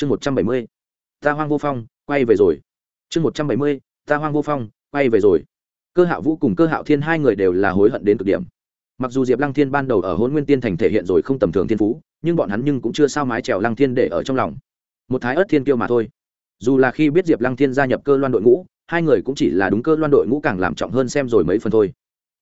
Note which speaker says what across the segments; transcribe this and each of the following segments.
Speaker 1: chương một trăm bảy mươi, ta hoang vô phong, quay về rồi. Chương một trăm bảy mươi, ta hoang vô phong, quay về rồi. Cơ hạo vũ cùng cơ hạo thiên hai người đều là hối hận đến cực điểm. Mặc dù diệp lăng thiên ban đầu ở hôn nguyên tiên thành thể hiện rồi không tầm thường thiên phú, nhưng bọn hắn nhưng cũng chưa sao mái trèo lăng thiên để ở trong lòng. Một thái ớt thiên kiêu mà thôi. Dù là khi biết diệp lăng thiên gia nhập cơ loan đội ngũ, hai người cũng chỉ là đúng cơ loan đội ngũ càng làm trọng hơn xem rồi mấy phần thôi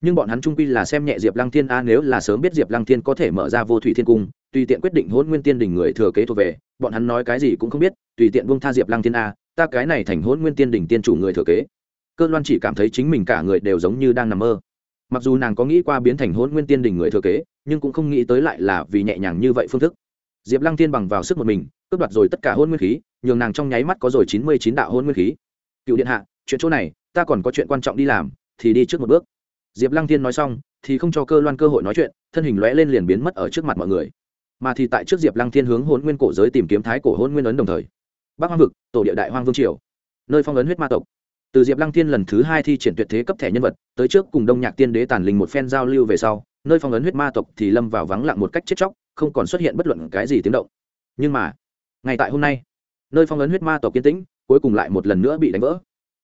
Speaker 1: nhưng bọn hắn trung quy là xem nhẹ diệp lăng thiên, a, nếu là sớm biết diệp lăng thiên có thể mở ra vô thủy thiên cung, tùy tiện quyết định hôn nguyên tiên đình người thừa kế thuộc về, bọn hắn nói cái gì cũng không biết, tùy tiện buông tha diệp lăng thiên, a, ta cái này thành hôn nguyên tiên đình tiên chủ người thừa kế. Cơ loan chỉ cảm thấy chính mình cả người đều giống như đang nằm mơ. Mặc dù nàng có nghĩ qua biến thành hôn nguyên tiên đình người thừa kế, nhưng cũng không nghĩ tới lại là vì nhẹ nhàng như vậy phương thức. Diệp lăng Thiên bằng vào sức một mình, cướp đoạt rồi tất cả hôn nguyên khí, nhường nàng trong nháy mắt có rồi chín mươi chín đạo hôn nguyên khí. Cựu điện hạ, chuyện chỗ này, ta còn có chuyện quan trọng đi làm, thì đi trước một bước diệp lăng Thiên nói xong, thì không cho cơ loan cơ hội nói chuyện, thân hình lóe lên liền biến mất ở trước mặt mọi người. Mà thì tại trước diệp lăng thiên hướng hôn nguyên cổ giới tìm kiếm thái cổ hôn nguyên ấn đồng thời, bắc hoang vực, tổ địa đại hoang vương triều, nơi phong ấn huyết ma tộc. Từ diệp lăng thiên lần thứ hai thi triển tuyệt thế cấp thẻ nhân vật, tới trước cùng đông nhạc tiên đế tàn linh một phen giao lưu về sau, nơi phong ấn huyết ma tộc thì lâm vào vắng lặng một cách chết chóc, không còn xuất hiện bất luận cái gì tiếng động. Nhưng mà, ngay tại hôm nay, nơi phong ấn huyết ma tộc kiên tĩnh, cuối cùng lại một lần nữa bị đánh vỡ.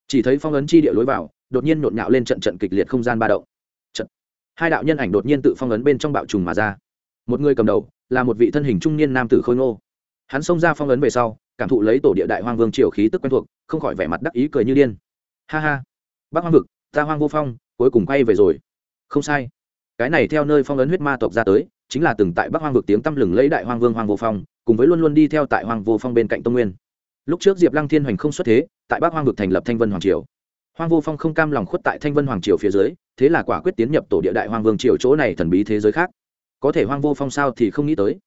Speaker 1: Chỉ thấy phong ấn chi địa lối vào đột nhiên nhộn nhạo lên trận trận kịch liệt không gian ba động. Trận. hai đạo nhân ảnh đột nhiên tự phong ấn bên trong bạo trùng mà ra. Một người cầm đầu, là một vị thân hình trung niên nam tử khôi ngô. Hắn xông ra phong ấn về sau, cảm thụ lấy tổ địa đại hoang vương triều khí tức quen thuộc, không khỏi vẻ mặt đắc ý cười như điên. Ha ha. Bác hoang vực, ta hoang vô phong, cuối cùng quay về rồi. Không sai. Cái này theo nơi phong ấn huyết ma tộc ra tới, chính là từng tại bắc hoang vực tiếng tăm lừng lấy đại hoang vương hoàng vô phong, cùng với luôn luôn đi theo tại hoàng vô phong bên cạnh tông nguyên. Lúc trước diệp lăng thiên hoành không xuất thế, tại bắc hoang vực thành lập thanh vân hoàng triều. Hoang vô phong không cam lòng khuất tại thanh vân hoàng triều phía dưới, thế là quả quyết tiến nhập tổ địa đại hoàng vương triều chỗ này thần bí thế giới khác. Có thể hoang vô phong sao thì không nghĩ tới.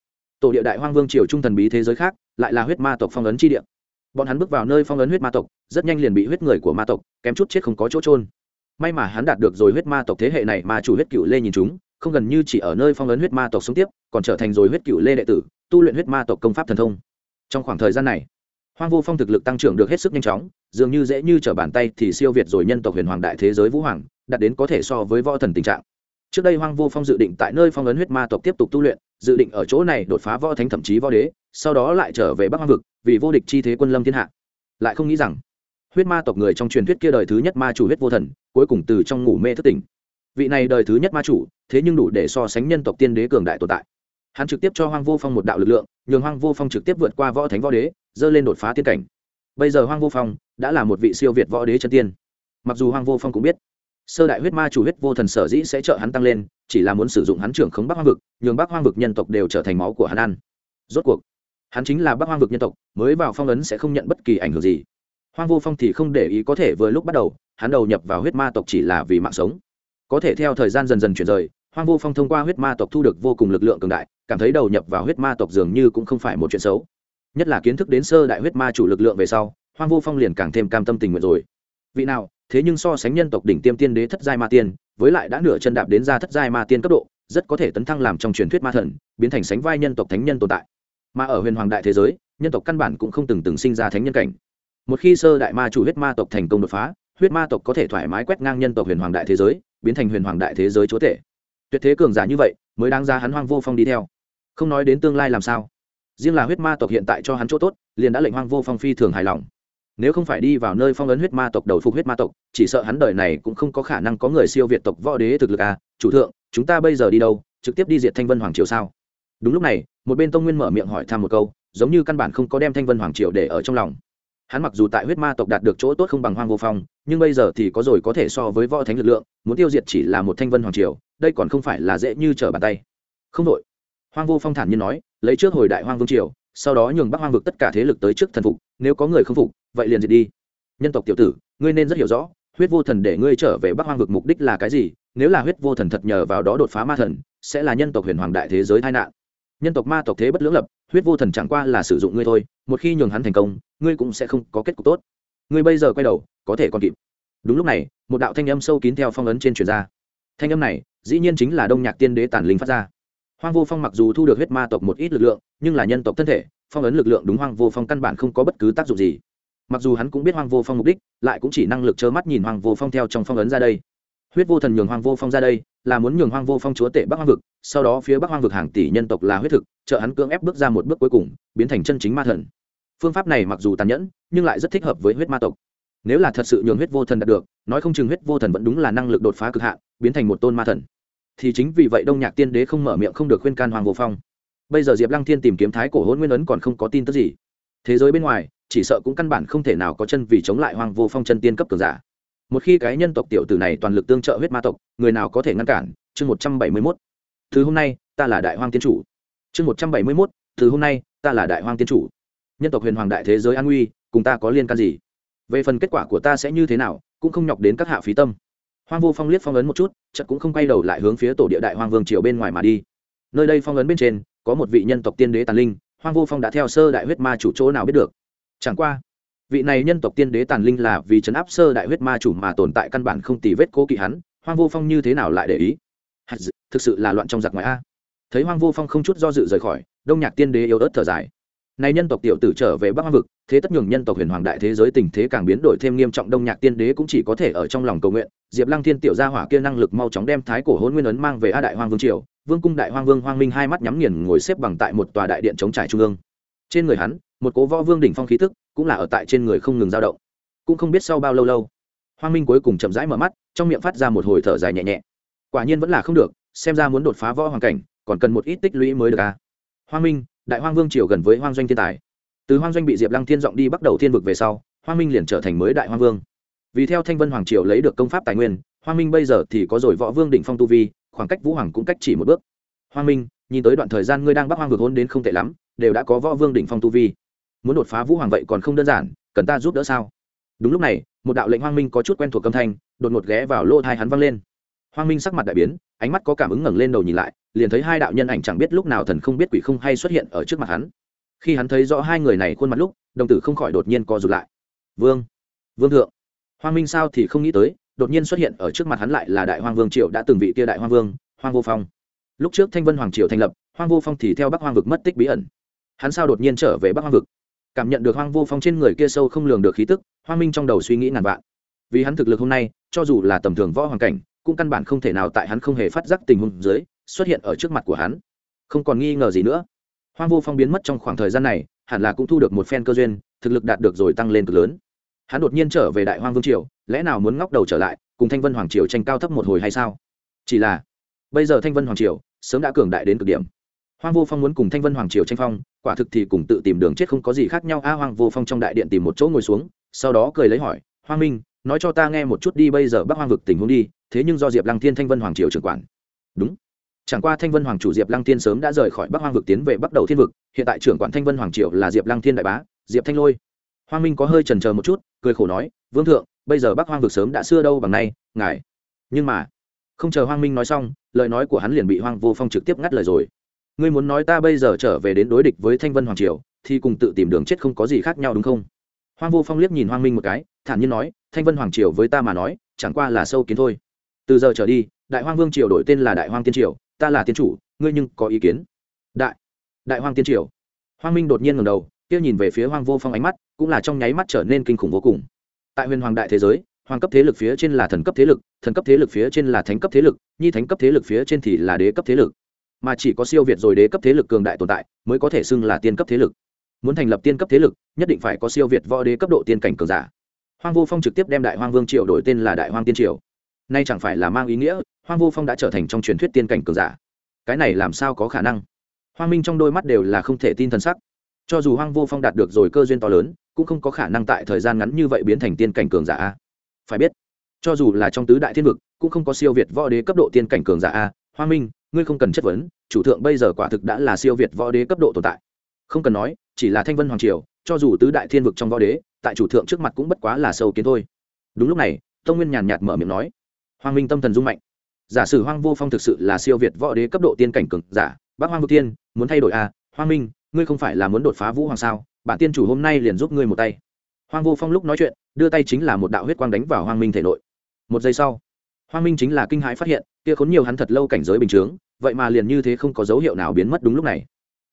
Speaker 1: Tổ địa đại hoàng vương triều trung thần bí thế giới khác, lại là huyết ma tộc phong ấn chi địa. Bọn hắn bước vào nơi phong ấn huyết ma tộc, rất nhanh liền bị huyết người của ma tộc kém chút chết không có chỗ trôn may mà hắn đạt được rồi huyết ma tộc thế hệ này mà chủ huyết cựu lê nhìn chúng, không gần như chỉ ở nơi phong ấn huyết ma tộc sống tiếp, còn trở thành rồi huyết cựu lê đệ tử, tu luyện huyết ma tộc công pháp thần thông. Trong khoảng thời gian này hoang vô phong thực lực tăng trưởng được hết sức nhanh chóng, dường như dễ như trở bàn tay thì siêu việt rồi nhân tộc huyền hoàng đại thế giới vũ hoàng, đạt đến có thể so với võ thần tình trạng. Trước đây hoang vô phong dự định tại nơi phong ấn huyết ma tộc tiếp tục tu luyện, dự định ở chỗ này đột phá võ thánh thậm chí võ đế, sau đó lại trở về bắc hoang vực, vì vô địch chi thế quân lâm thiên hạ. Lại không nghĩ rằng, huyết ma tộc người trong truyền thuyết kia đời thứ nhất ma chủ huyết vô thần, cuối cùng từ trong ngủ mê thất tỉnh. Vị này đời thứ nhất ma chủ, thế nhưng đủ để so sánh nhân tộc tiên đế cường đại tồn tại. Hắn trực tiếp cho hoang vô phong một đạo lực lượng, nhường hoang vô phong trực tiếp vượt qua võ thánh võ đế dơ lên đột phá tiên cảnh. Bây giờ hoang vô phong đã là một vị siêu việt võ đế chân tiên. Mặc dù hoang vô phong cũng biết, sơ đại huyết ma chủ huyết vô thần sở dĩ sẽ trợ hắn tăng lên, chỉ là muốn sử dụng hắn trưởng khống bắc hoang vực, nhường bắc hoang vực nhân tộc đều trở thành máu của hắn ăn. Rốt cuộc, hắn chính là bắc hoang vực nhân tộc, mới vào phong ấn sẽ không nhận bất kỳ ảnh hưởng gì. Hoang vô phong thì không để ý có thể vừa lúc bắt đầu, hắn đầu nhập vào huyết ma tộc chỉ là vì mạng sống. Có thể theo thời gian dần dần chuyển rời, hoang vô phong thông qua huyết ma tộc thu được vô cùng lực lượng cường đại, cảm thấy đầu nhập vào huyết ma tộc dường như cũng không phải một chuyện xấu nhất là kiến thức đến sơ đại huyết ma chủ lực lượng về sau, hoang vô phong liền càng thêm cam tâm tình nguyện rồi. Vị nào, thế nhưng so sánh nhân tộc đỉnh tiêm tiên đế thất giai ma tiên, với lại đã nửa chân đạp đến ra thất giai ma tiên cấp độ, rất có thể tấn thăng làm trong truyền thuyết ma thần, biến thành sánh vai nhân tộc thánh nhân tồn tại. Mà ở huyền hoàng đại thế giới, nhân tộc căn bản cũng không từng từng sinh ra thánh nhân cảnh. Một khi sơ đại ma chủ huyết ma tộc thành công đột phá, huyết ma tộc có thể thoải mái quét ngang nhân tộc huyền hoàng đại thế giới, biến thành huyền hoàng đại thế giới chúa tể. Tuyệt thế cường giả như vậy, mới đáng ra hắn hoang vô phong đi theo. Không nói đến tương lai làm sao riêng là huyết ma tộc hiện tại cho hắn chỗ tốt, liền đã lệnh hoang vô phong phi thường hài lòng. Nếu không phải đi vào nơi phong ấn huyết ma tộc đầu phục huyết ma tộc, chỉ sợ hắn đời này cũng không có khả năng có người siêu việt tộc võ đế thực lực à. Chủ thượng, chúng ta bây giờ đi đâu? Trực tiếp đi diệt thanh vân hoàng triều sao? Đúng lúc này, một bên tông nguyên mở miệng hỏi thăm một câu, giống như căn bản không có đem thanh vân hoàng triều để ở trong lòng. Hắn mặc dù tại huyết ma tộc đạt được chỗ tốt không bằng hoang vô phong, nhưng bây giờ thì có rồi có thể so với võ thánh lực lượng, muốn tiêu diệt chỉ là một thanh vân hoàng triều, đây còn không phải là dễ như trở bàn tay. Không đội hoang vô phong thản nhiên nói lấy trước hồi đại hoang vương triều, sau đó nhường bắc hoang vực tất cả thế lực tới trước thần phục, nếu có người không phục, vậy liền diệt đi. Nhân tộc tiểu tử, ngươi nên rất hiểu rõ, huyết vô thần để ngươi trở về bắc hoang vực mục đích là cái gì, nếu là huyết vô thần thật nhờ vào đó đột phá ma thần, sẽ là nhân tộc huyền hoàng đại thế giới tai nạn. Nhân tộc ma tộc thế bất lưỡng lập, huyết vô thần chẳng qua là sử dụng ngươi thôi, một khi nhường hắn thành công, ngươi cũng sẽ không có kết cục tốt. Ngươi bây giờ quay đầu, có thể còn kịp. Đúng lúc này, một đạo thanh âm sâu kín theo phong ấn trên truyền ra. Thanh âm này, dĩ nhiên chính là đông nhạc tiên đế tản linh phát ra hoang vô phong mặc dù thu được huyết ma tộc một ít lực lượng, nhưng là nhân tộc thân thể, phong ấn lực lượng đúng hoang vô phong căn bản không có bất cứ tác dụng gì. Mặc dù hắn cũng biết hoang vô phong mục đích, lại cũng chỉ năng lực trơ mắt nhìn hoang vô phong theo trong phong ấn ra đây. Huyết vô thần nhường hoang vô phong ra đây, là muốn nhường hoang vô phong chúa tể bắc hoang vực, sau đó phía bắc hoang vực hàng tỷ nhân tộc là huyết thực, trợ hắn cưỡng ép bước ra một bước cuối cùng, biến thành chân chính ma thần. Phương pháp này mặc dù tàn nhẫn, nhưng lại rất thích hợp với huyết ma tộc. Nếu là thật sự nhường huyết vô thần đạt được, nói không chừng huyết vô thần vẫn đúng là năng lực đột phá cực hạn, biến thành một tôn ma thần thì chính vì vậy đông nhạc tiên đế không mở miệng không được khuyên can hoàng vô phong. Bây giờ diệp lăng thiên tìm kiếm thái cổ hôn nguyên ấn còn không có tin tức gì. Thế giới bên ngoài, chỉ sợ cũng căn bản không thể nào có chân vì chống lại hoàng vô phong chân tiên cấp cường giả. Một khi cái nhân tộc tiểu tử này toàn lực tương trợ huyết ma tộc, người nào có thể ngăn cản? Chương một trăm bảy mươi mốt. Thứ hôm nay, ta là đại hoàng tiên chủ. Chương một trăm bảy mươi mốt. Thứ hôm nay, ta là đại hoàng tiên chủ. Nhân tộc huyền hoàng đại thế giới an nguy, cùng ta có liên can gì? Về phần kết quả của ta sẽ như thế nào, cũng không nhọc đến các hạ phí tâm hoang vô phong liếc phong ấn một chút, chợt cũng không quay đầu lại hướng phía tổ địa đại hoang vương triều bên ngoài mà đi. Nơi đây phong ấn bên trên, có một vị nhân tộc tiên đế tàn linh, hoang vô phong đã theo sơ đại huyết ma chủ chỗ nào biết được? Chẳng qua, vị này nhân tộc tiên đế tàn linh là vì chấn áp sơ đại huyết ma chủ mà tồn tại căn bản không tì vết cố kỵ hắn, hoang vô phong như thế nào lại để ý? Thực sự là loạn trong giặc ngoài a. Thấy hoang vô phong không chút do dự rời khỏi, đông nhạc tiên đế yếu ớt thở dài nay nhân tộc tiểu tử trở về bắc hoang vực, thế tất nhường nhân tộc huyền hoàng đại thế giới tình thế càng biến đổi thêm nghiêm trọng, đông nhạc tiên đế cũng chỉ có thể ở trong lòng cầu nguyện. Diệp lăng thiên tiểu gia hỏa kia năng lực mau chóng đem thái cổ hỗn nguyên ấn mang về a đại hoang vương triều. Vương cung đại hoang vương hoang minh hai mắt nhắm nghiền ngồi xếp bằng tại một tòa đại điện chống trải trung ương. Trên người hắn, một cố võ vương đỉnh phong khí tức cũng là ở tại trên người không ngừng dao động. Cũng không biết sau bao lâu lâu, hoang minh cuối cùng chậm rãi mở mắt, trong miệng phát ra một hồi thở dài nhẹ nhẹ. Quả nhiên vẫn là không được, xem ra muốn đột phá võ hoàng cảnh, còn cần một ít tích lũy mới được a. Hoang minh đại hoang vương triều gần với hoang doanh thiên tài. Từ hoang doanh bị diệp lăng thiên giọng đi bắt đầu thiên vực về sau, hoang minh liền trở thành mới đại hoang vương. Vì theo thanh vân hoàng triều lấy được công pháp tài nguyên, hoang minh bây giờ thì có rồi võ vương đỉnh phong tu vi, khoảng cách vũ hoàng cũng cách chỉ một bước. Hoang minh, nhìn tới đoạn thời gian ngươi đang bắt hoang vực hôn đến không tệ lắm, đều đã có võ vương đỉnh phong tu vi. Muốn đột phá vũ hoàng vậy còn không đơn giản, cần ta giúp đỡ sao? Đúng lúc này, một đạo lệnh hoang minh có chút quen thuộc âm thanh, đột ngột ghé vào lô thai hắn văng lên. Hoang minh sắc mặt đại biến, ánh mắt có cảm ứng ngẩng lên đầu nhìn lại liền thấy hai đạo nhân ảnh chẳng biết lúc nào thần không biết quỷ không hay xuất hiện ở trước mặt hắn. Khi hắn thấy rõ hai người này khuôn mặt lúc, đồng tử không khỏi đột nhiên co rụt lại. Vương vương thượng. Hoang minh sao thì không nghĩ tới, đột nhiên xuất hiện ở trước mặt hắn lại là đại hoang vương triệu đã từng vị kia đại hoang vương, hoang vô phong. Lúc trước thanh vân hoàng triều thành lập, hoang vô phong thì theo bắc hoang vực mất tích bí ẩn. Hắn sao đột nhiên trở về bắc hoang vực? Cảm nhận được hoang vô phong trên người kia sâu không lường được khí tức, hoang minh trong đầu suy nghĩ ngàn vạn. Vì hắn thực lực hôm nay, cho dù là tầm thường võ hoàng cảnh, cũng căn bản không thể nào tại hắn không hề phát giác tình huống dưới xuất hiện ở trước mặt của hắn. Không còn nghi ngờ gì nữa. Hoang vô phong biến mất trong khoảng thời gian này, hẳn là cũng thu được một phen cơ duyên, thực lực đạt được rồi tăng lên cực lớn. Hắn đột nhiên trở về đại hoang vương triều, lẽ nào muốn ngóc đầu trở lại, cùng thanh vân hoàng triều tranh cao thấp một hồi hay sao? Chỉ là, bây giờ thanh vân hoàng triều, sớm đã cường đại đến cực điểm. Hoang vô phong muốn cùng thanh vân hoàng triều tranh phong, quả thực thì cùng tự tìm đường chết không có gì khác nhau. A, hoang vô phong trong đại điện tìm một chỗ ngồi xuống, sau đó cười lấy hỏi, hoang minh, nói cho ta nghe một chút đi, bây giờ bắc hoang vực tình huống đi, thế nhưng do diệp lăng thiên thanh vân hoàng triều trưởng quản. Đúng chẳng qua thanh vân hoàng chủ diệp lăng thiên sớm đã rời khỏi bắc hoang vực tiến về bắc đầu thiên vực, hiện tại trưởng quản thanh vân hoàng triều là diệp lăng thiên đại bá, diệp thanh lôi. Hoang minh có hơi trần c một chút, cười khổ nói, vương thượng, bây giờ bắc hoang vực sớm đã xưa đâu bằng nay, ngài. Nhưng mà, không chờ hoang minh nói xong, lời nói của hắn liền bị hoang vô phong trực tiếp ngắt lời rồi. Ngươi muốn nói ta bây giờ trở về đến đối địch với thanh vân hoàng triều, thì cùng tự tìm đường chết không có gì khác nhau đúng không? Hoang vô phong liếc nhìn hoang minh một cái, thản nhiên nói, thanh vân hoàng triều với ta mà nói, chẳng qua là sâu kiến thôi. Từ giờ trở đi, đại hoang vương triều đổi tên là đại hoang tiên triều ta là tiên chủ, ngươi nhưng có ý kiến? Đại đại hoang tiên triều. Hoang minh đột nhiên ngầm đầu, kia nhìn về phía hoang vô phong ánh mắt, cũng là trong nháy mắt trở nên kinh khủng vô cùng. Tại huyền hoàng đại thế giới, hoàng cấp thế lực phía trên là thần cấp thế lực, thần cấp thế lực phía trên là thánh cấp thế lực, nhi thánh cấp thế lực phía trên thì là đế cấp thế lực. Mà chỉ có siêu việt rồi đế cấp thế lực cường đại tồn tại, mới có thể xưng là tiên cấp thế lực. Muốn thành lập tiên cấp thế lực, nhất định phải có siêu việt võ đế cấp độ tiên cảnh cường giả. Hoang vô phong trực tiếp đem đại hoang vương triều đổi tên là đại hoang tiên triều nay chẳng phải là mang ý nghĩa, hoang vô phong đã trở thành trong truyền thuyết tiên cảnh cường giả. Cái này làm sao có khả năng? Hoang minh trong đôi mắt đều là không thể tin t h ầ n sắc. Cho dù hoang vô phong đạt được rồi cơ duyên to lớn, cũng không có khả năng tại thời gian ngắn như vậy biến thành tiên cảnh cường giả a. Phải biết, cho dù là trong tứ đại thiên vực, cũng không có siêu việt võ đế cấp độ tiên cảnh cường giả a. Hoa minh, ngươi không cần chất vấn, chủ thượng bây giờ quả thực đã là siêu việt võ đế cấp độ tồn tại. Không cần nói, chỉ là thanh vân hoàng triều, cho dù tứ đại thiên vực trong võ đế, tại chủ thượng trước mặt cũng bất quá là sâu kiến thôi. Đúng lúc này, tông nguyên nhàn nhạt mở miệng nói hoàng minh tâm thần dung mạnh. Giả sử hoang vô phong thực sự là siêu việt võ đế cấp độ tiên cảnh cường giả bác hoang vô tiên, muốn thay đổi à hoang minh, ngươi không phải là muốn đột phá vũ hoàng sao? Bản tiên chủ hôm nay liền giúp ngươi một tay. Hoang vô phong lúc nói chuyện, đưa tay chính là một đạo huyết quang đánh vào hoang minh thể nội. Một giây sau, hoang minh chính là kinh hãi phát hiện, kia khốn nhiều hắn thật lâu cảnh giới bình chướng, vậy mà liền như thế không có dấu hiệu nào biến mất đúng lúc này.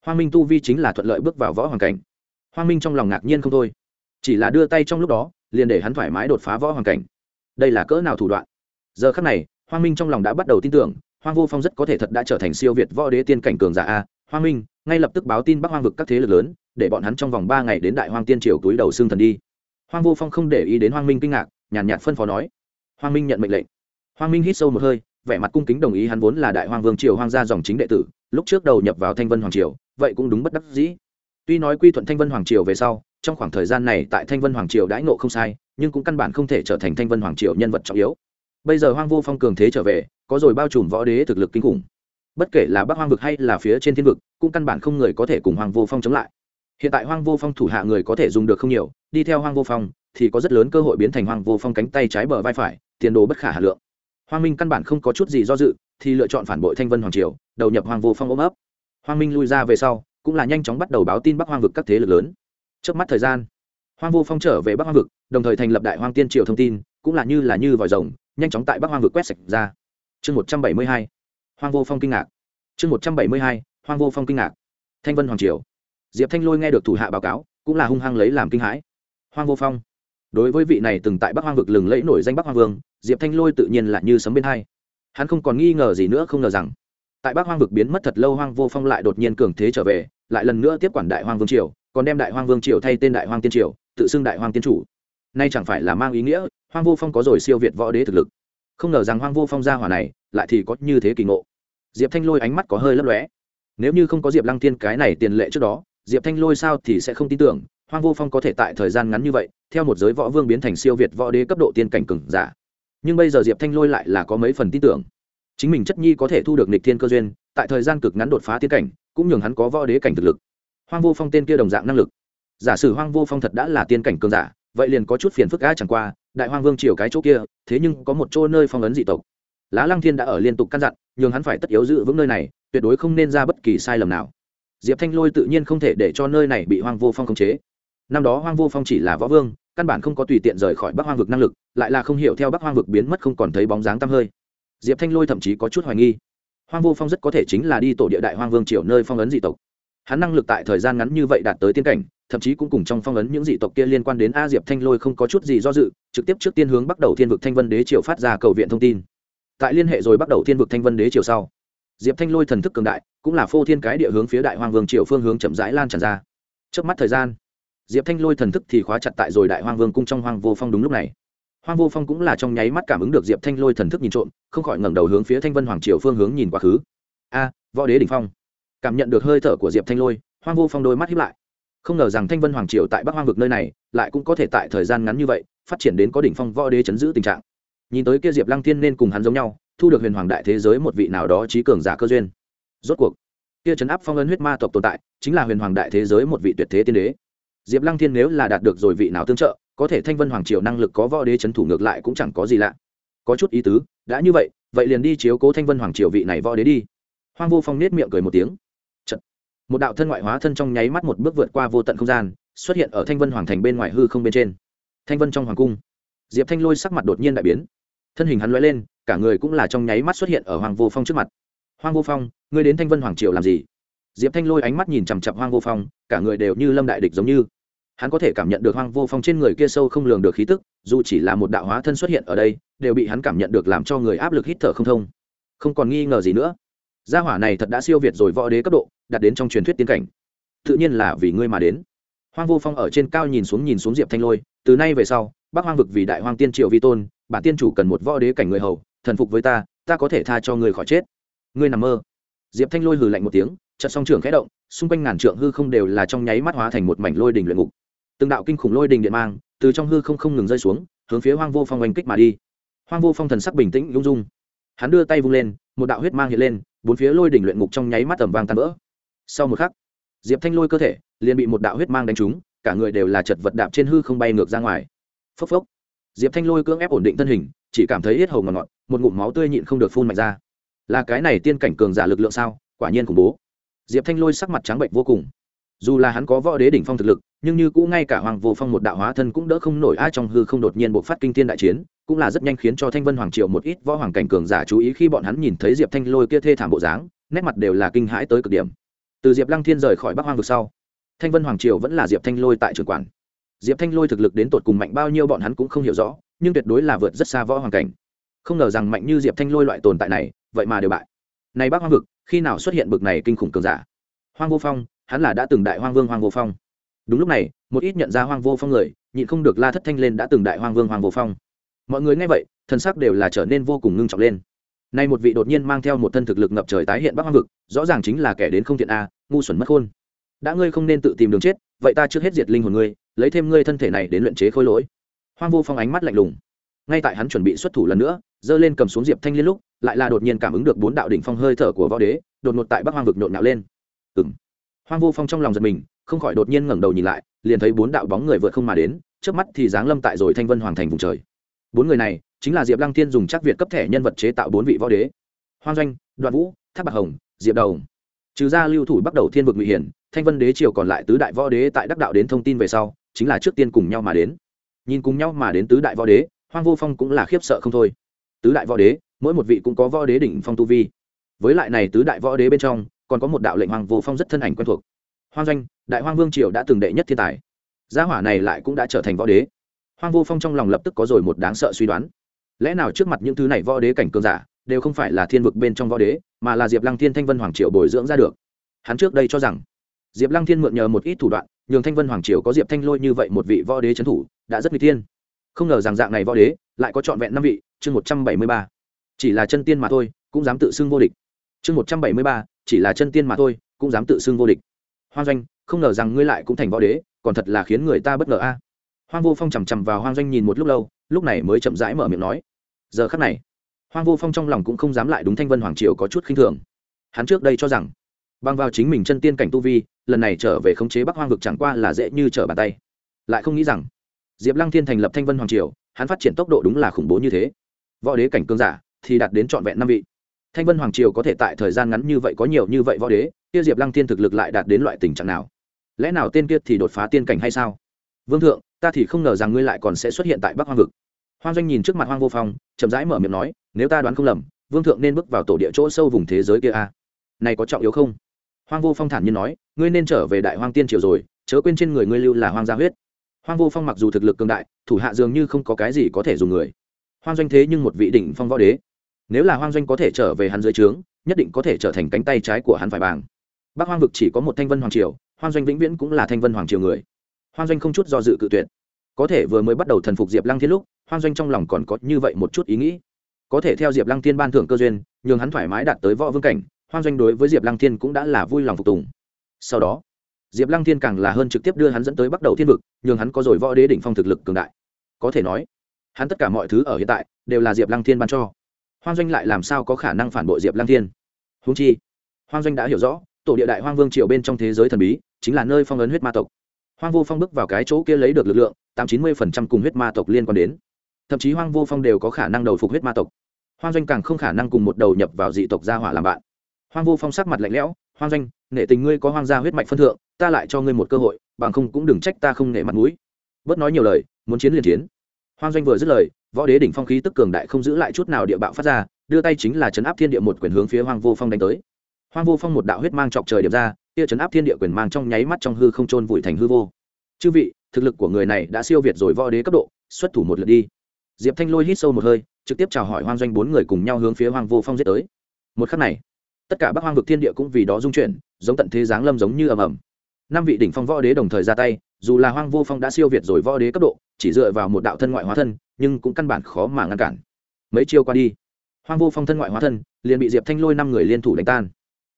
Speaker 1: Hoang minh tu vi chính là thuận lợi bước vào võ hoàng cảnh. Hoang minh trong lòng ngạc nhiên không thôi. Chỉ là đưa tay trong lúc đó, liền để hắn thoải mái đột phá võ hoàng cảnh. Đây là cỡ nào thủ đoạn? Giờ khắc này hoang minh trong lòng đã bắt đầu tin tưởng hoang vô phong rất có thể thật đã trở thành siêu việt võ đế tiên cảnh cường giả a. Hoang minh ngay lập tức báo tin bắc hoang vực các thế lực lớn để bọn hắn trong vòng ba ngày đến đại hoang tiên triều túi đầu xương thần đi. Hoang vô phong không để ý đến hoang minh kinh ngạc nhàn nhạt, nhạt phân phó nói. Hoang minh nhận mệnh lệnh. Hoang minh hít sâu một hơi vẻ mặt cung kính đồng ý hắn vốn là đại hoang vương triều hoang gia dòng chính đệ tử lúc trước đầu nhập vào thanh vân hoàng triều vậy cũng đúng bất đắc dĩ. Tuy nói quy thuận thanh vân hoàng triều về sau trong khoảng thời gian này tại thanh vân hoàng triều đãi nộ không sai nhưng cũng căn bản không thể trở thành thanh vân hoàng triều nhân vật trọng yếu bây giờ hoang vô phong cường thế trở về, có rồi bao trùm võ đế thực lực kinh khủng. Bất kể là bắc hoang vực hay là phía trên thiên vực, cũng căn bản không người có thể cùng hoàng vô phong chống lại. Hiện tại hoang vô phong thủ hạ người có thể dùng được không nhiều, đi theo hoang vô phong thì có rất lớn cơ hội biến thành hoang vô phong cánh tay trái bờ vai phải, tiền đồ bất khả hà lượng. Hoang minh căn bản không có chút gì do dự, thì lựa chọn phản bội thanh vân hoàng triều, đầu nhập hoang vô phong ôm ấp. Hoang minh lui ra về sau, cũng là nhanh chóng bắt đầu báo tin bắc hoang vực các thế lực lớn. Trước mắt thời gian, hoang vô phong trở về bắc hoang vực, đồng thời thành lập đại hoang tiên triều thông tin, cũng là như là như vòi rồng nhanh chóng tại bắc hoang vực quét sạch ra. Chương một trăm bảy mươi hai, hoang vô phong kinh ngạc. Chương một trăm bảy mươi hai, hoang vô phong kinh ngạc. Thanh vân hoàng triều. Diệp thanh lôi nghe được thủ hạ báo cáo, cũng là hung hăng lấy làm kinh hãi. Hoang vô phong. Đối với vị này từng tại bắc hoang vực lừng lẫy nổi danh bắc hoang vương, diệp thanh lôi tự nhiên là như sấm bên hai. Hắn không còn nghi ngờ gì nữa, không ngờ rằng, tại bắc hoang vực biến mất thật lâu, hoang vô phong lại đột nhiên cường thế trở về, lại lần nữa tiếp quản đại hoang vương triều, còn đem đại hoang vương triều thay tên đại hoang tiên triều, tự xưng đại hoang tiên chủ nay chẳng phải là mang ý nghĩa, hoang vô phong có rồi siêu việt võ đế thực lực. Không ngờ rằng hoang vô phong gia hỏa này, lại thì có như thế kỳ ngộ. Diệp thanh lôi ánh mắt có hơi lấp lóe. Nếu như không có diệp lăng tiên cái này tiền lệ trước đó, diệp thanh lôi sao thì sẽ không tin tưởng, hoang vô phong có thể tại thời gian ngắn như vậy, theo một giới võ vương biến thành siêu việt võ đế cấp độ tiên cảnh cừng giả. Nhưng bây giờ diệp thanh lôi lại là có mấy phần tin tưởng. Chính mình chất nhi có thể thu được nịch thiên cơ duyên, tại thời gian cực ngắn đột phá tiên cảnh, cũng nhường hắn có võ đế cảnh thực lực. Hoang vô phong tên kia đồng dạng năng lực. Giả sử hoang vô phong thật đã là tiên cảnh cường giả vậy liền có chút phiền phức a, chẳng qua, đại hoang vương triều cái chỗ kia, thế nhưng có một chỗ nơi phong ấn dị tộc. Lá lăng thiên đã ở liên tục căn dặn, nhường hắn phải tất yếu giữ vững nơi này, tuyệt đối không nên ra bất kỳ sai lầm nào. Diệp thanh lôi tự nhiên không thể để cho nơi này bị hoang vô phong khống chế. Năm đó hoang vô phong chỉ là võ vương, căn bản không có tùy tiện rời khỏi bắc hoang vực năng lực, lại là không hiểu theo bắc hoang vực biến mất không còn thấy bóng dáng tăm hơi. Diệp thanh lôi thậm chí có chút hoài nghi. Hoang vô phong rất có thể chính là đi tổ địa đại hoang vương triều nơi phong ấn dị tộc. Hắn năng lực tại thời gian ngắn như vậy đạt tới tiên cảnh thậm chí cũng cùng trong phong ấn những dị tộc kia liên quan đến a diệp thanh lôi không có chút gì do dự, trực tiếp trước tiên hướng bắt đầu thiên vực thanh vân đế triều phát ra cầu viện thông tin. Tại liên hệ rồi bắt đầu thiên vực thanh vân đế triều sau, diệp thanh lôi thần thức cường đại, cũng là phô thiên cái địa hướng phía đại hoang vương triều phương hướng chậm rãi lan tràn ra. Trước mắt thời gian, diệp thanh lôi thần thức thì khóa chặt tại rồi đại hoang vương cung trong hoang vô phong đúng lúc này. Hoang vô phong cũng là trong nháy mắt cảm ứng được diệp thanh lôi thần thức nhìn trộm, không khỏi ngẩng đầu hướng phía thanh vân hoàng triều phương hướng nhìn quá khứ. A, võ đế đ phong. Cảm nhận được hơi thở của diệp thanh lôi, hoang vô phong đôi mắt hiếp lại không ngờ rằng thanh vân hoàng triều tại bắc hoang vực nơi này, lại cũng có thể tại thời gian ngắn như vậy, phát triển đến có đỉnh phong võ đế chấn giữ tình trạng. Nhìn tới kia diệp lăng thiên nên cùng hắn giống nhau, thu được huyền hoàng đại thế giới một vị nào đó trí cường giả cơ duyên. Rốt cuộc, kia chấn áp phong ấn huyết ma tộc tồn tại, chính là huyền hoàng đại thế giới một vị tuyệt thế tiên đế. Diệp lăng thiên nếu là đạt được rồi vị nào tương trợ, có thể thanh vân hoàng triều năng lực có võ đế c h ấ n thủ ngược lại cũng chẳng có gì lạ. Có chút ý tứ, đã như vậy vậy liền đi chiếu cố thanh vân hoàng triều vị này võ đế đi. Hoang vô phong nết miệng cười một tiếng một đạo thân ngoại hóa thân trong nháy mắt một bước vượt qua vô tận không gian, xuất hiện ở thanh vân hoàng thành bên ngoài hư không bên trên. Thanh vân trong hoàng cung, diệp thanh lôi sắc mặt đột nhiên đại biến. Thân hình hắn l lên, cả người cũng là trong nháy mắt xuất hiện ở hoàng vô phong trước mặt. Hoàng vô phong, ngươi đến thanh vân hoàng triều làm gì? Diệp thanh lôi ánh mắt nhìn chằm chặp hoang vô phong, cả người đều như lâm đại địch giống như. Hắn có thể cảm nhận được hoang vô phong trên người kia sâu không lường được khí tức, dù chỉ là một đạo hóa thân xuất hiện ở đây, đều bị hắn cảm nhận được làm cho người áp lực hít thở không thông. Không còn nghi ngờ gì nữa. Gia hỏa này thật đã siêu việt rồi võ đế cấp độ đạt đến trong truyền thuyết tiên cảnh. Tự nhiên là vì ngươi mà đến. Hoang vô phong ở trên cao nhìn xuống nhìn xuống diệp thanh lôi, từ nay về sau bác hoang vực vì đại hoang tiên triệu vi tôn, bản tiên chủ cần một võ đế cảnh người hầu, thần phục với ta ta có thể tha cho ngươi khỏi chết. Ngươi nằm mơ. Diệp thanh lôi hừ lạnh một tiếng, chợt song trưởng khẽ động, xung quanh ngàn trượng hư không đều là trong nháy mắt hóa thành một mảnh lôi đình luyện ngục. Từng đạo kinh khủng lôi đình điện mang, từ trong hư không không ngừng rơi xuống, hướng phía hoang vô phong oanh kích mà đi. Hoang vô phong thần sắc bình tĩnh, lung dung. Hắn đưa tay vung lên, một đạo huyết mang hiện lên, bốn phía lôi đỉnh luyện ngục trong nháy mắt tầm vang tan vỡ sau một khắc, diệp thanh lôi cơ thể, liền bị một đạo huyết mang đánh trúng, cả người đều là chật vật đạp trên hư không bay ngược ra ngoài. Phốc phốc. Diệp thanh lôi cưỡng ép ổn định thân hình, chỉ cảm thấy hết hầu ngọt ngọt, một ngụm máu tươi nhịn không được phun mạnh ra. Là cái này tiên cảnh cường giả lực lượng sao? Quả nhiên khủng bố. Diệp thanh lôi sắc mặt trắng bệnh vô cùng. Dù là hắn có võ đế đỉnh phong thực lực, nhưng như cũ ngay cả hoàng vô phong một đạo hóa thân cũng đỡ không nổi, ai trong hư không đột nhiên buộc phát kinh thiên đại chiến, cũng là rất nhanh khiến cho thanh vân hoàng triệu một ít võ hoàng cảnh cường giả chú ý khi bọn hắn nhìn thấy diệp thanh lôi kia thê thảm bộ dáng, nét mặt đều là kinh hãi tới cực điểm từ diệp lăng thiên rời khỏi bắc hoang vực sau, thanh vân hoàng triều vẫn là diệp thanh lôi tại trường quản. Diệp thanh lôi thực lực đến tột cùng mạnh bao nhiêu bọn hắn cũng không hiểu rõ, nhưng tuyệt đối là vượt rất xa võ hoàng cảnh. Không ngờ rằng mạnh như diệp thanh lôi loại tồn tại này, vậy mà đều bại. Này bắc hoang vực, khi nào xuất hiện bực này kinh khủng cường giả? Hoang vô phong, hắn là đã từng đại hoang vương hoàng vô phong. Đúng lúc này, một ít nhận ra hoàng vô phong người, nhịn không được la thất thanh lên đã từng đại hoang vương hoàng vô phong. Mọi người nghe vậy thân sắc đều là trở nên vô cùng ngưng trọng lên nay một vị đột nhiên mang theo một thân thực lực ngập trời tái hiện bắc hoang vực, rõ ràng chính là kẻ đến không thiện a, ngu xuẩn mất khôn. Đã ngươi không nên tự tìm đường chết, vậy ta trước hết diệt linh hồn ngươi, lấy thêm ngươi thân thể này đến luyện chế khôi lỗi. Hoang vô phong ánh mắt lạnh lùng. Ngay tại hắn chuẩn bị xuất thủ lần nữa, giơ lên cầm xuống diệp thanh liên lúc, lại là đột nhiên cảm ứng được bốn đạo đỉnh phong hơi thở của võ đế, đột ngột tại bắc hoang vực nhộn nhạo lên. Ừ m hoang vô phong trong lòng giật mình, không khỏi đột nhiên ngẩng đầu nhìn lại, liền thấy bốn đạo bóng người vượt không mà đến trước mắt thì giáng lâm tại rồi thanh vân hoàng thành vùng trời bốn người này chính là diệp lăng Thiên dùng chắc việt cấp thẻ nhân vật chế tạo bốn vị võ đế. Hoang doanh, đoạn vũ tháp bạc hồng, diệp đầu. Trừ ra lưu thủ bắt đầu thiên vực ngụy hiển thanh vân đế triều còn lại tứ đại võ đế tại đắc đạo đến thông tin về sau, chính là trước tiên cùng nhau mà đến. Nhìn cùng nhau mà đến tứ đại võ đế, hoang vô phong cũng là khiếp sợ không thôi. Tứ đại võ đế, mỗi một vị cũng có võ đế đỉnh phong tu vi. Với lại này tứ đại võ đế bên trong, còn có một đạo lệnh hoàng vô phong rất thân ảnh quen thuộc. Hoang doanh, đại hoang vương triều đã từng đệ nhất thiên tài. Gia hỏa này lại cũng đã trở thành võ đế hoang vô phong trong lòng lập tức có rồi một đáng sợ suy đoán. Lẽ nào trước mặt những thứ này võ đế cảnh cường giả đều không phải là thiên vực bên trong võ đế, mà là diệp lăng thiên thanh vân hoàng triều bồi dưỡng ra được? Hắn trước đây cho rằng, diệp lăng thiên mượn nhờ một ít thủ đoạn, nhường thanh vân hoàng triều có diệp thanh lôi như vậy một vị võ đế trấn thủ, đã rất n g thiên. Không ngờ rằng dạng này võ đế lại có trọn vẹn năm vị, chương một trăm bảy mươi ba. Chỉ là chân tiên mà thôi, cũng dám tự xưng vô địch. Chương một trăm bảy mươi ba, chỉ là chân tiên mà thôi, cũng dám tự xưng vô địch. Hoan doanh, không ngờ rằng ngươi lại cũng thành võ đế, còn thật là khiến người ta bất ngờ a hoang vô phong chằm chằm vào hoang doanh nhìn một lúc lâu, lúc này mới chậm rãi mở miệng nói, giờ khắc này, hoang vô phong trong lòng cũng không dám lại đúng thanh vân hoàng triều có chút khinh thường. Hắn trước đây cho rằng, bằng vào chính mình chân tiên cảnh tu vi, lần này trở về khống chế bắc hoang vực chẳng qua là dễ như trở bàn tay. Lại không nghĩ rằng, diệp lăng thiên thành lập thanh vân hoàng triều, hắn phát triển tốc độ đúng là khủng bố như thế. Võ đế cảnh cương giả thì đạt đến trọn vẹn năm vị. Thanh vân hoàng triều có thể tại thời gian ngắn như vậy có nhiều như vậy võ đế, kia diệp lăng thiên thực lực lại đạt đến loại tình trạng nào? Lẽ nào tên kia thì đột phá tiên cảnh hay sao? Vương thượng, ta thì không ngờ rằng ngươi lại còn sẽ xuất hiện tại bắc hoang vực. Hoang doanh nhìn trước mặt hoang vô phong, chậm rãi mở miệng nói, nếu ta đoán không lầm, vương thượng nên bước vào tổ địa chỗ sâu vùng thế giới kia a. À? này có trọng yếu không? Hoang vô phong thản nhiên nói, ngươi nên trở về đại hoang tiên triều rồi, chớ quên trên người ngươi lưu là hoang gia huyết. Hoang vô phong mặc dù thực lực cường đại, thủ hạ dường như không có cái gì có thể dùng người. Hoang doanh thế nhưng một vị đỉnh phong võ đế. Nếu là hoang doanh có thể trở về hắn dưới trướng, nhất định có thể trở thành cánh tay trái của hắn phải bàng. Bắc hoang vực chỉ có một thanh vân hoàng triều, hoang doanh vĩnh viễn cũng là thanh vân hoàng triều người hoang doanh không chút do dự cự tuyệt. Có thể vừa mới bắt đầu thần phục diệp lăng thiên lúc, hoang doanh trong lòng còn có như vậy một chút ý nghĩ. Có thể theo diệp lăng thiên ban thưởng cơ duyên, nhường hắn thoải mái đạt tới võ vương cảnh, hoang doanh đối với diệp lăng thiên cũng đã là vui lòng phục tùng. Sau đó, diệp lăng thiên càng là hơn trực tiếp đưa hắn dẫn tới bắt đầu thiên vực, nhường hắn có rồi võ đế đỉnh phong thực lực cường đại. Có thể nói, hắn tất cả mọi thứ ở hiện tại đều là diệp lăng thiên ban cho. Hoang doanh lại làm sao có khả năng phản bội diệp lăng thiên? Húng chi, hoang doanh đã hiểu rõ, tổ địa đại hoang vương triều bên trong thế giới thần bí chính là nơi phong ấn huyết ma tộc hoang vô phong bước vào cái chỗ kia lấy được lực lượng, tám chín mươi phần trăm cùng huyết ma tộc liên quan đến. Thậm chí hoang vô phong đều có khả năng đầu phục huyết ma tộc. Hoang doanh càng không khả năng cùng một đầu nhập vào dị tộc gia hỏa làm bạn. Hoang vô phong sắc mặt lạnh lẽo, hoang doanh, nể tình ngươi có hoang gia huyết mạch phân thượng, ta lại cho ngươi một cơ hội, bằng không cũng đừng trách ta không nể mặt mũi. Bớt nói nhiều lời, muốn chiến liền chiến. Hoang doanh vừa dứt lời, võ đế đỉnh phong khí tức cường đại không giữ lại chút nào địa bạo phát ra, đưa tay chính là chấn áp thiên địa một quyền hướng phía hoang vô phong đánh tới. Hoang vô phong một đạo huyết mang chọc trời điệp ra kia chấn áp thiên địa quyền mang trong nháy mắt trong hư không trôn vùi thành hư vô. Chư vị, thực lực của người này đã siêu việt rồi võ đế cấp độ, xuất thủ một lượt đi. Diệp thanh lôi hít sâu một hơi, trực tiếp chào hỏi hoang doanh bốn người cùng nhau hướng phía hoang vô phong giết tới. Một khắc này, tất cả bắc hoang vực thiên địa cũng vì đó dung chuyển, giống tận thế giáng lâm giống như ầm ầm. Năm vị đỉnh phong võ đế đồng thời ra tay, dù là hoang vô phong đã siêu việt rồi võ đế cấp độ, chỉ dựa vào một đạo thân ngoại hóa thân, nhưng cũng căn bản khó mà ngăn cản. Mấy chiêu qua đi, hoang vô phong thân ngoại hóa thân, liền bị diệp thanh lôi năm người liên thủ đánh tan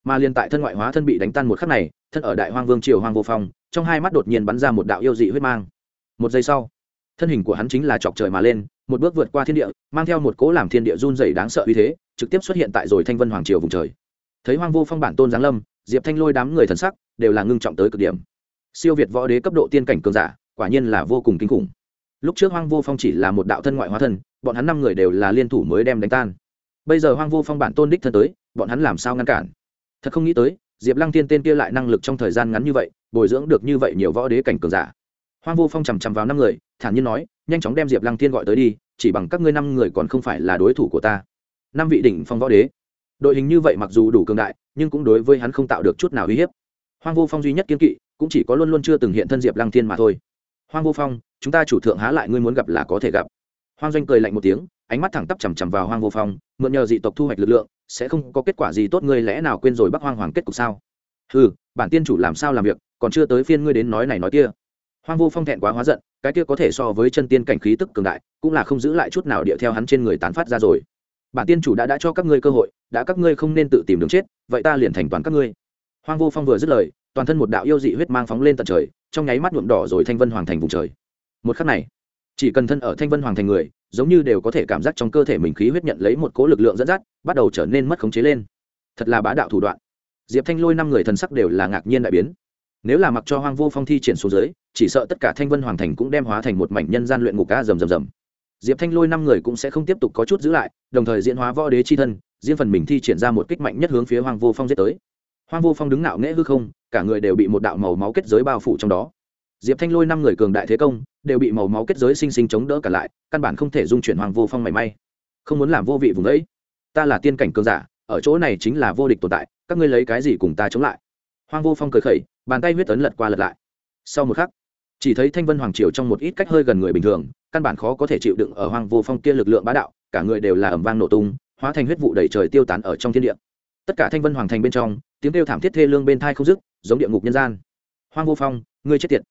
Speaker 1: mà liền tại thân ngoại hóa thân bị đánh tan một khắc này, thân ở đại hoang vương triều hoang vô phong, trong hai mắt đột nhiên bắn ra một đạo yêu dị huyết mang. Một giây sau, thân hình của hắn chính là chọc trời mà lên, một bước vượt qua thiên địa, mang theo một cỗ làm thiên địa run dày đáng sợ uy thế, trực tiếp xuất hiện tại rồi thanh vân hoàng triều vùng trời. Thấy hoang vô phong bản tôn giáng lâm, diệp thanh lôi đám người thần sắc đều là ngưng trọng tới cực điểm. Siêu việt võ đế cấp độ tiên cảnh cường giả, quả nhiên là vô cùng kinh khủng. Lúc trước hoang vô phong chỉ là một đạo thân ngoại hóa thân, bọn hắn năm người đều là liên thủ mới đem đánh tan. Bây giờ hoang vô phong bản tôn đích thân tới, bọn hắn làm sao ngăn cản? Thật không nghĩ tới, diệp lăng tiên tên kia lại năng lực trong thời gian ngắn như vậy, bồi dưỡng được như vậy nhiều võ đế cảnh cường giả. Hoang vô phong chằm chằm vào năm người, thản nhiên nói, nhanh chóng đem diệp lăng Thiên gọi tới đi, chỉ bằng các ngươi năm người còn không phải là đối thủ của ta. Năm vị đỉnh phong võ đế. Đội hình như vậy mặc dù đủ cường đại, nhưng cũng đối với hắn không tạo được chút nào uy hiếp. Hoang vô phong duy nhất kiên kỵ, cũng chỉ có luôn luôn chưa từng hiện thân diệp lăng thiên mà thôi. Hoang vô phong, chúng ta chủ thượng há lại ngươi muốn gặp là có thể gặp. Hoang doanh cười lạnh một tiếng, ánh mắt thẳng tắp chằm chằm vào hoang vô phong, mượn nhờ dị tộc thu hoạch lực lượng sẽ không có kết quả gì tốt, ngươi lẽ nào quên rồi bắc hoang hoàng kết cục sao? Ừ bản tiên chủ làm sao làm việc, còn chưa tới phiên ngươi đến nói này nói kia. Hoang vô phong thẹn quá hóa giận, cái kia có thể so với chân tiên cảnh khí tức cường đại, cũng là không giữ lại chút nào địa theo hắn trên người tán phát ra rồi. Bản tiên chủ đã đã cho các ngươi cơ hội, đã các ngươi không nên tự tìm đường chết, vậy ta liền thành toàn các ngươi. Hoang vô phong vừa dứt lời, toàn thân một đạo yêu dị huyết mang phóng lên tận trời, trong nháy mắt nhuộm đỏ rồi thanh vân hoàng thành vùng trời. Một khắc này chỉ cần thân ở thanh vân hoàng thành người, giống như đều có thể cảm giác trong cơ thể mình khí huyết nhận lấy một cố lực lượng dẫn dắt, bắt đầu trở nên mất khống chế lên. Thật là bá đạo thủ đoạn. Diệp thanh lôi năm người thần sắc đều là ngạc nhiên đại biến. Nếu là mặc cho hoang vô phong thi triển xuống dưới chỉ sợ tất cả thanh vân hoàng thành cũng đem hóa thành một mảnh nhân gian luyện ngục ca rầm rầm rầm. Diệp thanh lôi năm người cũng sẽ không tiếp tục có chút giữ lại, đồng thời diễn hóa võ đế chi thân, riêng phần mình thi triển ra một kích mạnh nhất hướng phía hoàng vô phong giết tới. Hoàng vô phong đứng nạo nghễ hư không, cả người đều bị một đạo màu máu kết giới bao phủ trong đó diệp thanh lôi năm người cường đại thế công, đều bị màu máu kết giới sinh sinh chống đỡ cả lại, căn bản không thể dung chuyển hoàng vô phong mảy may. Không muốn làm vô vị vùng ấy. Ta là tiên cảnh cường giả, ở chỗ này chính là vô địch tồn tại, các ngươi lấy cái gì cùng ta chống lại? Hoàng vô phong cười khẩy, bàn tay huyết tấn lật qua lật lại. Sau một khắc, chỉ thấy thanh vân hoàng triều trong một ít cách hơi gần người bình thường, căn bản khó có thể chịu đựng ở hoàng vô phong kia lực lượng bá đạo, cả người đều là ẩm vang nổ tung, hóa thành huyết vụ đầy trời tiêu tán ở trong thiên địa. Tất cả thanh vân hoàng thành bên trong, tiếng kêu thảm thiết thê lương bên thai không dứt, giống địa ngục nhân gian. Hoàng vô phong, ngươi chết tiệt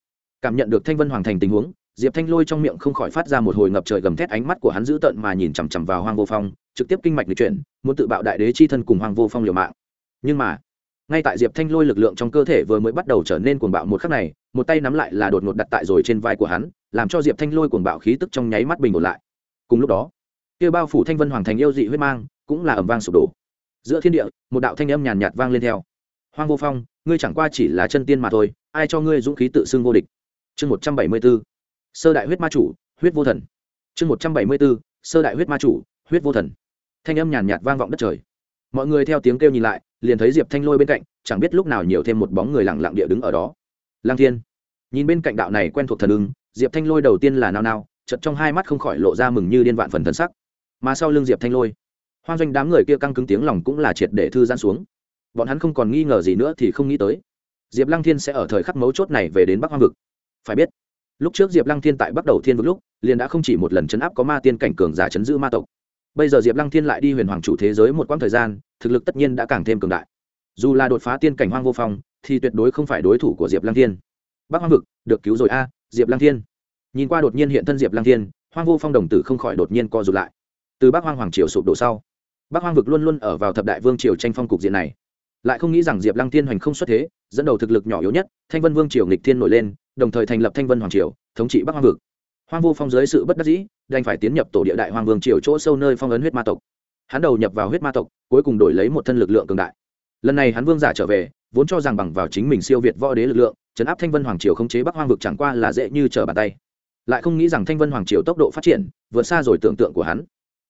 Speaker 1: cảm nhận được thanh vân hoàng thành tình huống, diệp thanh lôi trong miệng không khỏi phát ra một hồi ngập trời gầm thét ánh mắt của hắn dữ tợn mà nhìn chằm chằm vào hoàng vô phong, trực tiếp kinh mạch lịch chuyển, muốn tự bạo đại đế chi thân cùng hoàng vô phong liều mạng. Nhưng mà, ngay tại diệp thanh lôi lực lượng trong cơ thể vừa mới bắt đầu trở nên cuồng bạo một khắc này, một tay nắm lại là đột ngột đặt tại rồi trên vai của hắn, làm cho diệp thanh lôi cuồng bạo khí tức trong nháy mắt bình ổn lại. Cùng lúc đó, kia bao phủ thanh vân hoàng thành yêu dị huyết mang cũng là ẩm vang sụp đổ. Giữa thiên địa, một đạo thanh âm nhàn nhạt vang lên theo. Hoang vô phong, ngươi chẳng qua chỉ là chân tiên mà thôi, ai cho ngươi dũng khí tự xưng vô địch? Chương một trăm bảy mươi b ố sơ đại huyết ma chủ, huyết vô thần. Chương một trăm bảy mươi b ố sơ đại huyết ma chủ, huyết vô thần. Thanh âm nhàn nhạt vang vọng đất trời. Mọi người theo tiếng kêu nhìn lại, liền thấy diệp thanh lôi bên cạnh, chẳng biết lúc nào nhiều thêm một bóng người lẳng lặng địa đứng ở đó. Lang thiên. Nhìn bên cạnh đạo này quen thuộc thần ưng, diệp thanh lôi đầu tiên là nao nao chật trong hai mắt không khỏi lộ ra mừng như điên vạn phần thần sắc. Mà sau lưng diệp thanh lôi, hoang doanh đám người kia căng cứng tiếng lòng cũng là triệt để thư giãn xuống. Bọn hắn không còn nghi ngờ gì nữa thì không nghĩ tới. Diệp lăng thiên sẽ ở thời khắc mấu chốt này về đến bắc hoang vực phải biết, lúc trước diệp lăng thiên tại bắc đầu thiên vực lúc, liền đã không chỉ một lần chấn áp có ma tiên cảnh cường giả chấn giữ ma tộc. Bây giờ diệp lăng thiên lại đi huyền hoàng chủ thế giới một quãng thời gian, thực lực tất nhiên đã càng thêm cường đại. Dù là đột phá tiên cảnh hoang vô phong, thì tuyệt đối không phải đối thủ của diệp lăng thiên. Bắc hoang vực, được cứu rồi a, diệp lăng thiên. Nhìn qua đột nhiên hiện thân diệp lăng thiên, hoang vô phong đồng tử không khỏi đột nhiên co rụt lại. Từ bắc hoang hoàng triều sụp đổ sau, bắc hoang vực luôn luôn ở vào thập đại vương triều tranh phong cục diện này. Lại không nghĩ rằng diệp lăng thiên hoành không xuất thế, dẫn đầu thực lực nhỏ yếu nhất, thanh vân vương triều nghịch thiên nổi lên đồng thời thành lập thanh vân hoàng triều, thống trị bắc hoang vực. Hoang vô phong dưới sự bất đắc dĩ, đành phải tiến nhập tổ địa đại hoàng vương triều chỗ sâu nơi phong ấn huyết ma tộc. Hắn đầu nhập vào huyết ma tộc, cuối cùng đổi lấy một thân lực lượng cường đại. Lần này hắn vương giả trở về, vốn cho rằng bằng vào chính mình siêu việt võ đế lực lượng chấn áp thanh vân hoàng triều khống chế bắc hoang vực chẳng qua là dễ như trở bàn tay. Lại không nghĩ rằng thanh vân hoàng triều tốc độ phát triển, vượt xa rồi tưởng tượng của hắn.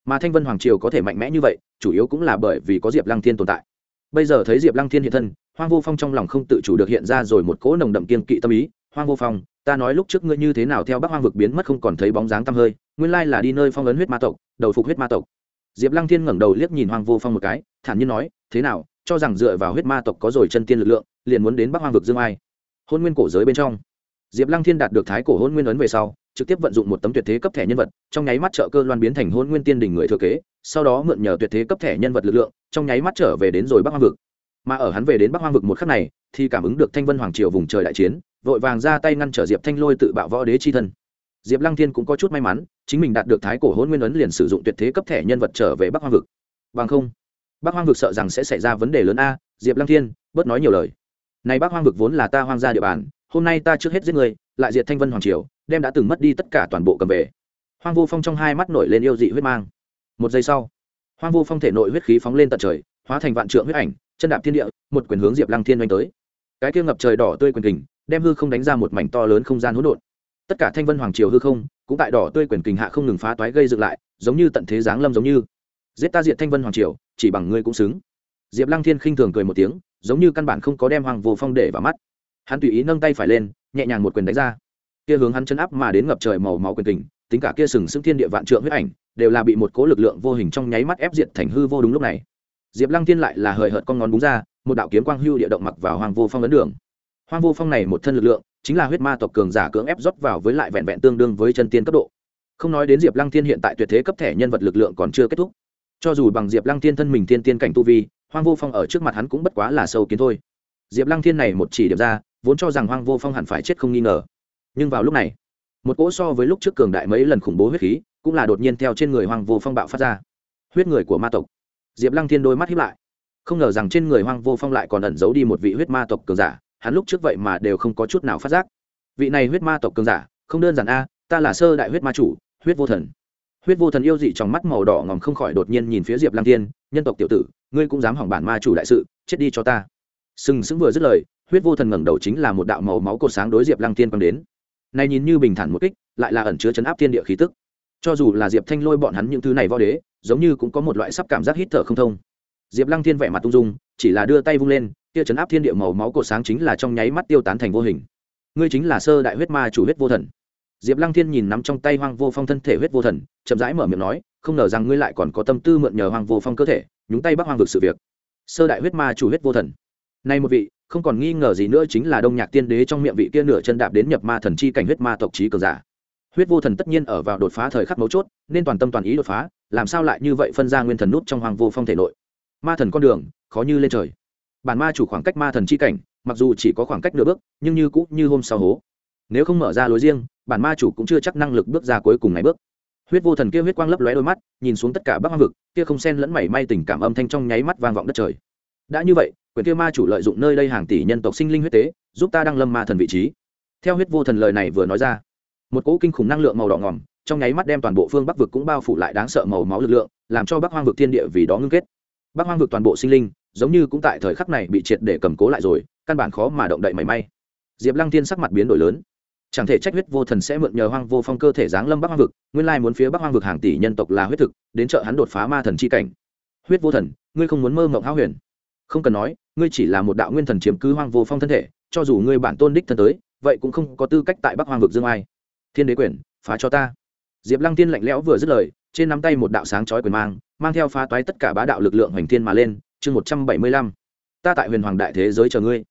Speaker 1: Mà thanh vân hoàng triều có thể mạnh mẽ như vậy, chủ yếu cũng là bởi vì có diệp lăng thiên tồn tại. Bây giờ thấy diệp lăng thiên hiện thân, hoang vô phong trong lòng không tự chủ được hiện ra rồi một cỗ nồng đậm kiên kỵ tâm ý hoang vô phong, ta nói lúc trước ngươi như thế nào theo bắc hoang vực biến mất không còn thấy bóng dáng tăm hơi, nguyên lai là đi nơi phong ấn huyết ma tộc, đầu phục huyết ma tộc. Diệp lăng thiên ngẩng đầu liếc nhìn hoang vô phong một cái, thản nhiên nói, thế nào, cho rằng dựa vào huyết ma tộc có rồi chân tiên lực lượng, liền muốn đến bắc hoang vực dương ai? Hôn nguyên cổ giới bên trong, diệp lăng thiên đạt được thái cổ hôn nguyên ấn về sau, trực tiếp vận dụng một tấm tuyệt thế cấp thẻ nhân vật, trong nháy mắt trợ cơ loan biến thành hôn nguyên tiên đỉnh người thừa kế, sau đó mượn nhờ tuyệt thế cấp thẻ nhân vật lực lượng, trong nháy mắt trở về đến rồi bắc hoang vực. Mà ở hắn về đến bắc hoang vực một khắc này, thì cảm ứng được thanh vân hoàng triều vùng trời đại chiến vội vàng ra tay ngăn trở diệp thanh lôi tự bạo võ đế chi thân. Diệp lăng thiên cũng có chút may mắn, chính mình đạt được thái cổ hôn nguyên ấn liền sử dụng tuyệt thế cấp thẻ nhân vật trở về bắc hoang vực. Bằng không, bắc hoang vực sợ rằng sẽ xảy ra vấn đề lớn a, diệp lăng thiên, bớt nói nhiều lời. Này bắc hoang vực vốn là ta hoang gia địa bàn, hôm nay ta trước hết giết người, lại diệt thanh vân hoàng triều, đem đã từng mất đi tất cả toàn bộ cầm về. Hoang vô phong trong hai mắt nổi lên yêu dị huyết mang. Một giây sau, hoang vô phong thể nội huyết khí phóng lên tận trời, hóa thành vạn trượng huyết ảnh, chân đạp thiên địa, một quyền hướng diệp lăng thiên oanh tới. Cái kia ngập trời đỏ tươi quyền kình đem hư không đánh ra một mảnh to lớn không gian hỗn độn. Tất cả thanh vân hoàng triều hư không cũng tại đỏ tươi quyền kình hạ không ngừng phá toái gây dựng lại, giống như tận thế giáng lâm giống như. Giết ta diệt thanh vân hoàng triều, chỉ bằng ngươi cũng xứng. Diệp lăng thiên khinh thường cười một tiếng, giống như căn bản không có đem hoàng vô phong để vào mắt. Hắn tùy ý nâng tay phải lên, nhẹ nhàng một quyền đánh ra. Kia hướng hắn chân áp mà đến ngập trời màu máu quyền kình, tính cả kia sừng sững thiên địa vạn trượng huyết ảnh, đều là bị một cố lực lượng vô hình trong nháy mắt ép diệt thành hư vô đúng lúc này. Diệp lăng thiên lại là hời hợt con ngón búng ra, một đạo kiếm quang hưu địa động mặc vào hoàng vô phong ấn đường. Hoang vô phong này một thân lực lượng, chính là huyết ma tộc cường giả cưỡng ép rót vào với lại vẹn vẹn tương đương với chân tiên cấp độ. Không nói đến diệp lăng thiên hiện tại tuyệt thế cấp thẻ nhân vật lực lượng còn chưa kết thúc. Cho dù bằng diệp lăng thiên thân mình tiên tiên cảnh tu vi, Hoang vô phong ở trước mặt hắn cũng bất quá là sâu kiến thôi. Diệp lăng thiên này một chỉ điểm ra, vốn cho rằng hoang vô phong hẳn phải chết không nghi ngờ. Nhưng vào lúc này, một cỗ so với lúc trước cường đại mấy lần khủng bố huyết khí, cũng là đột nhiên theo trên người hoang vô phong bạo phát ra. Huyết người của ma tộc. Diệp lăng thiên đôi mắt hiếp lại. Không ngờ rằng trên người hoang vô phong lại còn ẩn giấu đi một vị huyết ma tộc cường giả hắn lúc trước vậy mà đều không có chút nào phát giác. Vị này huyết ma tộc cường giả, không đơn giản a, ta là sơ đại huyết ma chủ, huyết vô thần. Huyết vô thần yêu dị trong mắt màu đỏ ngòm không khỏi đột nhiên nhìn phía diệp lăng thiên, nhân tộc tiểu tử, ngươi cũng dám hỏng bản ma chủ đại sự, chết đi cho ta. Sừng sững vừa dứt lời, huyết vô thần ngẩng đầu chính là một đạo màu máu cột sáng đối diệp lăng thiên quang đến. Này nhìn như bình thản một kích, lại là ẩn chứa chấn áp thiên địa khí tức. Cho dù là diệp thanh lôi bọn hắn những thứ này võ đế, giống như cũng có một loại sắp cảm giác hít thở không thông. Diệp lăng thiên vẻ mặt tung dung, chỉ là đưa tay vung lên kia chấn áp thiên địa màu máu cổ sáng chính là trong nháy mắt tiêu tán thành vô hình. Ngươi chính là sơ đại huyết ma chủ huyết vô thần. Diệp lăng thiên nhìn nắm trong tay hoang vô phong thân thể huyết vô thần, chậm rãi mở miệng nói, không ngờ rằng ngươi lại còn có tâm tư mượn nhờ hoang vô phong cơ thể, nhúng tay bắc hoang vực sự việc. Sơ đại huyết ma chủ huyết vô thần. Nay một vị, không còn nghi ngờ gì nữa chính là đông nhạc tiên đế trong miệng vị kia nửa chân đạp đến nhập ma thần chi cảnh huyết ma tộc trí cường giả. Huyết vô thần tất nhiên ở vào đột phá thời khắc mấu chốt, nên toàn tâm toàn ý đột phá, làm sao lại như vậy phân ra nguyên thần nút trong hoàng vô phong thể nội? Ma thần con đường, khó như lên trời bản ma chủ khoảng cách ma thần chi cảnh, mặc dù chỉ có khoảng cách nửa bước, nhưng như cũng như hôm sau hố. Nếu không mở ra lối riêng, bản ma chủ cũng chưa chắc năng lực bước ra cuối cùng ngày bước. Huyết vô thần kia huyết quang lấp lóe đôi mắt, nhìn xuống tất cả bắc hoang vực, kia không sen lẫn mảy may tình cảm âm thanh trong nháy mắt vang vọng đất trời. Đã như vậy quyền kia ma chủ lợi dụng nơi đây hàng tỷ nhân tộc sinh linh huyết tế, giúp ta đăng lâm ma thần vị trí. Theo huyết vô thần lời này vừa nói ra, một cỗ kinh khủng năng lượng màu đỏ ngòm, trong nháy mắt đem toàn bộ phương bắc vực cũng bao phủ lại đáng sợ màu máu lực lượng, làm cho bắc hoang vực thiên địa vì đó ngưng kết. Bắc hoang vực toàn bộ sinh linh giống như cũng tại thời khắc này bị triệt để cầm cố lại rồi, căn bản khó mà động đậy mảy may. Diệp lăng Thiên sắc mặt biến đổi lớn. Chẳng thể trách huyết vô thần sẽ mượn nhờ hoang vô phong cơ thể giáng lâm bắc hoang vực, nguyên lai muốn phía bắc hoang vực hàng tỷ nhân tộc là huyết thực, đến chợ hắn đột phá ma thần c h i cảnh. Huyết vô thần, ngươi không muốn mơ mộng háo huyền. Không cần nói, ngươi chỉ là một đạo nguyên thần chiếm cứ hoang vô phong thân thể, cho dù ngươi bản tôn đích thân tới, vậy cũng không có tư cách tại bắc hoang vực dương ai. Thiên đế quyền, phá cho ta. Diệp lăng tiên lạnh lẽo vừa dứt lời, trên nắm tay một đạo sáng chói quyền mang mang theo phá toái tất cả bá đạo lực lượng hoành thiên mà lên chương một trăm bảy mươi lăm, ta tại huyền hoàng đại thế giới chờ ngươi.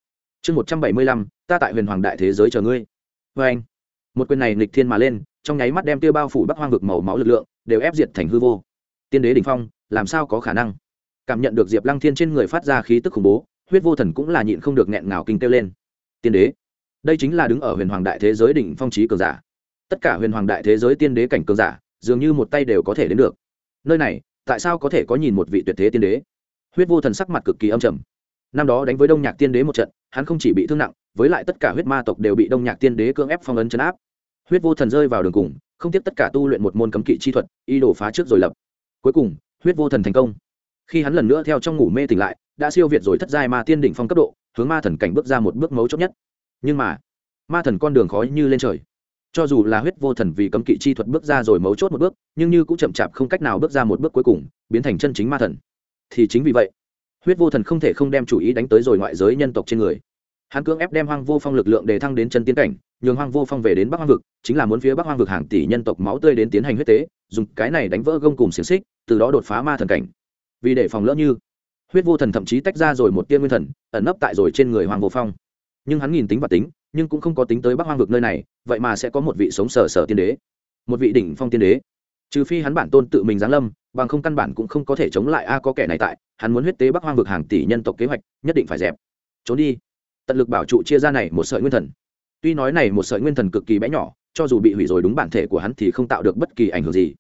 Speaker 1: Chương một trăm bảy mươi lăm, ta tại huyền hoàng đại thế giới chờ ngươi. Vê anh, một quyền này nghịch thiên mà lên, trong nháy mắt đem tiêu bao phủ bắc hoang vực màu máu lực lượng, đều ép diệt thành hư vô. Tiên đế đ ỉ n h phong, làm sao có khả năng? Cảm nhận được diệp lăng thiên trên người phát ra khí tức khủng bố, huyết vô thần cũng là nhịn không được nghẹn ngào kinh kêu lên. Tiên đế, đây chính là đứng ở huyền hoàng đại thế giới đỉnh phong trí cường giả. Tất cả huyền hoàng đại thế giới tiên đế cảnh cường giả, dường như một tay đều có thể đến được. Nơi này, tại sao có thể có nhìn một vị tuyệt thế tiên đế? Huyết vô thần sắc mặt cực kỳ âm trầm. Năm đó đánh với đông nhạc tiên đế một trận, hắn không chỉ bị thương nặng, với lại tất cả huyết ma tộc đều bị đông nhạc tiên đế cưỡng ép phong ấn chấn áp. Huyết vô thần rơi vào đường cùng, không tiếp tất cả tu luyện một môn cấm kỵ chi thuật y đổ phá trước rồi lập. Cuối cùng, huyết vô thần thành công. Khi hắn lần nữa theo trong ngủ mê tỉnh lại, đã siêu việt rồi thất giai ma tiên đỉnh phong cấp độ, hướng ma thần cảnh bước ra một bước mấu chốt nhất. Nhưng mà, ma thần con đường khó như lên trời. Cho dù là huyết vô thần vì cấm kỵ chi thuật bước ra rồi mấu chốt một bước, nhưng như cũng chậm chạp không cách nào bước ra một bước cuối cùng, biến thành chân chính ma thần thì chính vì vậy, huyết vô thần không thể không đem chủ ý đánh tới rồi ngoại giới nhân tộc trên người. Hắn cưỡng ép đem hoang vô phong lực lượng để thăng đến chân tiến cảnh, nhường hoang vô phong về đến bắc hoang vực, chính là muốn phía bắc hoang vực hàng tỷ nhân tộc máu tươi đến tiến hành huyết tế, dùng cái này đánh vỡ gông cùng xiềng xích, từ đó đột phá ma thần cảnh. Vì để phòng lỡ như, huyết vô thần thậm chí tách ra rồi một tiên nguyên thần, ẩn nấp tại rồi trên người hoàng vô phong. Nhưng hắn nhìn tính và tính, nhưng cũng không có tính tới bắc hoang vực nơi này, vậy mà sẽ có một vị sống sờ sờ tiên đế, một vị đỉnh phong tiên đế trừ phi hắn bản tôn tự mình giáng lâm, bằng không căn bản cũng không có thể chống lại a có kẻ này tại, hắn muốn huyết tế bắc hoang vực hàng tỷ nhân tộc kế hoạch, nhất định phải dẹp. Trốn đi. Tận lực bảo trụ chia ra này một sợi nguyên thần. Tuy nói này một sợi nguyên thần cực kỳ bé nhỏ, cho dù bị hủy rồi đúng bản thể của hắn thì không tạo được bất kỳ ảnh hưởng gì.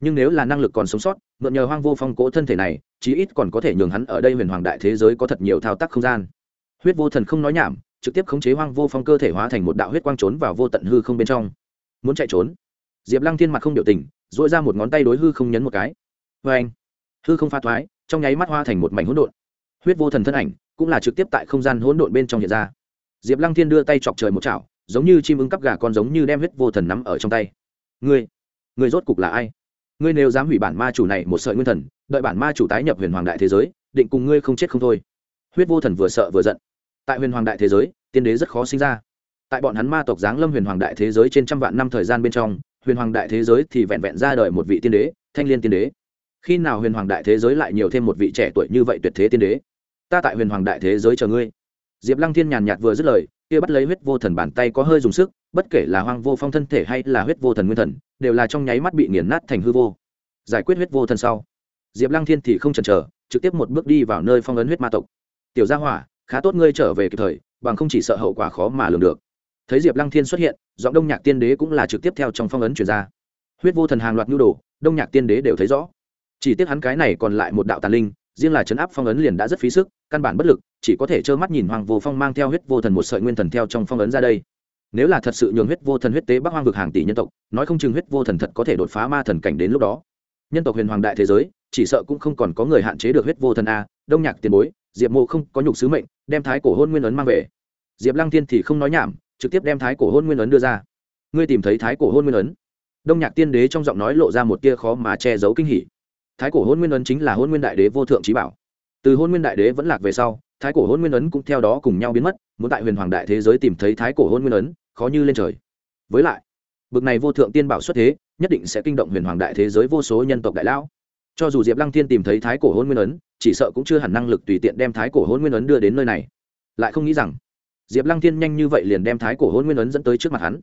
Speaker 1: Nhưng nếu là năng lực còn sống sót, mượn nhờ hoang vô phong cố thân thể này, chí ít còn có thể nhường hắn ở đây huyền hoàng đại thế giới có thật nhiều thao tác không gian. Huyết vô thần không nói nhảm, trực tiếp khống chế hoang vô phong cơ thể hóa thành một đạo huyết quang trốn vào vô tận hư không bên trong. Muốn chạy trốn? Diệp lăng thiên mặt không biểu tình dội ra một ngón tay đối hư không nhấn một cái. Vê anh, hư không pha thoái, trong nháy mắt hoa thành một mảnh hỗn độn. Huyết vô thần thân ảnh cũng là trực tiếp tại không gian hỗn độn bên trong hiện ra. Diệp lăng thiên đưa tay chọc trời một chảo, giống như chim ưng cắp gà con giống như đem huyết vô thần nắm ở trong tay. Ngươi ngươi rốt cục là ai? Ngươi nếu dám hủy bản ma chủ này một sợi nguyên thần, đợi bản ma chủ tái nhập huyền hoàng đại thế giới, định cùng ngươi không chết không thôi. Huyết vô thần vừa sợ vừa giận. Tại huyền hoàng đại thế giới, tiên đế rất khó sinh ra. Tại bọn hắn ma tộc giáng lâm huyền hoàng đại thế giới trên trăm vạn năm thời gian bên trong huyền hoàng đại thế giới thì vẹn vẹn ra đời một vị tiên đế, thanh l i ê n tiên đế. Khi nào huyền hoàng đại thế giới lại nhiều thêm một vị trẻ tuổi như vậy tuyệt thế tiên đế? Ta tại huyền hoàng đại thế giới chờ ngươi. Diệp lăng thiên nhàn nhạt vừa dứt lời, kia bắt lấy huyết vô thần bàn tay có hơi dùng sức, bất kể là hoang vô phong thân thể hay là huyết vô thần nguyên thần, đều là trong nháy mắt bị nghiền nát thành hư vô. Giải quyết huyết vô thần sau, diệp lăng thiên thì không chần chờ, trực tiếp một bước đi vào nơi phong ấn huyết ma tộc. Tiểu gia hỏa, khá tốt ngươi trở về kịp thời, bằng không chỉ sợ hậu quả khó mà lường được thấy diệp lăng thiên xuất hiện, giọng đông nhạc tiên đế cũng là trực tiếp theo trong phong ấn chuyển ra. Huyết vô thần hàng loạt nhu đồ, đông nhạc tiên đế đều thấy rõ. Chỉ tiếc hắn cái này còn lại một đạo tàn linh, riêng là chấn áp phong ấn liền đã rất phí sức, căn bản bất lực, chỉ có thể trơ mắt nhìn hoàng vô phong mang theo huyết vô thần một sợi nguyên thần theo trong phong ấn ra đây. Nếu là thật sự nhường huyết vô thần huyết tế bắc hoang vực hàng tỷ nhân tộc, nói không chừng huyết vô thần thật có thể đột phá ma thần cảnh đến lúc đó. Nhân tộc huyền hoàng đại thế giới, chỉ sợ cũng không còn có người hạn chế được huyết vô thần a, đông nhạc tiền bối, diệp mộ không có nhục sứ mệnh, đem thái cổ hôn nguyên ấn mang về. Diệp lăng Thiên thì không nói nhảm trực tiếp đem thái cổ hôn nguyên ấn đưa ra. Ngươi tìm thấy thái cổ hôn nguyên ấn. Đông nhạc tiên đế trong giọng nói lộ ra một tia khó mà che giấu kinh hỉ. Thái cổ hôn nguyên ấn chính là hôn nguyên đại đế vô thượng trí bảo. Từ hôn nguyên đại đế vẫn lạc về sau, thái cổ hôn nguyên ấn cũng theo đó cùng nhau biến mất, muốn tại huyền hoàng đại thế giới tìm thấy thái cổ hôn nguyên ấn, khó như lên trời. Với lại, bực này vô thượng tiên bảo xuất thế, nhất định sẽ kinh động huyền hoàng đại thế giới vô số nhân tộc đại lão. Cho dù diệp lăng thiên tìm thấy thái cổ hôn nguyên ấn, chỉ sợ cũng chưa hẳn năng lực tùy tiện đem thái cổ hôn nguyên ấn đưa đến nơi này. Lại không nghĩ rằng diệp lăng thiên nhanh như vậy liền đem thái cổ hôn nguyên ấn dẫn tới trước mặt hắn.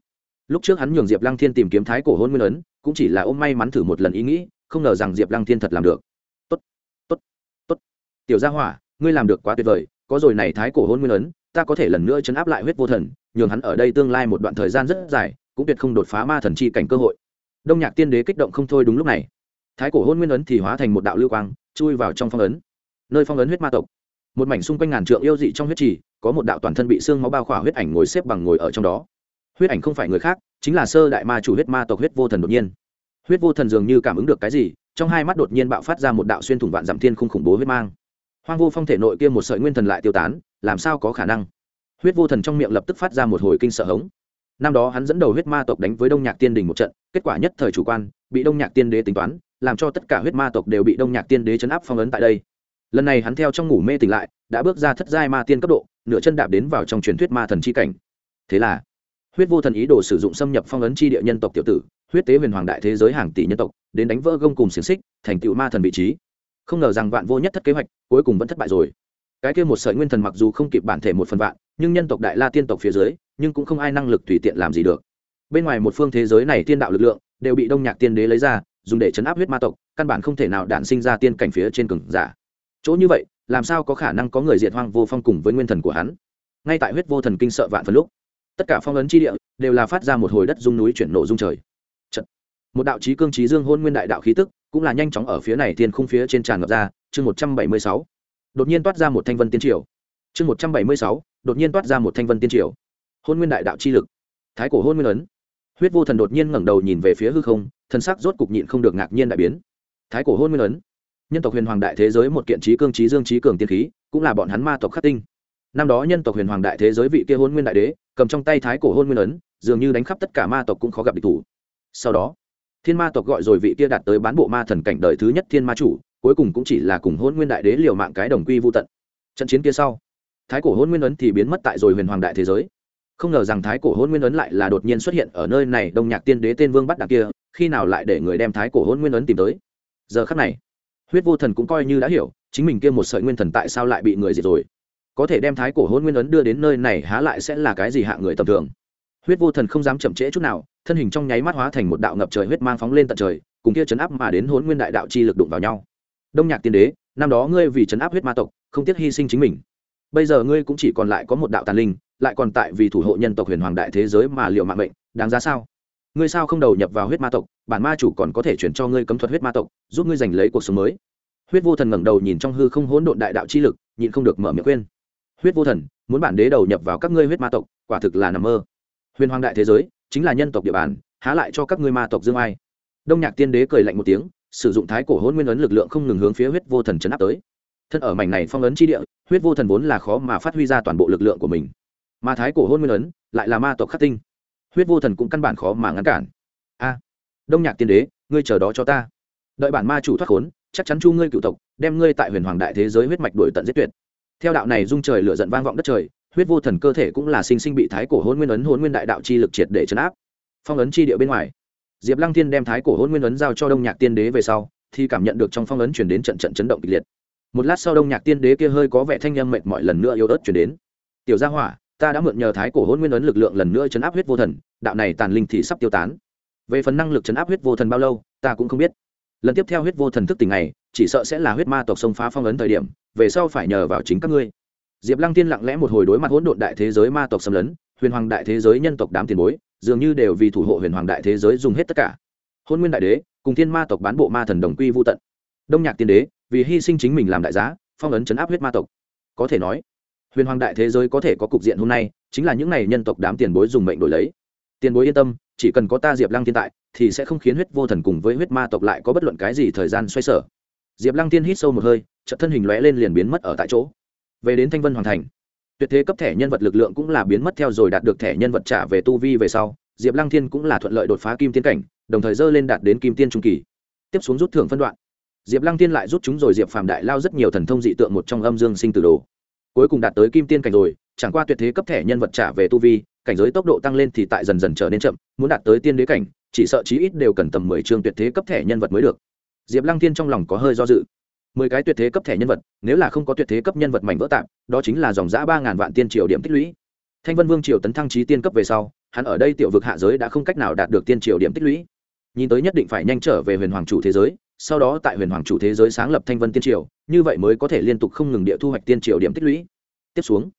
Speaker 1: Lúc trước hắn nhường diệp lăng thiên tìm kiếm thái cổ hôn nguyên ấn, cũng chỉ là ôm may mắn thử một lần ý nghĩ, không ngờ rằng diệp lăng thiên thật làm được. Tốt tốt tốt. Tiểu gia hỏa, ngươi làm được quá tuyệt vời, có rồi này thái cổ hôn nguyên ấn, ta có thể lần nữa chấn áp lại huyết vô thần, nhường hắn ở đây tương lai một đoạn thời gian rất dài, cũng tuyệt không đột phá ma thần chi cảnh cơ hội. Đông nhạc tiên đế kích động không thôi đúng lúc này. Thái cổ hôn nguyên ấn thì hóa thành một đạo lưu quang, chui vào trong phong ấn. Nơi phong ấn huyết ma tộc. Một mảnh xung quanh ngàn trượng yêu dị trong huyết trì có một đạo toàn thân bị xương máu bao khỏa huyết ảnh ngồi xếp bằng ngồi ở trong đó. Huyết ảnh không phải người khác, chính là sơ đại ma chủ huyết ma tộc huyết vô thần đột nhiên. Huyết vô thần dường như cảm ứng được cái gì, trong hai mắt đột nhiên bạo phát ra một đạo xuyên thủng vạn giảm thiên không khủng bố huyết mang. Hoang vô phong thể nội kia một sợi nguyên thần lại tiêu tán, làm sao có khả năng? Huyết vô thần trong miệng lập tức phát ra một hồi kinh sợ hống. Năm đó hắn dẫn đầu huyết ma tộc đánh với đông nhạc tiên đình một trận, kết quả nhất thời chủ quan, bị đông nhạc tiên đế tính toán, làm cho tất cả huyết ma tộc đều bị đông nhạc tiên đế chấn áp phong ấn tại đây lần này hắn theo trong ngủ mê tỉnh lại, đã bước ra thất giai ma tiên cấp độ, nửa chân đạp đến vào trong truyền thuyết ma thần c h i cảnh. Thế là, huyết vô thần ý đồ sử dụng xâm nhập phong ấn c h i địa nhân tộc tiểu tử, huyết tế huyền hoàng đại thế giới hàng tỷ nhân tộc, đến đánh vỡ gông cùng xiềng xích, thành tựu ma thần vị trí. Không ngờ rằng vạn vô nhất thất kế hoạch, cuối cùng vẫn thất bại rồi. Cái kia một sợi nguyên thần mặc dù không kịp bản thể một phần vạn, nhưng nhân tộc đại la tiên tộc phía dưới, nhưng cũng không ai năng lực tùy tiện làm gì được. Bên ngoài một phương thế giới này tiên đạo lực lượng, đều bị đông nhạc tiên đế lấy ra, dùng để chấn áp huyết ma tộc, căn bản không thể nào đản sinh ra tiên cảnh phía trên cường giả chỗ như vậy, làm sao có khả năng có người diệt hoang vô phong cùng với nguyên thần của hắn? Ngay tại huyết vô thần kinh sợ vạn phần lúc, tất cả phong ấn chi địa đều là phát ra một hồi đất dung núi chuyển nổ dung trời. Một đạo trí cương trí dương hôn nguyên đại đạo khí tức cũng là nhanh chóng ở phía này thiên khung phía trên tràn ngập ra, chương một trăm bảy mươi sáu. Đột nhiên toát ra một thanh vân tiên triều. Chương một trăm bảy mươi sáu, đột nhiên toát ra một thanh vân tiên triều. Hôn nguyên đại đạo chi lực. Thái cổ hôn nguyên ấn. Huyết vô thần đột nhiên ngẩng đầu nhìn về phía hư không thần sắc rốt cục nhịn không được ngạc nhiên đại biến. Thái cổ hôn nguyên ấn nhân tộc huyền hoàng đại thế giới một kiện trí cương trí dương trí cường tiên khí, cũng là bọn hắn ma tộc khắc tinh. Năm đó nhân tộc huyền hoàng đại thế giới vị kia hôn nguyên đại đế, cầm trong tay thái cổ hôn nguyên ấn, dường như đánh khắp tất cả ma tộc cũng khó gặp địch thủ. Sau đó, thiên ma tộc gọi rồi vị kia đạt tới bán bộ ma thần cảnh đời thứ nhất thiên ma chủ, cuối cùng cũng chỉ là cùng hôn nguyên đại đế liều mạng cái đồng quy vô tận. Trận chiến kia sau, thái cổ hôn nguyên ấn thì biến mất tại rồi huyền hoàng đại thế giới. Không ngờ rằng thái cổ hôn nguyên ấn lại là đột nhiên xuất hiện ở nơi này, đông nhạc tiên đế tên vương bắt đặc kia, khi nào lại để người đem thái cổ hôn nguyên ấn tìm tới? Giờ khắc này huyết vô thần cũng coi như đã hiểu, chính mình kia một sợi nguyên thần tại sao lại bị người diệt rồi. Có thể đem thái cổ hôn nguyên ấn đưa đến nơi này há lại sẽ là cái gì hạ người tầm thường. Huyết vô thần không dám chậm trễ chút nào, thân hình trong nháy mắt hóa thành một đạo ngập trời huyết mang phóng lên tận trời, cùng kia chấn áp mà đến hôn nguyên đại đạo chi lực đụng vào nhau. Đông nhạc tiên đế, năm đó ngươi vì chấn áp huyết ma tộc, không tiếc hy sinh chính mình. Bây giờ ngươi cũng chỉ còn lại có một đạo tàn linh, lại còn tại vì thủ hộ nhân tộc huyền hoàng đại thế giới mà liệu mạng mệnh, đáng giá sao? Ngươi sao không đầu nhập vào huyết ma tộc, bản ma chủ còn có thể chuyển cho ngươi cấm thuật huyết ma tộc, giúp ngươi giành lấy cuộc sống mới. Huyết vô thần ngẩng đầu nhìn trong hư không hỗn độn đại đạo chi lực, nhịn không được mở miệng khuyên. Huyết vô thần, muốn bản đế đầu nhập vào các ngươi huyết ma tộc, quả thực là nằm mơ. Huyền hoàng đại thế giới, chính là nhân tộc địa bàn, há lại cho các ngươi ma tộc dương ai? Đông nhạc tiên đế cười lạnh một tiếng, sử dụng thái cổ hôn nguyên ấn lực lượng không ngừng hướng phía huyết vô thần chấn áp tới. Thân ở mảnh này phong ấn chi địa, huyết vô thần vốn là khó mà phát huy ra toàn bộ lực lượng của mình. Mà thái cổ hôn nguyên ấn, lại là ma tộc khắc tinh huyết vô thần cũng căn bản khó mà ngăn cản. A, đông nhạc tiên đế, ngươi chờ đó cho ta. Đợi bản ma chủ thoát khốn, chắc chắn chu ngươi cựu tộc, đem ngươi tại huyền hoàng đại thế giới huyết mạch đổi tận giết tuyệt. Theo đạo này dung trời lửa giận vang vọng đất trời, huyết vô thần cơ thể cũng là sinh sinh bị thái cổ hôn nguyên ấn, hôn nguyên đại đạo chi lực triệt để chấn áp. Phong ấn chi địa bên ngoài, diệp lăng thiên đem thái cổ hôn nguyên ấn giao cho đông nhạc tiên đế về sau, thì cảm nhận được trong phong ấn chuyển đến trận trận chấn động kịch liệt. Một lát sau đông nhạc tiên đế kia hơi có vẻ thanh âm mệt mọi lần nữa yếu ớt chuyển đến. Tiểu gia hỏa ta đã mượn nhờ thái cổ hôn nguyên ấn lực lượng lần nữa chấn áp huyết vô thần, đạo này tàn linh thì sắp tiêu tán. Về phần năng lực chấn áp huyết vô thần bao lâu, ta cũng không biết. Lần tiếp theo huyết vô thần thức tỉnh này, chỉ sợ sẽ là huyết ma tộc xông phá phong ấn thời điểm, về sau phải nhờ vào chính các ngươi. Diệp lăng tiên lặng lẽ một hồi đối mặt hỗn độn đại thế giới ma tộc xâm lấn, huyền hoàng đại thế giới nhân tộc đám tiền bối, dường như đều vì thủ hộ huyền hoàng đại thế giới dùng hết tất cả. Hôn nguyên đại đế, cùng thiên ma tộc bán bộ ma thần đồng quy vô tận. Đông nhạc tiên đế, vì hy sinh chính mình làm đại giá, phong ấn chấn áp huyết ma tộc. Có thể nói huyền hoàng đại thế giới có thể có cục diện hôm nay, chính là những n à y nhân tộc đám tiền bối dùng mệnh đổi lấy. Tiền bối yên tâm, chỉ cần có ta diệp lăng thiên tại, thì sẽ không khiến huyết vô thần cùng với huyết ma tộc lại có bất luận cái gì thời gian xoay sở. Diệp lăng tiên hít sâu một hơi, chợt thân hình lóe lên liền biến mất ở tại chỗ. Về đến thanh vân hoàng thành, tuyệt thế cấp thẻ nhân vật lực lượng cũng là biến mất theo rồi đạt được thẻ nhân vật trả về tu vi về sau, diệp lăng thiên cũng là thuận lợi đột phá kim tiên cảnh, đồng thời dơ lên đạt đến kim tiên trung kỳ. Tiếp xuống rút thưởng phân đoạn. Diệp lăng Thiên lại rút chúng rồi diệp phàm đại lao rất nhiều thần thông dị tượng một trong âm dương sinh tử đồ cuối cùng đạt tới kim tiên cảnh rồi, chẳng qua tuyệt thế cấp thẻ nhân vật trả về tu vi, cảnh giới tốc độ tăng lên thì tại dần dần trở nên chậm, muốn đạt tới tiên đế cảnh, chỉ sợ chí ít đều cần tầm mười chương tuyệt thế cấp thẻ nhân vật mới được. Diệp lăng Thiên trong lòng có hơi do dự. Mười cái tuyệt thế cấp thẻ nhân vật, nếu là không có tuyệt thế cấp nhân vật mảnh vỡ tạm, đó chính là dòng giã ba ngàn vạn tiên triều điểm tích lũy. Thanh vân vương triều tấn thăng trí tiên cấp về sau, hắn ở đây tiểu vực hạ giới đã không cách nào đạt được tiên triều điểm tích lũy. Nhìn tới nhất định phải nhanh trở về huyền hoàng chủ thế giới sau đó tại huyền hoàng chủ thế giới sáng lập thanh vân tiên triều, như vậy mới có thể liên tục không ngừng địa thu hoạch tiên triều điểm tích lũy. Tiếp xuống,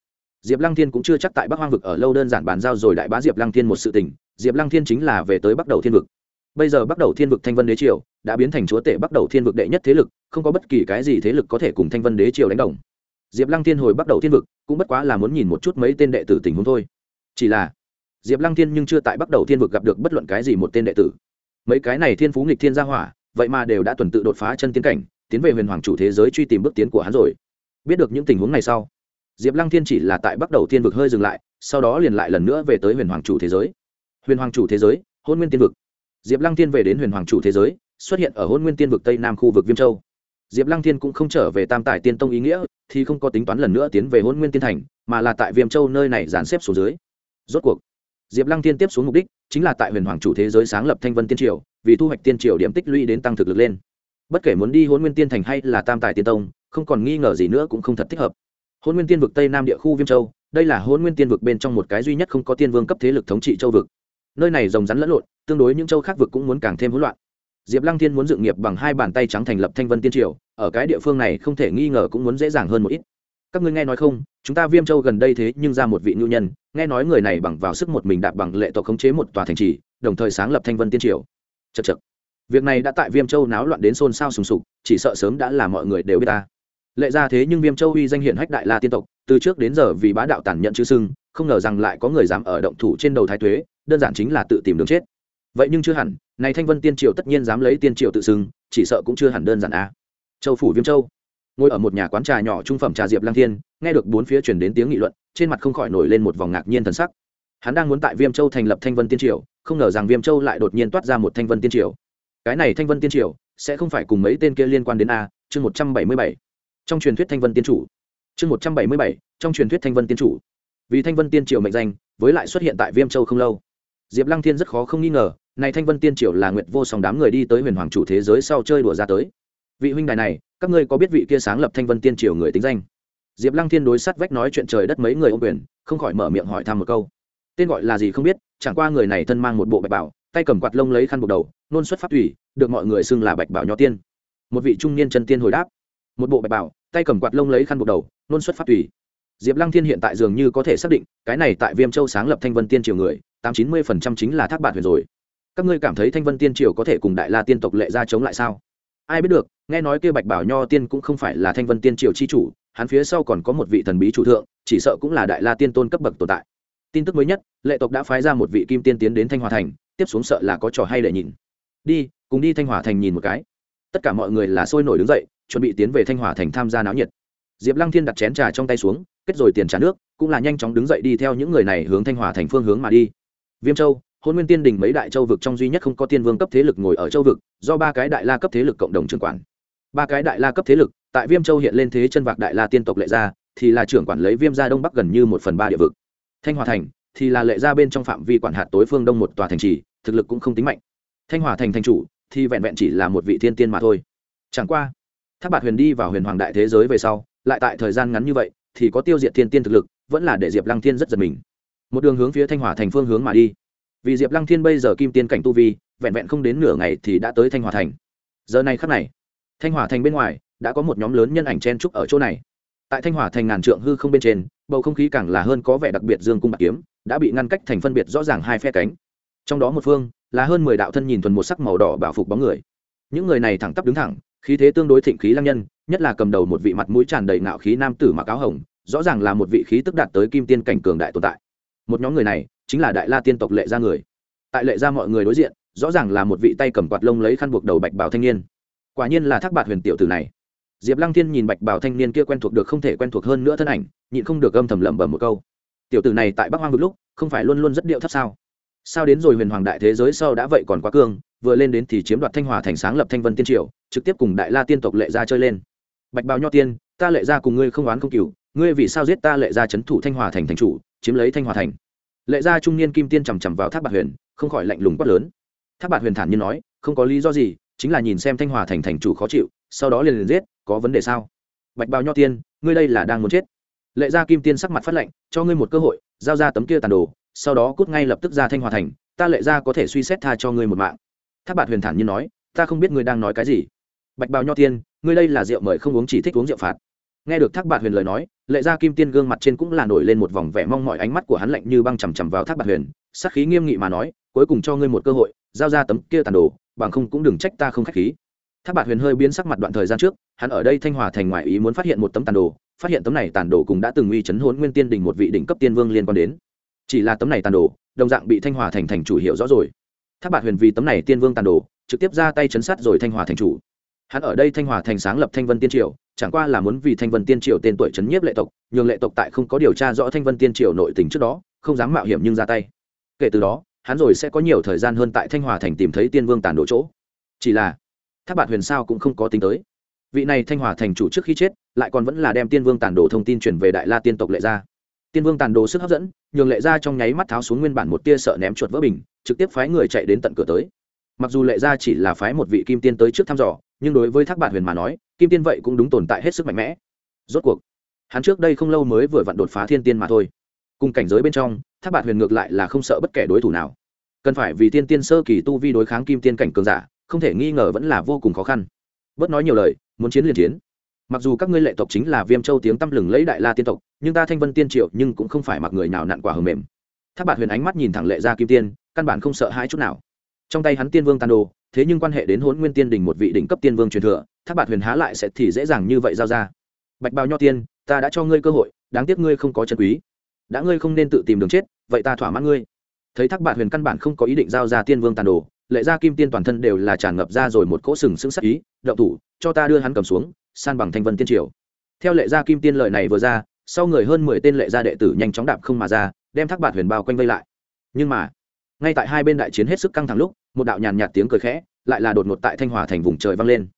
Speaker 1: diệp lăng thiên cũng chưa chắc tại bắc hoang vực ở lâu đơn giản bàn giao rồi đại bá diệp lăng thiên một sự tình, diệp lăng thiên chính là về tới bắc đầu thiên vực. Bây giờ bắc đầu thiên vực thanh vân đế triều đã biến thành chúa tể bắc đầu thiên vực đệ nhất thế lực, không có bất kỳ cái gì thế lực có thể cùng thanh vân đế triều đánh đồng. Diệp lăng thiên hồi bắc đầu thiên vực, cũng bất quá là muốn nhìn một chút mấy tên đệ tử tình huống thôi. Chỉ là, diệp lăng thiên nhưng chưa tại bắc đầu thiên vực gặp được bất luận cái gì một tên đệ tử. Mấy cái này thiên phú nghịch thiên gia hỏa vậy mà đều đã tuần tự đột phá chân tiến cảnh, tiến về huyền hoàng chủ thế giới truy tìm bước tiến của hắn rồi. Biết được những tình huống này sau, diệp lăng thiên chỉ là tại bắt đầu tiên vực hơi dừng lại, sau đó liền lại lần nữa về tới huyền hoàng chủ thế giới. Huyền hoàng chủ thế giới, hôn nguyên tiên vực. Diệp lăng thiên về đến huyền hoàng chủ thế giới, xuất hiện ở hôn nguyên tiên vực tây nam khu vực viêm châu. Diệp lăng thiên cũng không trở về tam tài tiên tông ý nghĩa, thì không có tính toán lần nữa tiến về hôn nguyên tiên thành, mà là tại viêm châu nơi này dàn xếp xuống dưới. Rốt cuộc, diệp lăng thiên tiếp xuống mục đích chính là tại huyền hoàng chủ thế giới sáng lập thanh vân tiên triều vì thu hoạch tiên triều điểm tích lũy đến tăng thực lực lên. Bất kể muốn đi hôn nguyên tiên thành hay là tam tài tiên tông, không còn nghi ngờ gì nữa cũng không thật thích hợp. Hôn nguyên tiên vực tây nam địa khu viêm châu, đây là hôn nguyên tiên vực bên trong một cái duy nhất không có tiên vương cấp thế lực thống trị châu vực. Nơi này rồng rắn lẫn lộn, tương đối những châu khác vực cũng muốn càng thêm hỗn loạn. Diệp lăng thiên muốn dựng nghiệp bằng hai bàn tay trắng thành lập thanh vân tiên triều, ở cái địa phương này không thể nghi ngờ cũng muốn dễ dàng hơn một ít. Các ngươi nghe nói không, chúng ta viêm châu gần đây thế nhưng ra một vị nhu nhân, nghe nói người này bằng vào sức một mình đạp bằng lệ tộc khống chế một tòa thành trì, đồng thời sáng lập thanh vân tiên triều chật chật. Việc này đã tại viêm châu náo loạn đến xôn xao sùng sục, chỉ sợ sớm đã là mọi người đều biết ta. Lệ ra thế nhưng viêm châu uy danh hiện hách đại la tiên tộc, từ trước đến giờ vì bá đạo tàn nhận chữ sưng, không ngờ rằng lại có người dám ở động thủ trên đầu thái tuế, đơn giản chính là tự tìm đường chết. Vậy nhưng chưa hẳn, này thanh vân tiên triều tất nhiên dám lấy tiên triều tự xưng, chỉ sợ cũng chưa hẳn đơn giản a châu phủ viêm châu, ngồi ở một nhà quán trà nhỏ trung phẩm trà diệp lang thiên, nghe được bốn phía truyền đến tiếng nghị luận, trên mặt không khỏi nổi lên một vòng ngạc nhiên thần sắc hắn đang muốn tại viêm châu thành lập thanh vân tiên triều, không ngờ rằng viêm châu lại đột nhiên toát ra một thanh vân tiên triều. Cái này thanh vân tiên triều sẽ không phải cùng mấy tên kia liên quan đến a, chương một trăm bảy mươi bảy. Trong truyền thuyết thanh vân tiên chủ. Chương một trăm bảy mươi bảy, trong truyền thuyết thanh vân tiên chủ. Vì thanh vân tiên triều mệnh danh, với lại xuất hiện tại viêm châu không lâu. Diệp lăng thiên rất khó không nghi ngờ, này thanh vân tiên triều là nguyệt vô song đám người đi tới huyền hoàng chủ thế giới sau chơi đùa ra tới. Vị huynh đài này, các ngươi có biết vị kia sáng lập thanh vân tiên triều người tính danh? Diệp lăng thiên đối sát vách nói chuyện trời đất mấy người ô quyền, không khỏi mở miệng hỏi thăm một câu tên gọi là gì không biết, chẳng qua người này thân mang một bộ bạch bảo, tay cầm quạt lông lấy khăn buộc đầu, nôn xuất pháp thủy được mọi người xưng là bạch bảo nho tiên. Một vị trung niên chân tiên hồi đáp, một bộ bạch bảo, tay cầm quạt lông lấy khăn buộc đầu, nôn xuất pháp thủy diệp lăng thiên hiện tại dường như có thể xác định, cái này tại viêm châu sáng lập thanh vân tiên triều người, tám chín mươi phần trăm chính là thác bạn huyền rồi. Các ngươi cảm thấy thanh vân tiên triều có thể cùng đại la tiên tộc lệ ra chống lại sao? Ai biết được, nghe nói kia bạch bảo nho tiên cũng không phải là thanh vân tiên triều chi chủ, hắn phía sau còn có một vị thần bí chủ thượng, chỉ sợ cũng là đại la tiên tôn cấp bậc tồn tại tin tức mới nhất, lệ tộc đã phái ra một vị kim tiên tiến đến thanh hòa thành, tiếp xuống sợ là có trò hay để nhìn. Đi, cùng đi thanh hòa thành nhìn một cái. Tất cả mọi người là sôi nổi đứng dậy, chuẩn bị tiến về thanh hòa thành tham gia náo nhiệt. Diệp lăng thiên đặt chén trà trong tay xuống, kết rồi tiền trả nước, cũng là nhanh chóng đứng dậy đi theo những người này hướng thanh hòa thành phương hướng mà đi. Viêm châu, hôn nguyên tiên đình mấy đại châu vực trong duy nhất không có tiên vương cấp thế lực ngồi ở châu vực, do ba cái đại la cấp thế lực cộng đồng trưởng quản. Ba cái đại la cấp thế lực, tại viêm châu hiện lên thế chân vạc đại la tiên tộc lệ gia thì là trưởng quản lấy viêm gia đông bắc gần như một phần ba địa vực thanh hòa thành thì là lệ ra bên trong phạm vi quản hạt tối phương đông một tòa thành trì, thực lực cũng không tính mạnh. Thanh hòa thành thành chủ thì vẹn vẹn chỉ là một vị thiên tiên mà thôi. Chẳng qua tháp bạt huyền đi vào huyền hoàng đại thế giới về sau, lại tại thời gian ngắn như vậy thì có tiêu diệt thiên tiên thực lực, vẫn là để diệp lăng thiên rất giật mình. Một đường hướng phía thanh hòa thành phương hướng mà đi. Vì diệp lăng thiên bây giờ kim tiên cảnh tu vi, vẹn vẹn không đến nửa ngày thì đã tới thanh hòa thành. Giờ này khắc này, thanh hòa thành bên ngoài đã có một nhóm lớn nhân ảnh chen trúc ở chỗ này. Tại thanh hòa thành ngàn trượng hư không bên trên bầu không khí càng là hơn có vẻ đặc biệt dương cung bạc kiếm, đã bị ngăn cách thành phân biệt rõ ràng hai phe cánh. Trong đó một phương là hơn mười đạo thân nhìn thuần một sắc màu đỏ bảo phục bóng người. Những người này thẳng tắp đứng thẳng, khí thế tương đối thịnh khí lăng nhân, nhất là cầm đầu một vị mặt mũi tràn đầy ngạo khí nam tử mặc áo hồng, rõ ràng là một vị khí tức đạt tới kim tiên cảnh cường đại tồn tại. Một nhóm người này chính là đại la tiên tộc lệ gia người. Tại lệ gia mọi người đối diện, rõ ràng là một vị tay cầm quạt lông lấy khăn buộc đầu bạch bảo thanh niên. Quả nhiên là thác bạt huyền tiểu tử này diệp lăng thiên nhìn bạch bảo thanh niên kia quen thuộc được không thể quen thuộc hơn nữa thân ảnh, nhịn không được âm thầm lẩm bẩm một câu. Tiểu tử này tại bắc hoang vực lúc, không phải luôn luôn rất điệu thấp sao? Sao đến rồi huyền hoàng đại thế giới sau đã vậy còn quá cương, vừa lên đến thì chiếm đoạt thanh hòa thành sáng lập thanh vân tiên triều, trực tiếp cùng đại la tiên tộc lệ gia chơi lên. Bạch bào nho tiên, ta lệ gia cùng ngươi không oán không cừu, ngươi vì sao giết ta lệ gia c thủ thanh hòa thành thành chủ, chiếm lấy thanh hòa thành? Lệ gia trung niên kim tiên chằm chằm vào thác bạc huyền, không khỏi lạnh lùng quát lớn. Thác bạc huyền thản nhiên nói, không có lý do gì, chính là nhìn xem thanh hòa thành thành chủ khó chịu, sau đó liền liền giết có vấn đề sao? Bạch bào nho tiên, ngươi đây là đang muốn chết. Lệ gia kim tiên sắc mặt phát lệnh cho ngươi một cơ hội, giao ra tấm kia tàn đồ, sau đó cút ngay lập tức ra thanh hòa thành, ta lệ gia có thể suy xét tha cho ngươi một mạng. Thác bạt huyền thản nhiên nói, ta không biết ngươi đang nói cái gì. Bạch bào nho tiên, ngươi đây là rượu mời không uống chỉ thích uống rượu phạt. Nghe được thác bạt huyền lời nói, lệ gia kim tiên gương mặt trên cũng là nổi lên một vòng vẻ mong mọi ánh mắt của hắn lạnh như băng chằm chằm vào thác bạt huyền sắc khí nghiêm nghị mà nói, cuối cùng cho ngươi một cơ hội, giao ra tấm kia tàn đồ, bằng không cũng đừng trách ta không khách khí thác bạt huyền hơi biến sắc mặt đoạn thời gian trước, hắn ở đây thanh hòa thành ngoại ý muốn phát hiện một tấm tàn đồ, phát hiện tấm này tàn đồ cũng đã từng uy chấn Hỗn nguyên tiên đình một vị đỉnh cấp tiên vương liên quan đến. Chỉ là tấm này tàn đồ, đồng dạng bị thanh hòa thành thành chủ hiệu rõ rồi. Thác bạt huyền vì tấm này tiên vương tàn đồ, trực tiếp ra tay chấn sát rồi thanh hòa thành chủ. Hắn ở đây thanh hòa thành sáng lập thanh vân tiên triều, chẳng qua là muốn vì thanh vân tiên triều tên tuổi chấn nhiếp lệ tộc, nhường lệ tộc tại không có điều tra rõ thanh vân tiên triều nội tình trước đó, không dám mạo hiểm nhưng ra tay. Kể từ đó, hắn rồi sẽ có nhiều thời gian hơn tại thanh hòa thành tìm thấy tiên vương tàn đồ chỗ. Chỉ là thác bạt huyền sao cũng không có tính tới. Vị này thanh hòa thành chủ trước khi chết, lại còn vẫn là đem tiên vương tàn đồ thông tin chuyển về đại la tiên tộc lệ gia. Tiên vương tàn đồ sức hấp dẫn, nhường lệ gia trong nháy mắt tháo xuống nguyên bản một tia sợ ném chuột vỡ bình, trực tiếp phái người chạy đến tận cửa tới. Mặc dù lệ gia chỉ là phái một vị kim tiên tới trước thăm dò, nhưng đối với thác bạt huyền mà nói, kim tiên vậy cũng đúng tồn tại hết sức mạnh mẽ. Rốt cuộc, hắn trước đây không lâu mới vừa vặn đột phá thiên tiên mà thôi. Cùng cảnh giới bên trong, thác bạt huyền ngược lại là không sợ bất kể đối thủ nào. Cần phải vì tiên tiên sơ kỳ tu vi đối kháng kim tiên cảnh cường giả không thể nghi ngờ vẫn là vô cùng khó khăn. Bớt nói nhiều lời, muốn chiến liền chiến. Mặc dù các ngươi lệ tộc chính là viêm châu tiếng tăm lừng lấy đại la tiên tộc, nhưng ta thanh vân tiên triệu nhưng cũng không phải mặc người nào nặn quả hờ mềm. Thác bạt huyền ánh mắt nhìn thẳng lệ gia kim tiên, căn bản không sợ hãi chút nào. Trong tay hắn tiên vương tàn đồ, thế nhưng quan hệ đến hôn nguyên tiên đình một vị đỉnh cấp tiên vương truyền thừa, thác bạt huyền há lại sẽ thì dễ dàng như vậy giao ra. Bạch bào nho tiên, ta đã cho ngươi cơ hội, đáng tiếc ngươi không có chân quý. Đã ngươi không nên tự tìm đường chết, vậy ta thỏa mãn ngươi. Thấy thác bạt huyền căn bản không có ý định giao ra tiên vương tàn đồ lệ gia kim tiên toàn thân đều là tràn ngập ra rồi một cỗ sừng sững sắc ý, động thủ, cho ta đưa hắn cầm xuống, san bằng thanh vân tiên triều. Theo lệ gia kim tiên lợi này vừa ra, sau người hơn mười tên lệ gia đệ tử nhanh chóng đạp không mà ra, đem thác bạt huyền bao quanh vây lại. Nhưng mà, ngay tại hai bên đại chiến hết sức căng thẳng lúc, một đạo nhàn nhạt tiếng cười khẽ, lại là đột ngột tại thanh hòa thành vùng trời vang lên.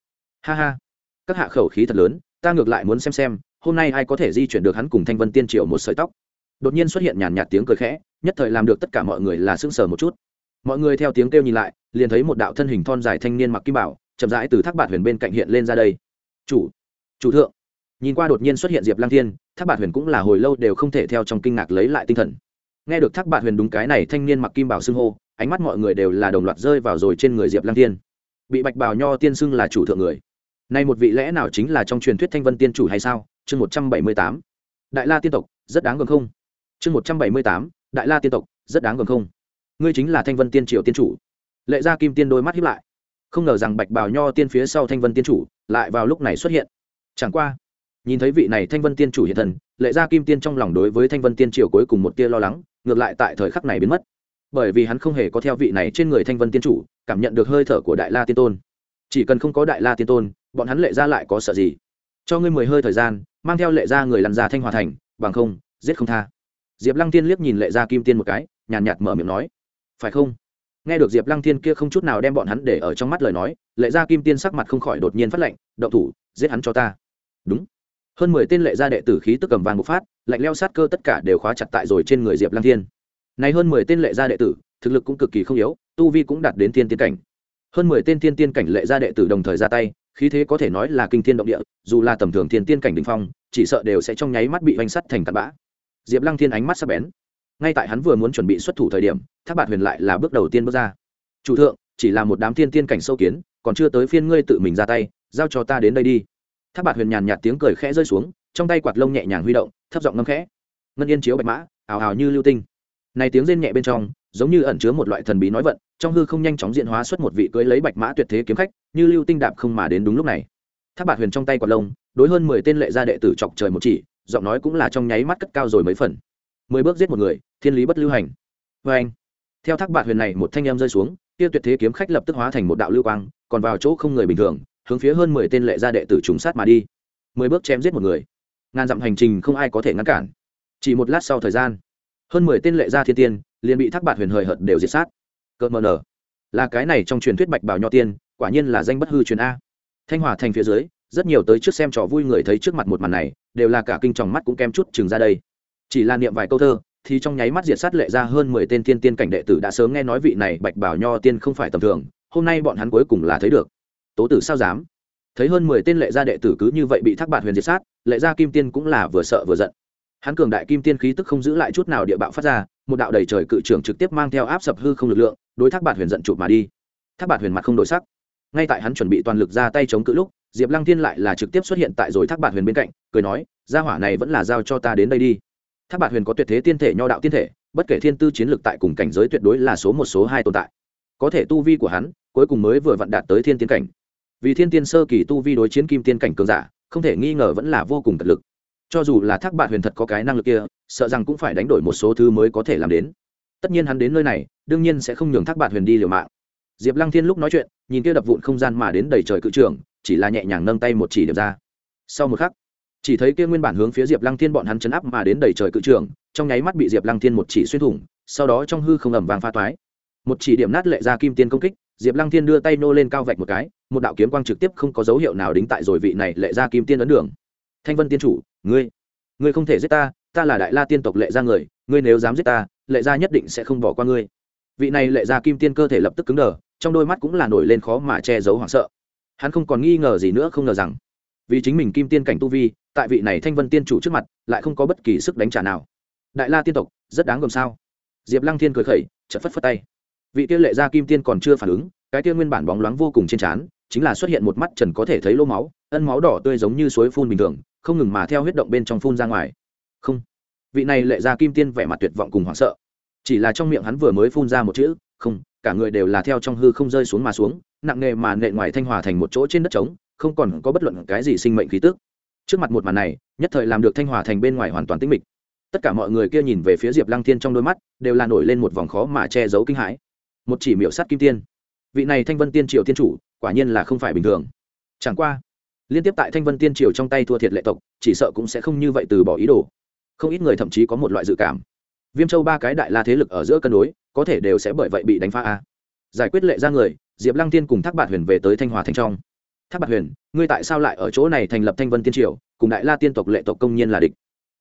Speaker 1: Ha ha, các hạ khẩu khí thật lớn, ta ngược lại muốn xem xem, hôm nay ai có thể di chuyển được hắn cùng thanh vân tiên triều một sợi tóc. Đột nhiên xuất hiện nhàn nhạt tiếng cười khẽ, nhất thời làm được tất cả mọi người là sững sờ một chút mọi người theo tiếng kêu nhìn lại, liền thấy một đạo thân hình thon dài thanh niên mặc kim bảo, chậm rãi từ thác bạt huyền bên cạnh hiện lên ra đây. Chủ chủ thượng. Nhìn qua đột nhiên xuất hiện diệp lang thiên, thác bạt huyền cũng là hồi lâu đều không thể theo trong kinh ngạc lấy lại tinh thần. Nghe được thác bạt huyền đúng cái này thanh niên mặc kim bảo xưng hô, ánh mắt mọi người đều là đồng loạt rơi vào rồi trên người diệp lang thiên. Bị bạch bảo nho tiên xưng là chủ thượng người. Nay một vị lẽ nào chính là trong truyền thuyết thanh vân tiên chủ hay sao? Chương một trăm bảy mươi tám. Đại la tiên tộc, rất đáng gờm không? Chương một trăm bảy mươi tám. Đại la tiên tộc, rất đáng gờm không? Ngươi chính là thanh vân tiên triều tiên chủ. Lệ gia kim tiên đôi mắt hiếp lại. Không ngờ rằng bạch bào nho tiên phía sau thanh vân tiên chủ lại vào lúc này xuất hiện. Chẳng qua, nhìn thấy vị này thanh vân tiên chủ hiện thần, lệ gia kim tiên trong lòng đối với thanh vân tiên triều cuối cùng một tia lo lắng, ngược lại tại thời khắc này biến mất. Bởi vì hắn không hề có theo vị này trên người thanh vân tiên chủ, cảm nhận được hơi thở của đại la tiên tôn. Chỉ cần không có đại la tiên tôn, bọn hắn lệ gia lại có sợ gì? Cho ngươi mười hơi thời gian, mang theo lệ gia người lăn ra thanh hòa thành, bằng không, giết không tha. Diệp lăng tiên liếc nhìn lệ gia kim tiên một cái, nhàn nhạt mở miệng nói phải không? Nghe được diệp lăng thiên kia không chút nào đem bọn hắn để ở trong mắt lời nói, lệ gia kim tiên sắc mặt không khỏi đột nhiên phát lệnh đậu thủ, giết hắn cho ta. Đúng. Hơn mười tên lệ gia đệ tử khí tức cầm vàng bộc phát, lạnh leo sát cơ tất cả đều khóa chặt tại rồi trên người diệp lăng thiên. Này hơn mười tên lệ gia đệ tử, thực lực cũng cực kỳ không yếu, tu vi cũng đạt đến thiên tiên cảnh. Hơn mười tên thiên tiên cảnh lệ gia đệ tử đồng thời ra tay, khí thế có thể nói là kinh thiên động địa, dù là tầm thường thiên tiên cảnh đình phong, chỉ sợ đều sẽ trong nháy mắt bị oanh sắt thành tạt bã. Diệp lăng thiên ánh mắt sắc bén ngay tại hắn vừa muốn chuẩn bị xuất thủ thời điểm, thác bạt huyền lại là bước đầu tiên bước ra. Chủ thượng, chỉ là một đám thiên tiên cảnh sâu kiến, còn chưa tới phiên ngươi tự mình ra tay, giao cho ta đến đây đi. Thác bạt huyền nhàn nhạt tiếng cười khẽ rơi xuống, trong tay quạt lông nhẹ nhàng huy động, thấp giọng ngâm khẽ. Ngân yên chiếu bạch mã, ào ào như lưu tinh. Này tiếng rên nhẹ bên trong, giống như ẩn chứa một loại thần bí nói vận, trong hư không nhanh chóng diễn hóa xuất một vị cưới lấy bạch mã tuyệt thế kiếm khách, như lưu tinh đạp không mà đến đúng lúc này. Thác bạt huyền trong tay quạt lông, đối hơn mười tên lệ gia đệ tử chọc trời một chỉ, giọng nói cũng là trong nháy mắt cất cao rồi mấy phần mười bước giết một người, thiên lý bất lưu hành. Vê anh, theo thác bạt huyền này một thanh em rơi xuống, kia tuyệt thế kiếm khách lập tức hóa thành một đạo lưu quang, còn vào chỗ không người bình thường, hướng phía hơn mười tên lệ gia đệ tử trùng sát mà đi. Mười bước chém giết một người. Ngàn dặm hành trình không ai có thể ngăn cản. Chỉ một lát sau thời gian, hơn mười tên lệ gia thiên tiên liền bị thác bạt huyền hời hợt đều diệt sát. Cợt mờ nở. Là cái này trong truyền thuyết bạch bảo nho tiên, quả nhiên là danh bất hư truyền a. Thanh hòa thành phía dưới, rất nhiều tới trước xem trò vui người thấy trước mặt một màn này, đều là cả kinh tròng mắt cũng kem chút chừng ra đây chỉ là niệm vài câu thơ, thì trong nháy mắt diệt sát lệ ra hơn mười tên thiên tiên cảnh đệ tử đã sớm nghe nói vị này bạch bảo nho tiên không phải tầm thường, hôm nay bọn hắn cuối cùng là thấy được. Tố tử sao dám? Thấy hơn mười tên lệ gia đệ tử cứ như vậy bị thác bạt huyền diệt sát, lệ gia kim tiên cũng là vừa sợ vừa giận. Hắn cường đại kim tiên khí tức không giữ lại chút nào địa bạo phát ra, một đạo đầy trời cự trưởng trực tiếp mang theo áp sập hư không lực lượng, đối thác bạt huyền giận chụp mà đi. Thác bạt huyền mặt không đổi sắc. Ngay tại hắn chuẩn bị toàn lực ra tay chống cự lúc, diệp lăng thiên lại là trực tiếp xuất hiện tại rồi thác bạt huyền bên cạnh, cười nói, gia hỏa này vẫn là giao cho ta đến đây đi thác bạt huyền có tuyệt thế tiên thể nho đạo tiên thể, bất kể thiên tư chiến lược tại cùng cảnh giới tuyệt đối là số một số hai tồn tại. Có thể tu vi của hắn, cuối cùng mới vừa vặn đạt tới thiên tiên cảnh. Vì thiên tiên sơ kỳ tu vi đối chiến kim tiên cảnh cường giả, không thể nghi ngờ vẫn là vô cùng cật lực. Cho dù là thác bạn huyền thật có cái năng lực kia, sợ rằng cũng phải đánh đổi một số thứ mới có thể làm đến. Tất nhiên hắn đến nơi này, đương nhiên sẽ không nhường thác bạn huyền đi liều mạng. Diệp lăng thiên lúc nói chuyện, nhìn kia đập vụn không gian mà đến đầy trời cự trường, chỉ là nhẹ nhàng nâng tay một chỉ điểm ra. Sau một khắc chỉ thấy kia nguyên bản hướng phía diệp lăng thiên bọn hắn chấn áp mà đến đầy trời cự trường, trong nháy mắt bị diệp lăng thiên một chỉ xuyên thủng, sau đó trong hư không ẩm vàng pha toái. Một chỉ điểm nát lệ ra kim tiên công kích, diệp lăng thiên đưa tay nô lên cao vạch một cái, một đạo kiếm quang trực tiếp không có dấu hiệu nào đính tại rồi vị này lệ ra kim tiên ấn đường. Thanh vân tiên chủ, ngươi ngươi không thể giết ta ta là đại la tiên tộc lệ gia người, ngươi nếu dám giết ta, lệ gia nhất định sẽ không bỏ qua ngươi. Vị này lệ ra kim tiên cơ thể lập tức cứng đờ, trong đôi mắt cũng là nổi lên khó mà che giấu hoảng sợ. Hắn không còn nghi ngờ gì nữa không ngờ rằng vì chính mình kim tiên cảnh tu vi, tại vị này thanh vân tiên chủ trước mặt, lại không có bất kỳ sức đánh trả nào. Đại la tiên tộc, rất đáng gồm sao? Diệp lăng thiên cười khẩy chật phất phất tay. Vị tiên lệ gia kim tiên còn chưa phản ứng, cái tiên nguyên bản bóng loáng vô cùng trên trán, chính là xuất hiện một mắt trần có thể thấy lô máu, ân máu đỏ tươi giống như suối phun bình thường, không ngừng mà theo huyết động bên trong phun ra ngoài. Không. Vị này lệ ra kim tiên vẻ mặt tuyệt vọng cùng hoảng sợ. Chỉ là trong miệng hắn vừa mới phun ra một chữ, không, cả người đều là theo trong hư không rơi xuống mà xuống, nặng nề mà nện ngoài thanh hòa thành một chỗ trên đất trống không còn có bất luận cái gì sinh mệnh khí tức. Trước mặt một màn này, nhất thời làm được thanh hòa thành bên ngoài hoàn toàn tĩnh mịch. Tất cả mọi người kia nhìn về phía diệp lăng thiên trong đôi mắt, đều là nổi lên một vòng khó mà che giấu kinh hãi. Một chỉ miểu sát kim tiên. Vị này thanh vân tiên triều tiên chủ, quả nhiên là không phải bình thường. Chẳng qua, liên tiếp tại thanh vân tiên triều trong tay thua thiệt lệ tộc, chỉ sợ cũng sẽ không như vậy từ bỏ ý đồ. Không ít người thậm chí có một loại dự cảm. Viêm châu ba cái đại la thế lực ở giữa cân đối, có thể đều sẽ bởi vậy bị đánh phá a. Giải quyết lệ ra người, diệp lăng tiên cùng thác bạt huyền về tới thanh hòa thành trong thác bạc huyền, ngươi tại sao lại ở chỗ này thành lập thanh vân tiên triều, cùng đại la tiên tộc lệ tộc công nhiên là địch?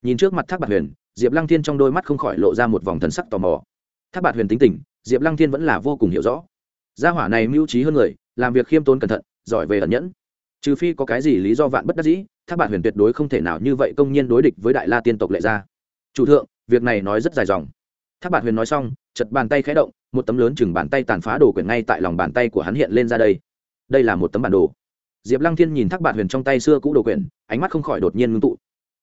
Speaker 1: Nhìn trước mặt thác bạc huyền, diệp lăng Thiên trong đôi mắt không khỏi lộ ra một vòng thần sắc tò mò. Thác bạc huyền tính tình, diệp lăng Thiên vẫn là vô cùng hiểu rõ. Gia hỏa này mưu trí hơn người, làm việc khiêm tốn cẩn thận, giỏi về ẩn nhẫn. Trừ phi có cái gì lý do vạn bất đắc dĩ, thác bạc huyền tuyệt đối không thể nào như vậy công nhiên đối địch với đại la tiên tộc lệ gia. Chủ thượng, việc này nói rất dài dòng. Thác bạc huyền nói xong, chật bàn tay khé động, một tấm lớn chừng bàn tay tàn phá đồ quyển ngay tại lòng bàn tay của hắn hiện lên ra đây. Đây là một tấm bản đồ diệp lăng thiên nhìn thác bạn huyền trong tay xưa cũ đồ quyển, ánh mắt không khỏi đột nhiên ngưng tụ.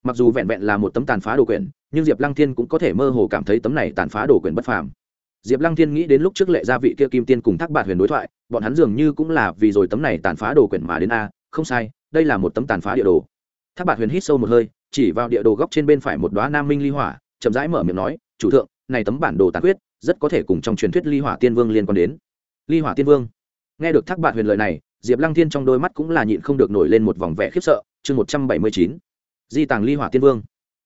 Speaker 1: Mặc dù vẹn vẹn là một tấm tàn phá đồ quyển, nhưng diệp lăng thiên cũng có thể mơ hồ cảm thấy tấm này tàn phá đồ quyển bất phàm. Diệp lăng thiên nghĩ đến lúc trước lệ gia vị kia kim tiên cùng thác bạn huyền đối thoại, bọn hắn dường như cũng là vì rồi tấm này tàn phá đồ quyển mà đến a, không sai, đây là một tấm tàn phá địa đồ. Thác bạt huyền hít sâu một hơi, chỉ vào địa đồ góc trên bên phải một đoá nam minh ly hỏa, chậm rãi mở miệng nói, chủ thượng, này tấm bản đồ tàn quyết rất có thể cùng trong truyền thuyết ly hỏa tiên vương liên quan đến. Ly hỏa tiên vương. Nghe được thác bạt huyền lời này diệp lăng thiên trong đôi mắt cũng là nhịn không được nổi lên một vòng vẻ khiếp sợ chương một trăm bảy mươi chín. Di tàng ly hỏa tiên vương.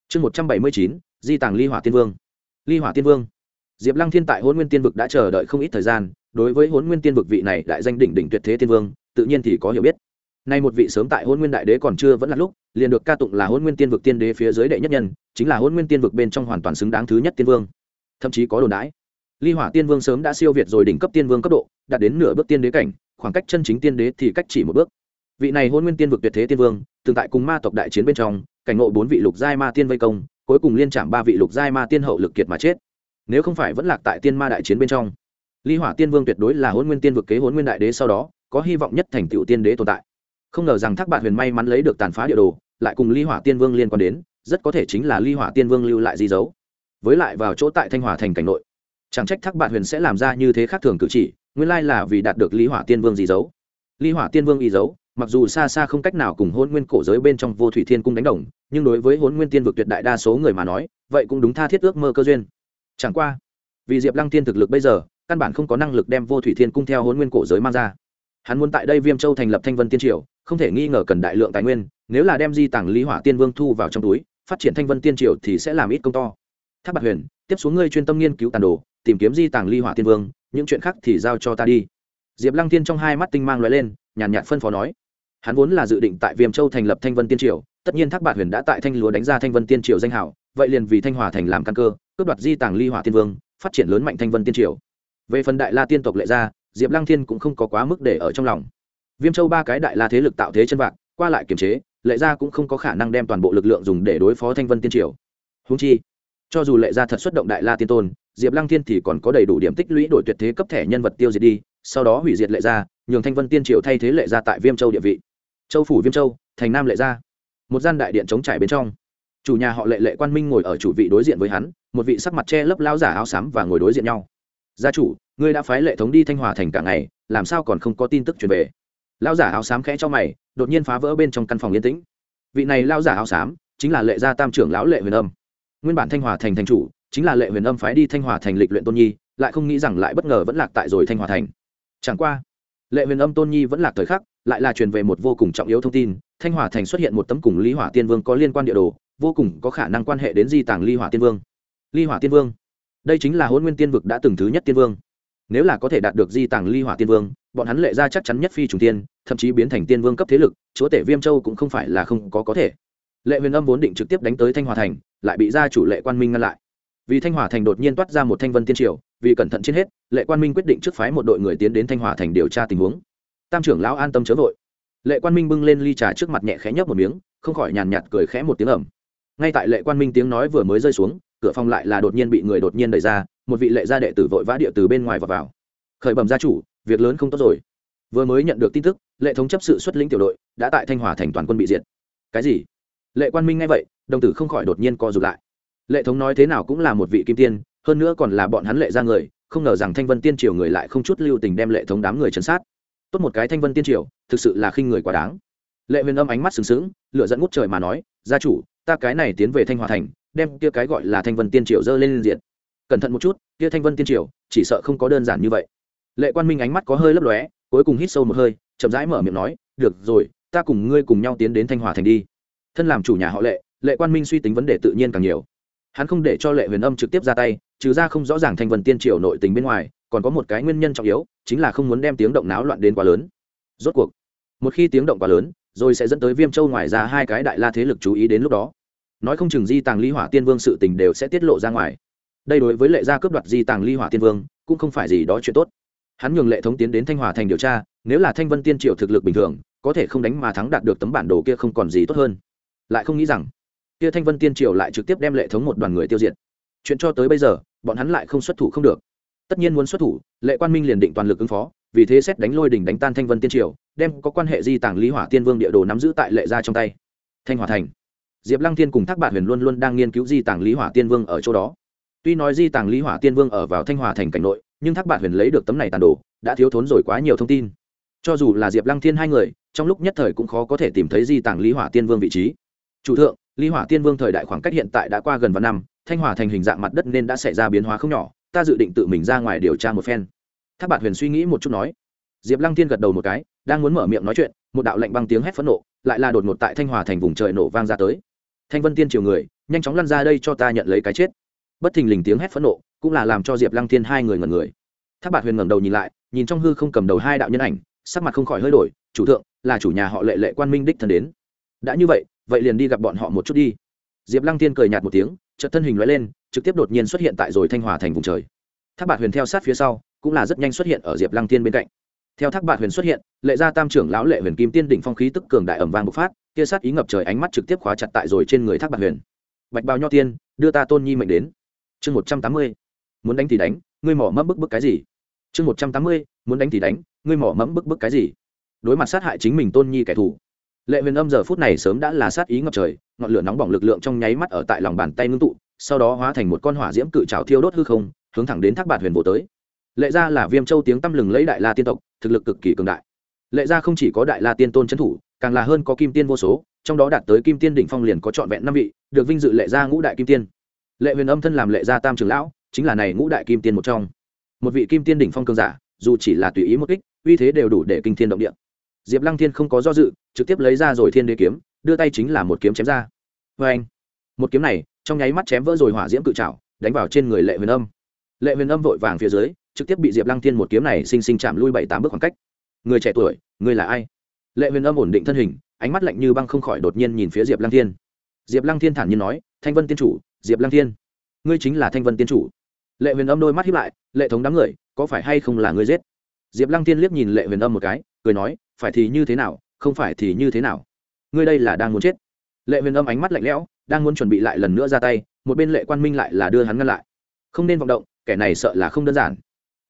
Speaker 1: Chương một trăm bảy mươi chín di tàng ly hỏa tiên vương. Ly hỏa tiên vương. Diệp lăng thiên tại hôn nguyên tiên vực đã chờ đợi không ít thời gian đối với hôn nguyên tiên vực vị này đại danh đỉnh đỉnh tuyệt thế tiên vương tự nhiên thì có hiểu biết. Nay một vị sớm tại Hỗn Nguyên Đại Đế còn chưa vẫn là lúc, liền được ca tụng là Hỗn Nguyên Tiên vực tiên đế phía dưới đệ nhất nhân, chính là Hỗn Nguyên Tiên vực bên trong hoàn toàn xứng đáng thứ nhất tiên vương. Thậm chí có đồn đãi, Ly Hỏa Tiên Vương sớm đã siêu việt rồi đỉnh cấp tiên vương cấp độ, đạt đến nửa bước tiên đế cảnh, khoảng cách chân chính tiên đế thì cách chỉ một bước. Vị này hôn Nguyên Tiên vực tuyệt thế tiên vương, từng tại cùng ma tộc đại chiến bên trong, cảnh ngộ bốn vị lục giai ma tiên vây công, cuối cùng liên chạm ba vị lục giai ma tiên hậu lực kiệt mà chết. Nếu không phải vẫn lạc tại tiên ma đại chiến bên trong, Ly Hỏa Tiên Vương tuyệt đối là hôn Nguyên Tiên vực kế hôn Nguyên Đại Đế sau đó, có hy vọng nhất thành tựu tiên đế tồn tại không ngờ rằng thác bạn huyền may mắn lấy được tàn phá địa đồ lại cùng ly hỏa tiên vương liên quan đến rất có thể chính là ly hỏa tiên vương lưu lại di dấu với lại vào chỗ tại thanh hòa thành cảnh nội chẳng trách thác bạn huyền sẽ làm ra như thế khác thường cử chỉ nguyên lai là vì đạt được lý hỏa tiên vương gì dấu. Lý hỏa tiên vương y dấu, mặc dù xa xa không cách nào cùng hôn nguyên cổ giới bên trong vô thủy thiên cung đánh đồng, nhưng đối với hôn nguyên tiên vực tuyệt đại đa số người mà nói, vậy cũng đúng tha thiết ước mơ cơ duyên. Chẳng qua, vì diệp lăng tiên thực lực bây giờ, căn bản không có năng lực đem vô thủy thiên cung theo hôn nguyên cổ giới mang ra. Hắn muốn tại đây viêm châu thành lập thanh vân tiên triều, không thể nghi ngờ cần đại lượng tài nguyên, nếu là đem di tàng lý hỏa tiên vương thu vào trong túi, phát triển thanh vân tiên triều thì sẽ làm ít công to. Tháp bạc huyền, tiếp xuống ngươi chuyên tâm nghiên cứu tàn đồ tìm kiếm di tàng ly hỏa tiên vương, những chuyện khác thì giao cho ta đi. Diệp lăng thiên trong hai mắt tinh mang l lên, nhàn nhạt phân phó nói. Hắn vốn là dự định tại viêm châu thành lập thanh vân tiên triều, tất nhiên thác bạc huyền đã tại thanh lúa đánh ra thanh vân tiên triều danh hảo vậy liền vì thanh hòa thành làm căn cơ, cướp đoạt di tàng ly hỏa tiên vương, phát triển lớn mạnh thanh vân tiên triều. Về phần đại la tiên tộc lệ gia, diệp lăng thiên cũng không có quá mức để ở trong lòng. Viêm châu ba cái đại la thế lực tạo thế chân vạc, qua lại kiềm chế, lệ gia cũng không có khả năng đem toàn bộ lực lượng dùng để đối phó thanh vân tiên triều. Húng chi cho dù lệ gia thật xuất động đại la tiên tôn, diệp lăng thiên thì còn có đầy đủ điểm tích lũy đổi tuyệt thế cấp thẻ nhân vật tiêu diệt đi, sau đó hủy diệt lệ gia, nhường thanh vân tiên triều thay thế lệ gia tại viêm châu địa vị. Châu phủ viêm châu, thành nam lệ gia. Một gian đại điện chống trải bên trong. Chủ nhà họ lệ lệ quan minh ngồi ở chủ vị đối diện với hắn, một vị sắc mặt che lấp lao giả áo xám và ngồi đối diện nhau. Gia chủ, ngươi đã phái lệ thống đi thanh hòa thành cả ngày, làm sao còn không có tin tức truyền về? Lao giả áo xám khẽ cho mày, đột nhiên phá vỡ bên trong căn phòng yên tĩnh. Vị này lao giả áo xám chính là lệ gia tam trưởng lão lệ huyền âm nguyên bản thanh hòa thành thành chủ, chính là lệ huyền âm phái đi thanh hòa thành lịch luyện tôn nhi, lại không nghĩ rằng lại bất ngờ vẫn lạc tại rồi thanh hòa thành. Chẳng qua, lệ huyền âm tôn nhi vẫn lạc thời khắc, lại là truyền về một vô cùng trọng yếu thông tin, thanh hòa thành xuất hiện một tấm cùng lý hỏa tiên vương có liên quan địa đồ, vô cùng có khả năng quan hệ đến di tàng ly hỏa tiên vương. Ly hỏa tiên vương, đây chính là hôn nguyên tiên vực đã từng thứ nhất tiên vương. Nếu là có thể đạt được di tàng ly hỏa tiên vương, bọn hắn lệ ra chắc chắn nhất phi trùng tiên, thậm chí biến thành tiên vương cấp thế lực, chúa tể viêm châu cũng không phải là không có có thể. Lệ huyền âm vốn định trực tiếp đánh tới thanh hòa thành lại bị gia chủ lệ quan minh ngăn lại. Vì thanh hòa thành đột nhiên toát ra một thanh vân tiên triều, vì cẩn thận trên hết, lệ quan minh quyết định trước phái một đội người tiến đến thanh hòa thành điều tra tình huống. Tam trưởng lão an tâm chớ vội. Lệ quan minh bưng lên ly trà trước mặt nhẹ khẽ nhấp một miếng, không khỏi nhàn nhạt cười khẽ một tiếng ẩm ngay tại lệ quan minh tiếng nói vừa mới rơi xuống, cửa phòng lại là đột nhiên bị người đột nhiên đẩy ra, một vị lệ gia đệ tử vội vã địa từ bên ngoài và vào. Khởi bẩm gia chủ, việc lớn không tốt rồi. Vừa mới nhận được tin tức, lệ thống chấp sự xuất lĩnh tiểu đội, đã tại thanh hòa thành toàn quân bị diệt. Cái gì? Lệ quan minh nghe vậy đồng tử không khỏi đột nhiên co rụt lại. Lệ thống nói thế nào cũng là một vị kim tiên, hơn nữa còn là bọn hắn lệ ra người, không ngờ rằng thanh vân tiên triều người lại không chút lưu tình đem lệ thống đám người chấn sát. Tốt một cái thanh vân tiên triều, thực sự là khinh người quá đáng. Lệ huyền âm ánh mắt sừng sững lựa dẫn ngút trời mà nói, gia chủ, ta cái này tiến về thanh hòa thành, đem kia cái gọi là thanh vân tiên triều dơ lên diện cẩn thận một chút, kia thanh vân tiên triều, chỉ sợ không có đơn giản như vậy. Lệ quan minh ánh mắt có hơi lấp lóe, cuối cùng hít sâu một hơi, chậm rãi mở miệng nói, được rồi, ta cùng ngươi cùng nhau tiến đến thanh hòa thành đi. Thân làm chủ nhà họ lệ lệ quan minh suy tính vấn đề tự nhiên càng nhiều. Hắn không để cho lệ huyền âm trực tiếp ra tay, trừ ra không rõ ràng thanh vân tiên triều nội tình bên ngoài, còn có một cái nguyên nhân trọng yếu, chính là không muốn đem tiếng động náo loạn đến quá lớn. Rốt cuộc, một khi tiếng động quá lớn, rồi sẽ dẫn tới viêm châu ngoài ra hai cái đại la thế lực chú ý đến lúc đó. Nói không chừng di tàng ly hỏa tiên vương sự tình đều sẽ tiết lộ ra ngoài. Đây đối với lệ gia cướp đoạt di tàng ly hỏa tiên vương, cũng không phải gì đó chuyện tốt. Hắn nhường lệ thống tiến đến thanh hòa thành điều tra, nếu là thanh vân tiên triều thực lực bình thường, có thể không đánh mà thắng đạt được tấm bản đồ kia không còn gì tốt hơn. Lại không nghĩ rằng kia thanh vân tiên triều lại trực tiếp đem lệ thống một đoàn người tiêu diệt. Chuyện cho tới bây giờ, bọn hắn lại không xuất thủ không được. Tất nhiên muốn xuất thủ, lệ quan minh liền định toàn lực ứng phó, vì thế xét đánh lôi đỉnh đánh tan thanh vân tiên triều, đem có quan hệ di tàng lý hỏa tiên vương địa đồ nắm giữ tại lệ gia trong tay. Thanh hòa thành. Diệp lăng Thiên cùng thác bạn huyền luôn luôn đang nghiên cứu di tàng lý hỏa tiên vương ở chỗ đó. Tuy nói di tàng lý hỏa tiên vương ở vào thanh hòa thành cảnh nội, nhưng thác bạn huyền lấy được tấm này tàn đồ, đã thiếu thốn rồi quá nhiều thông tin. Cho dù là diệp lăng thiên hai người, trong lúc nhất thời cũng khó có thể tìm thấy di tàng lý hỏa tiên vương vị trí chủ thượng, ly hỏa tiên vương thời đại khoảng cách hiện tại đã qua gần vạn năm, thanh hòa thành hình dạng mặt đất nên đã xảy ra biến hóa không nhỏ, ta dự định tự mình ra ngoài điều tra một phen. Thác Bạt huyền suy nghĩ một chút nói. Diệp lăng tiên gật đầu một cái, đang muốn mở miệng nói chuyện, một đạo lệnh băng tiếng hét phẫn nộ, lại là đột ngột tại thanh hòa thành vùng trời nổ vang ra tới. Thanh vân tiên triều người, nhanh chóng lăn ra đây cho ta nhận lấy cái chết. Bất thình lình tiếng hét phẫn nộ, cũng là làm cho diệp lăng thiên hai người ngẩn người. Tháp bạt huyền ngẩng đầu nhìn lại, nhìn trong hư không cầm đầu hai đạo nhân ảnh, sắc mặt không khỏi hơi đổi, chủ thượng, là chủ nhà họ lệ lệ quan minh đích thân đến. Đã như vậy vậy liền đi gặp bọn họ một chút đi. Diệp lăng thiên cười nhạt một tiếng, chợt thân hình loại lên, trực tiếp đột nhiên xuất hiện tại rồi thanh hòa thành vùng trời. Tháp bạt huyền theo sát phía sau, cũng là rất nhanh xuất hiện ở diệp lăng thiên bên cạnh. Theo thác bạt huyền xuất hiện, lệ gia tam trưởng lão lệ huyền kim tiên đỉnh phong khí tức cường đại ẩm vang bộc phát, kia sát ý ngập trời ánh mắt trực tiếp khóa chặt tại rồi trên người thác bạt huyền. Bạch bào nho tiên, đưa ta tôn nhi mệnh đến. Chương một trăm tám mươi, muốn đánh thì đánh, ngươi mỏ mẫm bức bức cái gì? Chương một trăm tám mươi, muốn đánh thì đánh, ngươi mỏ mẫm bức bức cái gì? Đối mặt sát hại chính mình tôn nhi kẻ thù lệ huyền âm giờ phút này sớm đã là sát ý ngập trời, ngọn lửa nóng bỏng lực lượng trong nháy mắt ở tại lòng bàn tay ngưng tụ, sau đó hóa thành một con hỏa diễm cự trào thiêu đốt hư không, hướng thẳng đến thác bạt huyền bộ tới. Lệ gia là viêm châu tiếng tăm lừng lấy đại la tiên tộc, thực lực cực kỳ cường đại. Lệ gia không chỉ có đại la tiên tôn trấn thủ, càng là hơn có kim tiên vô số, trong đó đạt tới kim tiên đỉnh phong liền có trọn vẹn năm vị, được vinh dự lệ gia ngũ đại kim tiên. Lệ huyền âm thân làm lệ gia tam trường lão, chính là này ngũ đại kim tiên một trong. Một vị kim tiên đỉnh phong cường giả, dù chỉ là tùy ý một kích, uy thế đều đủ để kinh thiên động địa diệp lăng thiên không có do dự, trực tiếp lấy ra rồi thiên đế kiếm, đưa tay chính là một kiếm chém ra. Vê anh, một kiếm này, trong nháy mắt chém vỡ rồi hỏa diễm cự trào đánh vào trên người lệ huyền âm. Lệ huyền âm vội vàng phía dưới, trực tiếp bị diệp lăng thiên một kiếm này xinh xinh chạm lui bảy tám bước khoảng cách. Người trẻ tuổi, người là ai? Lệ huyền âm ổn định thân hình, ánh mắt lạnh như băng không khỏi đột nhiên nhìn phía diệp lăng thiên. Diệp lăng thiên thản nhiên nói, thanh vân tiên chủ, diệp lăng thiên, ngươi chính là thanh vân tiên chủ. Lệ huyền âm đôi mắt hiếp lại, lệ thống đám người, có phải hay không là ngươi giết? Diệp lăng thiên liếc nhìn lệ huyền âm một cái cười nói, phải thì như thế nào, không phải thì như thế nào? Ngươi đây là đang muốn chết. Lệ huyền âm ánh mắt lạnh lẽo, đang muốn chuẩn bị lại lần nữa ra tay, một bên lệ quan minh lại là đưa hắn ngăn lại. Không nên vọng động, kẻ này sợ là không đơn giản.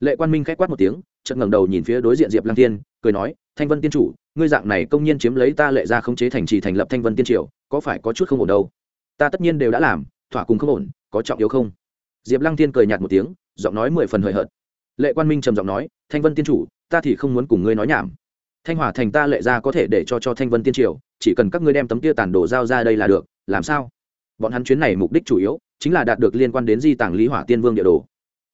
Speaker 1: Lệ quan minh k h á c quát một tiếng, chợt ngẩng đầu nhìn phía đối diện diệp lang tiên cười nói, thanh vân tiên chủ, ngươi dạng này công nhiên chiếm lấy ta lệ ra khống chế thành trì thành lập thanh vân tiên triều, có phải có chút không ổn đâu? Ta tất nhiên đều đã làm, thỏa cùng không ổn, có trọng yếu không? Diệp lăng tiên cười nhạt một tiếng, giọng nói mười phần hời hợt. Lệ quan minh trầm giọng nói, thanh vân tiên chủ ta thì không muốn cùng ngươi nói nhảm. Thanh hòa thành ta lệ ra có thể để cho cho thanh vân tiên triều, chỉ cần các ngươi đem tấm kia tàn đồ giao ra đây là được, làm sao? Bọn hắn chuyến này mục đích chủ yếu chính là đạt được liên quan đến di tàng lý hỏa tiên vương địa đồ.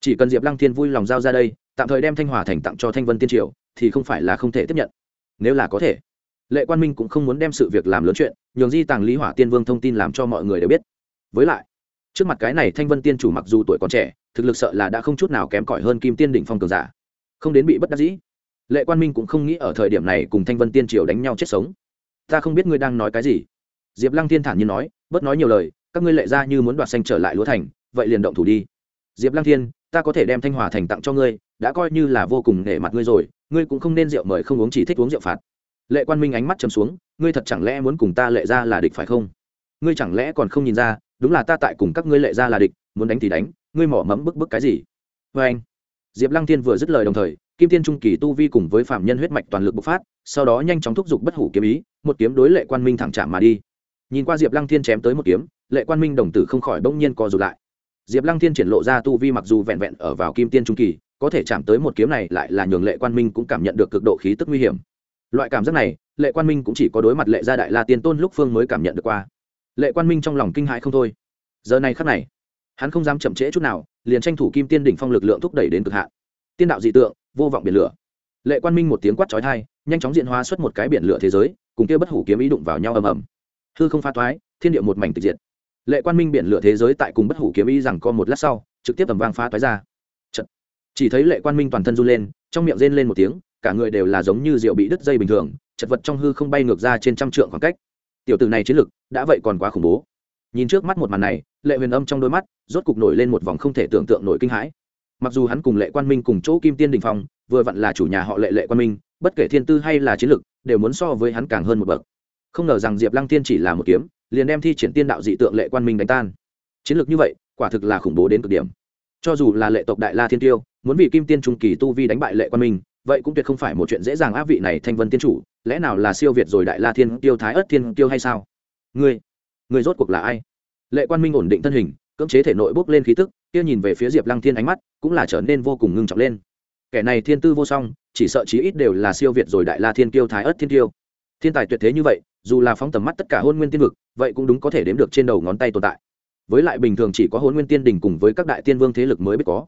Speaker 1: Chỉ cần diệp lăng thiên vui lòng giao ra đây, tạm thời đem thanh hòa thành tặng cho thanh vân tiên triều, thì không phải là không thể tiếp nhận. Nếu là có thể, lệ quan minh cũng không muốn đem sự việc làm lớn chuyện, nhường di tàng lý hỏa tiên vương thông tin làm cho mọi người đều biết. Với lại, trước mặt cái này thanh vân tiên chủ mặc dù tuổi còn trẻ, thực lực sợ là đã không chút nào kém cỏi hơn kim tiên đỉnh phong cường giả không đến bị bất đắc dĩ. Lệ quan minh cũng không nghĩ ở thời điểm này cùng thanh vân tiên triều đánh nhau chết sống. Ta không biết ngươi đang nói cái gì. Diệp lăng Thiên thản nhiên nói, bớt nói nhiều lời, các ngươi lệ ra như muốn đoạt xanh trở lại lúa thành, vậy liền động thủ đi. Diệp lăng thiên, ta có thể đem thanh hòa thành tặng cho ngươi, đã coi như là vô cùng nể mặt ngươi rồi, ngươi cũng không nên rượu mời không uống chỉ thích uống rượu phạt. Lệ quan minh ánh mắt chầm xuống, ngươi thật chẳng lẽ muốn cùng ta lệ ra là địch phải không? Ngươi chẳng lẽ còn không nhìn ra, đúng là ta tại cùng các ngươi lệ ra là địch, muốn đánh thì đánh, ngươi mỏ mẫm bức bức cái gì? Vê anh diệp lăng Thiên vừa dứt lời đồng thời, kim tiên trung kỳ tu vi cùng với phạm nhân huyết mạch toàn lực bộc phát, sau đó nhanh chóng thúc giục bất hủ kiếm ý, một kiếm đối lệ quan minh thẳng chạm mà đi. Nhìn qua diệp lăng thiên chém tới một kiếm, lệ quan minh đồng tử không khỏi bỗng nhiên co rụt lại. Diệp lăng thiên triển lộ ra tu vi mặc dù vẹn vẹn ở vào kim tiên trung kỳ, có thể chạm tới một kiếm này lại là nhường lệ quan minh cũng cảm nhận được cực độ khí tức nguy hiểm. Loại cảm giác này, lệ quan minh cũng chỉ có đối mặt lệ gia đại la tiên tôn lúc phương mới cảm nhận được qua. Lệ quan minh trong lòng kinh hãi không thôi. Giờ này khắc này hắn không dám chậm trễ chút nào, liền tranh thủ kim tiên đỉnh phong lực lượng thúc đẩy đến cực hạn. Tiên đạo dị tượng, vô vọng biển lửa. Lệ quan minh một tiếng quát trói thai nhanh chóng diện hóa xuất một cái biển lửa thế giới, cùng kia bất hủ kiếm ý đụng vào nhau ầm ầm. Hư không pha thoái, thiên địa một mảnh tịch diệt. Lệ quan minh biển lửa thế giới tại cùng bất hủ kiếm ý rằng co một lát sau, trực tiếp tầm vang phá thoái ra. Chật. chỉ thấy lệ quan minh toàn thân run lên, trong miệng rên lên một tiếng, cả người đều là giống như rượu bị đứt dây bình thường, chật vật trong hư không bay ngược ra trên trăm trượng khoảng cách. Tiểu tử này chiến lực, đã vậy còn quá khủng bố nhìn trước mắt một màn này, lệ huyền âm trong đôi mắt, rốt cục nổi lên một vòng không thể tưởng tượng nổi kinh hãi. Mặc dù hắn cùng lệ quan minh cùng chỗ kim tiên đình phong, vừa vặn là chủ nhà họ lệ lệ quan minh, bất kể thiên tư hay là chiến lực, đều muốn so với hắn càng hơn một bậc. Không ngờ rằng diệp lăng tiên chỉ là một kiếm, liền đem thi triển tiên đạo dị tượng lệ quan minh đánh tan. Chiến lược như vậy, quả thực là khủng bố đến cực điểm. Cho dù là lệ tộc đại la thiên tiêu, muốn vì kim tiên trung kỳ tu vi đánh bại lệ quan minh, vậy cũng tuyệt không phải một chuyện dễ dàng áp vị này thanh vân tiên chủ, lẽ nào là siêu việt rồi đại la thiên tiêu, thái ất thiên tiêu hay sao? Ngươi Người rốt cuộc là ai? Lệ quan minh ổn định thân hình, cưỡng chế thể nội bốc lên khí tức, kia nhìn về phía diệp lăng thiên ánh mắt cũng là trở nên vô cùng ngưng trọng lên. Kẻ này thiên tư vô song, chỉ sợ chí ít đều là siêu việt rồi đại la thiên tiêu thái ớt thiên tiêu thiên tài tuyệt thế như vậy, dù là phóng tầm mắt tất cả hôn nguyên tiên vực, vậy cũng đúng có thể đếm được trên đầu ngón tay tồn tại. Với lại bình thường chỉ có hôn nguyên tiên đình cùng với các đại tiên vương thế lực mới biết có.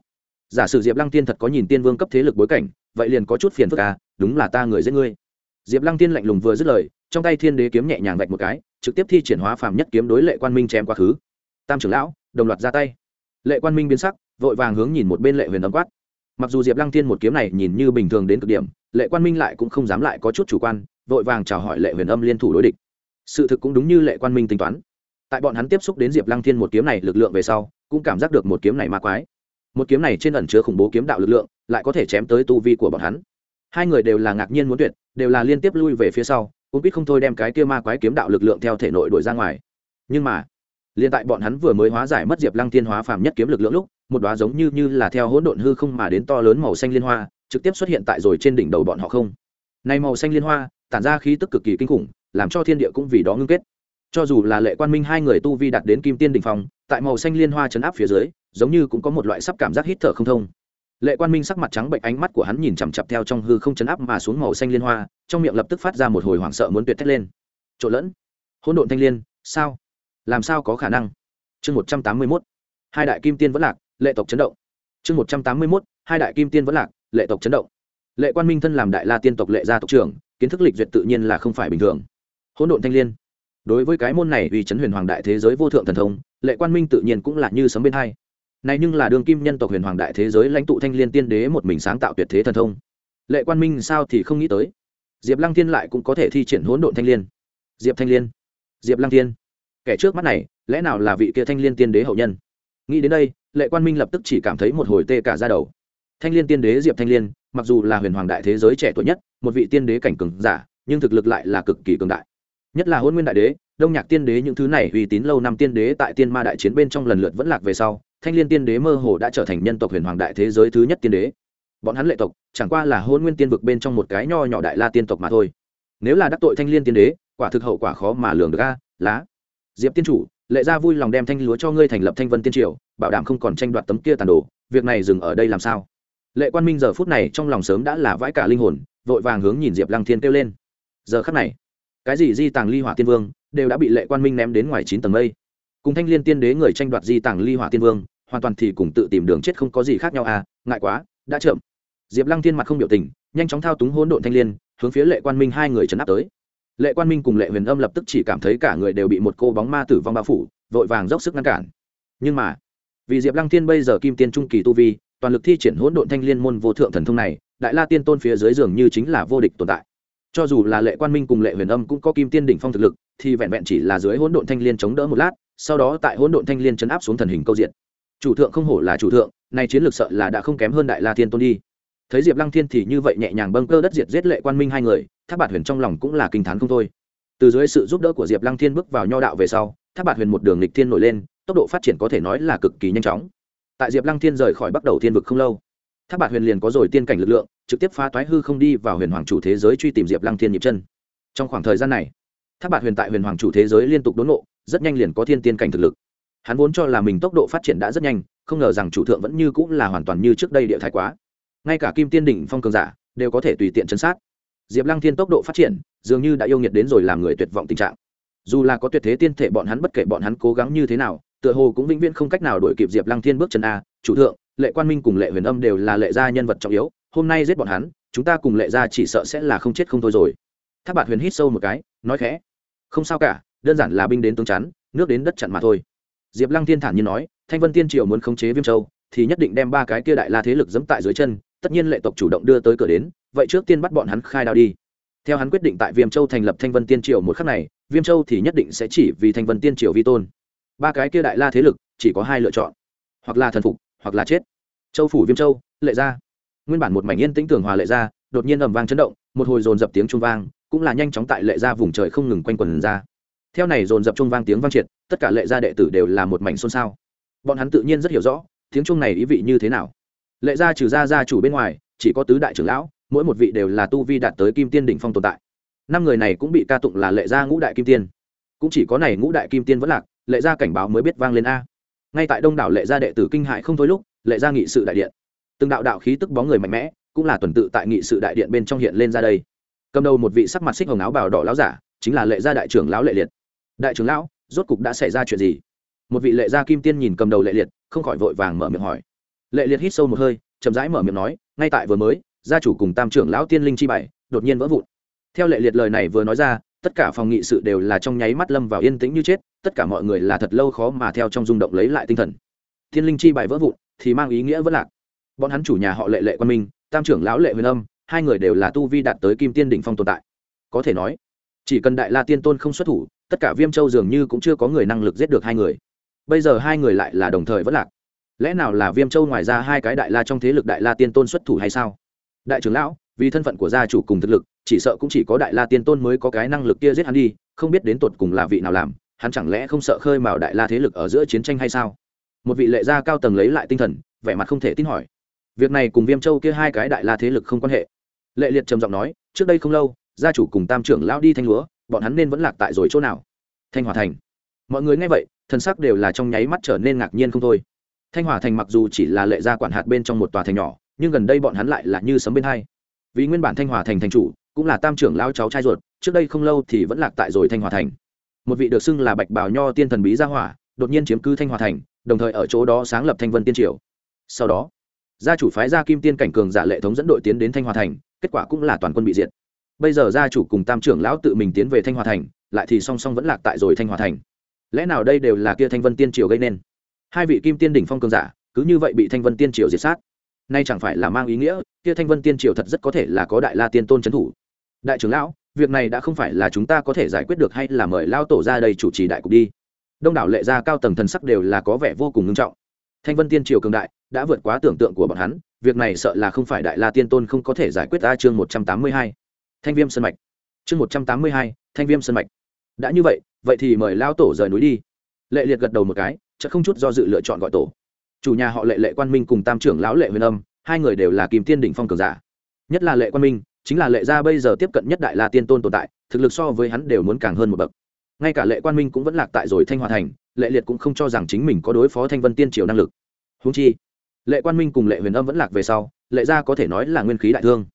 Speaker 1: Giả sử diệp lăng tiên thật có nhìn tiên vương cấp thế lực bối cảnh, vậy liền có chút phiền phức à đúng là ta người giết ngươi. Diệp lăng tiên lạnh lùng vừa dứt lời, trong tay thiên đế kiếm nhẹ nhàng vạch một cái trực tiếp thi triển hóa phàm nhất kiếm đối lệ quan minh chém quá khứ. Tam trưởng lão, đồng loạt ra tay. Lệ quan minh biến sắc, vội vàng hướng nhìn một bên lệ huyền âm quát. Mặc dù diệp lăng thiên một kiếm này nhìn như bình thường đến cực điểm, lệ quan minh lại cũng không dám lại có chút chủ quan, vội vàng chào hỏi lệ huyền âm liên thủ đối địch. Sự thực cũng đúng như lệ quan minh tính toán. Tại bọn hắn tiếp xúc đến diệp lăng thiên một kiếm này lực lượng về sau, cũng cảm giác được một kiếm này ma quái. Một kiếm này trên ẩn chứa khủng bố kiếm đạo lực lượng, lại có thể chém tới tu vi của bọn hắn. Hai người đều là ngạc nhiên muốn tuyệt, đều là liên tiếp lui về phía sau cũng biết không thôi đem cái kia ma quái kiếm đạo lực lượng theo thể nội đuổi ra ngoài. Nhưng mà liên tại bọn hắn vừa mới hóa giải mất diệp lăng thiên hóa phàm nhất kiếm lực lượng lúc, một đoá giống như như là theo hỗn độn hư không mà đến to lớn màu xanh liên hoa, trực tiếp xuất hiện tại rồi trên đỉnh đầu bọn họ không. Này màu xanh liên hoa, tản ra khí tức cực kỳ kinh khủng, làm cho thiên địa cũng vì đó ngưng kết. Cho dù là lệ quan minh hai người tu vi đạt đến kim tiên đỉnh phong, tại màu xanh liên hoa chấn áp phía dưới, giống như cũng có một loại sắp cảm giác hít thở không thông lệ quan minh sắc mặt trắng bệnh ánh mắt của hắn nhìn chằm chặp theo trong hư không chấn áp mà xuống màu xanh liên hoa, trong miệng lập tức phát ra một hồi hoảng sợ muốn tuyệt thét lên. Trộn lẫn. Hỗn độn thanh liên, sao? Làm sao có khả năng? Chương một trăm tám mươi mốt. Hai đại kim tiên vẫn lạc, lệ tộc chấn động. Chương một trăm tám mươi mốt, hai đại kim tiên vẫn lạc, lệ tộc chấn động. Lệ quan minh thân làm đại la tiên tộc lệ gia tộc trưởng, kiến thức lịch duyệt tự nhiên là không phải bình thường. Hỗn độn thanh liên. Đối với cái môn này uy chấn huyền hoàng đại thế giới vô thượng thần thông, lệ quan minh tự nhiên cũng là như sấm bên hai này nhưng là đường kim nhân tộc huyền hoàng đại thế giới lãnh tụ thanh liên tiên đế một mình sáng tạo tuyệt thế thần thông. Lệ quan minh sao thì không nghĩ tới. Diệp lăng thiên lại cũng có thể thi triển hỗn độn thanh liên. Diệp thanh liên. Diệp lăng thiên. Kẻ trước mắt này, lẽ nào là vị kia thanh liên tiên đế hậu nhân? Nghĩ đến đây, lệ quan minh lập tức chỉ cảm thấy một hồi tê cả ra đầu. Thanh liên tiên đế diệp thanh liên, mặc dù là huyền hoàng đại thế giới trẻ tuổi nhất, một vị tiên đế cảnh cường giả, nhưng thực lực lại là cực kỳ cường đại. Nhất là hôn nguyên đại đế, đông nhạc tiên đế những thứ này uy tín lâu năm tiên đế tại tiên ma đại chiến bên trong lần lượt vẫn lạc về sau thanh liên tiên đế mơ hồ đã trở thành nhân tộc huyền hoàng đại thế giới thứ nhất tiên đế. Bọn hắn lệ tộc, chẳng qua là hôn nguyên tiên vực bên trong một cái nho nhỏ đại la tiên tộc mà thôi. Nếu là đắc tội thanh liên tiên đế, quả thực hậu quả khó mà lường được a, lá. Diệp tiên chủ, lệ gia vui lòng đem thanh lúa cho ngươi thành lập thanh vân tiên triều, bảo đảm không còn tranh đoạt tấm kia tàn đồ, việc này dừng ở đây làm sao? Lệ quan minh giờ phút này trong lòng sớm đã là vãi cả linh hồn, vội vàng hướng nhìn diệp lăng thiên kêu lên. Giờ khắc này, cái gì di tàng ly hỏa tiên vương đều đã bị lệ quan minh ném đến ngoài chín tầng mây cùng thanh liên tiên đế người tranh đoạt di tàng ly hỏa tiên vương, hoàn toàn thì cùng tự tìm đường chết không có gì khác nhau à ngại quá, đã chậm. Diệp lăng thiên mặt không biểu tình, nhanh chóng thao túng hỗn độn thanh liên, hướng phía lệ quan minh hai người trấn áp tới. Lệ quan minh cùng lệ huyền âm lập tức chỉ cảm thấy cả người đều bị một cô bóng ma tử vong bao phủ, vội vàng dốc sức ngăn cản. Nhưng mà, vì diệp lăng thiên bây giờ kim tiên trung kỳ tu vi, toàn lực thi triển hỗn độn thanh liên môn vô thượng thần thông này, đại la tiên tôn phía dưới giường như chính là vô địch tồn tại. Cho dù là lệ quan minh cùng lệ huyền âm cũng có kim tiên đỉnh phong thực lực, thì vẹn vẹn chỉ là dưới hỗn độn thanh liên chống đỡ một lát sau đó tại hỗn độn thanh liên chấn áp xuống thần hình câu diện chủ thượng không hổ là chủ thượng này chiến lược sợ là đã không kém hơn đại la thiên tôn đi. Thấy diệp lăng thiên thì như vậy nhẹ nhàng bâng cơ đất diệt giết lệ quan minh hai người tháp bạt huyền trong lòng cũng là kinh t h á n không thôi. Từ dưới sự giúp đỡ của diệp lăng thiên bước vào nho đạo về sau tháp bạt huyền một đường lịch thiên nổi lên, tốc độ phát triển có thể nói là cực kỳ nhanh chóng. Tại diệp lăng thiên rời khỏi bắt đầu thiên vực không lâu tháp bạt huyền liền có rồi tiên cảnh lực lượng, trực tiếp phá toái hư không đi vào huyền hoàng chủ thế giới truy tìm diệp lăng thiên nhịp chân. Trong khoảng thời gian này tháp bạt huyền tại huyền hoàng chủ thế giới liên tục đốn nộ rất nhanh liền có thiên tiên cảnh thực lực. Hắn vốn cho là mình tốc độ phát triển đã rất nhanh, không ngờ rằng chủ thượng vẫn như cũng là hoàn toàn như trước đây địa thái quá. Ngay cả kim tiên đỉnh phong cường giả đều có thể tùy tiện chấn sát. Diệp lăng thiên tốc độ phát triển dường như đã yêu nghiệt đến rồi làm người tuyệt vọng tình trạng. Dù là có tuyệt thế tiên thể bọn hắn bất kể bọn hắn cố gắng như thế nào, tựa hồ cũng vĩnh viễn không cách nào đổi kịp diệp lăng thiên bước chân a, chủ thượng, lệ quan minh cùng lệ huyền âm đều là lệ gia nhân vật trọng yếu, hôm nay giết bọn hắn, chúng ta cùng lệ gia chỉ sợ sẽ là không chết không thôi rồi. Tháp bạt huyền hít sâu một cái, nói khẽ, không sao cả đơn giản là binh đến tướng chắn, nước đến đất chặn mà thôi. Diệp lăng thiên thản nhiên nói, thanh vân tiên triều muốn khống chế viêm châu, thì nhất định đem ba cái kia đại la thế lực dẫm tại dưới chân, tất nhiên lệ tộc chủ động đưa tới cửa đến, vậy trước tiên bắt bọn hắn khai đao đi. Theo hắn quyết định tại viêm châu thành lập thanh vân tiên triều một khắc này, viêm châu thì nhất định sẽ chỉ vì thanh vân tiên triều vi tôn. Ba cái kia đại la thế lực, chỉ có hai lựa chọn, hoặc là thần phục, hoặc là chết. Châu phủ viêm châu, lệ gia nguyên bản một mảnh yên tĩnh tưởng hòa lệ gia đột nhiên ầm vang chấn động, một hồi dồn dập tiếng trung vang, cũng là nhanh chóng tại lệ gia vùng trời không ngừng quanh quần ra theo này dồn dập trung vang tiếng vang triệt, tất cả lệ gia đệ tử đều là một mảnh xôn xao. Bọn hắn tự nhiên rất hiểu rõ, tiếng trung này ý vị như thế nào. Lệ gia trừ gia gia chủ bên ngoài, chỉ có tứ đại trưởng lão, mỗi một vị đều là tu vi đạt tới kim tiên đỉnh phong tồn tại. Năm người này cũng bị ca tụng là lệ gia ngũ đại kim tiên. Cũng chỉ có này ngũ đại kim tiên vẫn lạc, lệ gia cảnh báo mới biết vang lên a. Ngay tại đông đảo lệ gia đệ tử kinh hại không thôi lúc, lệ gia nghị sự đại điện. Từng đạo đạo khí tức bóng người mạnh mẽ, cũng là tuần tự tại nghị sự đại điện bên trong hiện lên ra đây. Cầm đầu một vị sắc mặt xích hồng áo bào đỏ láo giả, chính là lệ gia đại trưởng lão lệ liệt đại trưởng lão, rốt cục đã xảy ra chuyện gì? Một vị lệ gia kim tiên nhìn cầm đầu lệ liệt, không khỏi vội vàng mở miệng hỏi. Lệ liệt hít sâu một hơi, chậm rãi mở miệng nói, ngay tại vừa mới, gia chủ cùng tam trưởng lão tiên linh chi bảy đột nhiên vỡ vụn. Theo lệ liệt lời này vừa nói ra, tất cả phòng nghị sự đều là trong nháy mắt lâm vào yên tĩnh như chết, tất cả mọi người là thật lâu khó mà theo trong rung động lấy lại tinh thần. Thiên linh chi bảy vỡ vụn thì mang ý nghĩa vẫn lạc. Bọn hắn chủ nhà họ lệ lệ quan minh, tam trưởng lão lệ huyền âm, hai người đều là tu vi đạt tới kim tiên đỉnh phong tồn tại. Có thể nói, chỉ cần đại la tiên tôn không xuất thủ tất cả viêm châu dường như cũng chưa có người năng lực giết được hai người. Bây giờ hai người lại là đồng thời vẫn lạc. Lẽ nào là viêm châu ngoài ra hai cái đại la trong thế lực đại la tiên tôn xuất thủ hay sao? Đại trưởng lão, vì thân phận của gia chủ cùng thực lực, chỉ sợ cũng chỉ có đại la tiên tôn mới có cái năng lực kia giết hắn đi, không biết đến tột cùng là vị nào làm, hắn chẳng lẽ không sợ khơi mào đại la thế lực ở giữa chiến tranh hay sao? Một vị lệ gia cao tầng lấy lại tinh thần, vẻ mặt không thể tin hỏi. Việc này cùng viêm châu kia hai cái đại la thế lực không quan hệ. Lệ liệt trầm giọng nói, trước đây không lâu, gia chủ cùng tam trưởng lão đi thanh lúa bọn hắn nên vẫn lạc tại rồi chỗ nào? Thanh hòa thành. Mọi người nghe vậy thân sắc đều là trong nháy mắt trở nên ngạc nhiên không thôi. Thanh hòa thành mặc dù chỉ là lệ gia quản hạt bên trong một tòa thành nhỏ, nhưng gần đây bọn hắn lại là như sấm bên hai. Vì nguyên bản thanh hòa thành thành chủ, cũng là tam trưởng lao cháu trai ruột, trước đây không lâu thì vẫn lạc tại rồi thanh hòa thành. Một vị được xưng là bạch bào nho tiên thần bí gia hỏa, đột nhiên chiếm cứ thanh hòa thành, đồng thời ở chỗ đó sáng lập thanh vân tiên triều. Sau đó, gia chủ phái gia kim tiên cảnh cường giả lệ thống dẫn đội tiến đến thanh hòa thành, kết quả cũng là toàn quân bị diệt bây giờ gia chủ cùng tam trưởng lão tự mình tiến về thanh hòa thành, lại thì song song vẫn lạc tại rồi thanh hòa thành. Lẽ nào đây đều là kia thanh vân tiên triều gây nên? Hai vị kim tiên đỉnh phong cường giả, cứ như vậy bị thanh vân tiên triều diệt sát. Nay chẳng phải là mang ý nghĩa, kia thanh vân tiên triều thật rất có thể là có đại la tiên tôn trấn thủ. Đại trưởng lão, việc này đã không phải là chúng ta có thể giải quyết được hay là mời lao tổ ra đây chủ trì đại cục đi. Đông đảo lệ gia cao tầng thần sắc đều là có vẻ vô cùng nghiêm trọng. Thanh vân tiên triều cường đại, đã vượt quá tưởng tượng của bọn hắn, việc này sợ là không phải đại la tiên tôn không có thể giải quyết ta chương một trăm tám mươi hai thanh viêm sân mạch. Chương một trăm tám mươi hai, thanh viêm sân mạch. Đã như vậy vậy thì mời lao tổ rời núi đi. Lệ liệt gật đầu một cái chợ không chút do dự lựa chọn gọi tổ. Chủ nhà họ lệ lệ quan minh cùng tam trưởng lão lệ huyền âm, hai người đều là kim tiên đỉnh phong cường giả. Nhất là lệ quan minh, chính là lệ gia bây giờ tiếp cận nhất đại la tiên tôn tồn tại, thực lực so với hắn đều muốn càng hơn một bậc. Ngay cả lệ quan minh cũng vẫn lạc tại rồi thanh hòa thành, lệ liệt cũng không cho rằng chính mình có đối phó thanh vân tiên triều năng lực. Húng chi, lệ quan minh cùng lệ huyền âm vẫn lạc về sau, lệ gia có thể nói là nguyên khí đại thương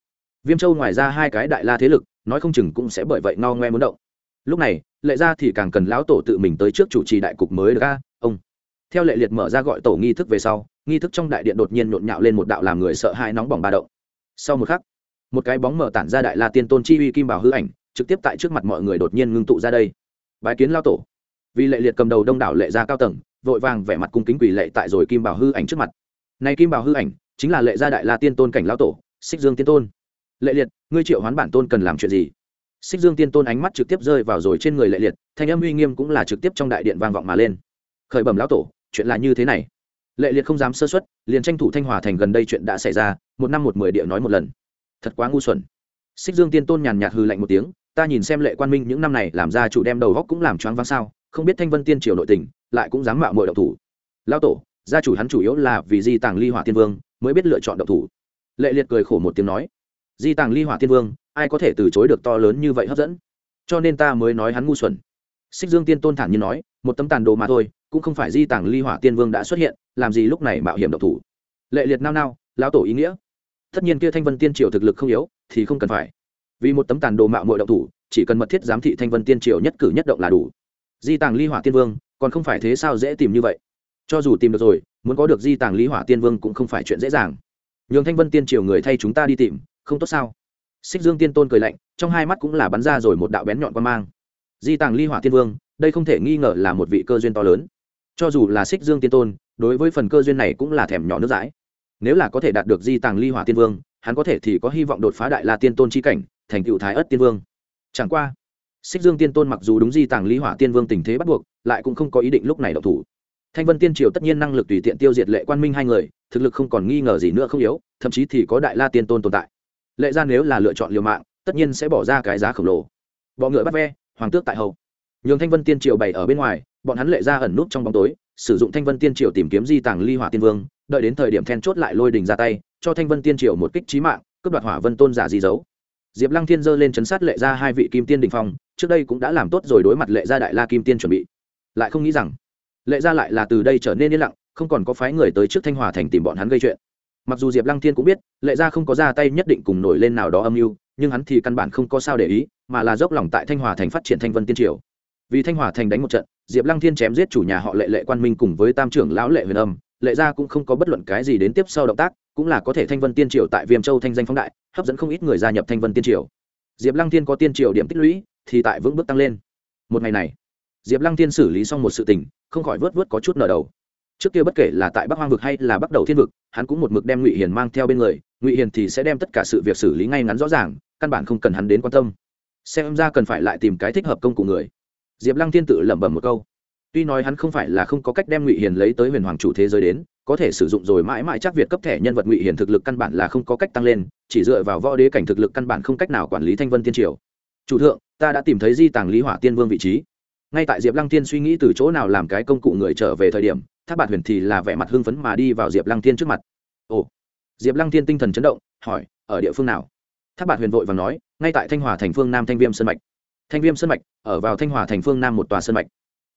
Speaker 1: viêm châu ngoài ra hai cái đại la thế lực, nói không chừng cũng sẽ bởi vậy no ngoe muốn động. Lúc này, lệ gia thì càng cần lão tổ tự mình tới trước chủ trì đại cục mới được ca ông. Theo lệ liệt mở ra gọi tổ nghi thức về sau, nghi thức trong đại điện đột nhiên nhộn nhạo lên một đạo làm người sợ hãi nóng bỏng ba động. Sau một khắc, một cái bóng mở tản ra đại la tiên tôn chi uy kim bảo hư ảnh, trực tiếp tại trước mặt mọi người đột nhiên ngưng tụ ra đây. Bái kiến lao tổ. Vì lệ liệt cầm đầu đông đảo lệ gia cao tầng, vội vàng vẻ mặt cung kính quỳ lệ tại rồi kim bảo hư ảnh trước mặt. Nay kim bảo hư ảnh, chính là lệ gia đại la tiên tôn cảnh lao tổ, xích dương tiên tôn lệ liệt, ngươi triệu hoán bản tôn cần làm chuyện gì? Xích dương tiên tôn ánh mắt trực tiếp rơi vào rồi trên người lệ liệt, thanh âm uy nghiêm cũng là trực tiếp trong đại điện vang vọng mà lên. Khởi bẩm lão tổ, chuyện là như thế này. Lệ liệt không dám sơ xuất liền tranh thủ thanh hòa thành gần đây chuyện đã xảy ra, một năm một mười địa nói một lần. Thật quá ngu xuẩn. Xích dương tiên tôn nhàn nhạt hư lạnh một tiếng, ta nhìn xem lệ quan minh những năm này làm ra chủ đem đầu góc cũng làm choáng váng sao, không biết thanh vân tiên triều nội tình, lại cũng dám mạo mọi độc thủ. Lão tổ, gia chủ hắn chủ yếu là vì di tàng ly hỏa tiên vương, mới biết lựa chọn độc thủ. Lệ liệt cười khổ một tiếng nói di tàng ly hỏa tiên vương, ai có thể từ chối được to lớn như vậy hấp dẫn? Cho nên ta mới nói hắn ngu xuẩn. Xích dương tiên tôn thản nhiên nói, một tấm tàn đồ mà thôi, cũng không phải di tàng ly hỏa tiên vương đã xuất hiện, làm gì lúc này mạo hiểm độc thủ. Lệ liệt nao nao, lão tổ ý nghĩa. Tất nhiên kia thanh vân tiên triều thực lực không yếu, thì không cần phải. Vì một tấm tàn đồ mạo mội động thủ, chỉ cần mật thiết giám thị thanh vân tiên triều nhất cử nhất động là đủ. Di tàng ly hỏa tiên vương, còn không phải thế sao dễ tìm như vậy? Cho dù tìm được rồi, muốn có được di tàng ly hỏa tiên vương cũng không phải chuyện dễ dàng. Nhường thanh vân tiên triều người thay chúng ta đi tìm không tốt sao? Xích dương tiên tôn cười lạnh, trong hai mắt cũng là bắn ra rồi một đạo bén nhọn quan mang. Di tàng ly hỏa tiên vương, đây không thể nghi ngờ là một vị cơ duyên to lớn. Cho dù là xích dương tiên tôn, đối với phần cơ duyên này cũng là thèm nhỏ nước dãi. Nếu là có thể đạt được di tàng ly hỏa tiên vương, hắn có thể thì có hy vọng đột phá đại la tiên tôn chi cảnh, thành cựu thái ất tiên vương. Chẳng qua, xích dương tiên tôn mặc dù đúng di tàng ly hỏa tiên vương tình thế bắt buộc, lại cũng không có ý định lúc này độc thủ. Thanh vân tiên triều tất nhiên năng lực tùy tiện tiêu diệt lệ quan minh hai người, thực lực không còn nghi ngờ gì nữa không yếu, thậm chí thì có đại la tiên tôn tồn tại lệ ra nếu là lựa chọn liều mạng, tất nhiên sẽ bỏ ra cái giá khổng lồ. Bọ ngựa bắt ve, hoàng tước tại hậu nhường thanh vân tiên triều bày ở bên ngoài, bọn hắn lệ ra ẩn nút trong bóng tối, sử dụng thanh vân tiên triều tìm kiếm di tàng ly hỏa tiên vương, đợi đến thời điểm then chốt lại lôi đình ra tay, cho thanh vân tiên triều một kích trí mạng, cướp đoạt hỏa vân tôn giả di dấu. Diệp lăng thiên dơ lên chấn sát lệ ra hai vị kim tiên đình phong, trước đây cũng đã làm tốt rồi đối mặt lệ gia đại la kim tiên chuẩn bị. Lại không nghĩ rằng, lệ gia lại là từ đây trở nên yên lặng, không còn có phái người tới trước thanh hòa thành tìm bọn hắn gây chuyện mặc dù diệp lăng thiên cũng biết, lệ gia không có ra tay nhất định cùng nổi lên nào đó âm mưu, nhưng hắn thì căn bản không có sao để ý, mà là dốc lòng tại thanh hòa thành phát triển thanh vân tiên triều. Vì thanh hòa thành đánh một trận, diệp lăng thiên chém giết chủ nhà họ lệ lệ quan minh cùng với tam trưởng lão lệ huyền âm. Lệ gia cũng không có bất luận cái gì đến tiếp sau động tác, cũng là có thể thanh vân tiên triều tại viêm châu thanh danh phóng đại, hấp dẫn không ít người gia nhập thanh vân tiên triều. Diệp lăng thiên có tiên triều điểm tích lũy, thì tại vững bước tăng lên. Một ngày này, diệp lăng thiên xử lý xong một sự tình, không khỏi vớt vớt có chút nở đầu trước kia bất kể là tại bắc hoang vực hay là bắc đầu thiên vực, hắn cũng một mực đem ngụy hiền mang theo bên người. Ngụy hiền thì sẽ đem tất cả sự việc xử lý ngay ngắn rõ ràng, căn bản không cần hắn đến quan tâm. Xem ra cần phải lại tìm cái thích hợp công cụ người. Diệp lăng thiên tự lẩm bẩm một câu. Tuy nói hắn không phải là không có cách đem ngụy hiền lấy tới huyền hoàng chủ thế giới đến, có thể sử dụng rồi mãi mãi chắc việc cấp thẻ nhân vật ngụy hiền thực lực căn bản là không có cách tăng lên, chỉ dựa vào võ đế cảnh thực lực căn bản không cách nào quản lý thanh vân tiên triều. Chủ thượng, ta đã tìm thấy di tàng lý hỏa tiên vương vị trí. Ngay tại diệp lăng tiên suy nghĩ từ chỗ nào làm cái công cụ người trở về thời điểm tháp bạt huyền thì là vẻ mặt hưng phấn mà đi vào diệp lăng Thiên trước mặt. Ồ. Diệp lăng Thiên tinh thần chấn động, hỏi, ở địa phương nào? Tháp bạt huyền vội và nói, ngay tại thanh hòa thành phương nam thanh viêm Sân mạch. Thanh viêm sơn mạch, ở vào thanh hòa thành phương nam một tòa sơn mạch.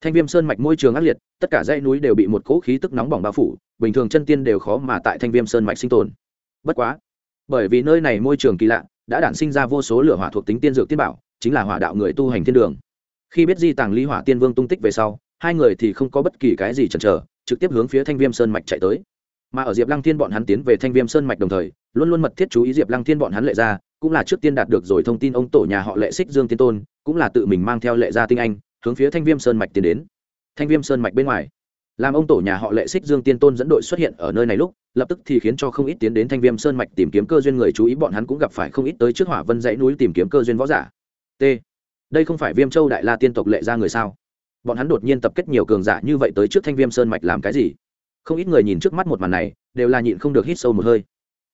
Speaker 1: Thanh viêm sơn mạch môi trường ác liệt, tất cả dãy núi đều bị một cỗ khí tức nóng bỏng bao phủ, bình thường chân tiên đều khó mà tại thanh viêm sơn mạch sinh tồn. Bất quá, bởi vì nơi này môi trường kỳ lạ, đã đản sinh ra vô số lửa hỏa thuộc tính tiên dược tiên bảo, chính là hỏa đạo người tu hành thiên đường. Khi biết di tàng ly hỏa tiên vương tung tích về sau hai người thì không có bất kỳ cái gì chần chờ, trực tiếp hướng phía thanh viêm sơn mạch chạy tới. Mà ở diệp lăng thiên bọn hắn tiến về thanh viêm sơn mạch đồng thời, luôn luôn mật thiết chú ý diệp lăng thiên bọn hắn lệ ra cũng là trước tiên đạt được rồi thông tin ông tổ nhà họ lệ xích dương tiên tôn, cũng là tự mình mang theo lệ gia tinh anh, hướng phía thanh viêm sơn mạch tiến đến. Thanh viêm sơn mạch bên ngoài, làm ông tổ nhà họ lệ xích dương tiên tôn dẫn đội xuất hiện ở nơi này lúc, lập tức thì khiến cho không ít tiến đến thanh viêm sơn mạch tìm kiếm cơ duyên người chú ý, bọn hắn cũng gặp phải không ít tới trước hỏa vân dãy núi tìm kiếm cơ duyên võ giả. T. Đây không phải viêm châu đại la tiên tộc lệ ra người sao? Bọn hắn đột nhiên tập kết nhiều cường giả như vậy tới trước thanh viêm sơn mạch làm cái gì? Không ít người nhìn trước mắt một màn này, đều là nhịn không được hít sâu một hơi.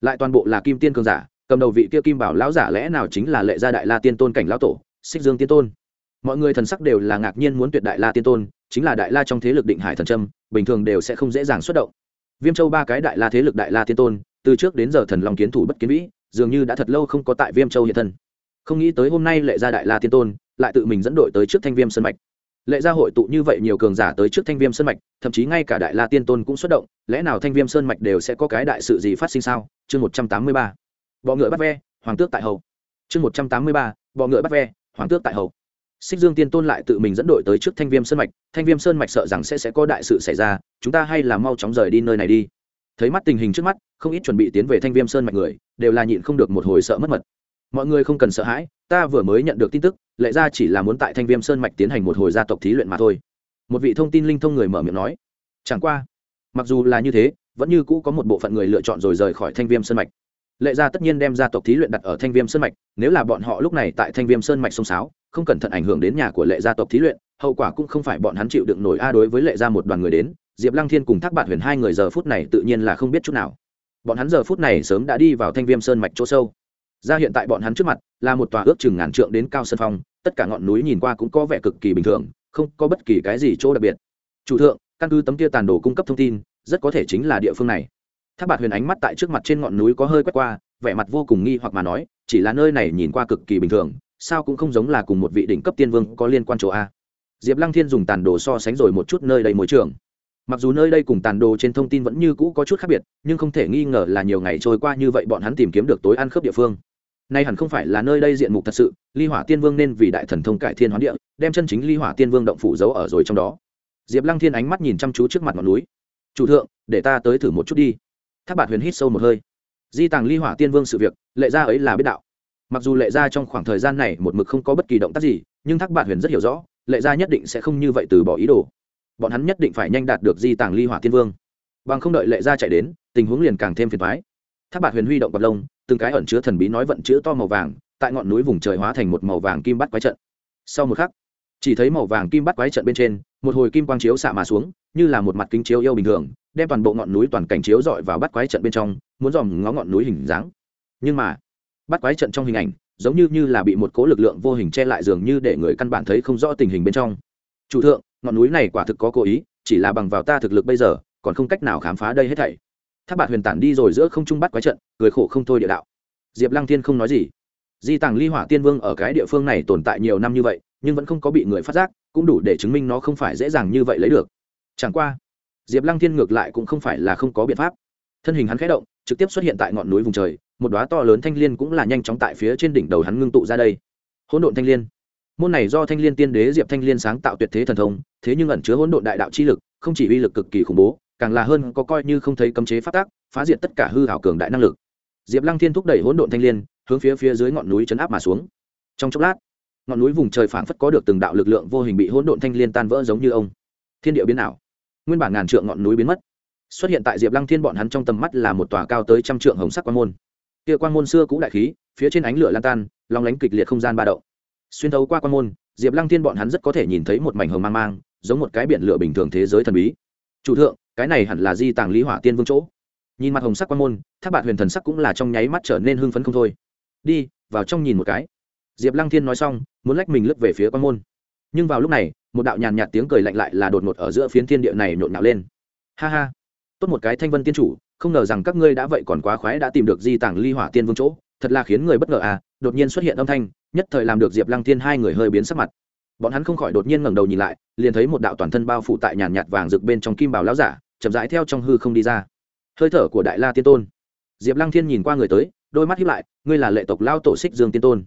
Speaker 1: Lại toàn bộ là kim tiên cường giả, cầm đầu vị kia kim bảo lão giả lẽ nào chính là lệ gia đại la tiên tôn cảnh lão tổ, xích dương tiên tôn. Mọi người thần sắc đều là ngạc nhiên muốn tuyệt đại la tiên tôn, chính là đại la trong thế lực định hải thần trâm bình thường đều sẽ không dễ dàng xuất động. Viêm châu ba cái đại la thế lực đại la tiên tôn, từ trước đến giờ thần lòng kiến thủ bất kiến vĩ, dường như đã thật lâu không có tại viêm châu hiện thân. Không nghĩ tới hôm nay lệ gia đại la tiên tôn, lại tự mình dẫn đội tới trước thanh viêm sân mạch lệ gia hội tụ như vậy nhiều cường giả tới trước thanh viêm sơn mạch, thậm chí ngay cả đại la tiên tôn cũng xuất động, lẽ nào thanh viêm sơn mạch đều sẽ có cái đại sự gì phát sinh sao? Chương một trăm tám mươi ba. Bọ ngựa bắt ve, hoàng tước tại hậu chương một trăm tám mươi ba, bọ ngựa bắt ve, hoàng tước tại hậu xích dương tiên tôn lại tự mình dẫn đội tới trước thanh viêm sơn mạch, thanh viêm sơn mạch sợ rằng sẽ sẽ có đại sự xảy ra, chúng ta hay là mau chóng rời đi nơi này đi. Thấy mắt tình hình trước mắt, không ít chuẩn bị tiến về thanh viêm sơn mạch người, đều là nhịn không được một hồi sợ mất mật. Mọi người không cần sợ hãi ta vừa mới nhận được tin tức lệ gia chỉ là muốn tại thanh viêm sơn mạch tiến hành một hồi gia tộc thí luyện mà thôi. Một vị thông tin linh thông người mở miệng nói. Chẳng qua, mặc dù là như thế, vẫn như cũ có một bộ phận người lựa chọn rồi rời khỏi thanh viêm sơn mạch. Lệ gia tất nhiên đem gia tộc thí luyện đặt ở thanh viêm sơn mạch, nếu là bọn họ lúc này tại thanh viêm sơn mạch sông sáo, không cẩn thận ảnh hưởng đến nhà của lệ gia tộc thí luyện, hậu quả cũng không phải bọn hắn chịu đựng nổi. A, đối với lệ gia một đoàn người đến, diệp lăng thiên cùng thác bạn huyền hai người giờ phút này tự nhiên là không biết chút nào. Bọn hắn giờ phút này sớm đã đi vào thanh viêm sơn mạch chỗ sâu ra hiện tại bọn hắn trước mặt, là một tòa ước chừng ngàn trượng đến cao sân phong, tất cả ngọn núi nhìn qua cũng có vẻ cực kỳ bình thường, không có bất kỳ cái gì chỗ đặc biệt. Chủ thượng, căn cứ tấm kia tàn đồ cung cấp thông tin, rất có thể chính là địa phương này. Tháp bạt huyền ánh mắt tại trước mặt trên ngọn núi có hơi quét qua, vẻ mặt vô cùng nghi hoặc mà nói, chỉ là nơi này nhìn qua cực kỳ bình thường, sao cũng không giống là cùng một vị đỉnh cấp tiên vương có liên quan chỗ a. Diệp lăng thiên dùng tàn đồ so sánh rồi một chút nơi đây môi trường. Mặc dù nơi đây cùng tàn đồ trên thông tin vẫn như cũ có chút khác biệt, nhưng không thể nghi ngờ là nhiều ngày trôi qua như vậy bọn hắn tìm kiếm được tối ăn khớp địa phương nay hẳn không phải là nơi đây diện mục thật sự, ly hỏa tiên vương nên vì đại thần thông cải thiên hoán địa, đem chân chính ly hỏa tiên vương động phủ giấu ở rồi trong đó. Diệp lăng thiên ánh mắt nhìn chăm chú trước mặt ngọn núi. Chủ thượng, để ta tới thử một chút đi. Tháp bạt huyền hít sâu một hơi. Di tàng ly hỏa tiên vương sự việc, lệ gia ấy là biết đạo. Mặc dù lệ gia trong khoảng thời gian này một mực không có bất kỳ động tác gì, nhưng thác bạt huyền rất hiểu rõ, lệ gia nhất định sẽ không như vậy từ bỏ ý đồ. Bọn hắn nhất định phải nhanh đạt được di tàng ly hỏa tiên vương. Bằng không đợi lệ gia chạy đến, tình huống liền càng thêm phiền thoái tháp bạt huyền huy động bạc lông, từng cái ẩn chứa thần bí nói vận chữ to màu vàng, tại ngọn núi vùng trời hóa thành một màu vàng kim bắt quái trận. Sau một khắc, chỉ thấy màu vàng kim bắt quái trận bên trên, một hồi kim quang chiếu xạ mà xuống, như là một mặt kính chiếu yêu bình thường, đem toàn bộ ngọn núi toàn cảnh chiếu dọi vào bắt quái trận bên trong, muốn dòm ngó ngọn núi hình dáng. Nhưng mà, bắt quái trận trong hình ảnh, giống như như là bị một cố lực lượng vô hình che lại dường như để người căn bản thấy không rõ tình hình bên trong. Chủ thượng, ngọn núi này quả thực có cố ý, chỉ là bằng vào ta thực lực bây giờ, còn không cách nào khám phá đây hết thảy tháp bạt huyền tản đi rồi giữa không trung bắt quái trận, cười khổ không thôi địa đạo. Diệp lăng thiên không nói gì. Di tàng ly hỏa tiên vương ở cái địa phương này tồn tại nhiều năm như vậy, nhưng vẫn không có bị người phát giác, cũng đủ để chứng minh nó không phải dễ dàng như vậy lấy được. Chẳng qua, diệp lăng thiên ngược lại cũng không phải là không có biện pháp. Thân hình hắn khẽ động, trực tiếp xuất hiện tại ngọn núi vùng trời, một đoá to lớn thanh l i ê n cũng là nhanh chóng tại phía trên đỉnh đầu hắn ngưng tụ ra đây. Hỗn độn thanh l i ê n môn này do thanh l i ê n tiên đế diệp thanh l i ê n sáng tạo tuyệt thế thần thông, thế nhưng ẩn chứa hỗn độn đại đạo chi lực, không chỉ uy lực cực kỳ khủng bố càng là hơn có coi như không thấy cấm chế phát tác, phá diệt tất cả hư hảo cường đại năng lực. Diệp lăng thiên thúc đẩy hỗn độn thanh l i ê n hướng phía phía dưới ngọn núi chấn áp mà xuống. Trong chốc lát, ngọn núi vùng trời phảng phất có được từng đạo lực lượng vô hình bị hỗn độn thanh l i ê n tan vỡ giống như ông. Thiên địa biến ảo. Nguyên bản ngàn trượng ngọn núi biến mất. Xuất hiện tại diệp lăng thiên bọn hắn trong tầm mắt là một tòa cao tới trăm trượng hồng sắc quan môn. Kia quan môn xưa cũ đại khí, phía trên ánh lửa lan tan, long lánh kịch liệt không gian ba động. Xuyên thấu qua quan môn, diệp lăng thiên bọn hắn rất có thể nhìn thấy một mảnh hồng mang mang, giống một cái biển lửa bình thường thế giới thần bí. Chủ thượng cái này hẳn là di tàng lý hỏa tiên vương chỗ. Nhìn mặt hồng sắc quan môn tháp bạn huyền thần sắc cũng là trong nháy mắt trở nên hưng phấn không thôi. Đi, vào trong nhìn một cái. Diệp lăng thiên nói xong, muốn lách mình lướt về phía quan môn. Nhưng vào lúc này, một đạo nhàn nhạt tiếng cười lạnh lại là đột ngột ở giữa phiến thiên địa này nhộn nhạo lên. Ha ha. Tốt một cái thanh vân tiên chủ, không ngờ rằng các ngươi đã vậy còn quá khoái đã tìm được di tàng ly hỏa tiên vương chỗ, thật là khiến người bất ngờ à đột nhiên xuất hiện âm thanh, nhất thời làm được diệp lăng thiên hai người hơi biến sắc mặt. Bọn hắn không khỏi đột nhiên ngẩng đầu nhìn lại, liền thấy một đạo toàn thân bao phủ tại nhàn nhạt vàng rực bên trong kim bảo lão giả chậm rãi theo trong hư không đi ra. Hơi thở của đại la tiên tôn. Diệp lăng thiên nhìn qua người tới, đôi mắt hiếp lại, ngươi là lệ tộc lao tổ xích dương tiên tôn.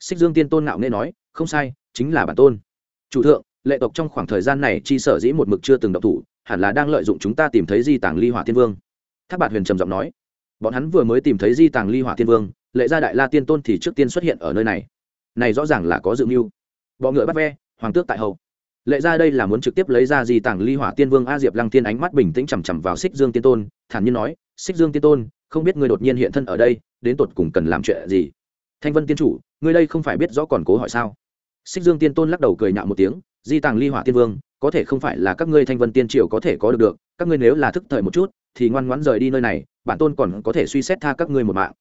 Speaker 1: Xích dương tiên tôn ngạo nghê nói, không sai, chính là bản tôn. Chủ thượng, lệ tộc trong khoảng thời gian này chi sở dĩ một mực chưa từng độc thủ, hẳn là đang lợi dụng chúng ta tìm thấy di tàng ly hỏa thiên vương. Tháp bạt huyền trầm giọng nói. Bọn hắn vừa mới tìm thấy di tàng ly hỏa thiên vương, lệ gia đại la tiên tôn thì trước tiên xuất hiện ở nơi này. Này rõ ràng là có dự mưu. Bọ ngựa bắt ve, hoàng tước tại hậu lệ ra đây là muốn trực tiếp lấy ra di tàng ly hỏa tiên vương a diệp lăng tiên ánh mắt bình tĩnh chằm chằm vào xích dương tiên tôn, thản nhiên nói, xích dương tiên tôn, không biết ngươi đột nhiên hiện thân ở đây, đến tột cùng cần làm chuyện gì? Thanh vân tiên chủ, ngươi đây không phải biết rõ còn cố hỏi sao? Xích dương tiên tôn lắc đầu cười nhạo một tiếng, di tàng ly hỏa tiên vương, có thể không phải là các ngươi thanh vân tiên triều có thể có được được, các ngươi nếu là thức thời một chút, thì ngoan ngoãn rời đi nơi này, bản tôn còn có thể suy xét tha các ngươi một mạng.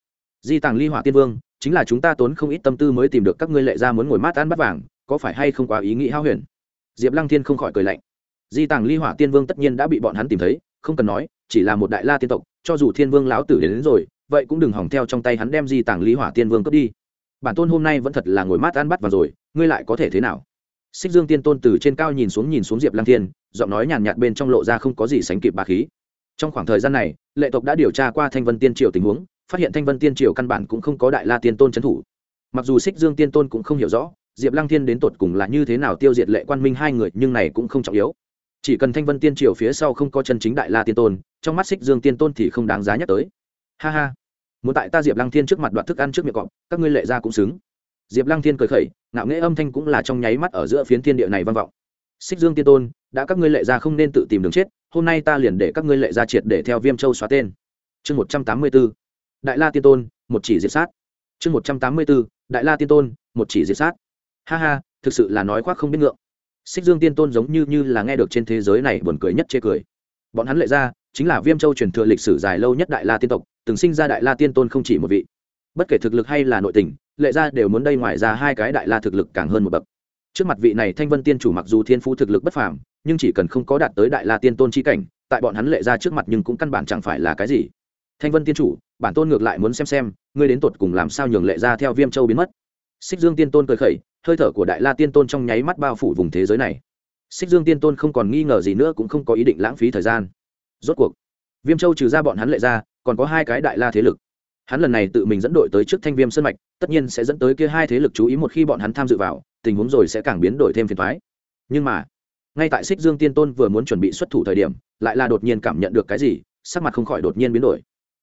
Speaker 1: Di tàng ly hỏa tiên vương, chính là chúng ta tốn không ít tâm tư mới tìm được các ngươi lệ ra muốn ngồi mát ăn bắt vàng, có phải hay không quá ý nghĩ hao huyền? Diệp lăng thiên không khỏi cười lạnh. Di tàng ly hỏa tiên vương tất nhiên đã bị bọn hắn tìm thấy không cần nói chỉ là một đại la tiên tộc cho dù thiên vương lão tử đến, đến rồi vậy cũng đừng hỏng theo trong tay hắn đem di tàng ly hỏa tiên vương cướp đi. Bản tôn hôm nay vẫn thật là ngồi mát ăn bắt vào rồi ngươi lại có thể thế nào? Xích dương tiên tôn từ trên cao nhìn xuống nhìn xuống diệp lăng thiên giọng nói nhàn nhạt bên trong lộ ra không có gì sánh kịp bà khí. Trong khoảng thời gian này lệ tộc đã điều tra qua thanh vân tiên triều tình huống phát hiện thanh vân tiên triều căn bản cũng không có đại la tiên tôn trấn thủ. Mặc dù xích dương tiên tôn cũng không hiểu rõ diệp lăng thiên đến tột cùng là như thế nào tiêu diệt lệ quan minh hai người, nhưng này cũng không trọng yếu. Chỉ cần thanh vân tiên triều phía sau không có chân chính đại la tiên tôn, trong mắt xích dương tiên tôn thì không đáng giá nhắc tới. Ha ha. Muốn tại ta diệp lăng thiên trước mặt đoạn thức ăn trước miệng cọp, các ngươi lệ ra cũng xứng. Diệp lăng thiên cười khẩy, ngạo nghễ âm thanh cũng là trong nháy mắt ở giữa phiến thiên địa này vang vọng. Xích dương tiên tôn, đã các ngươi lệ ra không nên tự tìm đường chết, hôm nay ta liền để các ngươi lệ ra triệt để theo viêm châu xóa tên. Chương một trăm tám mươi b ố đại la tiên tôn, một chỉ diệt sát. Chương một trăm tám mươi b ố đại la tiên tôn, một chỉ diệt sát ha ha, thực sự là nói khoác không biết ngượng. Xích dương tiên tôn giống như như là nghe được trên thế giới này buồn cười nhất chê cười. Bọn hắn lệ ra, chính là viêm châu truyền thừa lịch sử dài lâu nhất đại la tiên tộc, từng sinh ra đại la tiên tôn không chỉ một vị. Bất kể thực lực hay là nội tình, lệ ra đều muốn đây ngoài ra hai cái đại la thực lực càng hơn một bậc. Trước mặt vị này thanh vân tiên chủ mặc dù thiên phú thực lực bất phàm, nhưng chỉ cần không có đạt tới đại la tiên tôn chi cảnh, tại bọn hắn lệ ra trước mặt nhưng cũng căn bản chẳng phải là cái gì. Thanh vân tiên chủ, bản tôn ngược lại muốn xem xem, ngươi đến tột cùng làm sao nhường lệ ra theo viêm châu biến mất. Xích dương tiên tôn cười khẩy hơi thở của đại la tiên tôn trong nháy mắt bao phủ vùng thế giới này. Xích dương tiên tôn không còn nghi ngờ gì nữa, cũng không có ý định lãng phí thời gian. Rốt cuộc, viêm châu trừ ra bọn hắn lệ ra, còn có hai cái đại la thế lực. Hắn lần này tự mình dẫn đội tới trước thanh viêm sân mạch, tất nhiên sẽ dẫn tới kia hai thế lực chú ý một khi bọn hắn tham dự vào, tình huống rồi sẽ càng biến đổi thêm phiền thoái nhưng mà, ngay tại xích dương tiên tôn vừa muốn chuẩn bị xuất thủ thời điểm, lại là đột nhiên cảm nhận được cái gì, sắc mặt không khỏi đột nhiên biến đổi.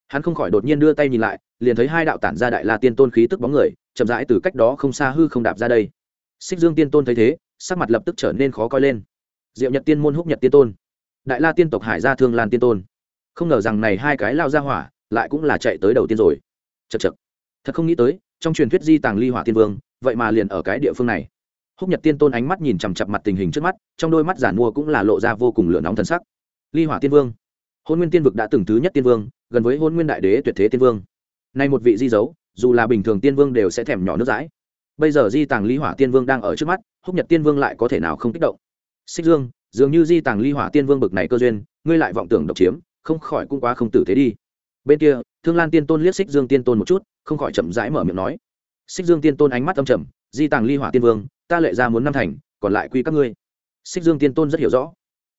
Speaker 1: Hắn không khỏi đột nhiên đưa tay nhìn lại liền thấy hai đạo tản ra đại la tiên tôn khí tức bóng người, chậm rãi từ cách đó không xa hư không đạp ra đây. Xích dương tiên tôn thấy thế, sắc mặt lập tức trở nên khó coi lên. Diệu nhật tiên môn húc nhật tiên tôn, đại la tiên tộc hải gia thương lan tiên tôn. Không ngờ rằng này hai cái lao ra hỏa lại cũng là chạy tới đầu tiên rồi. Chật chật thật không nghĩ tới, trong truyền thuyết di tàng ly hỏa tiên vương, vậy mà liền ở cái địa phương này. Húc nhật tiên tôn ánh mắt nhìn chằm chặp mặt tình hình trước mắt, trong đôi mắt giản mua cũng là lộ ra vô cùng lửa nóng thân sắc. Ly hỏa tiên vương. Hôn nguyên tiên vực đã từng thứ nhất tiên vương, gần với hôn nguyên đại đế tuyệt thế tiên vương nay một vị di dấu, dù là bình thường tiên vương đều sẽ thèm nhỏ nước dãi. Bây giờ di tàng ly hỏa tiên vương đang ở trước mắt, húc nhật tiên vương lại có thể nào không kích động? Xích dương, dường như di tàng ly hỏa tiên vương bực này cơ duyên, ngươi lại vọng tưởng độc chiếm, không khỏi cũng quá không tử thế đi. Bên kia, thương lan tiên tôn liếc xích dương tiên tôn một chút, không khỏi chậm rãi mở miệng nói. Xích dương tiên tôn ánh mắt âm trầm, di tàng ly hỏa tiên vương, ta lệ ra muốn năm thành, còn lại quy các ngươi. Xích dương tiên tôn rất hiểu rõ.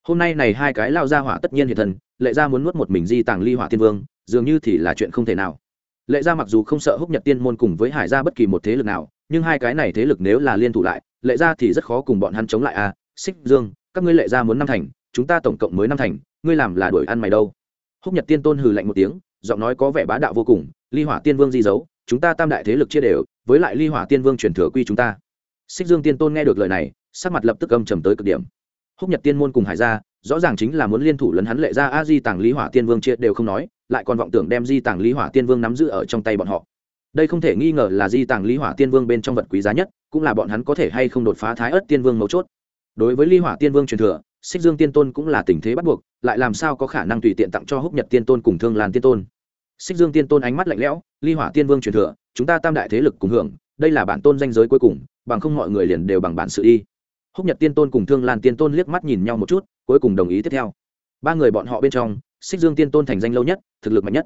Speaker 1: Hôm nay này hai cái lao ra hỏa tất nhiên hiện thần lệ ra muốn nuốt một mình di tàng ly hỏa tiên vương, dường như thì là chuyện không thể nào lệ ra mặc dù không sợ húc nhật tiên môn cùng với hải gia bất kỳ một thế lực nào, nhưng hai cái này thế lực nếu là liên thủ lại, lệ ra thì rất khó cùng bọn hắn chống lại à? Xích dương, các ngươi lệ ra muốn năm thành, chúng ta tổng cộng mới năm thành, ngươi làm là đuổi ăn mày đâu? Húc nhật tiên tôn hừ lạnh một tiếng, giọng nói có vẻ bá đạo vô cùng, ly hỏa tiên vương di dấu chúng ta tam đại thế lực chia đều, với lại ly hỏa tiên vương truyền thừa quy chúng ta. Xích dương tiên tôn nghe được lời này, sắc mặt lập tức âm trầm tới cực điểm. Húc nhật tiên môn cùng hải gia, rõ ràng chính là muốn liên thủ lấn hắn lệ ra a di tàng lý hỏa tiên vương chia đều không nói lại còn vọng tưởng đem di tàng lý hỏa tiên vương nắm giữ ở trong tay bọn họ. Đây không thể nghi ngờ là di tàng lý hỏa tiên vương bên trong vật quý giá nhất, cũng là bọn hắn có thể hay không đột phá thái ớt tiên vương mấu chốt. Đối với ly hỏa tiên vương truyền thừa, xích dương tiên tôn cũng là tình thế bắt buộc, lại làm sao có khả năng tùy tiện tặng cho húc nhật tiên tôn cùng thương lan tiên tôn. Xích dương tiên tôn ánh mắt lạnh lẽo ly hỏa tiên vương truyền thừa, chúng ta tam đại thế lực cùng hưởng, đây là bản tôn danh giới cuối cùng, bằng không mọi người liền đều bằng bản sự đi. Húc nhật tiên tôn cùng thương lan tiên tôn liếc mắt nhìn nhau một chút, cuối cùng đồng ý tiếp theo. Ba người bọn họ bên trong xích dương tiên tôn thành danh lâu nhất, thực lực mạnh nhất.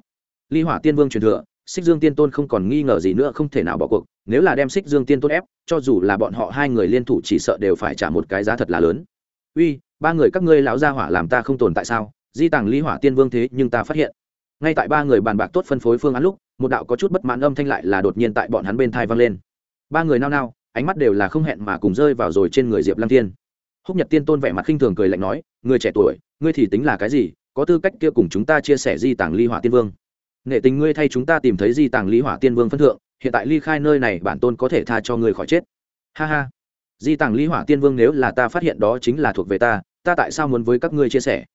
Speaker 1: Ly hỏa tiên vương truyền thừa, xích dương tiên tôn không còn nghi ngờ gì nữa, không thể nào bỏ cuộc. Nếu là đem xích dương tiên tôn ép, cho dù là bọn họ hai người liên thủ chỉ sợ đều phải trả một cái giá thật là lớn. Uy, ba người các ngươi lão gia hỏa làm ta không tồn tại sao? Di tàng ly hỏa tiên vương thế nhưng ta phát hiện. Ngay tại ba người bàn bạc tốt phân phối phương án lúc, một đạo có chút bất mãn âm thanh lại là đột nhiên tại bọn hắn bên thai vang lên. Ba người nao nao, ánh mắt đều là không hẹn mà cùng rơi vào rồi trên người diệp lăng thiên. Húc nhật tiên tôn vẻ mặt khinh thường cười lạnh nói, người trẻ tuổi, ngươi thì tính là cái gì? Có tư cách kia cùng chúng ta chia sẻ di tàng ly hỏa tiên vương. Nghệ tình ngươi thay chúng ta tìm thấy di tàng ly hỏa tiên vương phân thượng, hiện tại ly khai nơi này bản tôn có thể tha cho ngươi khỏi chết. Ha ha. Di tàng ly hỏa tiên vương nếu là ta phát hiện đó chính là thuộc về ta ta tại sao muốn với các ngươi chia sẻ?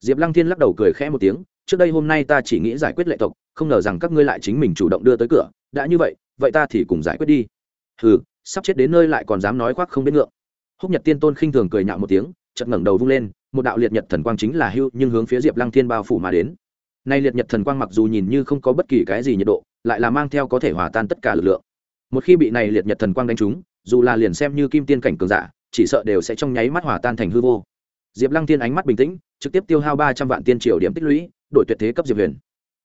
Speaker 1: Diệp lăng thiên lắc đầu cười khẽ một tiếng, trước đây hôm nay ta chỉ nghĩ giải quyết lệ tộc, không ngờ rằng các ngươi lại chính mình chủ động đưa tới cửa, đã như vậy vậy ta thì cùng giải quyết đi. Hừ, sắp chết đến nơi lại còn dám nói khoác không biết ngượng. Húc nhật tiên tôn khinh thường cười nhạo một tiếng chật ngẩng đầu vung lên một đạo liệt nhật thần quang chính là hưu, nhưng hướng phía diệp lăng thiên bao phủ mà đến. Nay liệt nhật thần quang mặc dù nhìn như không có bất kỳ cái gì nhiệt độ, lại là mang theo có thể hòa tan tất cả lực lượng. Một khi bị này liệt nhật thần quang đánh trúng, dù là liền xem như kim tiên cảnh cường giả, chỉ sợ đều sẽ trong nháy mắt hòa tan thành hư vô. Diệp lăng thiên ánh mắt bình tĩnh, trực tiếp tiêu hao ba trăm vạn tiên triều điểm tích lũy, đổi tuyệt thế cấp diệp huyền.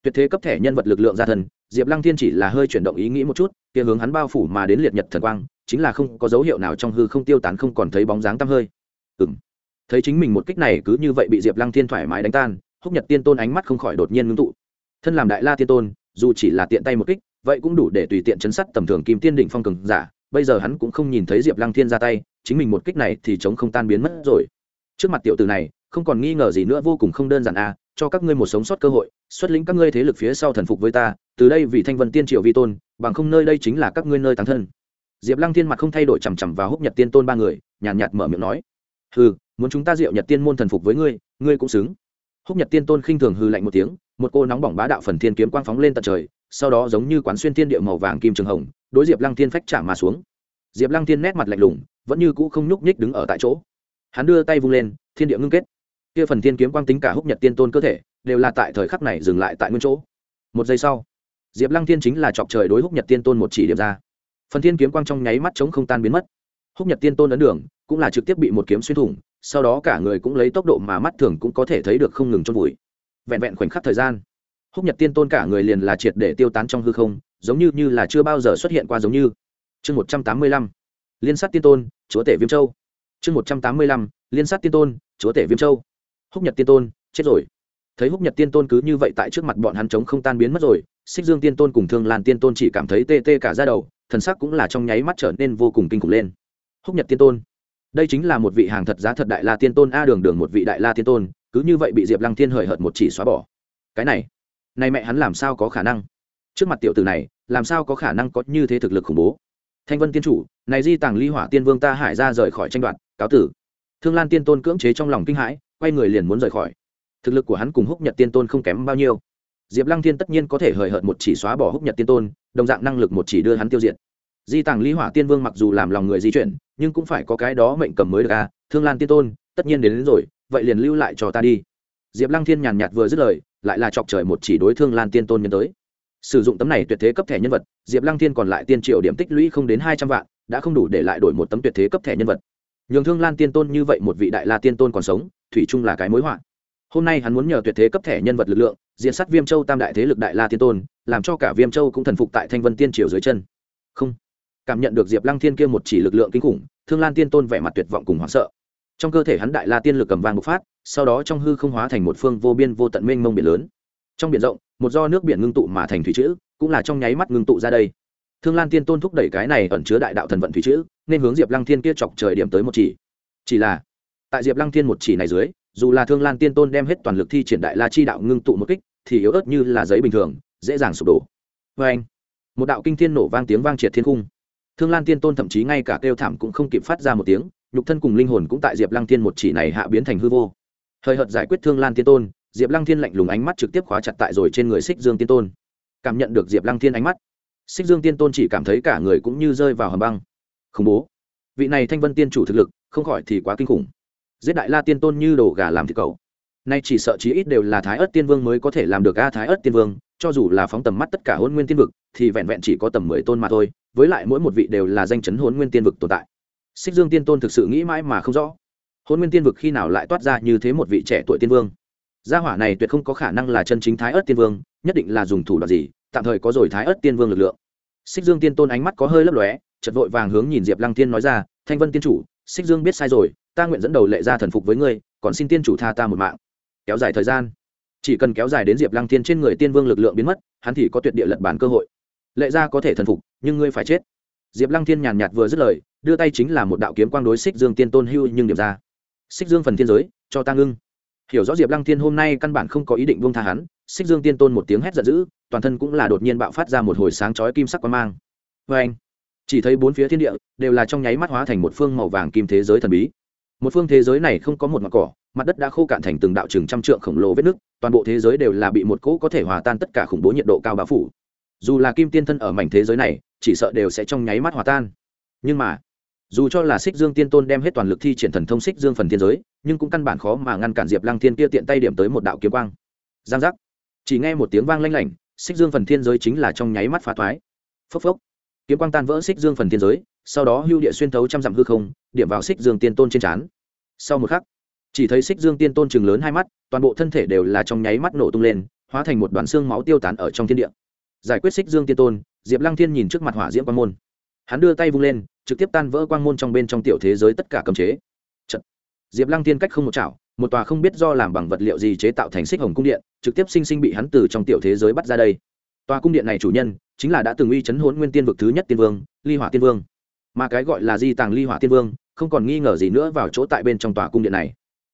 Speaker 1: Tuyệt thế cấp thẻ nhân vật lực lượng gia thần, diệp lăng thiên chỉ là hơi chuyển động ý nghĩ một chút, kia hướng hắn bao phủ mà đến liệt nhật thần quang, chính là không có dấu hiệu nào trong hư không tiêu tán không còn thấy bóng dáng tăm hơi. Ừ m thấy chính mình một kích này cứ như vậy bị diệp lăng Thiên thoải mái đánh tan húc nhật tiên tôn ánh mắt không khỏi đột nhiên ngưng tụ. Thân làm đại la tiên tôn dù chỉ là tiện tay một kích vậy cũng đủ để tùy tiện chấn sát tầm thường kim tiên đỉnh phong cường giả. Bây giờ hắn cũng không nhìn thấy diệp lăng thiên ra tay chính mình một kích này thì chống không tan biến mất rồi. Trước mặt tiểu từ này không còn nghi ngờ gì nữa vô cùng không đơn giản à cho các ngươi một sống sót cơ hội xuất lĩnh các ngươi thế lực phía sau thần phục với ta từ đây vì thanh vân tiên triệu vi tôn bằng không nơi đây chính là các ngươi nơi tán thân. Diệp lăng thiên mặt không thay đổi chằm chằm vào húc nhật tiên tôn ba người nhàn nhạt, nhạt mở miệng nói. Ừ muốn chúng ta diệu nhật tiên môn thần phục với ngươi ngươi cũng xứng. Húc nhật tiên tôn khinh thường hư lạnh một tiếng, một cô nóng bỏng bá đạo phần thiên kiếm quang phóng lên tận trời, sau đó giống như quán xuyên thiên địa màu vàng kim trường hồng, đối diệp lăng thiên phách trả mà xuống. Diệp lăng thiên nét mặt lạnh lùng, vẫn như cũ không nhúc nhích đứng ở tại chỗ. Hắn đưa tay vung lên, thiên địa ngưng kết. Kia phần thiên kiếm quang tính cả húc nhật tiên tôn cơ thể, đều là tại thời khắc này dừng lại tại nguyên chỗ. Một giây sau, diệp lăng thiên chính là chọc trời đối húc nhật tiên tôn một chỉ điểm ra. Phần thiên kiếm quang trong nháy mắt chống không tan biến mất. Húc nhật tiên tôn ấn đường, cũng là trực tiếp bị một kiếm xuyên thủng sau đó cả người cũng lấy tốc độ mà mắt thường cũng có thể thấy được không ngừng chôn vùi. Vẹn vẹn khoảnh khắc thời gian, húc nhật tiên tôn cả người liền là triệt để tiêu tán trong hư không, giống như như là chưa bao giờ xuất hiện qua giống như. Chương một trăm tám mươi lăm, liên sát tiên tôn, chúa tể viêm châu. Chương một trăm tám mươi lăm, liên sát tiên tôn, chúa tể viêm châu. Húc nhật tiên tôn, chết rồi. Thấy húc nhật tiên tôn cứ như vậy tại trước mặt bọn hắn chống không tan biến mất rồi, xích dương tiên tôn cùng thương lan tiên tôn chỉ cảm thấy tê tê cả ra đầu, thần sắc cũng là trong nháy mắt trở nên vô cùng kinh khủng lên. Húc nhật tiên tôn đây chính là một vị hàng thật giá thật đại la tiên tôn, a đường đường một vị đại la tiên tôn, cứ như vậy bị diệp lăng thiên hời hợt một chỉ xóa bỏ. Cái này này mẹ hắn làm sao có khả năng? Trước mặt tiểu tử này, làm sao có khả năng có như thế thực lực khủng bố? Thanh vân tiên chủ, này di tàng ly hỏa tiên vương ta hải ra rời khỏi tranh đoạt, cáo tử. Thương lan tiên tôn cưỡng chế trong lòng kinh hãi, quay người liền muốn rời khỏi. Thực lực của hắn cùng húc nhật tiên tôn không kém bao nhiêu. Diệp lăng thiên tất nhiên có thể hời hợt một chỉ xóa bỏ húc nhật tiên tôn, đồng dạng năng lực một chỉ đưa hắn tiêu diệt di tàng Lý hỏa tiên vương mặc dù làm lòng người di chuyển nhưng cũng phải có cái đó mệnh cầm mới được à? Thương lan tiên tôn tất nhiên đến, đến rồi vậy liền lưu lại cho ta đi. Diệp lăng thiên nhàn nhạt vừa dứt lời lại là chọc trời một chỉ đối thương lan tiên tôn nhân tới. Sử dụng tấm này tuyệt thế cấp thẻ nhân vật diệp lăng thiên còn lại tiên triệu điểm tích lũy không đến hai trăm vạn đã không đủ để lại đổi một tấm tuyệt thế cấp thẻ nhân vật. Nhường thương lan tiên tôn như vậy một vị đại la tiên tôn còn sống thủy chung là cái mối họa. Hôm nay hắn muốn nhờ tuyệt thế cấp thẻ nhân vật lực lượng diện sát viêm châu tam đại thế lực đại la tiên tôn làm cho cả viêm châu cũng thần phục tại thanh vân tiên triều dưới chân. Không cảm nhận được diệp lăng thiên kia một chỉ lực lượng kinh khủng, thương lan tiên tôn vẻ mặt tuyệt vọng cùng hoảng sợ. Trong cơ thể hắn đại la tiên lực cầm vang bộc phát, sau đó trong hư không hóa thành một phương vô biên vô tận mênh mông biển lớn. Trong biển rộng, một do nước biển ngưng tụ mà thành thủy chữ, cũng là trong nháy mắt ngưng tụ ra đây. Thương lan tiên tôn thúc đẩy cái này ẩn chứa đại đạo thần vận thủy chữ, nên hướng diệp lăng thiên kia chọc trời điểm tới một chỉ. Chỉ là, tại diệp lăng thiên một chỉ này dưới, dù là thương lan tiên tôn đem hết toàn lực thi triển đại la chi đạo ngưng tụ một kích, thì yếu ớt như là giấy bình thường, dễ dàng sụp đổ. Vê anh một đạo kinh thiên nổ vang tiếng vang triệt thiên cung thương lan tiên tôn thậm chí ngay cả kêu thảm cũng không kịp phát ra một tiếng, nhục thân cùng linh hồn cũng tại diệp lăng thiên một chỉ này hạ biến thành hư vô. Thời hợt giải quyết thương lan tiên tôn, diệp lăng thiên lạnh lùng ánh mắt trực tiếp khóa chặt tại rồi trên người xích dương tiên tôn. Cảm nhận được diệp lăng thiên ánh mắt xích dương tiên tôn chỉ cảm thấy cả người cũng như rơi vào hầm băng. Khủng bố. Vị này thanh vân tiên chủ thực lực, không khỏi thì quá kinh khủng. Giết đại la tiên tôn như đồ gà làm thịt cầu nay chỉ sợ chí ít đều là thái ớt tiên vương mới có thể làm được a thái ớt tiên vương, cho dù là phóng tầm mắt tất cả hôn nguyên tiên vực, thì vẹn vẹn chỉ có tầm mười tôn mà thôi với lại mỗi một vị đều là danh chấn hôn nguyên tiên vực tồn tại. Xích dương tiên tôn thực sự nghĩ mãi mà không rõ hôn nguyên tiên vực khi nào lại toát ra như thế một vị trẻ tuổi tiên vương. Gia hỏa này tuyệt không có khả năng là chân chính thái ớt tiên vương, nhất định là dùng thủ đoạn gì, tạm thời có rồi thái ớt tiên vương lực lượng. Xích dương tiên tôn ánh mắt có hơi lấp lóe chật vội vàng hướng nhìn diệp lăng tiên nói ra, thanh vân tiên chủ, xích dương biết sai rồi, ta nguyện dẫn đầu lệ ra thần phục với ngươi, còn xin tiên chủ tha ta một mạng. Kéo dài thời gian. Chỉ cần kéo dài đến diệp lăng tiên trên người tiên vương lực lượng biến mất, hắn thì có tuyệt địa lật bản cơ hội lệ ra có thể thần phục, nhưng ngươi phải chết. Diệp lăng Thiên nhàn nhạt vừa dứt lời, đưa tay chính là một đạo kiếm quang đối xích dương tiên tôn hưu nhưng điểm ra. Xích dương phần thiên giới, cho ta ngưng. Hiểu rõ diệp lăng Thiên hôm nay căn bản không có ý định buông tha hắn, xích dương tiên tôn một tiếng hét giận dữ, toàn thân cũng là đột nhiên bạo phát ra một hồi sáng chói kim sắc quang mang. Vê anh, chỉ thấy bốn phía thiên địa đều là trong nháy mắt hóa thành một phương màu vàng kim thế giới thần bí. Một phương thế giới này không có một mặt cỏ, mặt đất đã khô cạn thành từng đạo chừng trăm trượng khổng lồ vết nứt, toàn bộ thế giới đều là bị một cỗ có thể hòa tan tất cả khủng bố nhiệt độ cao bao phủ dù là kim tiên thân ở mảnh thế giới này, chỉ sợ đều sẽ trong nháy mắt hòa tan. Nhưng mà, dù cho là xích dương tiên tôn đem hết toàn lực thi triển thần thông xích dương phần thiên giới, nhưng cũng căn bản khó mà ngăn cản diệp lăng thiên kia tiện tay điểm tới một đạo kiếm quang. Giang giác. Chỉ nghe một tiếng vang lanh lảnh xích dương phần thiên giới chính là trong nháy mắt phá thoái. Phốc phốc. Kiếm quang tan vỡ xích dương phần thiên giới, sau đó hưu địa xuyên thấu trăm dặm hư không, điểm vào xích dương tiên tôn trên trán. Sau một khắc, chỉ thấy xích dương tiên tôn chừng lớn hai mắt, toàn bộ thân thể đều là trong nháy mắt nổ tung lên, hóa thành một đoàn xương máu tiêu tán ở trong thiên địa giải quyết xích dương tiên tôn, diệp lăng thiên nhìn trước mặt hỏa diễm quang môn. Hắn đưa tay vung lên, trực tiếp tan vỡ quang môn trong bên trong tiểu thế giới tất cả cấm chế. Chật. diệp lăng thiên cách không một chảo, một tòa không biết do làm bằng vật liệu gì chế tạo thành xích hồng cung điện, trực tiếp sinh sinh bị hắn từ trong tiểu thế giới bắt ra đây. Tòa cung điện này chủ nhân chính là đã từng uy chấn hỗn nguyên tiên vực thứ nhất tiên vương, ly hỏa tiên vương. Mà cái gọi là di tàng ly hỏa tiên vương, không còn nghi ngờ gì nữa vào chỗ tại bên trong tòa cung điện này.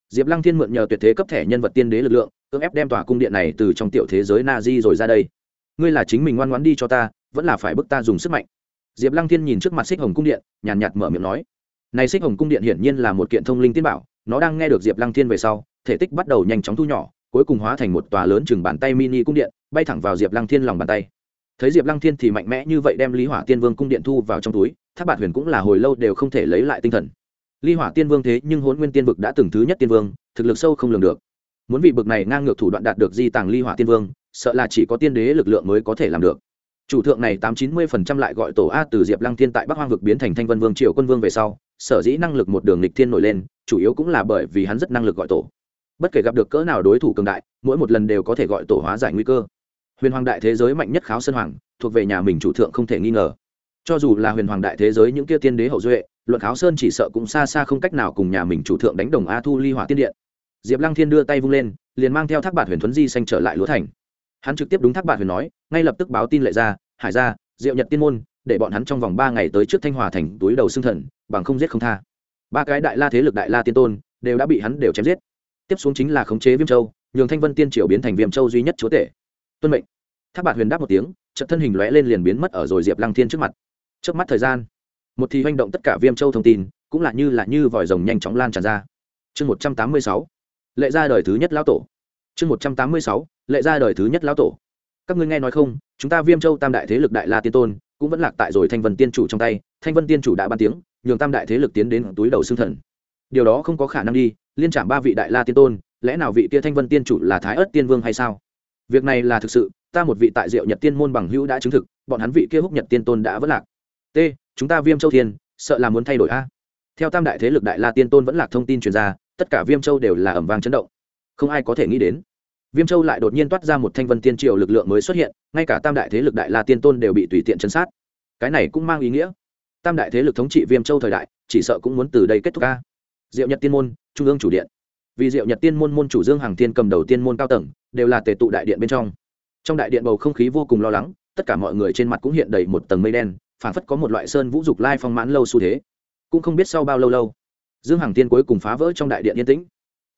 Speaker 1: Diệp lăng thiên mượn nhờ tuyệt thế cấp thẻ nhân vật tiên đế lực lượng, cưỡng ép đem tòa cung điện này từ trong tiểu thế giới na di rồi ra đây ngươi là chính mình ngoan ngoãn đi cho ta, vẫn là phải bức ta dùng sức mạnh. Diệp lăng thiên nhìn trước mặt xích hồng cung điện, nhàn nhạt mở miệng nói. Này xích hồng cung điện hiển nhiên là một kiện thông linh tiên bảo, nó đang nghe được diệp lăng thiên về sau, thể tích bắt đầu nhanh chóng thu nhỏ, cuối cùng hóa thành một tòa lớn chừng bàn tay mini cung điện, bay thẳng vào diệp lăng thiên lòng bàn tay. Thấy diệp lăng thiên thì mạnh mẽ như vậy đem lý hỏa tiên vương cung điện thu vào trong túi tháp bạt huyền cũng là hồi lâu đều không thể lấy lại tinh thần. Ly hỏa tiên vương thế nhưng hôn nguyên tiên vực đã từng thứ nhất tiên vương, thực lực sâu không lường được. Muốn vị bực này ngang ngược thủ đoạn đạt được di tàng ly hỏa tiên vương sợ là chỉ có tiên đế lực lượng mới có thể làm được. Chủ thượng này tám chín mươi phần trăm lại gọi tổ a từ diệp lăng thiên tại bắc hoang vực biến thành thanh vân vương, triều quân vương về sau, sở dĩ năng lực một đường lịch thiên nổi lên, chủ yếu cũng là bởi vì hắn rất năng lực gọi tổ. Bất kể gặp được cỡ nào đối thủ cường đại, mỗi một lần đều có thể gọi tổ hóa giải nguy cơ. Huyền hoàng đại thế giới mạnh nhất kháo sơn hoàng, thuộc về nhà mình chủ thượng không thể nghi ngờ. Cho dù là huyền hoàng đại thế giới những kia tiên đế hậu duệ, luận kháo sơn chỉ sợ cũng xa xa không cách nào cùng nhà mình chủ thượng đánh đồng a thu ly hỏa tiên điện. Diệp lăng thiên đưa tay vung lên, liền mang theo thác bạt huyền thuấn di xanh trở lại lúa thành hắn trực tiếp đúng thác bạn huyền nói, ngay lập tức báo tin lệ ra, hải ra diệu nhật tiên môn, để bọn hắn trong vòng ba ngày tới trước thanh hòa thành, túi đầu xương thần, bằng không giết không tha. Ba cái đại la thế lực đại la tiên tôn đều đã bị hắn đều chém giết. Tiếp xuống chính là khống chế viêm châu, nhường thanh vân tiên triều biến thành viêm châu duy nhất chúa tể. Tuân mệnh. Thác bạn huyền đáp một tiếng trận thân hình lóe lên liền biến mất ở rồi diệp lăng thiên trước mặt. Trước mắt thời gian, một thì hành động tất cả viêm châu thông tin, cũng là như là như vòi rồng nhanh chóng lan tràn ra. Chương một trăm tám mươi sáu, lệ ra đời thứ nhất lão tổ. Chương một trăm tám mươi sáu lệ ra đời thứ nhất lão tổ. Các ngươi nghe nói không, chúng ta viêm châu tam đại thế lực đại la tiên tôn cũng vẫn lạc tại rồi thanh vân tiên chủ trong tay, thanh vân tiên chủ đã ban tiếng, nhường tam đại thế lực tiến đến túi đầu xương thần. Điều đó không có khả năng đi, liên trảm ba vị đại la tiên tôn, lẽ nào vị tia thanh vân tiên chủ là thái ớt tiên vương hay sao? Việc này là thực sự, ta một vị tại diệu nhật tiên môn bằng hữu đã chứng thực, bọn hắn vị kia húc nhật tiên tôn đã vẫn lạc. T, chúng ta viêm châu thiên, sợ là muốn thay đổi a. Theo tam đại thế lực đại la tiên tôn vẫn lạc thông tin truyền ra, tất cả viêm châu đều là ẩm vang chấn động. Không ai có thể nghĩ đến viêm châu lại đột nhiên toát ra một thanh vân tiên triều lực lượng mới xuất hiện, ngay cả tam đại thế lực đại la tiên tôn đều bị tùy tiện chấn sát. Cái này cũng mang ý nghĩa. Tam đại thế lực thống trị viêm châu thời đại, chỉ sợ cũng muốn từ đây kết thúc ca diệu nhật tiên môn, trung ương chủ điện. Vì diệu nhật tiên môn môn chủ dương hàng tiên cầm đầu tiên môn cao tầng, đều là tề tụ đại điện bên trong. Trong đại điện bầu không khí vô cùng lo lắng, tất cả mọi người trên mặt cũng hiện đầy một tầng mây đen phản phất có một loại sơn vũ dục lai phong mãn lâu xu thế. Cũng không biết sau bao lâu lâu, dương Hằng tiên cuối cùng phá vỡ trong đại điện yên tĩnh.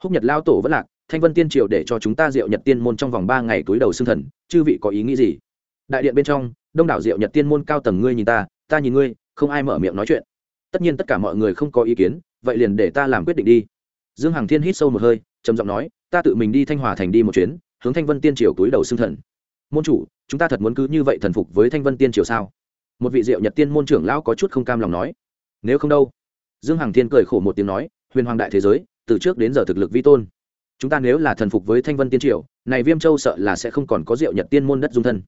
Speaker 1: Húc nhật lao tổ vẫn lạc thanh vân tiên triều để cho chúng ta diệu nhật tiên môn trong vòng ba ngày túi đầu xương thần, chư vị có ý nghĩ gì? Đại điện bên trong, đông đảo diệu nhật tiên môn cao tầng ngươi nhìn ta ta nhìn ngươi, không ai mở miệng nói chuyện. Tất nhiên tất cả mọi người không có ý kiến, vậy liền để ta làm quyết định đi. Dương hằng thiên hít sâu một hơi, trầm giọng nói, ta tự mình đi thanh hòa thành đi một chuyến, hướng thanh vân tiên triều túi đầu xương thần. Môn chủ, chúng ta thật muốn cứ như vậy thần phục với thanh vân tiên triều sao? Một vị diệu nhật tiên môn trưởng lão có chút không cam lòng nói. Nếu không đâu? Dương hằng thiên cười khổ một tiếng nói, huyền hoàng đại thế giới, từ trước đến giờ thực lực vi tôn chúng ta nếu là thần phục với thanh vân tiên triều, này viêm châu sợ là sẽ không còn có diệu nhật tiên môn đất dung thân.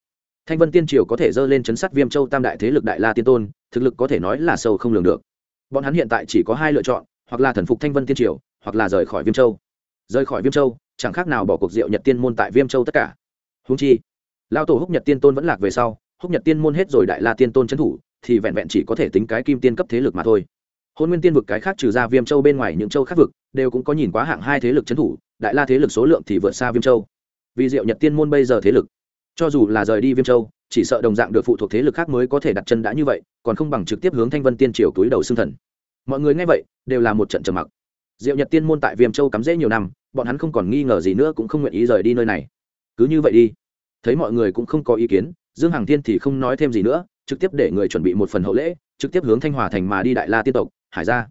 Speaker 1: Thanh vân tiên triều có thể dơ lên chấn sát viêm châu tam đại thế lực đại la tiên tôn, thực lực có thể nói là sâu không lường được. Bọn hắn hiện tại chỉ có hai lựa chọn, hoặc là thần phục thanh vân tiên triều, hoặc là rời khỏi viêm châu. Rời khỏi viêm châu, chẳng khác nào bỏ cuộc diệu nhật tiên môn tại viêm châu tất cả. Húng chi lao tổ húc nhật tiên tôn vẫn lạc về sau, húc nhật tiên môn hết rồi đại la tiên tôn trấn thủ, thì vẹn vẹn chỉ có thể tính cái kim tiên cấp thế lực mà thôi hôn nguyên tiên vực cái khác trừ ra viêm châu bên ngoài những châu khác vực, đều cũng có nhìn quá hạng hai thế lực trấn thủ, đại la thế lực số lượng thì vượt xa viêm châu. Vì diệu nhật tiên môn bây giờ thế lực, cho dù là rời đi viêm châu, chỉ sợ đồng dạng được phụ thuộc thế lực khác mới có thể đặt chân đã như vậy, còn không bằng trực tiếp hướng thanh vân tiên triều túi đầu xương thần. Mọi người nghe vậy, đều là một trận trầm mặc. Diệu nhật tiên môn tại viêm châu cắm rễ nhiều năm, bọn hắn không còn nghi ngờ gì nữa cũng không nguyện ý rời đi nơi này. Cứ như vậy đi. Thấy mọi người cũng không có ý kiến, dương hằng thiên thì không nói thêm gì nữa, trực tiếp để người chuẩn bị một phần hậu lễ, trực tiếp hướng thanh hòa thành mà đi đại la tiên tộc hải gia.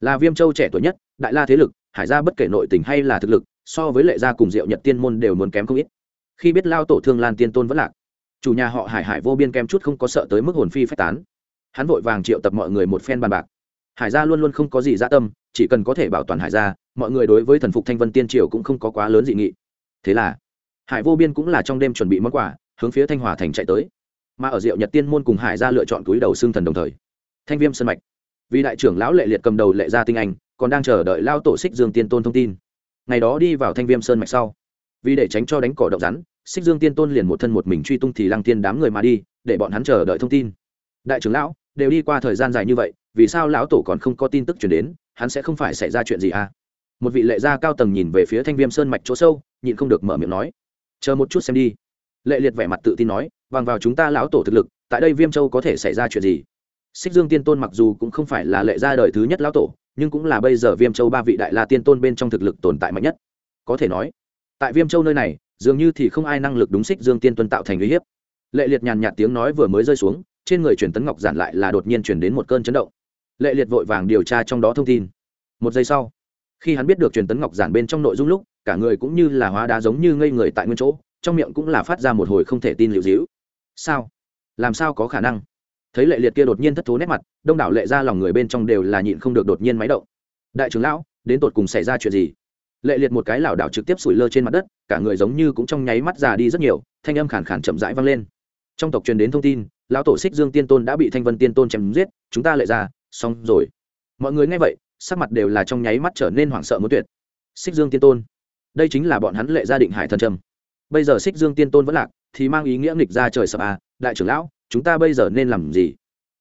Speaker 1: Là viêm châu trẻ tuổi nhất, đại la thế lực, hải gia bất kể nội tình hay là thực lực, so với lệ gia cùng diệu nhật tiên môn đều muốn kém không ít. Khi biết lao tổ thương lan tiên tôn vẫn lạc, chủ nhà họ hải hải vô biên kém chút không có sợ tới mức hồn phi phách tán. Hắn vội vàng triệu tập mọi người một phen bàn bạc. Hải gia luôn luôn không có gì dã tâm, chỉ cần có thể bảo toàn hải gia, mọi người đối với thần phục thanh vân tiên triều cũng không có quá lớn dị nghị. Thế là, hải vô biên cũng là trong đêm chuẩn bị món quà, hướng phía thanh hòa thành chạy tới. Mà ở diệu nhật tiên môn cùng hải gia lựa chọn túi đầu xương thần đồng thời. Thanh viêm sân mạch vì đại trưởng lão lệ liệt cầm đầu lệ gia tinh anh, còn đang chờ đợi lao tổ xích dương tiên tôn thông tin. Ngày đó đi vào thanh viêm sơn mạch sau, vì để tránh cho đánh cỏ động rắn xích dương tiên tôn liền một thân một mình truy tung thì lăng tiên đám người mà đi, để bọn hắn chờ đợi thông tin. Đại trưởng lão, đều đi qua thời gian dài như vậy, vì sao lão tổ còn không có tin tức chuyển đến, hắn sẽ không phải xảy ra chuyện gì à? Một vị lệ gia cao tầng nhìn về phía thanh viêm sơn mạch chỗ sâu, nhịn không được mở miệng nói. Chờ một chút xem đi. Lệ liệt vẻ mặt tự tin nói, bằng vào chúng ta lão tổ thực lực, tại đây viêm châu có thể xảy ra chuyện gì? Xích dương tiên tôn mặc dù cũng không phải là lệ gia đời thứ nhất lão tổ, nhưng cũng là bây giờ viêm châu ba vị đại la tiên tôn bên trong thực lực tồn tại mạnh nhất. Có thể nói, tại viêm châu nơi này, dường như thì không ai năng lực đúng xích dương tiên tuân tạo thành uy hiếp. Lệ liệt nhàn nhạt tiếng nói vừa mới rơi xuống, trên người truyền tấn ngọc giản lại là đột nhiên chuyển đến một cơn chấn động. Lệ liệt vội vàng điều tra trong đó thông tin. Một giây sau, khi hắn biết được truyền tấn ngọc giản bên trong nội dung lúc, cả người cũng như là hóa đá giống như ngây người tại nguyên chỗ, trong miệng cũng là phát ra một hồi không thể tin liệu dĩu sao? Làm sao có khả năng? Thấy lệ liệt kia đột nhiên thất thố nét mặt, đông đảo lệ ra lòng người bên trong đều là nhịn không được đột nhiên máy động. Đại trưởng lão, đến tột cùng xảy ra chuyện gì? Lệ liệt một cái lảo đảo trực tiếp sủi lơ trên mặt đất, cả người giống như cũng trong nháy mắt già đi rất nhiều, thanh âm khản khản chậm rãi vang lên. Trong tộc truyền đến thông tin, lão tổ xích dương tiên tôn đã bị thanh vân tiên tôn chém giết, chúng ta lệ ra, xong rồi. Mọi người nghe vậy, sắc mặt đều là trong nháy mắt trở nên hoảng sợ muốn tuyệt. Xích dương tiên tôn, đây chính là bọn hắn lệ gia định hải thần trầm. Bây giờ xích dương tiên tôn vẫn lạc, thì mang ý nghĩa nghịch ra trời sập à đại trưởng lão chúng ta bây giờ nên làm gì?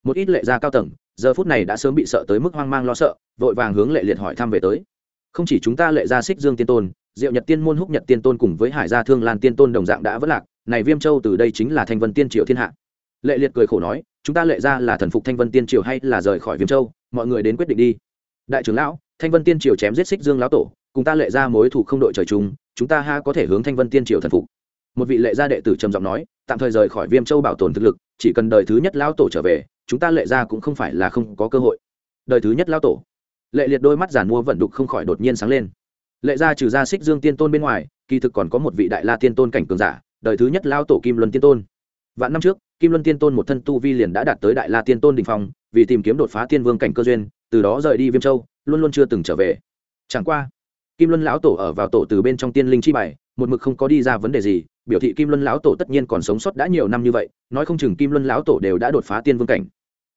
Speaker 1: Một ít lệ gia cao tầng, giờ phút này đã sớm bị sợ tới mức hoang mang lo sợ, vội vàng hướng lệ liệt hỏi thăm về tới. Không chỉ chúng ta lệ gia xích dương tiên tôn, diệu nhật tiên môn húc nhật tiên tôn cùng với hải gia thương lan tiên tôn đồng dạng đã vất lạc, này viêm châu từ đây chính là thanh vân tiên triều thiên hạ. Lệ liệt cười khổ nói, chúng ta lệ gia là thần phục thanh vân tiên triều hay là rời khỏi viêm châu, mọi người đến quyết định đi. Đại trưởng lão, thanh vân tiên triều chém giết xích dương lão tổ, cùng ta lệ gia mối thủ không đội trời chung, chúng ta ha có thể hướng thanh vân tiên triều thần phục. Một vị lệ gia đệ tử trầm giọng nói, tạm thời rời khỏi viêm châu bảo tồn thực lực chỉ cần đời thứ nhất lao tổ trở về, chúng ta lệ gia cũng không phải là không có cơ hội. Đời thứ nhất lao tổ. Lệ liệt đôi mắt giản mua vận đục không khỏi đột nhiên sáng lên. Lệ gia trừ ra xích dương tiên tôn bên ngoài, kỳ thực còn có một vị đại la tiên tôn cảnh cường giả, đời thứ nhất lao tổ kim luân tiên tôn. Vạn năm trước, kim luân tiên tôn một thân tu vi liền đã đạt tới đại la tiên tôn đình phong, vì tìm kiếm đột phá tiên vương cảnh cơ duyên, từ đó rời đi viêm châu, luôn luôn chưa từng trở về. Chẳng qua, kim luân lão tổ ở vào tổ từ bên trong tiên linh chi bài, một mực không có đi ra vấn đề gì biểu thị kim luân lão tổ tất nhiên còn sống sót đã nhiều năm như vậy, nói không chừng kim luân lão tổ đều đã đột phá tiên vương cảnh.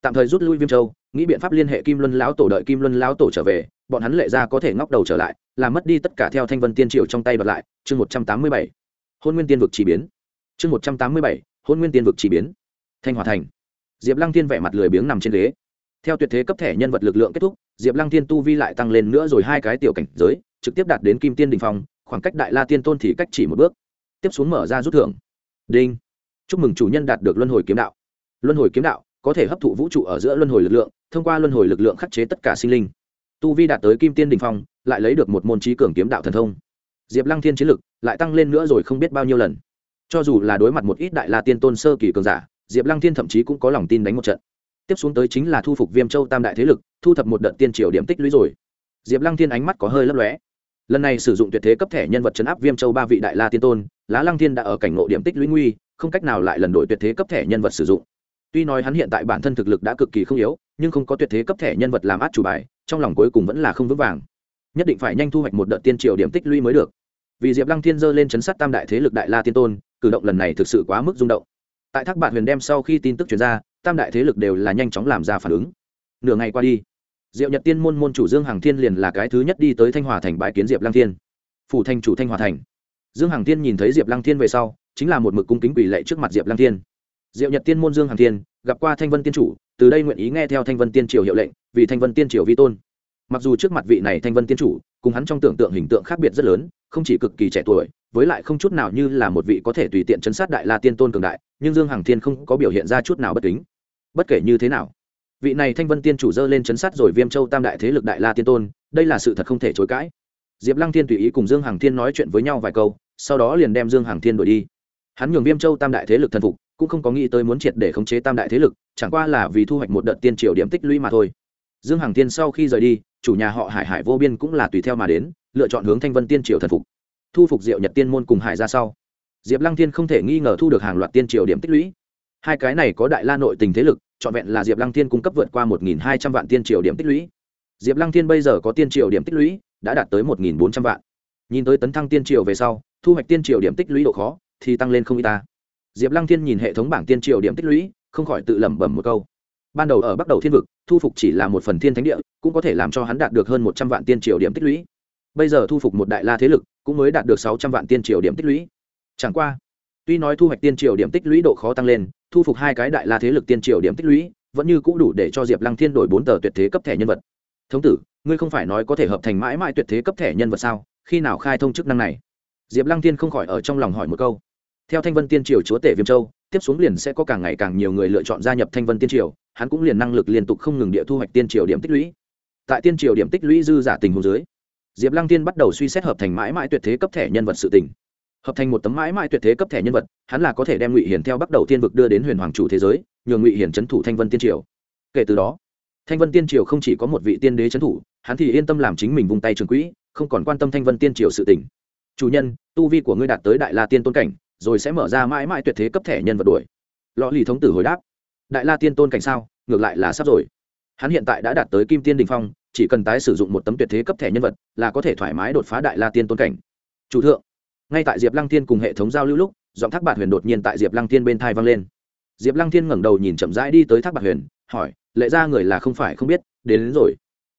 Speaker 1: Tạm thời rút lui viêm châu, nghĩ biện pháp liên hệ kim luân lão tổ đợi kim luân lão tổ trở về, bọn hắn lệ ra có thể ngóc đầu trở lại, làm mất đi tất cả theo thanh vân tiên triều trong tay bật lại. Chương một trăm tám mươi bảy. Hôn nguyên tiên vực chỉ biến. Chương một trăm tám mươi bảy. Hôn nguyên tiên vực chỉ biến. Thanh hòa thành. Diệp lăng tiên vẻ mặt lười biếng nằm trên ghế. Theo tuyệt thế cấp thẻ nhân vật lực lượng kết thúc, diệp lăng tiên tu vi lại tăng lên nữa rồi hai cái tiểu cảnh giới, trực tiếp đạt đến kim tiên đình phong, khoảng cách đại la tiên tôn thì cách chỉ một bước tiếp xuống mở ra rút thưởng. Đinh. Chúc mừng chủ nhân đạt được luân hồi kiếm đạo. Luân hồi kiếm đạo có thể hấp thụ vũ trụ ở giữa luân hồi lực lượng, thông qua luân hồi lực lượng khắc chế tất cả sinh linh. Tu vi đạt tới kim tiên đình phong, lại lấy được một môn trí cường kiếm đạo thần thông. Diệp lăng thiên chiến lực lại tăng lên nữa rồi không biết bao nhiêu lần. Cho dù là đối mặt một ít đại la tiên tôn sơ kỳ cường giả, diệp lăng thiên thậm chí cũng có lòng tin đánh một trận. Tiếp xuống tới chính là thu phục viêm châu tam đại thế lực, thu thập một đợt tiên triều điểm tích lũy rồi. Diệp lăng thiên ánh mắt có hơi lấp lóe lần này sử dụng tuyệt thế cấp thẻ nhân vật chấn áp viêm châu ba vị đại la tiên tôn, lá lăng thiên đã ở cảnh ngộ điểm tích lũy nguy, không cách nào lại lần đổi tuyệt thế cấp thẻ nhân vật sử dụng. Tuy nói hắn hiện tại bản thân thực lực đã cực kỳ không yếu, nhưng không có tuyệt thế cấp thẻ nhân vật làm át chủ bài, trong lòng cuối cùng vẫn là không vững vàng. Nhất định phải nhanh thu hoạch một đợt tiên triều điểm tích lũy mới được. Vì diệp lăng thiên dơ lên chấn sát tam đại thế lực đại la tiên tôn, cử động lần này thực sự quá mức rung động. Tại thác bạn huyền đem sau khi tin tức chuyển ra, tam đại thế lực đều là nhanh chóng làm ra phản ứng. Nửa ngày qua đi diệu nhật tiên môn môn chủ dương hằng thiên liền là cái thứ nhất đi tới thanh hòa thành bãi kiến diệp lăng thiên. Phủ thành chủ thanh hòa thành. Dương hằng thiên nhìn thấy diệp lăng thiên về sau, chính là một mực cung kính quỷ lệ trước mặt diệp lăng thiên. Diệu nhật tiên môn dương hằng thiên, gặp qua thanh vân tiên chủ, từ đây nguyện ý nghe theo thanh vân tiên triều hiệu lệnh, vì thanh vân tiên triều vi tôn. Mặc dù trước mặt vị này thanh vân tiên chủ, cùng hắn trong tưởng tượng hình tượng khác biệt rất lớn, không chỉ cực kỳ trẻ tuổi, với lại không chút nào như là một vị có thể tùy tiện chấn sát đại la tiên tôn cường đại, nhưng dương hằng thiên không có biểu hiện ra chút nào bất kính. Bất kể như thế nào vị này thanh vân tiên chủ dơ lên chấn sát rồi viêm châu tam đại thế lực đại la tiên tôn, đây là sự thật không thể chối cãi. Diệp lăng thiên tùy ý cùng dương hằng thiên nói chuyện với nhau vài câu, sau đó liền đem dương hằng thiên đổi đi. Hắn nhường viêm châu tam đại thế lực thần phục, cũng không có nghĩ tới muốn triệt để khống chế tam đại thế lực, chẳng qua là vì thu hoạch một đợt tiên triều điểm tích lũy mà thôi. Dương hằng thiên sau khi rời đi, chủ nhà họ hải hải vô biên cũng là tùy theo mà đến, lựa chọn hướng thanh vân tiên triều thần phục, thu phục diệu nhật tiên môn cùng hải ra sau. Diệp lăng thiên không thể nghi ngờ thu được hàng loạt tiên triều điểm tích lũy. Hai cái này có đại la nội tình thế lực trọn vẹn là diệp lăng thiên cung cấp vượt qua một hai trăm vạn tiên triều điểm tích lũy. Diệp lăng thiên bây giờ có tiên triều điểm tích lũy, đã đạt tới một bốn trăm vạn. Nhìn tới tấn thăng tiên triều về sau, thu hoạch tiên triều điểm tích lũy độ khó thì tăng lên không y ta. Diệp lăng thiên nhìn hệ thống bảng tiên triều điểm tích lũy, không khỏi tự lẩm bẩm một câu. Ban đầu ở bắc đầu thiên vực, thu phục chỉ là một phần thiên thánh địa, cũng có thể làm cho hắn đạt được hơn một trăm vạn tiên triều điểm tích lũy. Bây giờ thu phục một đại la thế lực, cũng mới đạt được sáu trăm vạn tiên triều điểm tích lũy. Chẳng qua, tuy nói thu hoạch tiên triều điểm tích lũy độ khó tăng lên thu phục hai cái đại la thế lực tiên triều điểm tích lũy, vẫn như cũng đủ để cho diệp lăng thiên đổi bốn tờ tuyệt thế cấp thẻ nhân vật. Thống tử, ngươi không phải nói có thể hợp thành mãi mãi tuyệt thế cấp thẻ nhân vật sao? Khi nào khai thông chức năng này? Diệp lăng thiên không khỏi ở trong lòng hỏi một câu. Theo thanh vân tiên triều chúa tể viêm châu, tiếp xuống liền sẽ có càng ngày càng nhiều người lựa chọn gia nhập thanh vân tiên triều, hắn cũng liền năng lực liên tục không ngừng địa thu hoạch tiên triều điểm tích lũy. Tại tiên triều điểm tích lũy dư giả tình hồ dưới, diệp lăng tiên bắt đầu suy xét hợp thành mãi mãi tuyệt thế cấp thẻ nhân vật sự tình hợp thành một tấm mãi mãi tuyệt thế cấp thẻ nhân vật, hắn là có thể đem ngụy hiển theo bắt đầu tiên vực đưa đến huyền hoàng chủ thế giới, nhường ngụy hiển c thủ thanh vân tiên triều. Kể từ đó, thanh vân tiên triều không chỉ có một vị tiên đế c thủ, hắn thì yên tâm làm chính mình vung tay trường quỹ, không còn quan tâm thanh vân tiên triều sự tỉnh chủ nhân, tu vi của ngươi đạt tới đại la tiên tôn cảnh, rồi sẽ mở ra mãi mãi tuyệt thế cấp thẻ nhân vật đuổi. Lò lì thống tử hồi đáp, đại la tiên tôn cảnh sao? Ngược lại là sắp rồi. Hắn hiện tại đã đạt tới kim tiên đình phong, chỉ cần tái sử dụng một tấm tuyệt thế cấp thẻ nhân vật là có thể thoải mái đột phá đại la tiên tôn cảnh. Chủ thượng ngay tại diệp lăng Thiên cùng hệ thống giao lưu lúc giọng thác bạc huyền đột nhiên tại diệp lăng Thiên bên thai vang lên. Diệp lăng Thiên ngẩng đầu nhìn chậm rãi đi tới thác bạc huyền hỏi lệ ra người là không phải không biết đến, đến rồi.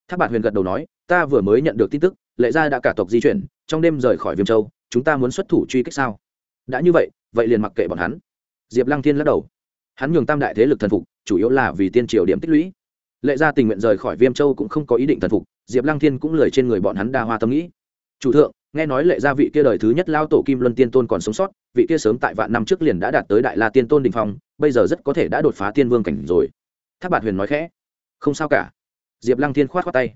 Speaker 1: Thác bạc huyền gật đầu nói ta vừa mới nhận được tin tức lệ gia đã cả tộc di chuyển trong đêm rời khỏi viêm châu chúng ta muốn xuất thủ truy kích sao? Đã như vậy vậy liền mặc kệ bọn hắn. Diệp lăng thiên lắc đầu. Hắn nhường tam đại thế lực thần phục chủ yếu là vì tiên triều điểm tích lũy. Lệ gia tình nguyện rời khỏi viêm châu cũng không có ý định thần phục diệp lăng thiên cũng lời trên người bọn hắn đa hoa tâm nghĩ. Chủ thượng nghe nói lệ gia vị kia đời thứ nhất lao tổ kim luân tiên tôn còn sống sót, vị kia sớm tại vạn năm trước liền đã đạt tới đại la tiên tôn đình phong, bây giờ rất có thể đã đột phá tiên vương cảnh rồi. Tháp bạt huyền nói khẽ, không sao cả. Diệp lăng thiên khoát khoác tay,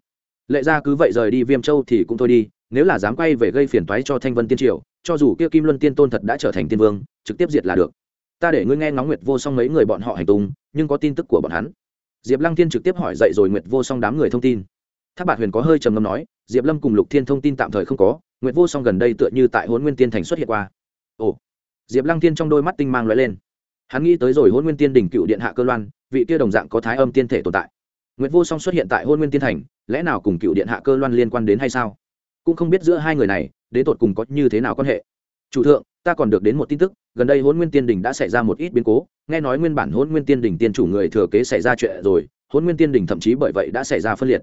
Speaker 1: lệ gia cứ vậy rời đi viêm châu thì cũng thôi đi, nếu là dám quay về gây phiền toái cho thanh vân tiên triều, cho dù kia kim luân tiên tôn thật đã trở thành tiên vương, trực tiếp diệt là được. Ta để ngươi nghe ngóng nguyệt vô song mấy người bọn họ hành tung, nhưng có tin tức của bọn hắn. Diệp lăng thiên trực tiếp hỏi dậy rồi nguyệt vô song đám người thông tin. Tháp bạt huyền có hơi trầm ngâm nói, diệp lâm cùng lục thiên thông tin tạm thời không có nguyệt vô song gần đây tựa như tại hôn nguyên tiên thành xuất hiện qua. Ồ, diệp lăng tiên trong đôi mắt tinh mang l lên. Hắn nghĩ tới rồi hôn nguyên tiên đỉnh cựu điện hạ cơ loan, vị kia đồng dạng có thái âm tiên thể tồn tại. Nguyệt vô song xuất hiện tại hôn nguyên tiên thành, lẽ nào cùng cựu điện hạ cơ loan liên quan đến hay sao? Cũng không biết giữa hai người này, đến tột cùng có như thế nào quan hệ. Chủ thượng, ta còn được đến một tin tức, gần đây hôn nguyên tiên đình đã xảy ra một ít biến cố, nghe nói nguyên bản hôn nguyên tiên đình tiên chủ người thừa kế xảy ra chuyện rồi hôn nguyên tiên đình thậm chí bởi vậy đã xảy ra phân liệt.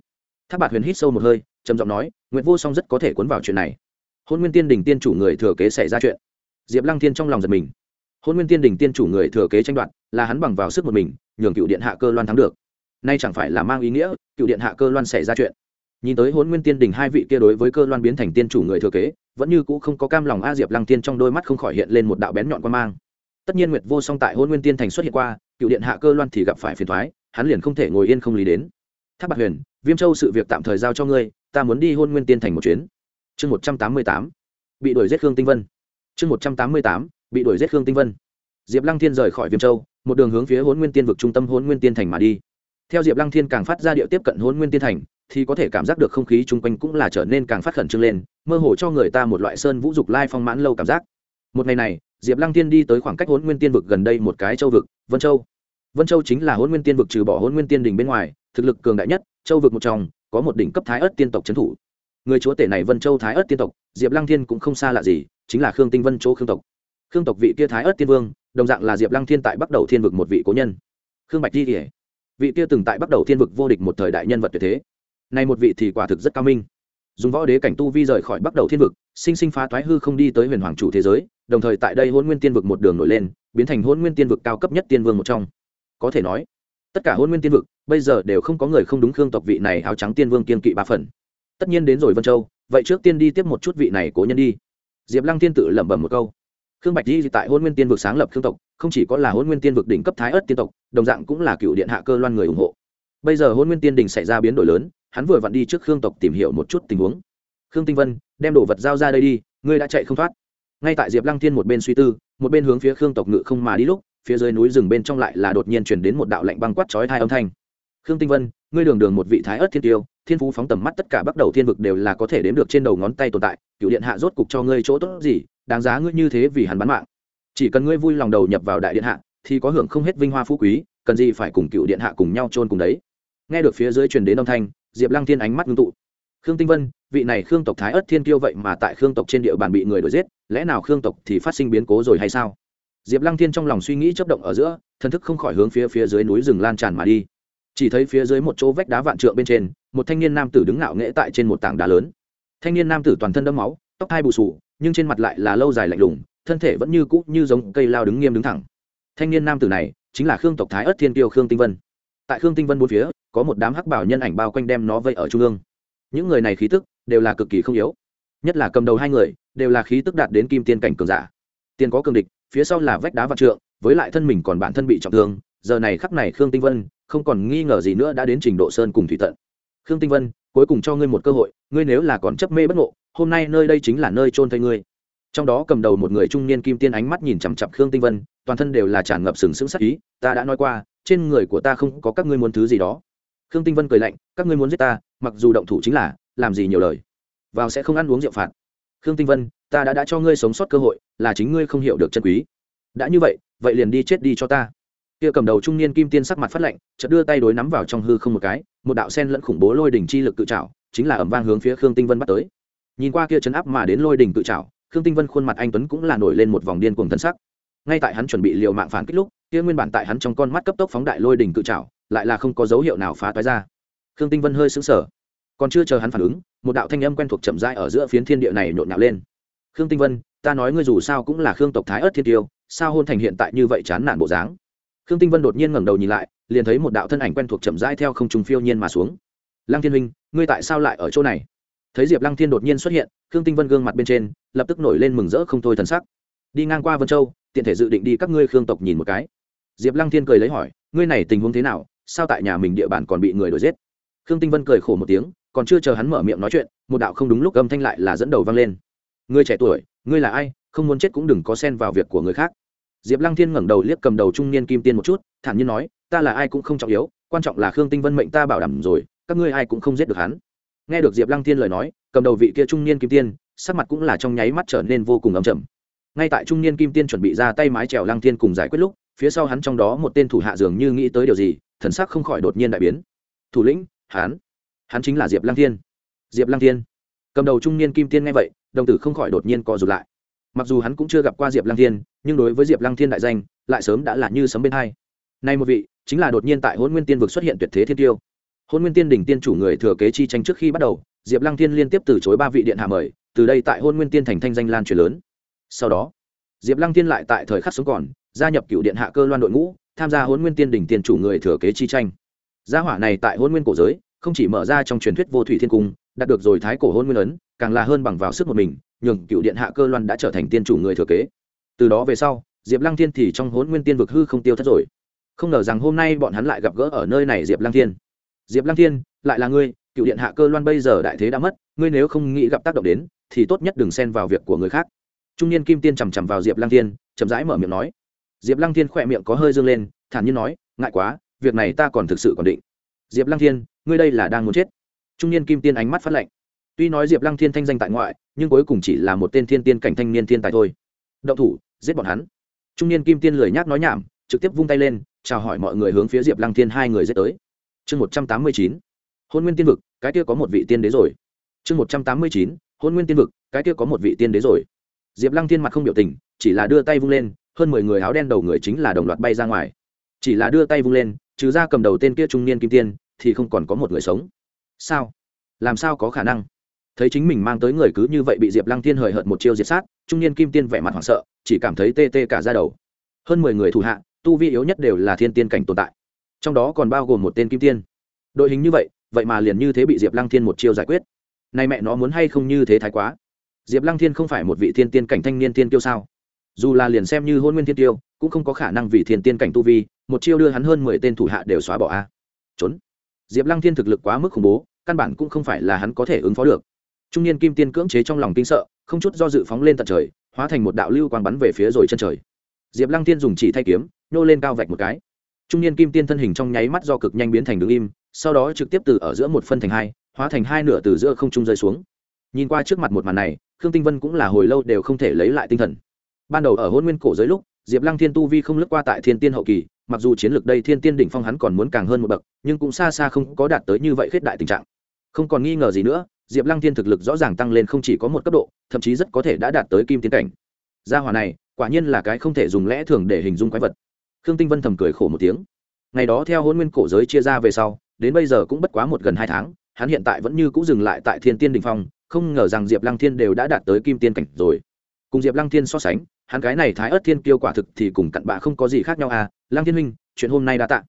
Speaker 1: Tháp bạc huyền hít sâu một hơi, trầm giọng nói nguyễn vô song rất có thể cuốn vào chuyện này hôn nguyên tiên đình tiên chủ người thừa kế xảy ra chuyện. Diệp lăng thiên trong lòng giật mình. Hôn nguyên tiên đình tiên chủ người thừa kế tranh đoạt, là hắn bằng vào sức một mình, nhường cựu điện hạ cơ loan thắng được. Nay chẳng phải là mang ý nghĩa, cựu điện hạ cơ loan xảy ra chuyện. Nhìn tới hôn nguyên tiên đình hai vị kia đối với cơ loan biến thành tiên chủ người thừa kế, vẫn như cũ không có cam lòng a diệp lăng tiên trong đôi mắt không khỏi hiện lên một đạo bén nhọn quan mang. Tất nhiên nguyệt vô song tại hôn nguyên tiên thành xuất hiện qua, cựu điện hạ cơ loan thì gặp phải phiền thoái hắn liền không thể ngồi yên không lý đến. Tháp bạc huyền, viêm châu sự việc tạm thời giao cho ngươi, ta muốn đi hôn nguyên tiên thành một chuyến chương một trăm tám mươi tám, bị đuổi giết khương tinh vân. Chương một trăm tám mươi tám, bị đuổi giết khương tinh vân. Diệp lăng thiên rời khỏi viêm châu, một đường hướng phía hôn nguyên tiên vực trung tâm hôn nguyên tiên thành mà đi. Theo diệp lăng thiên càng phát ra điệu tiếp cận hôn nguyên tiên thành, thì có thể cảm giác được không khí chung quanh cũng là trở nên càng phát khẩn trương lên, mơ hồ cho người ta một loại sơn vũ dục lai phong mãn lâu cảm giác. Một ngày này, diệp lăng Thiên đi tới khoảng cách hôn nguyên tiên vực gần đây một cái châu vực, vân châu. Vân châu chính là hôn nguyên tiên vực trừ bỏ hôn nguyên tiên đình bên ngoài, thực lực cường đại nhất, châu vực một trong, có một đỉnh cấp thái ớt tiên tộc trấn thủ người chúa tể này vân châu thái ớt tiên tộc, diệp lăng thiên cũng không xa lạ gì, chính là khương tinh vân châu khương tộc. Khương tộc vị kia thái ớt tiên vương, đồng dạng là diệp lăng thiên tại bắt đầu thiên vực một vị cố nhân. Khương bạch di kể vị kia từng tại bắt đầu thiên vực vô địch một thời đại nhân vật tuyệt thế. Nay một vị thì quả thực rất cao minh. Dùng võ đế cảnh tu vi rời khỏi bắt đầu thiên vực, sinh sinh phá toái hư không đi tới huyền hoàng chủ thế giới, đồng thời tại đây hôn nguyên tiên vực một đường nổi lên, biến thành hôn nguyên tiên vực cao cấp nhất tiên vương một trong. Có thể nói, tất cả hôn nguyên tiên vực, bây giờ đều không có người không đúng khương tộc vị này áo trắng tiên vương kiên kỵ ba phần tất nhiên đến rồi vân châu, vậy trước tiên đi tiếp một chút vị này cố nhân đi. Diệp lăng tiên tự lẩm bẩm một câu. Khương bạch di tại hôn nguyên tiên vực sáng lập khương tộc, không chỉ có là hôn nguyên tiên vực đỉnh cấp thái ớt tiên tộc, đồng dạng cũng là cựu điện hạ cơ loan người ủng hộ. Bây giờ hôn nguyên tiên đình xảy ra biến đổi lớn, hắn vừa vặn đi trước khương tộc tìm hiểu một chút tình huống. Khương tinh vân, đem đồ vật giao ra đây đi, ngươi đã chạy không thoát. Ngay tại diệp lăng thiên một bên suy tư, một bên hướng phía khương tộc ngự không mà đi lúc, phía dưới núi rừng bên trong lại là đột nhiên chuyển đến một đạo lạnh băng quát chói hai âm thanh. Khương tinh vân ngươi đường đường một vị thái ớt thiên tiêu, thiên phú phóng tầm mắt tất cả bắt đầu thiên vực đều là có thể đếm được trên đầu ngón tay tồn tại cựu điện hạ rốt cục cho ngươi chỗ tốt gì, đáng giá ngươi như thế vì hắn bán mạng. Chỉ cần ngươi vui lòng đầu nhập vào đại điện hạ, thì có hưởng không hết vinh hoa phú quý, cần gì phải cùng cựu điện hạ cùng nhau chôn cùng đấy. Nghe được phía dưới truyền đến âm thanh, diệp lăng thiên ánh mắt ngưng tụ. Khương tinh vân, vị này khương tộc thái ất thiên kiêu vậy mà tại khương tộc trên địa bàn bị người đuổi giết, lẽ nào khương tộc thì phát sinh biến cố rồi hay sao? Diệp lăng thiên trong lòng suy nghĩ chấp động ở giữa, thần thức không khỏi hướng phía phía dưới núi rừng lan tràn mà đi chỉ thấy phía dưới một chỗ vách đá vạn trượng bên trên, một thanh niên nam tử đứng ngạo nghễ tại trên một tảng đá lớn. Thanh niên nam tử toàn thân đẫm máu, tóc hai bù sù, nhưng trên mặt lại là lâu dài lạnh lùng, thân thể vẫn như cũ như giống cây lao đứng nghiêm đứng thẳng. Thanh niên nam tử này chính là khương tộc thái ất thiên kiêu khương tinh vân. Tại khương tinh vân bốn phía, có một đám hắc bảo nhân ảnh bao quanh đem nó vây ở trung ương. Những người này khí tức đều là cực kỳ không yếu. Nhất là cầm đầu hai người, đều là khí tức đạt đến kim tiên cảnh cường giả. Tiền có cường địch, phía sau là vách đá vạn trượng, với lại thân mình còn bản thân bị trọng thương. Giờ này khắc này khương tinh vân không còn nghi ngờ gì nữa đã đến trình độ sơn cùng thủy tận. Khương tinh vân, cuối cùng cho ngươi một cơ hội, ngươi nếu là còn chấp mê bất ngộ, hôm nay nơi đây chính là nơi trôn thây ngươi. Trong đó cầm đầu một người trung niên kim tiên ánh mắt nhìn chằm chặp khương tinh vân, toàn thân đều là tràn ngập sừng sững sắc ý, ta đã nói qua, trên người của ta không có các ngươi muốn thứ gì đó. Khương tinh vân cười lạnh, các ngươi muốn giết ta, mặc dù động thủ chính là, làm gì nhiều lời. Vào sẽ không ăn uống rượu phạt. Khương tinh vân, ta đã đã cho ngươi sống sót cơ hội, là chính ngươi không hiểu được chân quý. Đã như vậy vậy liền đi chết đi cho ta kia cầm đầu trung niên kim tiên sắc mặt phát lạnh, chợt đưa tay đối nắm vào trong hư không một cái, một đạo sen lẫn khủng bố lôi đỉnh chi lực cự trảo, chính là ẩm vang hướng phía khương tinh vân bắt tới. Nhìn qua kia chấn áp mà đến lôi đỉnh cự trảo, khương tinh vân khuôn mặt anh tuấn cũng là nổi lên một vòng điên cuồng thân sắc. Ngay tại hắn chuẩn bị liều mạng phản kích lúc, kia nguyên bản tại hắn trong con mắt cấp tốc phóng đại lôi đỉnh cự trảo, lại là không có dấu hiệu nào phá toái ra. Khương tinh vân hơi sững sờ. Còn chưa chờ hắn phản ứng, một đạo thanh âm quen thuộc chậm rãi ở giữa phiến thiên địa này nhộn nhạo lên. Khương tinh vân, ta nói ngươi dù sao cũng là khương tộc thái ớt thiên tiêu, sao hôn thành hiện tại như vậy chán nản bộ dáng? Khương tinh vân đột nhiên ngẩng đầu nhìn lại, liền thấy một đạo thân ảnh quen thuộc chậm rãi theo không trùng phiêu nhiên mà xuống. Lăng thiên huynh, ngươi tại sao lại ở chỗ này? Thấy diệp lăng thiên đột nhiên xuất hiện, khương tinh vân gương mặt bên trên lập tức nổi lên mừng rỡ không thôi thần sắc. Đi ngang qua vân châu, tiện thể dự định đi các ngươi khương tộc nhìn một cái. Diệp lăng thiên cười lấy hỏi, ngươi này tình huống thế nào? Sao tại nhà mình địa bàn còn bị người đuổi giết? Khương tinh vân cười khổ một tiếng, còn chưa chờ hắn mở miệng nói chuyện, một đạo không đúng lúc âm thanh lại là dẫn đầu vang lên. Ngươi trẻ tuổi, ngươi là ai? Không muốn chết cũng đừng có xen vào việc của người khác diệp lăng thiên ngẩng đầu liếc cầm đầu trung niên kim tiên một chút, thản nhiên nói, ta là ai cũng không trọng yếu, quan trọng là khương tinh vân mệnh ta bảo đảm rồi, các ngươi ai cũng không giết được hắn. Nghe được diệp lăng thiên lời nói, cầm đầu vị kia trung niên kim tiên, sắc mặt cũng là trong nháy mắt trở nên vô cùng ấm chầm ngay tại trung niên kim tiên chuẩn bị ra tay mái trèo lăng thiên cùng giải quyết lúc, phía sau hắn trong đó một tên thủ hạ dường như nghĩ tới điều gì, thần sắc không khỏi đột nhiên đại biến. Thủ lĩnh, hắn hắn chính là diệp lăng thiên. Diệp lăng thiên. Cầm đầu trung niên kim tiên nghe vậy, đồng tử không khỏi đột nhiên co rụt lại mặc dù hắn cũng chưa gặp qua diệp lăng thiên, nhưng đối với diệp lăng thiên đại danh, lại sớm đã là như sấm bên hai. Nay một vị, chính là đột nhiên tại hôn nguyên tiên vực xuất hiện tuyệt thế thiên tiêu. Hôn nguyên tiên đỉnh tiên chủ người thừa kế chi tranh trước khi bắt đầu, diệp lăng thiên liên tiếp từ chối ba vị điện hạ mời, từ đây tại hôn nguyên tiên thành thanh danh lan truyền lớn. Sau đó, diệp lăng thiên lại tại thời khắc sống còn, gia nhập cựu điện hạ cơ loan đội ngũ, tham gia hôn nguyên tiên đỉnh tiên chủ người thừa kế chi tranh. Gia hỏa này tại hôn nguyên cổ giới, không chỉ mở ra trong truyền thuyết vô thủy thiên cung, đạt được rồi thái cổ hôn nguyên ấn, càng là hơn bằng vào sức một mình nhường cựu điện hạ cơ loan đã trở thành tiên chủ người thừa kế. Từ đó về sau, diệp lăng thiên thì trong hôn nguyên tiên vực hư không tiêu thất rồi. Không ngờ rằng hôm nay bọn hắn lại gặp gỡ ở nơi này diệp lăng thiên. Diệp lăng thiên, lại là ngươi, cựu điện hạ cơ loan bây giờ đại thế đã mất, ngươi nếu không nghĩ gặp tác động đến, thì tốt nhất đừng xen vào việc của người khác. Trung niên kim tiên chằm chằm vào diệp lăng thiên, chậm rãi mở miệng nói. Diệp lăng thiên khỏe miệng có hơi dương lên, thản nhiên nói, ngại quá, việc này ta còn thực sự còn định. Diệp lăng thiên, ngươi đây là đang muốn chết. Trung niên kim tiên ánh mắt phát lệnh tuy nói diệp lăng thiên thanh danh tại ngoại, nhưng cuối cùng chỉ là một tên thiên tiên cảnh thanh niên thiên tài thôi. Động thủ, giết bọn hắn. Trung niên kim tiên lười nhác nói nhảm, trực tiếp vung tay lên, chào hỏi mọi người hướng phía diệp lăng thiên hai người giết tới. Chương một trăm tám mươi chín, hôn nguyên tiên vực, cái kia có một vị tiên đế rồi. Chương một trăm tám mươi chín, hôn nguyên tiên vực, cái kia có một vị tiên đế rồi. Diệp lăng thiên mặt không biểu tình, chỉ là đưa tay vung lên, hơn mười người áo đen đầu người chính là đồng loạt bay ra ngoài. Chỉ là đưa tay vung lên, trừ ra cầm đầu tên kia trung niên kim tiên, thì không còn có một người sống. Sao? Làm sao có khả năng? Thấy chính mình mang tới người cứ như vậy bị diệp lăng thiên hời hợt một chiêu diệt sát, trung niên kim tiên vẻ mặt hoảng sợ, chỉ cảm thấy tê tê cả ra đầu. Hơn mười người thủ hạ, tu vi yếu nhất đều là thiên tiên cảnh tồn tại. Trong đó còn bao gồm một tên kim tiên. Đội hình như vậy vậy mà liền như thế bị diệp lăng thiên một chiêu giải quyết. Nay mẹ nó muốn hay không như thế thái quá. Diệp lăng thiên không phải một vị thiên tiên cảnh thanh niên tiên tiêu sao? Dù là liền xem như hôn nguyên thiên tiêu, cũng không có khả năng vì thiên tiên cảnh tu vi, một chiêu đưa hắn hơn mười tên thủ hạ đều xóa bỏ a. Trốn. Diệp lăng thiên thực lực quá mức khủng bố, căn bản cũng không phải là hắn có thể ứng phó được trung niên kim tiên cưỡng chế trong lòng kinh sợ, không chút do dự phóng lên tận trời, hóa thành một đạo lưu quang bắn về phía rồi chân trời. Diệp lăng tiên dùng chỉ thay kiếm, nhô lên cao vạch một cái. Trung niên kim tiên thân hình trong nháy mắt do cực nhanh biến thành đứng im, sau đó trực tiếp từ ở giữa một phân thành hai, hóa thành hai nửa từ giữa không trung rơi xuống. Nhìn qua trước mặt một màn này, khương tinh vân cũng là hồi lâu đều không thể lấy lại tinh thần. Ban đầu ở hôn nguyên cổ giới lúc, diệp lăng thiên tu vi không lướt qua tại thiên tiên hậu kỳ, mặc dù chiến lược đây thiên tiên đỉnh phong hắn còn muốn càng hơn một bậc, nhưng cũng xa xa không có đạt tới như vậy khết đại tình trạng. Không còn nghi ngờ gì nữa diệp lăng thiên thực lực rõ ràng tăng lên không chỉ có một cấp độ, thậm chí rất có thể đã đạt tới kim tiến cảnh. Gia hòa này, quả nhiên là cái không thể dùng lẽ thường để hình dung quái vật. Khương tinh vân thầm cười khổ một tiếng. Ngày đó theo hôn nguyên cổ giới chia ra về sau, đến bây giờ cũng bất quá một gần hai tháng, hắn hiện tại vẫn như cũ dừng lại tại thiên tiên đình phong, không ngờ rằng diệp lăng thiên đều đã đạt tới kim tiên cảnh rồi. Cùng diệp lăng thiên so sánh, hắn cái này thái ớt thiên kiêu quả thực thì cùng cặn bạ không có gì khác nhau à. Lăng thiên minh, chuyện hôm nay đã tạ.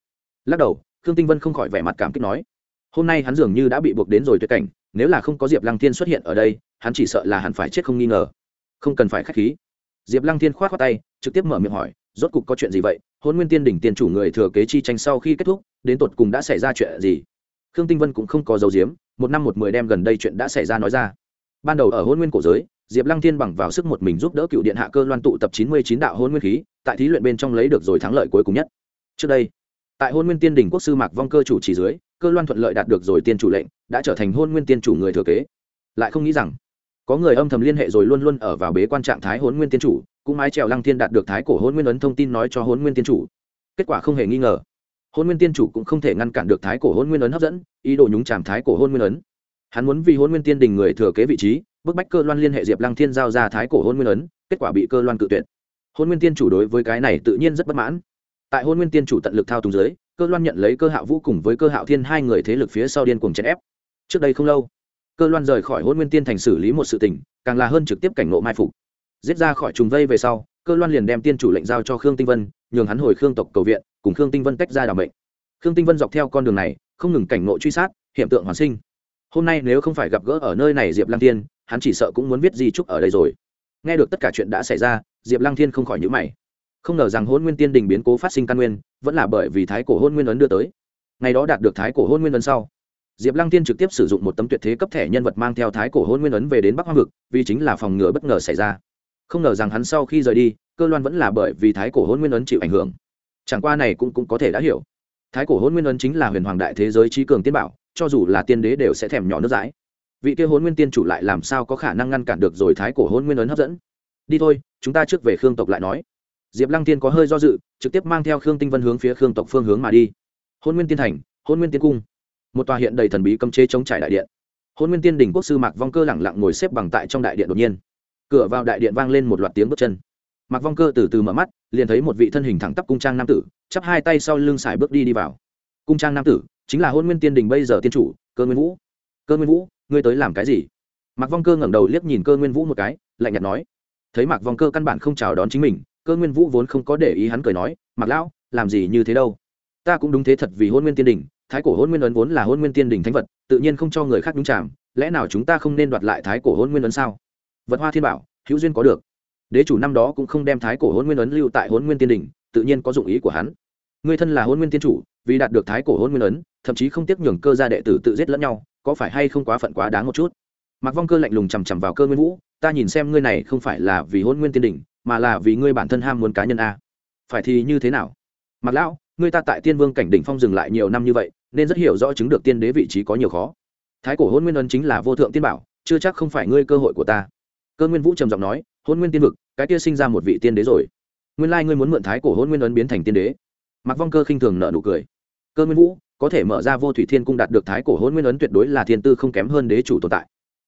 Speaker 1: Lắc đầu, khương tinh vân không khỏi vẻ mặt cảm kích nói, hôm nay hắn dường như đã bị buộc đến rồi tuyệt cảnh nếu là không có diệp lăng thiên xuất hiện ở đây, hắn chỉ sợ là hắn phải chết không nghi ngờ. Không cần phải k h á c h khí. Diệp lăng thiên k h o á t khoác tay, trực tiếp mở miệng hỏi, rốt cục có chuyện gì vậy? Hôn nguyên tiên đỉnh tiền chủ người thừa kế chi tranh sau khi kết thúc, đến tột cùng đã xảy ra chuyện gì? Khương tinh vân cũng không có dấu diếm, một năm một mười đem gần đây chuyện đã xảy ra nói ra. Ban đầu ở hôn nguyên cổ giới, diệp lăng thiên bằng vào sức một mình giúp đỡ cựu điện hạ cơ loan tụ tập chín mươi chín đạo hôn nguyên khí, tại thí luyện bên trong lấy được rồi thắng lợi cuối cùng nhất. Trước đây, tại hôn nguyên tiên đỉnh quốc sư mạc vong cơ chủ chỉ dưới cơ loan thuận lợi đạt được rồi tiên chủ lệnh đã trở thành hôn nguyên tiên chủ người thừa kế lại không nghĩ rằng có người âm thầm liên hệ rồi luôn luôn ở vào bế quan trạng thái hôn nguyên tiên chủ cũng mái trèo lăng thiên đạt được thái cổ hôn nguyên ấn thông tin nói cho hôn nguyên tiên chủ kết quả không hề nghi ngờ hôn nguyên tiên chủ cũng không thể ngăn cản được thái cổ hôn nguyên ấn hấp dẫn ý đồ nhúng chàm thái cổ hôn nguyên ấn hắn muốn vì hôn nguyên tiên đình người thừa kế vị trí bức bách cơ loan liên hệ diệp lăng thiên giao ra thái cổ hôn nguyên ấn kết quả bị cơ loan cự tuyệt hôn nguyên tiên chủ đối với cái này tự nhiên rất bất mãn tại hôn nguyên tiên chủ tận lực thao túng dưới cơ loan nhận lấy cơ hạo vũ cùng với cơ hạo thiên hai người thế lực phía sau điên cuồng chèn ép. Trước đây không lâu, cơ loan rời khỏi hôn nguyên tiên thành xử lý một sự tình, càng là hơn trực tiếp cảnh nộ mai phục. Giết ra khỏi trùng vây về sau, cơ loan liền đem tiên chủ lệnh giao cho khương tinh vân, nhường hắn hồi khương tộc cầu viện, cùng khương tinh vân tách ra đ mệnh. Khương tinh vân dọc theo con đường này, không ngừng cảnh nộ truy sát, hiện tượng hoàn sinh. Hôm nay nếu không phải gặp gỡ ở nơi này diệp lăng tiên hắn chỉ sợ cũng muốn viết di trúc ở đây rồi. Nghe được tất cả chuyện đã xảy ra, diệp lăng thiên không khỏi nhữ mày. Không ngờ rằng hôn nguyên tiên đình biến cố phát sinh căn nguyên vẫn là bởi vì thái cổ hôn nguyên ấn đưa tới. Ngày đó đạt được thái cổ hôn nguyên ấn sau diệp lăng tiên trực tiếp sử dụng một tấm tuyệt thế cấp thẻ nhân vật mang theo thái cổ hôn nguyên ấn về đến bắc hoa vực vì chính là phòng ngừa bất ngờ xảy ra. Không ngờ rằng hắn sau khi rời đi cơ loan vẫn là bởi vì thái cổ hôn nguyên ấn chịu ảnh hưởng. Chẳng qua này cũng, cũng có thể đã hiểu. Thái cổ hôn nguyên ấn chính là huyền hoàng đại thế giới trí cường tiên bảo cho dù là tiên đế đều sẽ thèm nhỏ nước dãi. Vị kia hôn nguyên tiên chủ lại làm sao có khả năng ngăn cản được rồi thái cổ hôn nguyên ấn hấp dẫn? Đi thôi chúng ta trước về khương tộc lại nói diệp lăng tiên có hơi do dự, trực tiếp mang theo khương tinh vân hướng phía khương tộc phương hướng mà đi. Hôn nguyên tiên thành, hôn nguyên tiên cung. Một tòa hiện đầy thần bí cấm chế chống trải đại điện. Hôn nguyên tiên đỉnh quốc sư mạc vong cơ lẳng lặng ngồi xếp bằng tại trong đại điện đột nhiên. Cửa vào đại điện vang lên một loạt tiếng bước chân. Mạc vong cơ từ từ mở mắt, liền thấy một vị thân hình thẳng tắp cung trang nam tử, chắp hai tay sau lưng xài bước đi đi vào. Cung trang nam tử, chính là hôn nguyên tiên đình bây giờ tiên chủ, cơ nguyên vũ. Cơ nguyên vũ, ngươi tới làm cái gì? Mạc vong cơ ngẩng đầu liếc nhìn cơ nguyên vũ một cái, lạnh nhạt nói. Thấy mạc vong cơ căn bản không chào đón chính mình cơ nguyên vũ vốn không có để ý hắn cười nói mặc lão, làm gì như thế đâu? Ta cũng đúng thế thật vì hôn nguyên tiên đình, thái cổ hôn nguyên ấn vốn là hôn nguyên tiên đình thánh vật, tự nhiên không cho người khác đúng chạm lẽ nào chúng ta không nên đoạt lại thái cổ hôn nguyên ấn sao? Vật hoa thiên bảo, hữu duyên có được. Đế chủ năm đó cũng không đem thái cổ hôn nguyên ấn lưu tại hôn nguyên tiên đình, tự nhiên có dụng ý của hắn. Người thân là hôn nguyên tiên chủ, vì đạt được thái cổ hôn nguyên ấn, thậm chí không tiếc nhường cơ gia đệ tử tự giết lẫn nhau, có phải hay không quá phận quá đáng một chút? Mặc vong cơ lạnh lùng chằm chằm vào cơ nguyên vũ, ta nhìn xem ngươi này không phải là vì hôn nguyên tiên đình mà là vì ngươi bản thân ham muốn cá nhân a. Phải thì như thế nào? Mặc lão, ngươi ta tại tiên vương cảnh đỉnh phong dừng lại nhiều năm như vậy, nên rất hiểu rõ chứng được tiên đế vị trí có nhiều khó. Thái cổ hôn nguyên ấn chính là vô thượng tiên bảo, chưa chắc không phải ngươi cơ hội của ta. Cơ nguyên vũ trầm giọng nói hôn nguyên tiên vực, cái kia sinh ra một vị tiên đế rồi. Nguyên lai ngươi muốn mượn thái cổ hôn nguyên ấn biến thành tiên đế. Mặc vong cơ khinh thường nợ nụ cười. Cơ nguyên vũ, có thể mở ra vô thủy thiên cung đạt được thái cổ hôn nguyên ấn tuyệt đối là thiên tư không kém hơn đế chủ tồn tại.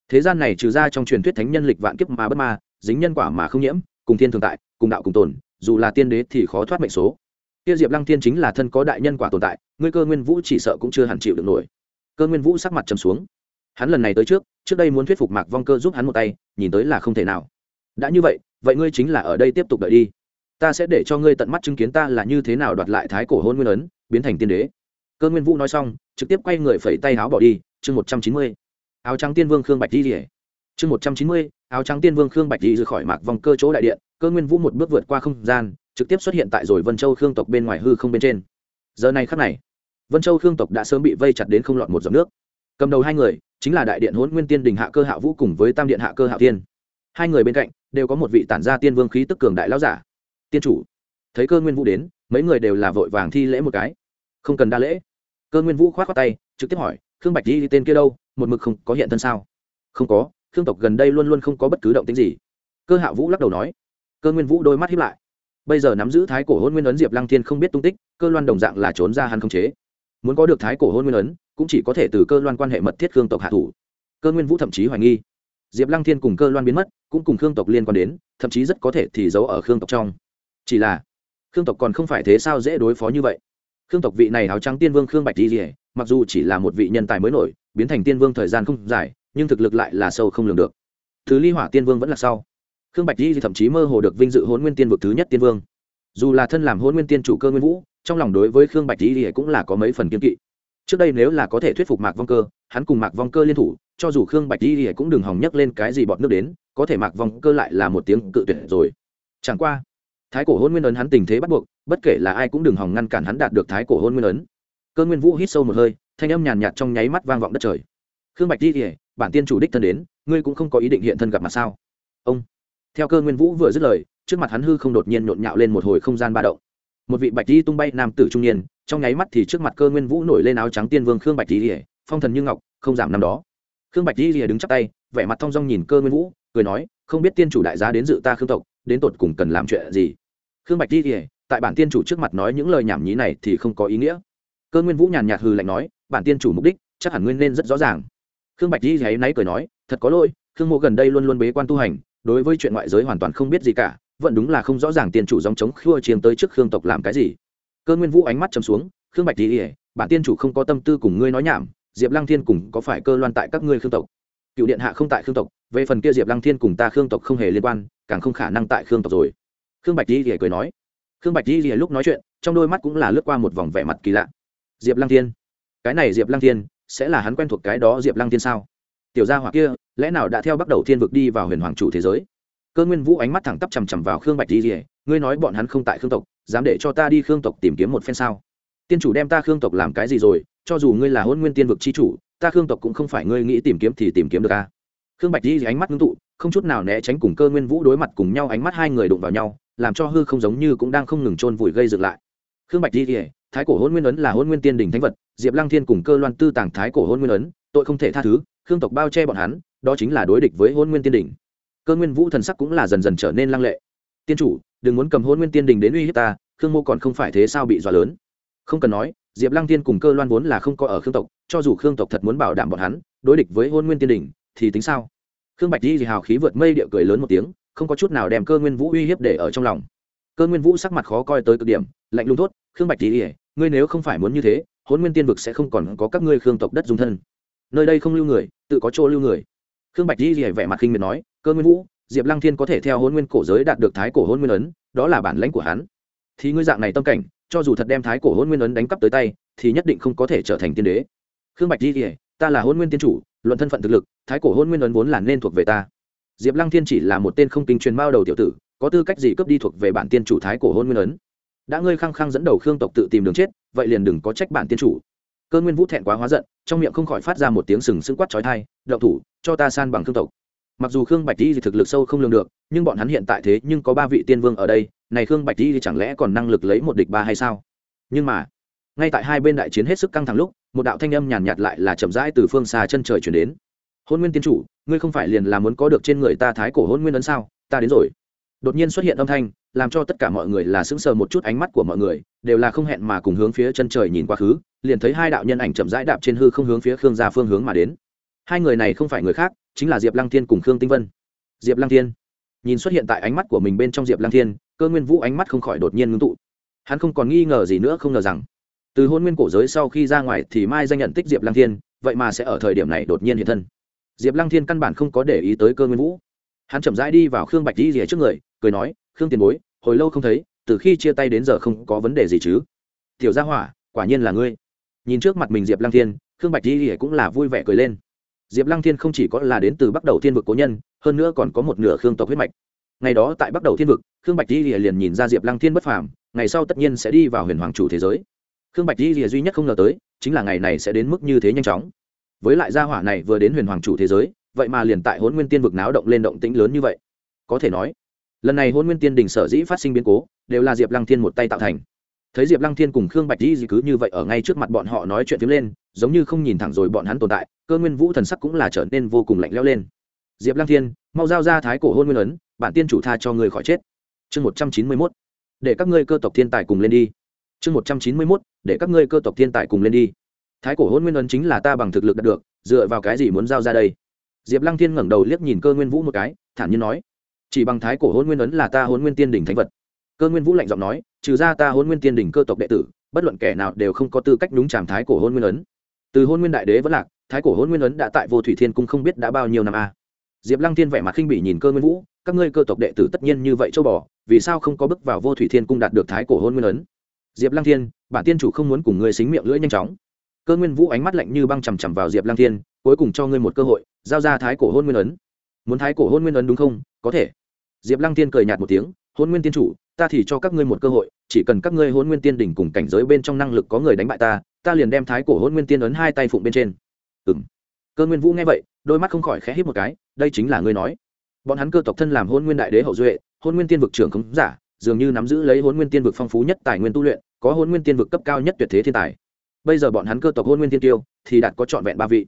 Speaker 1: Thế gian này trừ ra trong truyền thuyết thánh nhân lịch vạn kiếp mà bất ma, dính nhân quả mà không nhiễm cùng thiên thường tại, cùng đạo cùng tồn, dù là tiên đế thì khó thoát mệnh số. Kia diệp lăng thiên chính là thân có đại nhân quả tồn tại, ngươi cơ nguyên vũ chỉ sợ cũng chưa hẳn chịu được nổi. Cơ nguyên vũ sắc mặt trầm xuống. Hắn lần này tới trước trước đây muốn thuyết phục mạc vong cơ giúp hắn một tay, nhìn tới là không thể nào. Đã như vậy vậy ngươi chính là ở đây tiếp tục đợi đi. Ta sẽ để cho ngươi tận mắt chứng kiến ta là như thế nào đoạt lại thái cổ hôn nguyên ấn, biến thành tiên đế. Cơ nguyên vũ nói xong, trực tiếp quay người phẩy tay áo bỏ đi, chương một trăm chín mươi. Áo trắng tiên vương khương bạch di rỉa chương một trăm chín mươi áo trắng tiên vương khương bạch di rời khỏi mạc vòng cơ chỗ đại điện, cơ nguyên vũ một bước vượt qua không gian, trực tiếp xuất hiện tại rồi vân châu khương tộc bên ngoài hư không bên trên. Giờ này khắc này, vân châu khương tộc đã sớm bị vây chặt đến không lọt một giọt nước. Cầm đầu hai người, chính là đại điện hôn nguyên tiên đình hạ cơ hạ vũ cùng với tam điện hạ cơ hạ tiên hai người bên cạnh, đều có một vị tản gia tiên vương khí tức cường đại lão giả. Tiên chủ, thấy cơ nguyên vũ đến, mấy người đều là vội vàng thi lễ một cái. Không cần đa lễ. Cơ nguyên vũ khoát h khoác tay, trực tiếp hỏi, khương bạch di, tên kia đâu? Một mực không có hiện thân sao? Không có khương tộc gần đây luôn luôn không có bất cứ động tính gì. Cơ hạ vũ lắc đầu nói. Cơ nguyên vũ đôi mắt hiếp lại. Bây giờ nắm giữ thái cổ hôn nguyên ấn diệp lăng thiên không biết tung tích, cơ loan đồng dạng là trốn ra hắn không chế. Muốn có được thái cổ hôn nguyên ấn, cũng chỉ có thể từ cơ loan quan hệ mật thiết khương tộc hạ thủ. Cơ nguyên vũ thậm chí hoài nghi. Diệp lăng thiên cùng cơ loan biến mất, cũng cùng khương tộc liên quan đến, thậm chí rất có thể thì giấu ở khương tộc trong. Chỉ là, khương tộc còn không phải thế sao dễ đối phó như vậy? Khương tộc vị này áo trắng tiên vương khương bạch di rỉa mặc dù chỉ là một vị nhân tài mới nổi, biến thành tiên vương thời gian không dài nhưng thực lực lại là sâu không lường được. Thứ ly hỏa tiên vương vẫn là sau. Khương bạch di thậm chí mơ hồ được vinh dự hôn nguyên tiên vực thứ nhất tiên vương. Dù là thân làm hôn nguyên tiên chủ cơ nguyên vũ, trong lòng đối với khương bạch di cũng là có mấy phần kiên kỵ. Trước đây nếu là có thể thuyết phục mạc vong cơ, hắn cùng mạc vong cơ liên thủ, cho dù khương bạch di cũng đừng hòng nhắc lên cái gì bọt nước đến, có thể mạc vong cơ lại là một tiếng cự tuyệt rồi. Chẳng qua, thái cổ hôn nguyên ấn hắn tình thế bắt buộc, bất kể là ai cũng đừng hòng ngăn cản hắn đạt được thái cổ hôn nguyên ấn. Cơ nguyên vũ hít sâu một hơi, thanh âm nhàn nhạt trong nháy mắt vang vọng đất trời. Khương bạch di bản tiên chủ đích thân đến, ngươi cũng không có ý định hiện thân gặp mặt sao? Ông. Theo cơ nguyên vũ vừa dứt lời, trước mặt hắn hư không đột nhiên nhộn nhạo lên một hồi không gian ba động. Một vị bạch di tung bay nam tử trung niên, trong nháy mắt thì trước mặt cơ nguyên vũ nổi lên áo trắng tiên vương khương bạch di rỉa phong thần như ngọc, không giảm năm đó. Khương bạch di rỉa đứng chắp tay, vẻ mặt thong dong nhìn cơ nguyên vũ, cười nói, không biết tiên chủ đại gia đến dự ta khương tộc, đến tột cùng cần làm chuyện gì? Khương bạch di rỉa tại bản tiên chủ trước mặt nói những lời nhảm nhí này thì không có ý nghĩa. Cơ nguyên vũ nhàn nhạt hừ lạnh nói, bản tiên chủ mục đích, chắc hẳn nguyên nên rất rõ ràng khương bạch di ấy náy cười nói, thật có lỗi, khương mộ gần đây luôn luôn bế quan tu hành, đối với chuyện ngoại giới hoàn toàn không biết gì cả, vẫn đúng là không rõ ràng tiên chủ dòng chống khua chiếm tới trước khương tộc làm cái gì. Cơ nguyên vũ ánh mắt chấm xuống, khương bạch di bản tiên chủ không có tâm tư cùng ngươi nói nhảm, diệp lăng thiên cùng có phải cơ loan tại các ngươi khương tộc? Cựu điện hạ không tại khương tộc, về phần kia diệp lăng thiên cùng ta khương tộc không hề liên quan, càng không khả năng tại khương tộc rồi. Khương bạch di cười nói. Khương bạch di lúc nói chuyện, trong đôi mắt cũng là lướt qua một vòng vẻ mặt kỳ lạ. Diệp lăng thiên, cái này diệp lăng thiên sẽ là hắn quen thuộc cái đó diệp lăng thiên sao? Tiểu gia hỏa kia, lẽ nào đã theo bắt đầu thiên vực đi vào huyền hoàng chủ thế giới? Cơ nguyên vũ ánh mắt thẳng tắp chằm chằm vào khương bạch di rỉa ngươi nói bọn hắn không tại khương tộc, dám để cho ta đi khương tộc tìm kiếm một phen sao? Tiên chủ đem ta khương tộc làm cái gì rồi, cho dù ngươi là hôn nguyên tiên vực c h i chủ, ta khương tộc cũng không phải ngươi nghĩ tìm kiếm thì tìm kiếm được a khương bạch di ánh mắt ngưng tụ, không chút nào né tránh cùng cơ nguyên vũ đối mặt cùng nhau ánh mắt hai người đụng vào nhau, làm cho hư không giống như cũng đang không ngừng trôn vùi gây dựng lại. Khương bạch di thái cổ hôn nguyên ấn là hôn nguyên tiên đình thánh vật, diệp lăng thiên cùng cơ loan tư tàng thái cổ hôn nguyên ấn, tội không thể tha thứ, khương tộc bao che bọn hắn, đó chính là đối địch với hôn nguyên tiên đình. Cơ nguyên vũ thần sắc cũng là dần dần trở nên lăng lệ. Tiên chủ, đừng muốn cầm hôn nguyên tiên đình đến uy hiếp ta, khương mô còn không phải thế sao bị dọa lớn? Không cần nói, diệp lăng tiên cùng cơ loan vốn là không có ở khương tộc, cho dù khương tộc thật muốn bảo đảm bọn hắn, đối địch với hôn nguyên tiên đình thì tính sao? Khương bạch di hào khí vượt mây địa cười lớn một tiếng, không có chút nào đem cơ nguyên vũ uy hiếp để ở trong lòng cơ nguyên vũ sắc mặt khó coi tới cực điểm, lạnh lùng thốt, khương bạch di ngươi nếu không phải muốn như thế hôn nguyên tiên vực sẽ không còn có các ngươi khương tộc đất dung thân. Nơi đây không lưu người, tự có chỗ lưu người. Khương bạch di ỉa vẻ mặt khinh miệt nói, cơ nguyên vũ, diệp lăng thiên có thể theo hôn nguyên cổ giới đạt được thái cổ hôn nguyên ấn, đó là bản lãnh của hắn. Thì ngươi dạng này tâm cảnh, cho dù thật đem thái cổ hôn nguyên ấn đánh cắp tới tay, thì nhất định không có thể trở thành tiên đế. Khương bạch di rỉa ta là hôn nguyên tiên chủ, luận thân phận thực lực, thái cổ hôn nguyên ấn vốn là nên thuộc về ta. Diệp lăng thiên chỉ là một tên không kinh truyền mao đầu tiểu tử có tư cách gì cướp đi thuộc về bản tiên chủ thái cổ hôn nguyên ấn? Đã ngươi khăng khăng dẫn đầu khương tộc tự tìm đường chết, vậy liền đừng có trách bản tiên chủ. Cơ nguyên vũ thẹn quá hóa giận, trong miệng không khỏi phát ra một tiếng sừng sững quát trói thai đậu thủ, cho ta san bằng khương tộc. Mặc dù khương bạch di thực lực sâu không lường được, nhưng bọn hắn hiện tại thế nhưng có ba vị tiên vương ở đây, này khương bạch di chẳng lẽ còn năng lực lấy một địch ba hay sao? Nhưng mà, ngay tại hai bên đại chiến hết sức căng thẳng lúc, một đạo thanh âm nhàn nhạt lại là chậm rãi từ phương xa chân trời chuyển đến. Hôn nguyên tiên chủ, ngươi không phải liền là muốn có được trên người ta thái cổ hôn nguyên ấn sao? Ta đến rồi đột nhiên xuất hiện âm thanh, làm cho tất cả mọi người là sững sờ một chút, ánh mắt của mọi người đều là không hẹn mà cùng hướng phía chân trời nhìn quá khứ, liền thấy hai đạo nhân ảnh chậm rãi đạp trên hư không hướng phía khương gia phương hướng mà đến. Hai người này không phải người khác, chính là diệp lăng thiên cùng khương tinh vân. Diệp lăng thiên nhìn xuất hiện tại ánh mắt của mình bên trong diệp lăng thiên, cơ nguyên vũ ánh mắt không khỏi đột nhiên ngưng tụ. Hắn không còn nghi ngờ gì nữa, không ngờ rằng, từ hôn nguyên cổ giới sau khi ra ngoài thì mai danh nhận tích diệp lăng thiên, vậy mà sẽ ở thời điểm này đột nhiên hiện thân. Diệp lăng thiên căn bản không có để ý tới cơ nguyên vũ. Hắn chậm rãi đi vào khương bạch di rìa trước người cười nói, khương tiền bối, hồi lâu không thấy, từ khi chia tay đến giờ không có vấn đề gì chứ? Tiểu gia hỏa, quả nhiên là ngươi. Nhìn trước mặt mình diệp lăng thiên, khương bạch di rìa cũng là vui vẻ cười lên. Diệp lăng thiên không chỉ có là đến từ bắc đầu thiên vực cố nhân, hơn nữa còn có một nửa khương tộc huyết mạch. Ngày đó tại bắc đầu thiên vực, khương bạch di rìa liền nhìn ra diệp lăng thiên bất phàm, ngày sau tất nhiên sẽ đi vào huyền hoàng chủ thế giới. Khương bạch di rìa duy nhất không ngờ tới, chính là ngày này sẽ đến mức như thế nhanh chóng. Với lại gia hỏa này vừa đến huyền hoàng chủ thế giới, vậy mà liền tại hôn nguyên tiên vực náo động lên động tĩnh lớn như vậy. Có thể nói lần này hôn nguyên tiên đình sở dĩ phát sinh biến cố, đều là diệp lăng thiên một tay tạo thành. Thấy diệp lăng thiên cùng khương bạch di cứ như vậy ở ngay trước mặt bọn họ nói chuyện phiếm lên, giống như không nhìn thẳng rồi bọn hắn tồn tại, cơ nguyên vũ thần sắc cũng là trở nên vô cùng lạnh lẽo lên. Diệp lăng thiên, mau giao ra thái cổ hôn nguyên ấn, bản tiên chủ tha cho người khỏi chết. Chương một trăm chín mươi mốt, để các ngươi cơ tộc thiên tài cùng lên đi. Chương một trăm chín mươi mốt, để các ngươi cơ tộc thiên tài cùng lên đi. Thái cổ hôn nguyên ấn chính là ta bằng thực lực đạt được, dựa vào cái gì muốn giao ra đây? Diệp lăng thiên ngẩng đầu liếc nhìn cơ nguyên vũ một cái, thản nhiên nói chỉ bằng thái cổ hôn nguyên ấn là ta hôn nguyên tiên đỉnh thánh vật. Cơ nguyên vũ lạnh giọng nói, trừ ra ta hôn nguyên tiên đỉnh cơ tộc đệ tử, bất luận kẻ nào đều không có tư cách đúng chàm thái cổ hôn nguyên ấn. Từ hôn nguyên đại đế vẫn lạc, thái cổ hôn nguyên ấn đã tại vô thủy thiên cung không biết đã bao nhiêu năm a. À. diệp lăng thiên vẻ mặt khinh bỉ nhìn cơ nguyên vũ, các ngươi cơ tộc đệ tử tất nhiên như vậy châu bò, vì sao không có bước vào vô thủy thiên cung đạt được thái cổ hôn nguyên ấn? Diệp lăng thiên, bản tiên chủ không muốn cùng ngươi xính miệng lưỡi nhanh chóng. Cơ nguyên vũ ánh mắt lạnh như băng chằm chằm vào diệp lăng thiên, cuối cùng cho ngươi một cơ hội, giao ra thái cổ hôn nguyên ấn. Muốn thái cổ hôn nguyên ấn đúng không? Có thể diệp lăng thiên cười nhạt một tiếng hôn nguyên tiên chủ, ta thì cho các ngươi một cơ hội, chỉ cần các ngươi hôn nguyên tiên đỉnh cùng cảnh giới bên trong năng lực có người đánh bại ta ta liền đem thái cổ hôn nguyên tiên ấn hai tay phụng bên trên. Ừ m cơ nguyên vũ nghe vậy, đôi mắt không khỏi khẽ hít một cái, đây chính là ngươi nói. Bọn hắn cơ tộc thân làm hôn nguyên đại đế hậu duệ hôn nguyên tiên vực trưởng không giả, dường như nắm giữ lấy hôn nguyên tiên vực phong phú nhất tài nguyên tu luyện, có hôn nguyên tiên vực cấp cao nhất tuyệt thế thiên tài. Bây giờ bọn hắn cơ tộc hôn nguyên tiên tiêu thì đạt có trọn vẹn ba vị.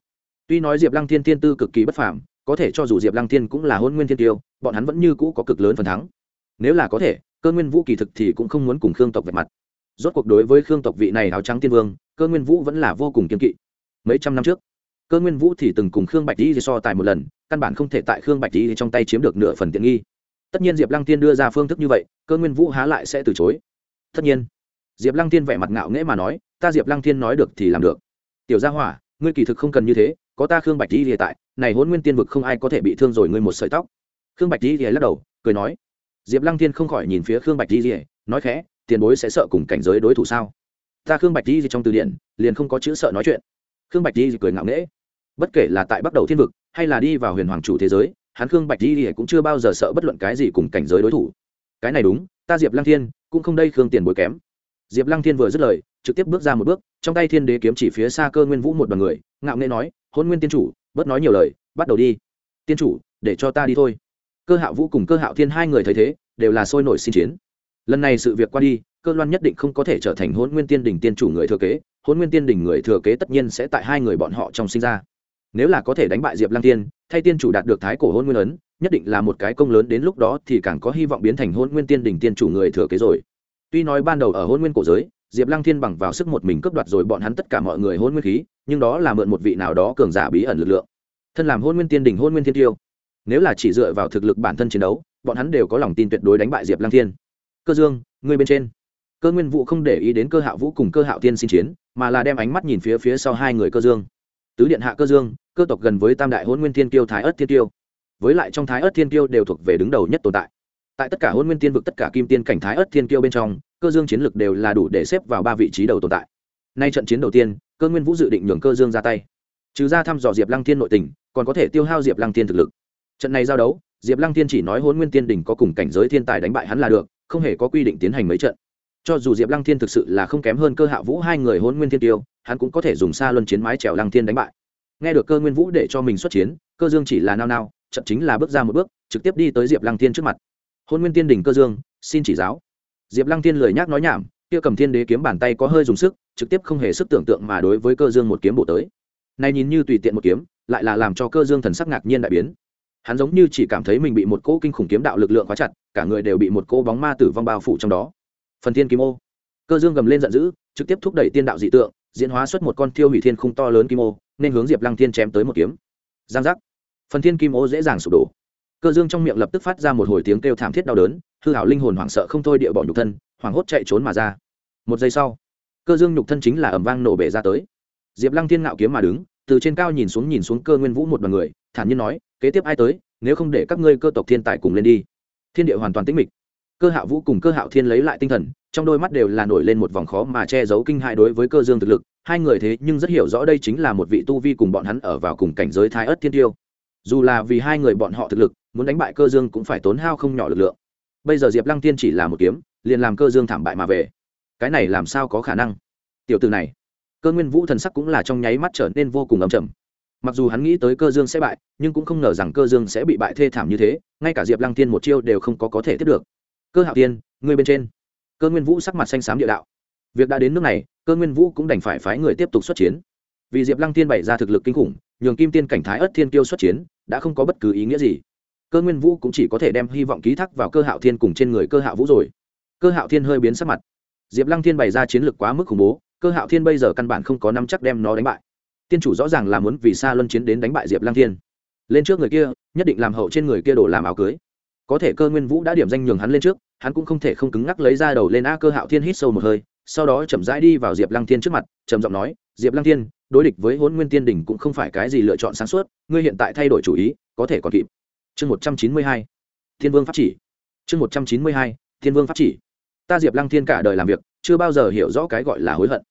Speaker 1: Tuy nói diệp lăng thiên tiên tư cực kỳ bất phàm có thể cho dù diệp lăng thiên cũng là hôn nguyên thiên tiêu, bọn hắn vẫn như cũ có cực lớn phần thắng. Nếu là có thể, cơ nguyên vũ kỳ thực thì cũng không muốn cùng khương tộc vạch mặt. Rốt cuộc đối với khương tộc vị này áo trắng tiên vương, cơ nguyên vũ vẫn là vô cùng kiên kỵ. Mấy trăm năm trước, cơ nguyên vũ thì từng cùng khương bạch di so tài một lần, căn bản không thể tại khương bạch di trong tay chiếm được nửa phần tiện nghi. Tất nhiên diệp lăng tiên đưa ra phương thức như vậy, cơ nguyên vũ há lại sẽ từ chối. Tất nhiên, diệp lăng tiên vẻ mặt ngạo nghễ mà nói, ta diệp lăng tiên nói được thì làm được. Tiểu gia hỏa, ngươi kỳ thực không cần như thế có ta khương bạch di hiện tại, này hôn nguyên tiên vực không ai có thể bị thương rồi, ngươi một sợi tóc. Khương bạch di lắc đầu, cười nói. Diệp lăng thiên không khỏi nhìn phía khương bạch di nói khẽ, tiền bối sẽ sợ cùng cảnh giới đối thủ sao? Ta khương bạch di trong từ điển, liền không có chữ sợ nói chuyện. Khương bạch di cười ngạo nghễ. Bất kể là tại bắt đầu thiên vực, hay là đi vào huyền hoàng chủ thế giới, hắn khương bạch di cũng chưa bao giờ sợ bất luận cái gì cùng cảnh giới đối thủ. Cái này đúng, ta diệp lăng thiên, cũng không đây khương tiền bối kém. Diệp lăng thiên vừa dứt lời, trực tiếp bước ra một bước, trong tay thiên đế kiếm chỉ phía xa cơ nguyên vũ một đoàn người, ngạo nghễ nói hôn nguyên tiên chủ, bớt nói nhiều lời, bắt đầu đi. Tiên chủ, để cho ta đi thôi. Cơ hạo vũ cùng cơ hạo thiên hai người thấy thế, đều là sôi nổi xin chiến. Lần này sự việc qua đi, cơ loan nhất định không có thể trở thành hôn nguyên tiên đình tiên chủ người thừa kế, hôn nguyên tiên đình người thừa kế tất nhiên sẽ tại hai người bọn họ trong sinh ra. Nếu là có thể đánh bại diệp lăng tiên, thay tiên chủ đạt được thái cổ hôn nguyên ấn, nhất định là một cái công lớn đến lúc đó thì càng có hy vọng biến thành hôn nguyên tiên đình tiên chủ người thừa kế rồi. Tuy nói ban đầu ở hôn nguyên cổ giới diệp lăng thiên bằng vào sức một mình cướp đoạt rồi bọn hắn tất cả mọi người hôn nguyên khí, nhưng đó là mượn một vị nào đó cường giả bí ẩn lực lượng. Thân làm hôn nguyên tiên đình hôn nguyên thiên tiêu. Nếu là chỉ dựa vào thực lực bản thân chiến đấu, bọn hắn đều có lòng tin tuyệt đối đánh bại diệp lăng thiên. Cơ dương người bên trên. Cơ nguyên vũ không để ý đến cơ hạo vũ cùng cơ hạo tiên xin chiến, mà là đem ánh mắt nhìn phía phía sau hai người cơ dương. Tứ điện hạ cơ dương, cơ tộc gần với tam đại hôn nguyên thiên tiêu thái ất thiên tiêu. Với lại trong thái ất thiên tiêu đều thuộc về đứng đầu nhất tồn tại tại tất cả hôn nguyên tiên vực, tất cả kim tiên cảnh thái ất thiên tiêu bên trong, cơ dương chiến lực đều là đủ để xếp vào ba vị trí đầu tồn tại. Nay trận chiến đầu tiên, cơ nguyên vũ dự định nhường cơ dương ra tay. Trừ ra thăm dò diệp lăng thiên nội tình, còn có thể tiêu hao diệp lăng thiên thực lực. Trận này giao đấu, diệp lăng thiên chỉ nói hôn nguyên tiên đỉnh có cùng cảnh giới thiên tài đánh bại hắn là được, không hề có quy định tiến hành mấy trận. Cho dù diệp lăng thiên thực sự là không kém hơn cơ hạ vũ hai người hôn nguyên thiên tiêu hắn cũng có thể dùng xa luân chiến mái trèo lăng thiên đánh bại. Nghe được cơ nguyên vũ để cho mình xuất chiến, cơ dương chỉ là nao nao, trận chính là bước ra một bước, trực tiếp đi tới diệp lăng thiên trước mặt hôn nguyên tiên đỉnh cơ dương, xin chỉ giáo. Diệp lăng tiên lười nhác nói nhảm, kia cầm thiên đế kiếm bàn tay có hơi dùng sức, trực tiếp không hề sức tưởng tượng mà đối với cơ dương một kiếm bổ tới. Này nhìn như tùy tiện một kiếm, lại là làm cho cơ dương thần sắc ngạc nhiên đại biến. Hắn giống như chỉ cảm thấy mình bị một cỗ kinh khủng kiếm đạo lực lượng khóa chặt, cả người đều bị một cỗ bóng ma tử vong bao phủ trong đó. Phần thiên kim ô. Cơ dương gầm lên giận dữ, trực tiếp thúc đẩy tiên đạo dị tượng, diễn hóa xuất một con thiêu hủy thiên khung to lớn kim ô, nên hướng diệp lăng thiên chém tới một kiếm. Giang giác. Phần thiên kim ô dễ dàng sụp đổ cơ dương trong miệng lập tức phát ra một hồi tiếng kêu thảm thiết đau đớn, hư hảo linh hồn hoảng sợ không thôi địa bỏ nhục thân, hoảng hốt chạy trốn mà ra. Một giây sau, cơ dương nhục thân chính là ẩm vang nổ bể ra tới. Diệp lăng thiên ngạo kiếm mà đứng, từ trên cao nhìn xuống nhìn xuống cơ nguyên vũ một đ o à n người, thản nhiên nói, kế tiếp ai tới, nếu không để các ngươi cơ tộc thiên tài cùng lên đi. Thiên địa hoàn toàn tĩnh mịch. Cơ Hạo vũ cùng cơ hạo thiên lấy lại tinh thần, trong đôi mắt đều là nổi lên một vòng khó mà che giấu kinh hại đối với cơ dương thực lực. Hai người thế nhưng rất hiểu rõ đây chính là một vị tu vi cùng bọn hắn ở vào cùng cảnh giới thái ớt thiên tiêu dù là vì hai người bọn họ thực lực, muốn đánh bại cơ dương cũng phải tốn hao không nhỏ lực lượng. Bây giờ diệp lăng tiên chỉ là một kiếm, liền làm cơ dương thảm bại mà về. Cái này làm sao có khả năng? Tiểu từ này, cơ nguyên vũ thần sắc cũng là trong nháy mắt trở nên vô cùng ấm chầm mặc dù hắn nghĩ tới cơ dương sẽ bại, nhưng cũng không ngờ rằng cơ dương sẽ bị bại thê thảm như thế, ngay cả diệp lăng tiên một chiêu đều không có có thể tiếp được. Cơ hạo tiên người bên trên. Cơ nguyên vũ sắc mặt xanh xám địa đạo. Việc đã đến nước này, cơ nguyên vũ cũng đành phải phái người tiếp tục xuất chiến vì diệp lăng tiên bày ra thực lực kinh khủng, nhường kim tiên cảnh thái ớt thiên kiêu xuất chiến, đã không có bất cứ ý nghĩa gì. Cơ nguyên vũ cũng chỉ có thể đem hy vọng ký thác vào cơ hạo thiên cùng trên người cơ hạo vũ rồi. Cơ hạo thiên hơi biến sắc mặt. Diệp lăng thiên bày ra chiến lược quá mức khủng bố, cơ hạo thiên bây giờ căn bản không có năm chắc đem nó đánh bại. Tiên chủ rõ ràng là muốn vì xa luân chiến đến đánh bại diệp lăng thiên. Lên trước người kia, nhất định làm hậu trên người kia đổ làm áo cưới. Có thể cơ nguyên vũ đã điểm danh nhường hắn lên trước, hắn cũng không thể không cứng ngắc lấy ra đầu lên a cơ hạo thiên hít sâu một hơi, sau đó chậm rãi đi vào diệp lăng thiên trước mặt, trầm giọng nói diệp lăng thiên, đối địch với hôn nguyên tiên đỉnh cũng không phải cái gì lựa chọn sáng suốt, ngươi hiện tại thay đổi chủ ý, có thể còn kịp. Chương một trăm chín mươi hai, thiên vương pháp chỉ. Chương một trăm chín mươi hai, thiên vương pháp chỉ. Ta diệp lăng thiên cả đời làm việc, chưa bao giờ hiểu rõ cái gọi là hối hận.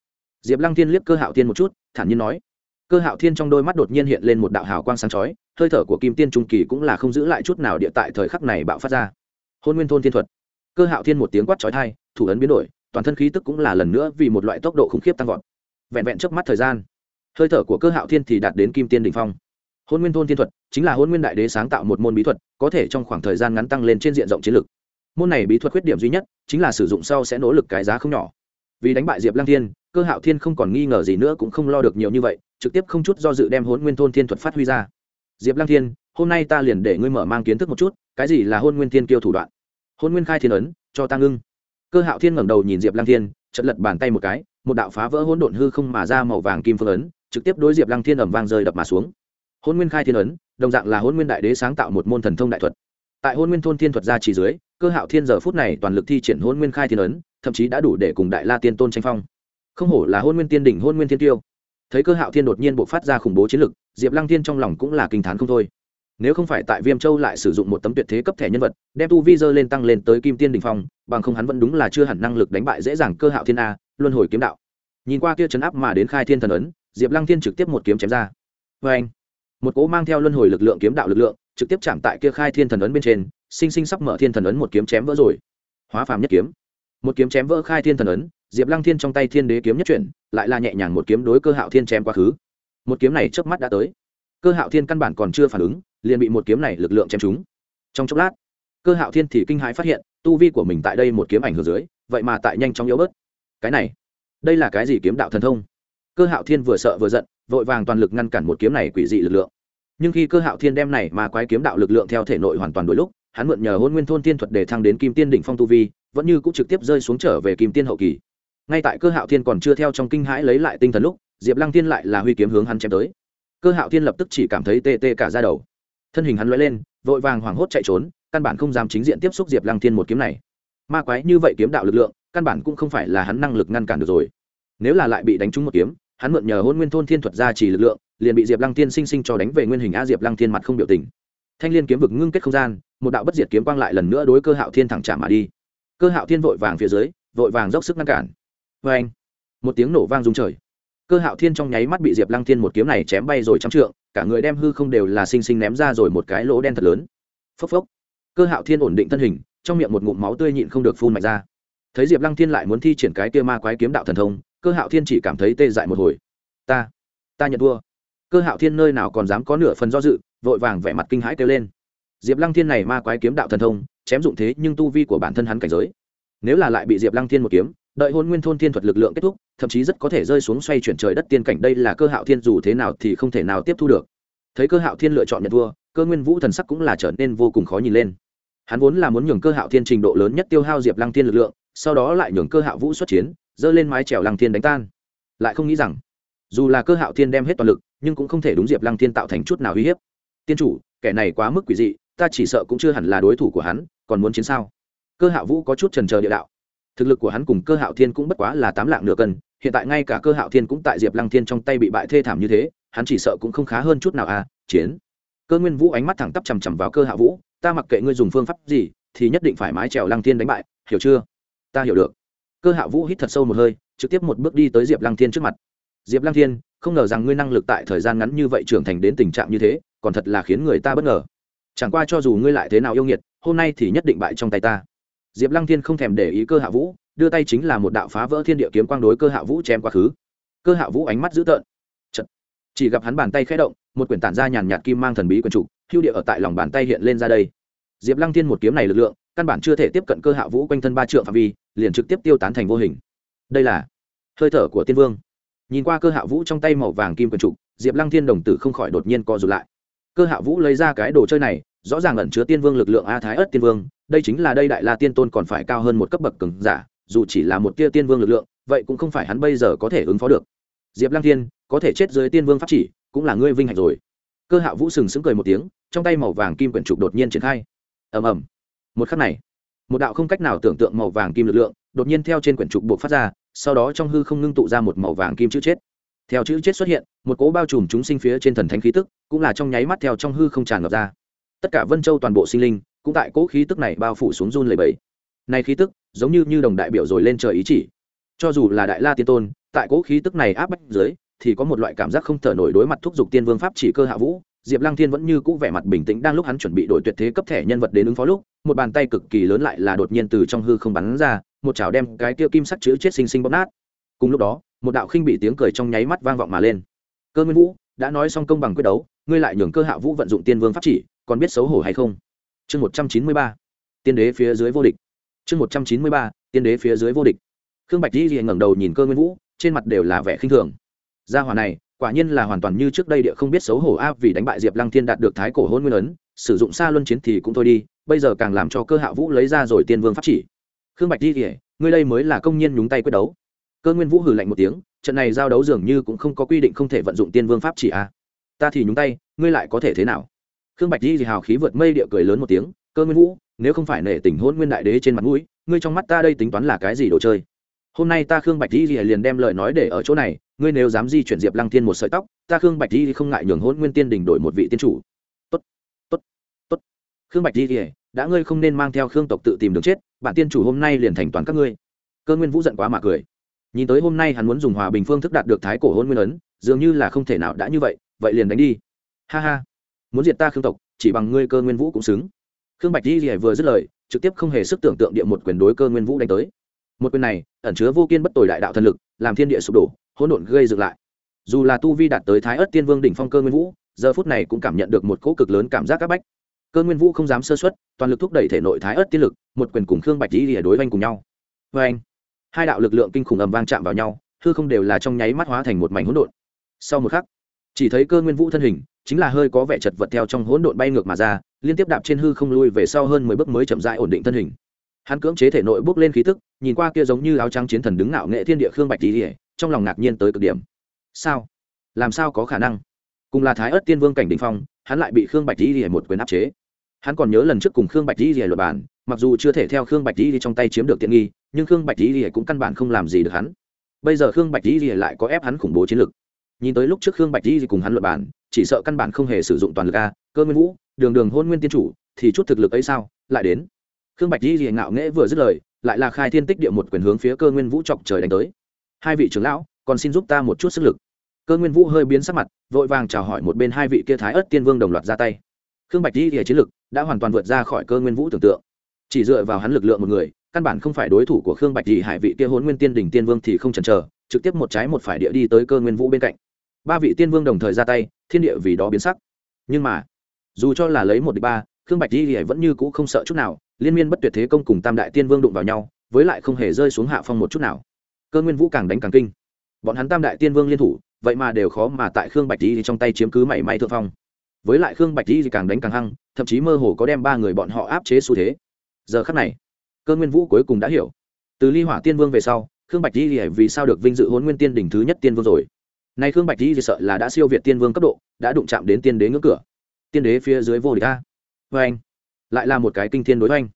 Speaker 1: Diệp lăng thiên liếc cơ hạo thiên một chút, thản nhiên nói. Cơ hạo thiên trong đôi mắt đột nhiên hiện lên một đạo hào quang sáng chói, hơi thở của kim tiên trung kỳ cũng là không giữ lại chút nào địa tại thời khắc này bạo phát ra. Hôn nguyên thôn thiên thuật. Cơ hạo thiên một tiếng quát chói thai thủ ấn biến đổi, toàn thân khí tức cũng là lần nữa vì một loại tốc độ khủng khiếp tăng vọt vẹn vẹn trước mắt thời gian. Hơi thở của cơ hạo thiên thì đạt đến kim tiên đ ỉ n h phong. Hôn nguyên thôn thiên thuật chính là hôn nguyên đại đế sáng tạo một môn bí thuật, có thể trong khoảng thời gian ngắn tăng lên trên diện rộng chiến lược môn này bí thuật khuyết điểm duy nhất chính là sử dụng sau sẽ nỗ lực cái giá không nhỏ. Vì đánh bại diệp lang thiên, cơ hạo thiên không còn nghi ngờ gì nữa cũng không lo được nhiều như vậy, trực tiếp không chút do dự đem hôn nguyên thôn thiên thuật phát huy ra. Diệp lang thiên, hôm nay ta liền để ngươi mở mang kiến thức một chút, cái gì là hôn nguyên thiên kiêu thủ đoạn? Hôn nguyên khai thiên ấn, cho ta ngưng. Cơ hạo thiên ngẩng đầu nhìn diệp lang thiên chật lật bàn tay một cái một đạo phá vỡ hỗn độn hư không mà ra màu vàng kim phương ấn, trực tiếp đối diệp lăng thiên ẩm vang rơi đập mà xuống. Hôn nguyên khai thiên ấn, đồng dạng là hôn nguyên đại đế sáng tạo một môn thần thông đại thuật. Tại hôn nguyên thôn thiên thuật ra chỉ dưới, cơ hạo thiên giờ phút này toàn lực thi triển hôn nguyên khai thiên ấn, thậm chí đã đủ để cùng đại la tiên tôn tranh phong. Không hổ là hôn nguyên tiên đỉnh hôn nguyên thiên tiêu. Thấy cơ hạo thiên đột nhiên bộc phát ra khủng bố chiến lực, diệp lăng thiên trong lòng cũng là kinh t h á n không thôi nếu không phải tại viêm châu lại sử dụng một tấm tuyệt thế cấp thẻ nhân vật, đem tu vi dơ lên tăng lên tới kim tiên đình phong, bằng không hắn vẫn đúng là chưa hẳn năng lực đánh bại dễ dàng cơ hạo thiên a, luân hồi kiếm đạo. Nhìn qua kia chấn áp mà đến khai thiên thần ấn, diệp lăng thiên trực tiếp một kiếm chém ra. Vê anh, một cỗ mang theo luân hồi lực lượng kiếm đạo lực lượng, trực tiếp chạm tại kia khai thiên thần ấn bên trên, sinh sinh sắp mở thiên thần ấn một kiếm chém vỡ rồi. Hóa phàm nhất kiếm. Một kiếm chém vỡ khai thiên thần ấn, diệp lăng thiên trong tay thiên đế kiếm nhất chuyển, lại là nhẹ nhàng một kiếm đối cơ hạo thiên chém quá khứ. Một kiếm này trước mắt đã tới. Cơ hạo thiên căn bản còn chưa phản ứng liền bị một kiếm này lực lượng chém trúng. Trong chốc lát, cơ hạo thiên thì kinh hãi phát hiện, tu vi của mình tại đây một kiếm ảnh hưởng dưới, vậy mà tại nhanh chóng yếu bớt. Cái này, đây là cái gì kiếm đạo thần thông? Cơ hạo thiên vừa sợ vừa giận, vội vàng toàn lực ngăn cản một kiếm này quỷ dị lực lượng. Nhưng khi cơ hạo thiên đem này mà quái kiếm đạo lực lượng theo thể nội hoàn toàn đôi lúc, hắn mượn nhờ hôn nguyên thôn tiên thuật để thăng đến kim tiên đỉnh phong tu vi, vẫn như cũng trực tiếp rơi xuống trở về kim tiên hậu kỳ. Ngay tại cơ hạo thiên còn chưa theo trong kinh hãi lấy lại tinh thần lúc, diệp lăng tiên lại là huy kiếm hướng hắn chém tới. Cơ hạo thiên lập tức chỉ cảm thấy tê tê cả ra đầu thân hình hắn l lên, vội vàng hoảng hốt chạy trốn, căn bản không dám chính diện tiếp xúc diệp lăng thiên một kiếm này. Ma quái như vậy kiếm đạo lực lượng, căn bản cũng không phải là hắn năng lực ngăn cản được rồi. Nếu là lại bị đánh trúng một kiếm, hắn mượn nhờ hôn nguyên thôn thiên thuật ra chỉ lực lượng, liền bị diệp lăng thiên sinh sinh cho đánh về nguyên hình a diệp lăng thiên mặt không biểu tình. Thanh l i ê n kiếm vực ngưng kết không gian, một đạo bất diệt kiếm quang lại lần nữa đối cơ hạo thiên thẳng trả mà đi. Cơ hạo thiên vội vàng phía dưới, vội vàng dốc sức ngăn cản. Vê anh một tiếng nổ vang rung trời. Cơ hạo thiên trong nháy mắt bị diệp lăng thiên một kiếm này chém bay rồi trắng trượng cả người đem hư không đều là xinh xinh ném ra rồi một cái lỗ đen thật lớn. Phốc phốc. Cơ hạo thiên ổn định thân hình, trong miệng một ngụm máu tươi nhịn không được phun mạnh ra. Thấy diệp lăng thiên lại muốn thi triển cái kia ma quái kiếm đạo thần thông, cơ hạo thiên chỉ cảm thấy tê dại một hồi. Ta ta nhận thua. Cơ hạo thiên nơi nào còn dám có nửa phần do dự, vội vàng vẻ mặt kinh hãi kêu lên. Diệp lăng thiên này ma quái kiếm đạo thần thông, chém dụng thế nhưng tu vi của bản thân hắn cảnh giới. Nếu là lại bị diệp lăng thiên một kiếm đợi hôn nguyên thôn thiên thuật lực lượng kết thúc, thậm chí rất có thể rơi xuống xoay chuyển trời đất tiên cảnh đây là cơ hạo thiên dù thế nào thì không thể nào tiếp thu được. Thấy cơ hạo thiên lựa chọn nhận vua cơ nguyên vũ thần sắc cũng là trở nên vô cùng khó nhìn lên. Hắn vốn là muốn nhường cơ hạo thiên trình độ lớn nhất tiêu hao diệp lăng thiên lực lượng, sau đó lại nhường cơ hạo vũ xuất chiến dơ lên mái trèo lăng thiên đánh tan. Lại không nghĩ rằng, dù là cơ hạo thiên đem hết toàn lực, nhưng cũng không thể đúng diệp lăng thiên tạo thành chút nào uy hiếp. Tiên chủ, kẻ này quá mức quỷ dị, ta chỉ sợ cũng chưa hẳn là đối thủ của hắn, còn muốn chiến sao? Cơ hạo vũ có chút trần chờ địa đạo thực lực của hắn cùng cơ hạo thiên cũng bất quá là tám lạng nửa cân, hiện tại ngay cả cơ hạo thiên cũng tại diệp lăng thiên trong tay bị bại thê thảm như thế, hắn chỉ sợ cũng không khá hơn chút nào à chiến. Cơ nguyên vũ ánh mắt thẳng tắp chằm chằm vào cơ hạ vũ, ta mặc kệ ngươi dùng phương pháp gì, thì nhất định phải mái trèo lăng thiên đánh bại, hiểu chưa? Ta hiểu được. Cơ hạ vũ hít thật sâu một hơi, trực tiếp một bước đi tới diệp lăng thiên trước mặt. Diệp lăng thiên, không ngờ rằng ngươi năng lực tại thời gian ngắn như vậy trưởng thành đến tình trạng như thế, còn thật là khiến người ta bất ngờ. Chẳng qua cho dù ngươi lại thế nào yêu nghiệt, hôm nay thì nhất định bại trong tay ta diệp lăng thiên không thèm để ý cơ hạ vũ, đưa tay chính là một đạo phá vỡ thiên địa kiếm quang đối cơ hạ vũ chém quá khứ. Cơ hạ vũ ánh mắt dữ tợn. Chật. chỉ gặp hắn bàn tay khẽ động, một quyển tản ra nhàn nhạt kim mang thần bí quần trục hưu địa ở tại lòng bàn tay hiện lên ra đây. Diệp lăng thiên một kiếm này lực lượng, căn bản chưa thể tiếp cận cơ hạ vũ quanh thân ba trượng phạm vi, liền trực tiếp tiêu tán thành vô hình. Đây là hơi thở của tiên vương. Nhìn qua cơ hạ vũ trong tay màu vàng kim quần trục diệp lăng thiên đồng tử không khỏi đột nhiên co rụt lại. Cơ hạ vũ lấy ra cái đồ chơi này rõ ràng ẩn chứa tiên vương lực lượng a thái ất tiên vương, đây chính là đây đại la tiên tôn còn phải cao hơn một cấp bậc cường giả, dù chỉ là một tia tiên vương lực lượng, vậy cũng không phải hắn bây giờ có thể ứng phó được. Diệp lăng thiên, có thể chết dưới tiên vương pháp chỉ, cũng là ngươi vinh hạnh rồi. Cơ hạ vũ sừng sững cười một tiếng, trong tay màu vàng kim quyển trục đột nhiên triển khai. Ầm ầm. Một khắc này, một đạo không cách nào tưởng tượng màu vàng kim lực lượng, đột nhiên theo trên quyển trục buộc phát ra, sau đó trong hư không ngưng tụ ra một màu vàng kim chữ chết. Theo chữ chết xuất hiện, một cỗ bao trùm chúng sinh phía trên thần thánh khí tức, cũng là trong nháy mắt theo trong hư không tràn ngập ra tất cả vân châu toàn bộ sinh linh cũng tại cố khí tức này bao phủ xuống run lầy bẫy này khí tức giống như như đồng đại biểu rồi lên trời ý chỉ. Cho dù là đại la tiên tôn, tại cố khí tức này áp bách dưới, thì có một loại cảm giác không thở nổi đối mặt thúc giục tiên vương pháp chỉ cơ hạ vũ. Diệp lăng thiên vẫn như cũ vẻ mặt bình tĩnh đang lúc hắn chuẩn bị đổi tuyệt thế cấp thẻ nhân vật đến ứng phó lúc, một bàn tay cực kỳ lớn lại là đột nhiên từ trong hư không bắn ra, một chảo đem cái tiêu kim sắc chữ chết xinh xinh bóp nát. Cùng lúc đó, một đạo khinh bị tiếng cười trong nháy mắt vang vọng mà lên. Cơ nguyên vũ đã nói xong công bằng quyết đấu, ngươi lại nhường cơ hạ vũ vận dụng tiên vương pháp chỉ còn biết xấu hổ hay không? Chương một trăm chín mươi ba, tiên đế phía dưới vô địch. Chương một trăm chín mươi ba, tiên đế phía dưới vô địch. Khương bạch di ngẩng đầu nhìn cơ nguyên vũ, trên mặt đều là vẻ khinh thường. Gia hỏa này, quả nhiên là hoàn toàn như trước đây địa không biết xấu hổ áp vì đánh bại diệp lăng thiên đạt được thái cổ hôn nguyên ấn, sử dụng xa luân chiến thì cũng thôi đi, bây giờ càng làm cho cơ hạ vũ lấy ra rồi tiên vương pháp chỉ. Khương bạch di kể ngươi đây mới là công nhân nhúng tay quyết đấu. Cơ nguyên vũ hử lạnh một tiếng, trận này giao đấu dường như cũng không có quy định không thể vận dụng tiên vương pháp chỉ a ta thì nhúng tay, ngươi lại có thể thế nào? Khương bạch di thì hào khí vượt mây địa cười lớn một tiếng, cơ nguyên vũ, nếu không phải nể tình hôn nguyên đại đế trên mặt mũi, ngươi trong mắt ta đây tính toán là cái gì đồ chơi? Hôm nay ta khương bạch di liền đem lời nói để ở chỗ này, ngươi nếu dám di chuyển diệp lăng thiên một sợi tóc, ta khương bạch di không ngại nhường hôn nguyên tiên đình đổi một vị tiên chủ. Tốt tốt tốt. Khương bạch di đã ngươi không nên mang theo khương tộc tự tìm đường chết, bản tiên chủ hôm nay liền thành toàn các ngươi. Cơ nguyên vũ giận quá mà cười. Nhìn tới hôm nay hắn muốn dùng hòa bình phương thức đạt được thái cổ hôn nguyên ấn, dường như là không thể nào đã như vậy vậy liền đánh đi. Ha ha muốn diệt ta khương tộc, chỉ bằng ngươi cơ nguyên vũ cũng xứng. Khương bạch di vừa dứt lời, trực tiếp không hề sức tưởng tượng địa một quyền đối cơ nguyên vũ đánh tới. Một quyền này, ẩn chứa vô kiên bất tồi đại đạo thần lực, làm thiên địa sụp đổ, hỗn độn gây dựng lại. Dù là tu vi đạt tới thái ớt tiên vương đỉnh phong cơ nguyên vũ, giờ phút này cũng cảm nhận được một cỗ cực lớn cảm giác áp bách. Cơ nguyên vũ không dám sơ xuất toàn lực thúc đẩy thể nội thái ớt tiên lực, một quyền cùng khương bạch di lìa đối vanh cùng nhau. Vê anh hai đạo lực lượng kinh khủng ầm vang chạm vào nhau, hư không đều là trong nháy mắt hóa thành một mảnh hỗn độn. Sau một khắc, chỉ thấy cơ nguyên vũ thân hình chính là hơi có vẻ chật vật theo trong hỗn độn bay ngược mà ra, liên tiếp đạp trên hư không lui về sau hơn mười bước mới chậm rãi ổn định thân hình. Hắn cưỡng chế thể nội bước lên khí tức, nhìn qua kia giống như áo trắng chiến thần đứng ngạo nghệ thiên địa khương bạch tỉ trong lòng ngạc nhiên tới cực điểm. Sao? Làm sao có khả năng? Cùng là thái ớt tiên vương cảnh đình phong, hắn lại bị khương bạch tỉ một quyền áp chế. Hắn còn nhớ lần trước cùng khương bạch tỉ luật bản, mặc dù chưa thể theo khương bạch tỉ trong tay chiếm được tiện nghi, nhưng khương bạch tỉ cũng căn bản không làm gì được hắn. Bây giờ khương bạch tỉ lại có ép hắn khủng bố chiến lực nhìn tới lúc trước khương bạch di cùng hắn luận bản chỉ sợ căn bản không hề sử dụng toàn lực a, cơ nguyên vũ, đường đường hôn nguyên tiên chủ, thì chút thực lực ấy sao, lại đến. Khương bạch di liền ngạo nghễ vừa dứt lời, lại là khai thiên tích địa một quyền hướng phía cơ nguyên vũ chọc trời đánh tới. Hai vị trưởng lão, còn xin giúp ta một chút sức lực. Cơ nguyên vũ hơi biến sắc mặt, vội vàng chào hỏi một bên hai vị kia thái ớt tiên vương đồng loạt ra tay. Khương bạch di thì chiến lực đã hoàn toàn vượt ra khỏi cơ nguyên vũ tưởng tượng. Chỉ dựa vào hắn lực lượng một người, căn bản không phải đối thủ của khương bạch di hải vị kia hôn nguyên tiên đỉnh tiên vương thì không chần chờ, trực tiếp một trái một phải địa đi tới cơ nguyên vũ bên cạnh ba vị tiên vương đồng thời ra tay, thiên địa vì đó biến sắc. Nhưng mà, dù cho là lấy một địch ba, khương bạch di vẫn như cũ không sợ chút nào, liên miên bất tuyệt thế công cùng tam đại tiên vương đụng vào nhau, với lại không hề rơi xuống hạ phong một chút nào. Cơ nguyên vũ càng đánh càng kinh. Bọn hắn tam đại tiên vương liên thủ, vậy mà đều khó mà tại khương bạch di trong tay chiếm cứ mảy may thượng phong. Với lại khương bạch di càng đánh càng hăng, thậm chí mơ hồ có đem ba người bọn họ áp chế xu thế. Giờ khắc này, cơ nguyên vũ cuối cùng đã hiểu. Từ ly hỏa tiên vương về sau, khương bạch di vì sao được vinh dự hôn nguyên tiên đỉnh thứ nhất tiên vương rồi? Nay khương bạch di sợ là đã siêu việt tiên vương cấp độ, đã đụng chạm đến tiên đế ngưỡng cửa. Tiên đế phía dưới vô địch a. Vê anh, lại là một cái kinh thiên đối oanh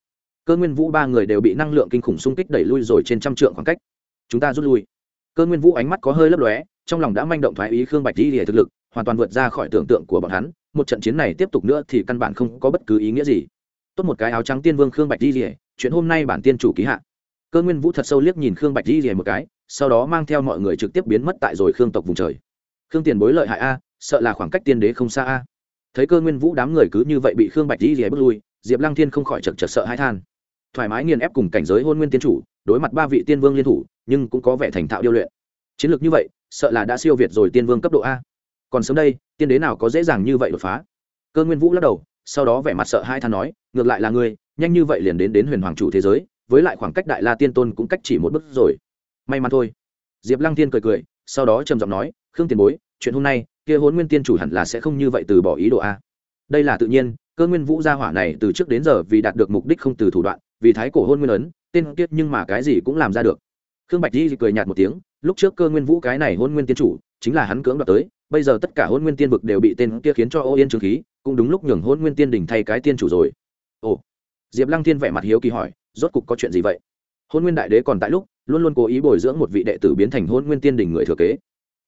Speaker 1: cơ nguyên vũ ba người đều bị năng lượng kinh khủng xung kích đẩy lui rồi trên trăm trượng khoảng cách. Chúng ta rút lui. Cơ nguyên vũ ánh mắt có hơi lấp lóe, trong lòng đã manh động thoái ý khương bạch di lìa thực lực, hoàn toàn vượt ra khỏi tưởng tượng của bọn hắn. Một trận chiến này tiếp tục nữa thì căn bản không có bất cứ ý nghĩa gì. Tốt một cái áo trắng tiên vương khương bạch di lìa chuyện hôm nay bản tiên chủ ký hạ. Cơ nguyên vũ thật sâu liếc nhìn khương bạch di lìa một cái sau đó mang theo mọi người trực tiếp biến mất tại rồi khương tộc vùng trời. Khương tiền bối lợi hại a, sợ là khoảng cách tiên đế không xa a. Thấy cơ nguyên vũ đám người cứ như vậy bị khương bạch dĩ lìa bước lui, diệp lăng thiên không khỏi chật chật sợ hãi than. Thoải mái nghiền ép cùng cảnh giới hôn nguyên tiên chủ, đối mặt ba vị tiên vương liên thủ, nhưng cũng có vẻ thành thạo điêu luyện. Chiến lược như vậy, sợ là đã siêu việt rồi tiên vương cấp độ a. Còn sớm đây, tiên đế nào có dễ dàng như vậy đột phá? Cơ nguyên vũ lắc đầu, sau đó vẻ mặt sợ hai than nói, ngược lại là ngươi, nhanh như vậy liền đến đến huyền hoàng chủ thế giới, với lại khoảng cách đại la tiên tôn cũng cách chỉ một bước rồi may mắn thôi. Diệp lăng Thiên cười cười, sau đó trầm giọng nói, khương tiền bối, chuyện hôm nay, kia hôn nguyên tiên chủ hẳn là sẽ không như vậy từ bỏ ý đồ a. Đây là tự nhiên, cơ nguyên vũ gia hỏa này từ trước đến giờ vì đạt được mục đích không từ thủ đoạn, vì thái cổ hôn nguyên ấn, tên kiết nhưng mà cái gì cũng làm ra được. Khương bạch di cười nhạt một tiếng, lúc trước cơ nguyên vũ cái này hôn nguyên tiên chủ, chính là hắn cưỡng đoạt tới, bây giờ tất cả hôn nguyên tiên vực đều bị tên kia khiến cho ô yên trường khí, cũng đúng lúc nhường hôn nguyên tiên đỉnh thay cái tiên chủ rồi. Ồ. Diệp lăng thiên vẻ mặt hiếu kỳ hỏi, rốt cục có chuyện gì vậy? Hôn nguyên đại đế còn tại lúc luôn luôn cố ý bồi dưỡng một vị đệ tử biến thành hôn nguyên tiên Đình người thừa kế.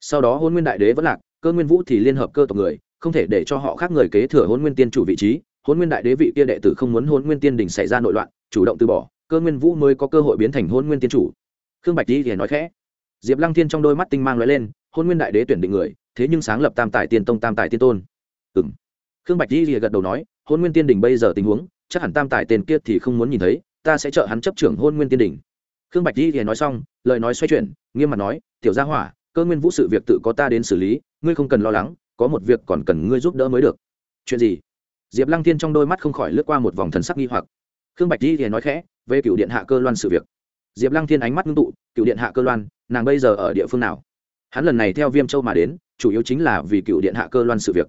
Speaker 1: Sau đó hôn nguyên đại đế vẫn lạc, cơ nguyên vũ thì liên hợp cơ tộc người, không thể để cho họ khác người kế thừa hôn nguyên tiên chủ vị trí. Hôn nguyên đại đế vị kia đệ tử không muốn hôn nguyên tiên Đình xảy ra nội loạn, chủ động từ bỏ, cơ nguyên vũ mới có cơ hội biến thành hôn nguyên tiên chủ. Khương bạch di thì nói khẽ. Diệp lăng thiên trong đôi mắt tinh mang lóe lên, hôn nguyên đại đế tuyển định người, thế nhưng sáng lập tam tài tiên tông, tam tài tiên tôn. Ừ m khương bạch di thì gật đầu nói, hôn nguyên tiên Đình bây giờ tình huống, chắc hẳn tam tài tên kia thì không muốn nhìn thấy, ta sẽ trợ hắn chấp trưởng hôn nguyên tiên Đình khương bạch di thì nói xong, lời nói xoay chuyển, nghiêm mặt nói, tiểu gia hỏa, cơ nguyên vũ sự việc tự có ta đến xử lý, ngươi không cần lo lắng, có một việc còn cần ngươi giúp đỡ mới được. Chuyện gì? Diệp lăng thiên trong đôi mắt không khỏi lướt qua một vòng thần sắc nghi hoặc. Khương bạch di thì nói khẽ, về cựu điện hạ cơ loan sự việc. Diệp lăng thiên ánh mắt ngưng tụ cựu điện hạ cơ loan, nàng bây giờ ở địa phương nào? Hắn lần này theo viêm châu mà đến, chủ yếu chính là vì cựu điện hạ cơ loan sự việc.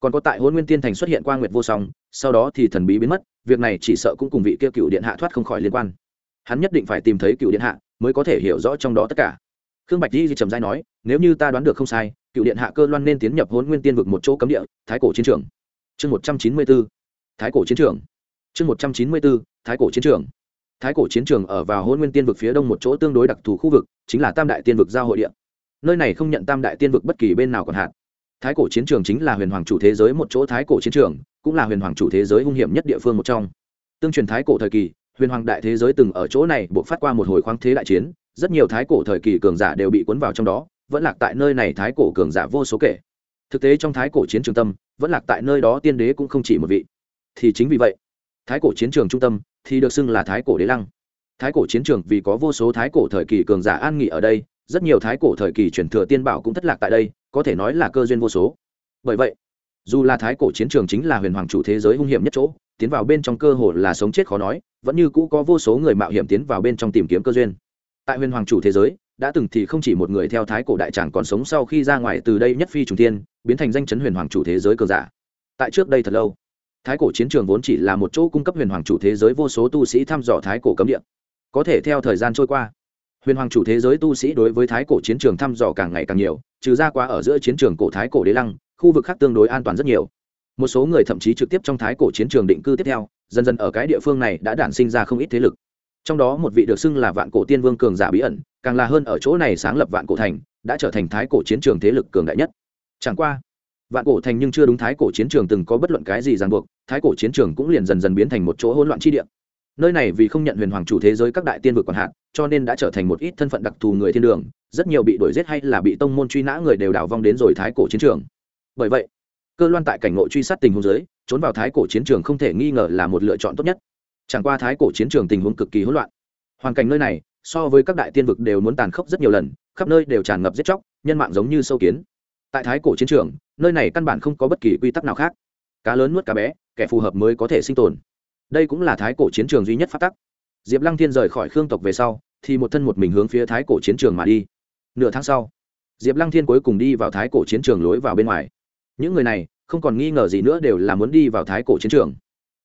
Speaker 1: Còn có tại hôn nguyên tiên thành xuất hiện qua nguyệt vô song, sau đó thì thần bí biến mất, việc này chỉ sợ cũng cùng vị kia cựu điện hạ thoát không khỏi liên quan hắn nhất định phải tìm thấy cựu điện hạ mới có thể hiểu rõ trong đó tất cả. Khương bạch di trầm giai nói, nếu như ta đoán được không sai, cựu điện hạ cơ loan nên tiến nhập hôn nguyên tiên vực một chỗ cấm địa, thái cổ chiến trường. Chương một trăm chín mươi b ố thái cổ chiến trường. Chương một trăm chín mươi b ố thái cổ chiến trường. Thái cổ chiến trường ở vào hôn nguyên tiên vực phía đông một chỗ tương đối đặc thù khu vực, chính là tam đại tiên vực giao hội địa. Nơi này không nhận tam đại tiên vực bất kỳ bên nào còn hạn. Thái cổ chiến trường chính là huyền hoàng chủ thế giới một chỗ thái cổ chiến trường, cũng là huyền hoàng chủ thế giới hung hiểm nhất địa phương một trong. Tương truyền thái cổ thời kỳ huyền hoàng đại thế giới từng ở chỗ này buộc phát qua một hồi khoáng thế đại chiến, rất nhiều thái cổ thời kỳ cường giả đều bị cuốn vào trong đó, vẫn lạc tại nơi này thái cổ cường giả vô số kể. Thực tế trong thái cổ chiến trường tâm, vẫn lạc tại nơi đó tiên đế cũng không chỉ một vị. Thì chính vì vậy, thái cổ chiến trường trung tâm thì được xưng là thái cổ đế lăng. Thái cổ chiến trường vì có vô số thái cổ thời kỳ cường giả an nghỉ ở đây, rất nhiều thái cổ thời kỳ truyền thừa tiên bảo cũng thất lạc tại đây, có thể nói là cơ duyên vô số. Bởi vậy, dù là thái cổ chiến trường chính là huyền hoàng chủ thế giới hung hiểm nhất chỗ tiến vào bên trong cơ hồ là sống chết khó nói, vẫn như cũ có vô số người mạo hiểm tiến vào bên trong tìm kiếm cơ duyên. Tại huyền hoàng chủ thế giới, đã từng thì không chỉ một người theo thái cổ đại tràng còn sống sau khi ra ngoài từ đây nhất phi trùng thiên, biến thành danh chấn huyền hoàng chủ thế giới cơ giả. Tại trước đây thật lâu, thái cổ chiến trường vốn chỉ là một chỗ cung cấp huyền hoàng chủ thế giới vô số tu sĩ thăm dò thái cổ cấm địa. Có thể theo thời gian trôi qua, huyền hoàng chủ thế giới tu sĩ đối với thái cổ chiến trường thăm dò càng ngày càng nhiều, trừ ra qua ở giữa chiến trường cổ thái cổ đế lăng, khu vực khác tương đối an toàn rất nhiều một số người thậm chí trực tiếp trong thái cổ chiến trường định cư tiếp theo, dần dần ở cái địa phương này đã đản sinh ra không ít thế lực. Trong đó một vị được xưng là vạn cổ tiên vương cường giả bí ẩn, càng là hơn ở chỗ này sáng lập vạn cổ thành, đã trở thành thái cổ chiến trường thế lực cường đại nhất. Chẳng qua, vạn cổ thành nhưng chưa đúng thái cổ chiến trường từng có bất luận cái gì ràng buộc, thái cổ chiến trường cũng liền dần dần biến thành một chỗ hỗn loạn chi địa. Nơi này vì không nhận huyền hoàng chủ thế giới các đại tiên vực còn hạn cho nên đã trở thành một ít thân phận đặc thù người thiên đường, rất nhiều bị đuổi giết hay là bị tông môn truy nã người đều đảo vong đến rồi thái cổ chiến trường. Bởi vậy cơ loan tại cảnh ngộ truy sát tình huống giới trốn vào thái cổ chiến trường không thể nghi ngờ là một lựa chọn tốt nhất. Chẳng qua thái cổ chiến trường tình huống cực kỳ hỗn loạn. Hoàn cảnh nơi này, so với các đại tiên vực đều muốn tàn khốc rất nhiều lần, khắp nơi đều tràn ngập giết chóc, nhân mạng giống như sâu kiến. Tại thái cổ chiến trường, nơi này căn bản không có bất kỳ quy tắc nào khác. Cá lớn nuốt cá bé, kẻ phù hợp mới có thể sinh tồn. Đây cũng là thái cổ chiến trường duy nhất phát tắc. Diệp lăng thiên rời khỏi khương tộc về sau, thì một thân một mình hướng phía thái cổ chiến trường mà đi. Nửa tháng sau, diệp lăng thiên cuối cùng đi vào thái cổ chiến trường lối vào bên ngoài những người này không còn nghi ngờ gì nữa đều là muốn đi vào thái cổ chiến trường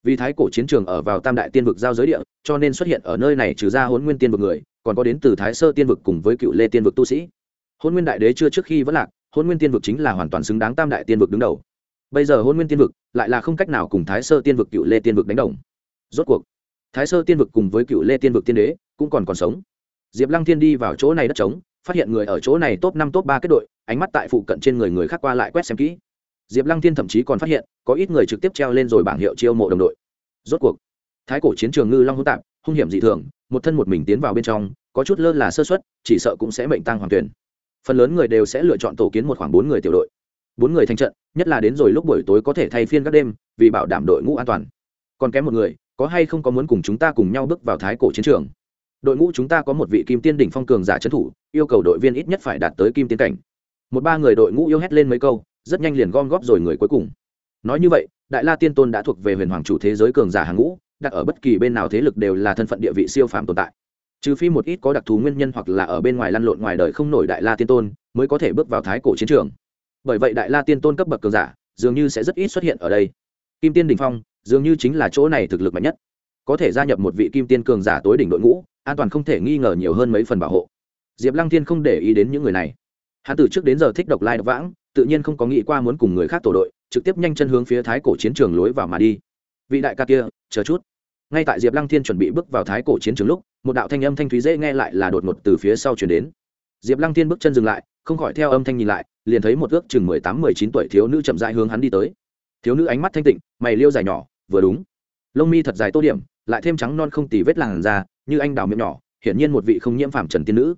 Speaker 1: vì thái cổ chiến trường ở vào tam đại tiên vực giao giới địa cho nên xuất hiện ở nơi này trừ ra hôn nguyên tiên vực người còn có đến từ thái sơ tiên vực cùng với cựu lê tiên vực tu sĩ hôn nguyên đại đế chưa trước khi vẫn lạc hôn nguyên tiên vực chính là hoàn toàn xứng đáng tam đại tiên vực đứng đầu bây giờ hôn nguyên tiên vực lại là không cách nào cùng thái sơ tiên vực cựu lê tiên vực đánh đồng rốt cuộc thái sơ tiên vực cùng với cựu lê tiên vực tiên đế cũng còn còn sống diệp lăng thiên đi vào chỗ này đất trống phát hiện người ở chỗ này top năm top ba kết đội ánh mắt tại phụ cận trên người người khác qua lại quét xem kỹ diệp lăng thiên thậm chí còn phát hiện, có ít người trực tiếp treo lên rồi bảng hiệu chiêu mộ đồng đội. Rốt cuộc, thái cổ chiến trường ngư long hỗn tạp, hung hiểm dị thường, một thân một mình tiến vào bên trong, có chút lơ là sơ xuất chỉ sợ cũng sẽ mệnh tăng hoàng tuyển. Phần lớn người đều sẽ lựa chọn tổ kiến một khoảng bốn người tiểu đội. Bốn người thành trận, nhất là đến rồi lúc buổi tối có thể thay phiên các đêm, vì bảo đảm đội ngũ an toàn. Còn kém một người, có hay không có muốn cùng chúng ta cùng nhau bước vào thái cổ chiến trường? Đội ngũ chúng ta có một vị kim tiên đỉnh phong cường giả trấn thủ, yêu cầu đội viên ít nhất phải đạt tới kim tiên cảnh. Một ba người đội ngũ yêu hét lên mấy câu rất nhanh liền gom góp rồi người cuối cùng. Nói như vậy, đại la tiên tôn đã thuộc về huyền hoàng chủ thế giới cường giả hàng ngũ, đặt ở bất kỳ bên nào thế lực đều là thân phận địa vị siêu phàm tồn tại. Trừ phi một ít có đặc thù nguyên nhân hoặc là ở bên ngoài lăn lộn ngoài đời không nổi đại la tiên tôn, mới có thể bước vào thái cổ chiến trường. Bởi vậy đại la tiên tôn cấp bậc cường giả, dường như sẽ rất ít xuất hiện ở đây. Kim tiên đình phong, dường như chính là chỗ này thực lực mạnh nhất. Có thể gia nhập một vị kim tiên cường giả tối đỉnh đội ngũ, an toàn không thể nghi ngờ nhiều hơn mấy phần bảo hộ. Diệp lăng thiên không để ý đến những người này. Hắn từ trước đến giờ thích độc lai độc vãng tự nhiên không có nghĩ qua muốn cùng người khác tổ đội, trực tiếp nhanh chân hướng phía thái cổ chiến trường lối vào mà đi. Vị đại ca kia, chờ chút. Ngay tại diệp lăng thiên chuẩn bị bước vào thái cổ chiến trường lúc, một đạo thanh âm thanh thúy dễ nghe lại là đột ngột từ phía sau chuyển đến. Diệp lăng thiên bước chân dừng lại, không khỏi theo âm thanh nhìn lại, liền thấy một ước chừng mười tám, mười chín tuổi thiếu nữ chậm dại hướng hắn đi tới. Thiếu nữ ánh mắt thanh tịnh, mày liêu dài nhỏ, vừa đúng. Lông mi thật dài tô điểm, lại thêm trắng non không tì vết làn da, như anh đào miệng nhỏ, hiển nhiên một vị không nhiễm phàm trần tiên nữ.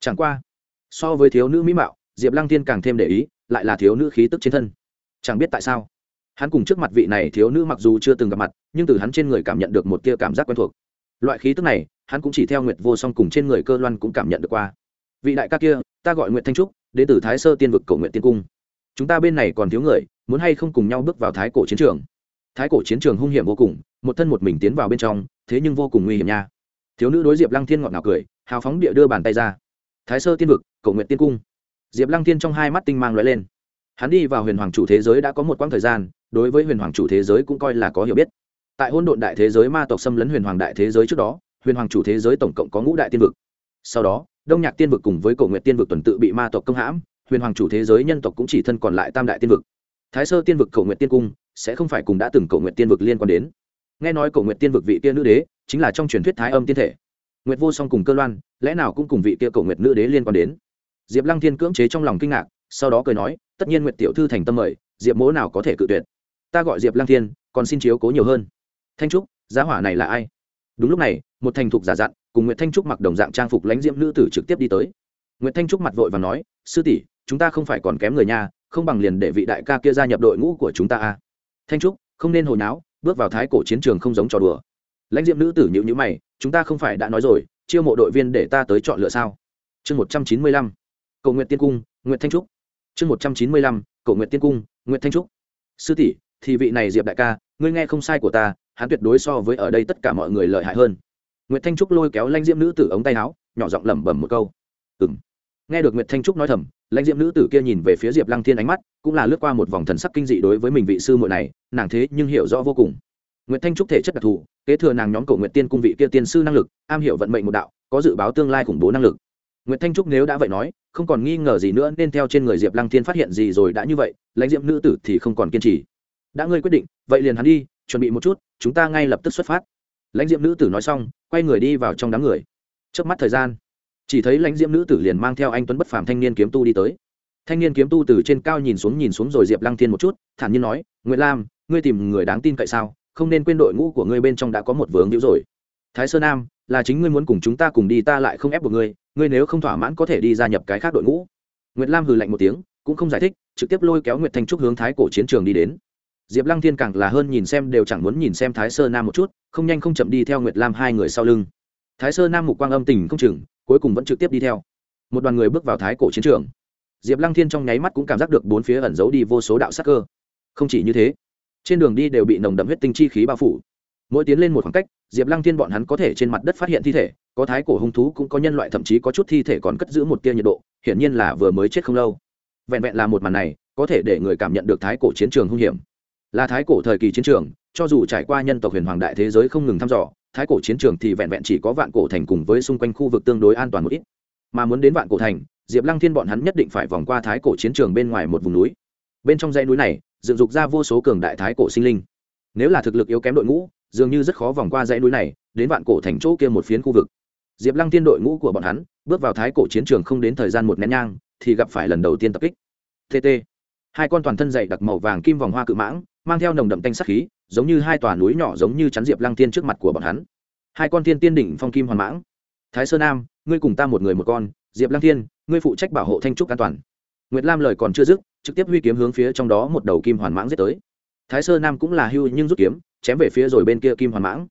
Speaker 1: Chẳng qua, so với thiếu nữ mỹ mạo, diệp lăng Thiên càng thêm để ý lại là thiếu nữ khí tức trên thân. Chẳng biết tại sao, hắn cùng trước mặt vị này thiếu nữ mặc dù chưa từng gặp mặt, nhưng từ hắn trên người cảm nhận được một tia cảm giác quen thuộc. Loại khí tức này, hắn cũng chỉ theo nguyệt vô song cùng trên người cơ loan cũng cảm nhận được qua. Vị đại ca kia, ta gọi nguyệt thanh trúc, đến từ thái sơ tiên vực cầu nguyện tiên cung. Chúng ta bên này còn thiếu người, muốn hay không cùng nhau bước vào thái cổ chiến trường? Thái cổ chiến trường hung hiểm vô cùng, một thân một mình tiến vào bên trong, thế nhưng vô cùng nguy hiểm nha. Thiếu nữ đối diệp lăng thiên ngọt ngào cười, hào phóng địa đưa bàn tay ra. Thái sơ tiên vực cầu nguyện tiên cung diệp lăng thiên trong hai mắt tinh mang l lên. Hắn đi vào huyền hoàng chủ thế giới đã có một quãng thời gian, đối với huyền hoàng chủ thế giới cũng coi là có hiểu biết. Tại hôn độn đại thế giới ma tộc xâm lấn huyền hoàng đại thế giới trước đó, huyền hoàng chủ thế giới tổng cộng có ngũ đại tiên vực. Sau đó, đông nhạc tiên vực cùng với cổ nguyện tiên vực tuần tự bị ma tộc công hãm, huyền hoàng chủ thế giới nhân tộc cũng chỉ thân còn lại tam đại tiên vực. Thái sơ tiên vực, cổ nguyện tiên cung, sẽ không phải cùng đã từng cổ nguyện tiên vực liên quan đến. Nghe nói cổ nguyện tiên vực vị tiên nữ đế chính là trong truyền thuyết thái âm tiên thể. Nguyệt vô song cùng cơ loan, lẽ nào cũng cùng vị kia cổ nguyệt nữ đế liên quan đến? Diệp lăng thiên cưỡng chế trong lòng kinh ngạc, sau đó cười nói, tất nhiên nguyệt tiểu thư thành tâm mời, diệp mỗ nào có thể cự tuyệt? Ta gọi diệp lăng thiên, còn xin chiếu cố nhiều hơn. Thanh trúc giá hỏa này là ai? Đúng lúc này, một thành thục giả dặn, cùng nguyễn thanh trúc mặc đồng dạng trang phục lãnh diễm nữ tử trực tiếp đi tới. Nguyễn thanh trúc mặt vội và nói, sư tỷ, chúng ta không phải còn kém người nha, không bằng liền để vị đại ca kia gia nhập đội ngũ của chúng ta a. Thanh trúc, không nên hồi náo, bước vào thái cổ chiến trường không giống trò đùa. Lãnh diễm nữ tử nhịu nhữ mày, chúng ta không phải đã nói rồi, chiêu mộ đội viên để ta tới chọn lựa sao? Chương một trăm chín mươi lăm cầu nguyện tiên cung, nguyện thanh trúc. Chương một trăm chín mươi lăm, cầu nguyện tiên cung, nguyện thanh trúc. Sư tỷ, thì vị này diệp đại ca, ngươi nghe không sai của ta, hắn tuyệt đối so với ở đây tất cả mọi người lợi hại hơn. Nguyệt thanh trúc lôi kéo lãnh diễm nữ tử ống tay áo, nhỏ giọng lẩm bẩm một câu. Ừng nghe được nguyệt thanh trúc nói thầm, lãnh diễm nữ tử kia nhìn về phía diệp lăng thiên ánh mắt, cũng là lướt qua một vòng thần sắc kinh dị đối với mình vị sư muội này, nàng thế nhưng hiểu rõ vô cùng. Nguyệt thanh trúc thể chất đặc thù, kế thừa nàng nhóm cổ nguyệt tiên cung vị kia tiên sư năng lực, am hiểu vận mệnh một đạo, có dự báo tương lai khủng bố năng lực nguyệt thanh trúc nếu đã vậy nói, không còn nghi ngờ gì nữa nên theo trên người diệp lăng thiên phát hiện gì rồi đã như vậy, lãnh diễm nữ tử thì không còn kiên trì. Đã ngươi quyết định, vậy liền hắn đi, chuẩn bị một chút, chúng ta ngay lập tức xuất phát. Lãnh diễm nữ tử nói xong, quay người đi vào trong đám người. Chớp mắt thời gian, chỉ thấy lãnh diễm nữ tử liền mang theo anh tuấn bất phàm thanh niên kiếm tu đi tới. Thanh niên kiếm tu từ trên cao nhìn xuống nhìn xuống rồi diệp lăng thiên một chút, thản nhiên nói, Nguyệt lam, ngươi tìm người đáng tin cậy sao? Không nên quên đội ngũ của ngươi bên trong đã có một vướng hữu rồi. Thái sơn nam là chính ngươi muốn cùng chúng ta cùng đi, ta lại không ép buộc ngươi ngươi nếu không thỏa mãn có thể đi gia nhập cái khác đội ngũ. Nguyệt lam hừ lạnh một tiếng, cũng không giải thích, trực tiếp lôi kéo nguyệt thanh trúc hướng thái cổ chiến trường đi đến. Diệp lăng thiên càng là hơn nhìn xem, đều chẳng muốn nhìn xem thái sơ nam một chút, không nhanh không chậm đi theo nguyệt lam hai người sau lưng. Thái sơ nam mục quang âm tình không chừng, cuối cùng vẫn trực tiếp đi theo. Một đoàn người bước vào thái cổ chiến trường. Diệp lăng thiên trong nháy mắt cũng cảm giác được bốn phía ẩn giấu đi vô số đạo sắc cơ. Không chỉ như thế, trên đường đi đều bị nồng đậm huyết tinh chi khí bao phủ mỗi tiến lên một khoảng cách, diệp lăng thiên bọn hắn có thể trên mặt đất phát hiện thi thể, có thái cổ hung thú cũng có nhân loại thậm chí có chút thi thể còn cất giữ một tia nhiệt độ, hiển nhiên là vừa mới chết không lâu. Vẹn vẹn là một màn này, có thể để người cảm nhận được thái cổ chiến trường hung hiểm. Là thái cổ thời kỳ chiến trường, cho dù trải qua nhân tộc huyền hoàng đại thế giới không ngừng thăm dò, thái cổ chiến trường thì vẹn vẹn chỉ có vạn cổ thành cùng với xung quanh khu vực tương đối an toàn một ít. Mà muốn đến vạn cổ thành, diệp lăng thiên bọn hắn nhất định phải vòng qua thái cổ chiến trường bên ngoài một vùng núi. Bên trong dãy núi này, dựng dục ra vô số cường đại thái cổ sinh linh. Nếu là thực lực yếu kém đội ngũ dường như rất khó vòng qua dãy núi này, đến vạn cổ thành chỗ kia một phiến khu vực. Diệp lăng tiên đội ngũ của bọn hắn, bước vào thái cổ chiến trường không đến thời gian một nén nhang, thì gặp phải lần đầu tiên tập kích. Tt hai con toàn thân dày đặc màu vàng kim vòng hoa cự mãng, mang theo nồng đậm tanh sắc khí, giống như hai tòa núi nhỏ giống như chắn diệp lăng tiên trước mặt của bọn hắn. Hai con tiên tiên đỉnh phong kim hoàn mãng. Thái sơn nam, ngươi cùng ta một người một con, diệp lăng tiên ngươi phụ trách bảo hộ thanh trúc an toàn. Nguyệt lam lời còn chưa dứt, trực tiếp huy kiếm hướng phía trong đó một đầu kim hoàn mãng giết tới. Thái sơn nam cũng là hưu nhưng rút kiếm chém về phía rồi bên kia kim hoàn mãng.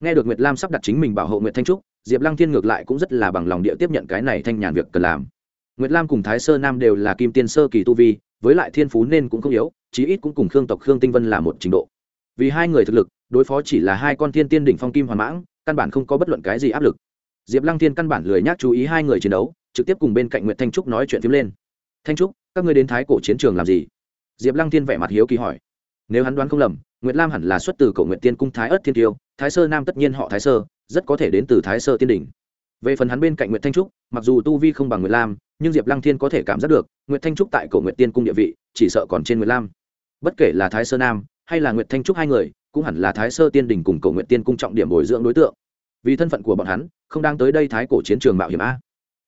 Speaker 1: Nghe được nguyệt lam sắp đặt chính mình bảo hộ nguyệt thanh trúc, diệp lăng thiên ngược lại cũng rất là bằng lòng địa tiếp nhận cái này thanh nhàn việc cần làm. Nguyệt lam cùng thái sơ nam đều là kim tiên sơ kỳ tu vi, với lại thiên phú nên cũng không yếu, chí ít cũng cùng khương tộc khương tinh vân là một trình độ. Vì hai người thực lực, đối phó chỉ là hai con thiên tiên đỉnh phong kim hoàn mãng, căn bản không có bất luận cái gì áp lực. Diệp lăng thiên căn bản lười nhác chú ý hai người chiến đấu, trực tiếp cùng bên cạnh nguyệt thanh trúc nói chuyện phím lên. Thanh trúc, các ngươi đến thái cổ chiến trường làm gì? Diệp lăng thiên vẻ mặt hiếu kỳ hỏi. Nếu hắn đoán không lầm nguyệt lam hẳn là xuất từ cổ nguyệt tiên cung thái ất thiên tiêu thái sơ nam tất nhiên họ thái sơ, rất có thể đến từ thái sơ tiên đỉnh. Về phần hắn bên cạnh nguyệt thanh trúc, mặc dù tu vi không bằng nguyệt lam, nhưng diệp lăng thiên có thể cảm giác được, nguyệt thanh trúc tại cổ nguyệt tiên cung địa vị, chỉ sợ còn trên nguyệt lam. Bất kể là thái sơ nam, hay là nguyệt thanh trúc hai người, cũng hẳn là thái sơ tiên đỉnh cùng cổ nguyệt tiên cung trọng điểm bồi dưỡng đối tượng. Vì thân phận của bọn hắn, không đang tới đây thái cổ chiến trường mạo hiểm a.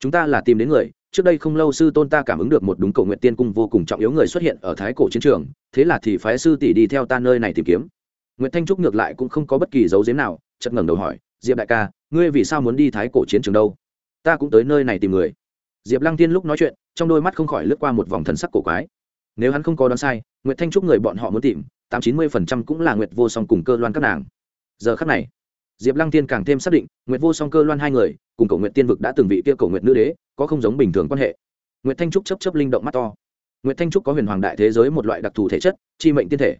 Speaker 1: Chúng ta là tìm đến người trước đây không lâu sư tôn ta cảm ứng được một đúng cầu nguyện tiên cung vô cùng trọng yếu người xuất hiện ở thái cổ chiến trường, thế là thì phái sư tỷ đi theo ta nơi này tìm kiếm. Nguyễn thanh trúc ngược lại cũng không có bất kỳ dấu giếm nào chật ngẩng đầu hỏi, diệp đại ca, ngươi vì sao muốn đi thái cổ chiến trường đâu? Ta cũng tới nơi này tìm người. Diệp lăng tiên lúc nói chuyện, trong đôi mắt không khỏi lướt qua một vòng thần sắc cổ quái. Nếu hắn không có đoán sai nguyễn thanh trúc người bọn họ muốn tìm, tám chín mươi phần trăm cũng là nguyệt vô song cùng cơ loan các nàng. Giờ khắc này, diệp lăng tiên càng thêm xác định, nguyệt vô song cơ loan hai người, cùng cầu nguyện tiên vực đã từng vị kia cầu nguyện nữ đế có không giống bình thường quan hệ. Nguyệt thanh trúc chấp chấp linh động mắt to. Nguyệt thanh trúc có huyền hoàng đại thế giới một loại đặc thù thể chất, chi mệnh tiên thể.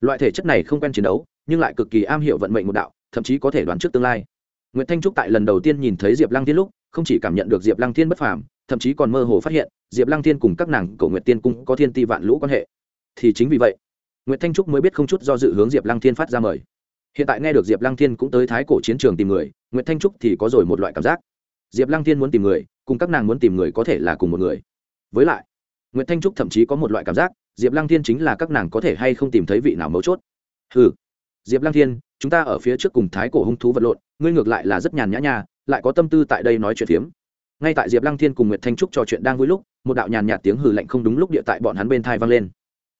Speaker 1: Loại thể chất này không quen chiến đấu, nhưng lại cực kỳ am hiểu vận mệnh một đạo, thậm chí có thể đoán trước tương lai. Nguyệt thanh trúc tại lần đầu tiên nhìn thấy diệp lăng tiên lúc, không chỉ cảm nhận được diệp lăng thiên bất phàm, thậm chí còn mơ hồ phát hiện, diệp lăng thiên cùng các nàng cầu nguyện tiên cung có thiên ti vạn lũ quan hệ. Thì chính vì vậy, nguyệt thanh trúc mới biết không chút do dự hướng diệp lăng thiên phát ra mời. Hiện tại nghe được diệp lăng thiên cũng tới thái cổ chiến trường tìm người nguyễn thanh trúc thì có rồi một loại cảm giác. Diệp lăng thiên muốn tìm người cùng các nàng muốn tìm người có thể là cùng một người. Với lại nguyễn thanh trúc thậm chí có một loại cảm giác, diệp lăng thiên chính là các nàng có thể hay không tìm thấy vị nào mấu chốt. Ừ diệp lăng thiên, chúng ta ở phía trước cùng thái cổ hung thú vật lộn, ngươi ngược lại là rất nhàn nhã nha, lại có tâm tư tại đây nói chuyện phiếm. Ngay tại diệp lăng thiên cùng nguyệt thanh trúc trò chuyện đang vui lúc, một đạo nhàn nhạt tiếng hừ lạnh không đúng lúc địa tại bọn hắn bên thai vang lên.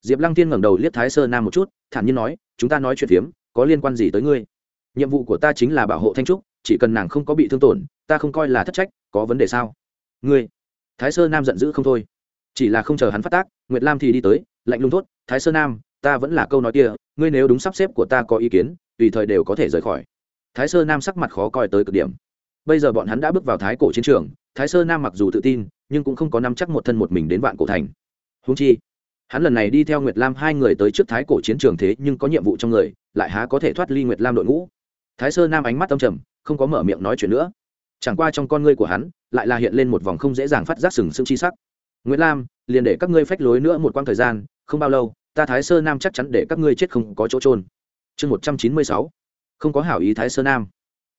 Speaker 1: Diệp lăng thiên ngẩng đầu liếc thái sơ nam một chút, thản nhiên nói, chúng ta nói chuyện phiếm, có liên quan gì tới ngươi? Nhiệm vụ của ta chính là bảo hộ thanh trúc, chỉ cần nàng không có bị thương tổn ta không coi là thất trách, có vấn đề sao? Ngươi, thái sơ nam giận dữ không thôi. Chỉ là không chờ hắn phát tác, nguyệt lam thì đi tới, lạnh lùng thốt, thái sơ nam, ta vẫn là câu nói kia, ngươi nếu đúng sắp xếp của ta có ý kiến, tùy thời đều có thể rời khỏi. Thái sơ nam sắc mặt khó coi tới cực điểm. Bây giờ bọn hắn đã bước vào thái cổ chiến trường, thái sơ nam mặc dù tự tin, nhưng cũng không có nắm chắc một thân một mình đến vạn cổ thành. Húng chi, hắn lần này đi theo nguyệt lam hai người tới trước thái cổ chiến trường thế nhưng có nhiệm vụ trong người, lại há có thể thoát ly nguyệt lam đội ngũ. Thái sơ nam ánh mắt âm trầm, không có mở miệng nói chuyện nữa chẳng qua trong con ngươi của hắn, lại là hiện lên một vòng không dễ dàng phát giác sừng sững chi sắc. Nguyệt lam, liền để các ngươi phách lối nữa một quãng thời gian, không bao lâu, ta thái sơ nam chắc chắn để các ngươi chết không có chỗ trôn chương một trăm chín mươi sáu. Không có hảo ý thái sơ nam.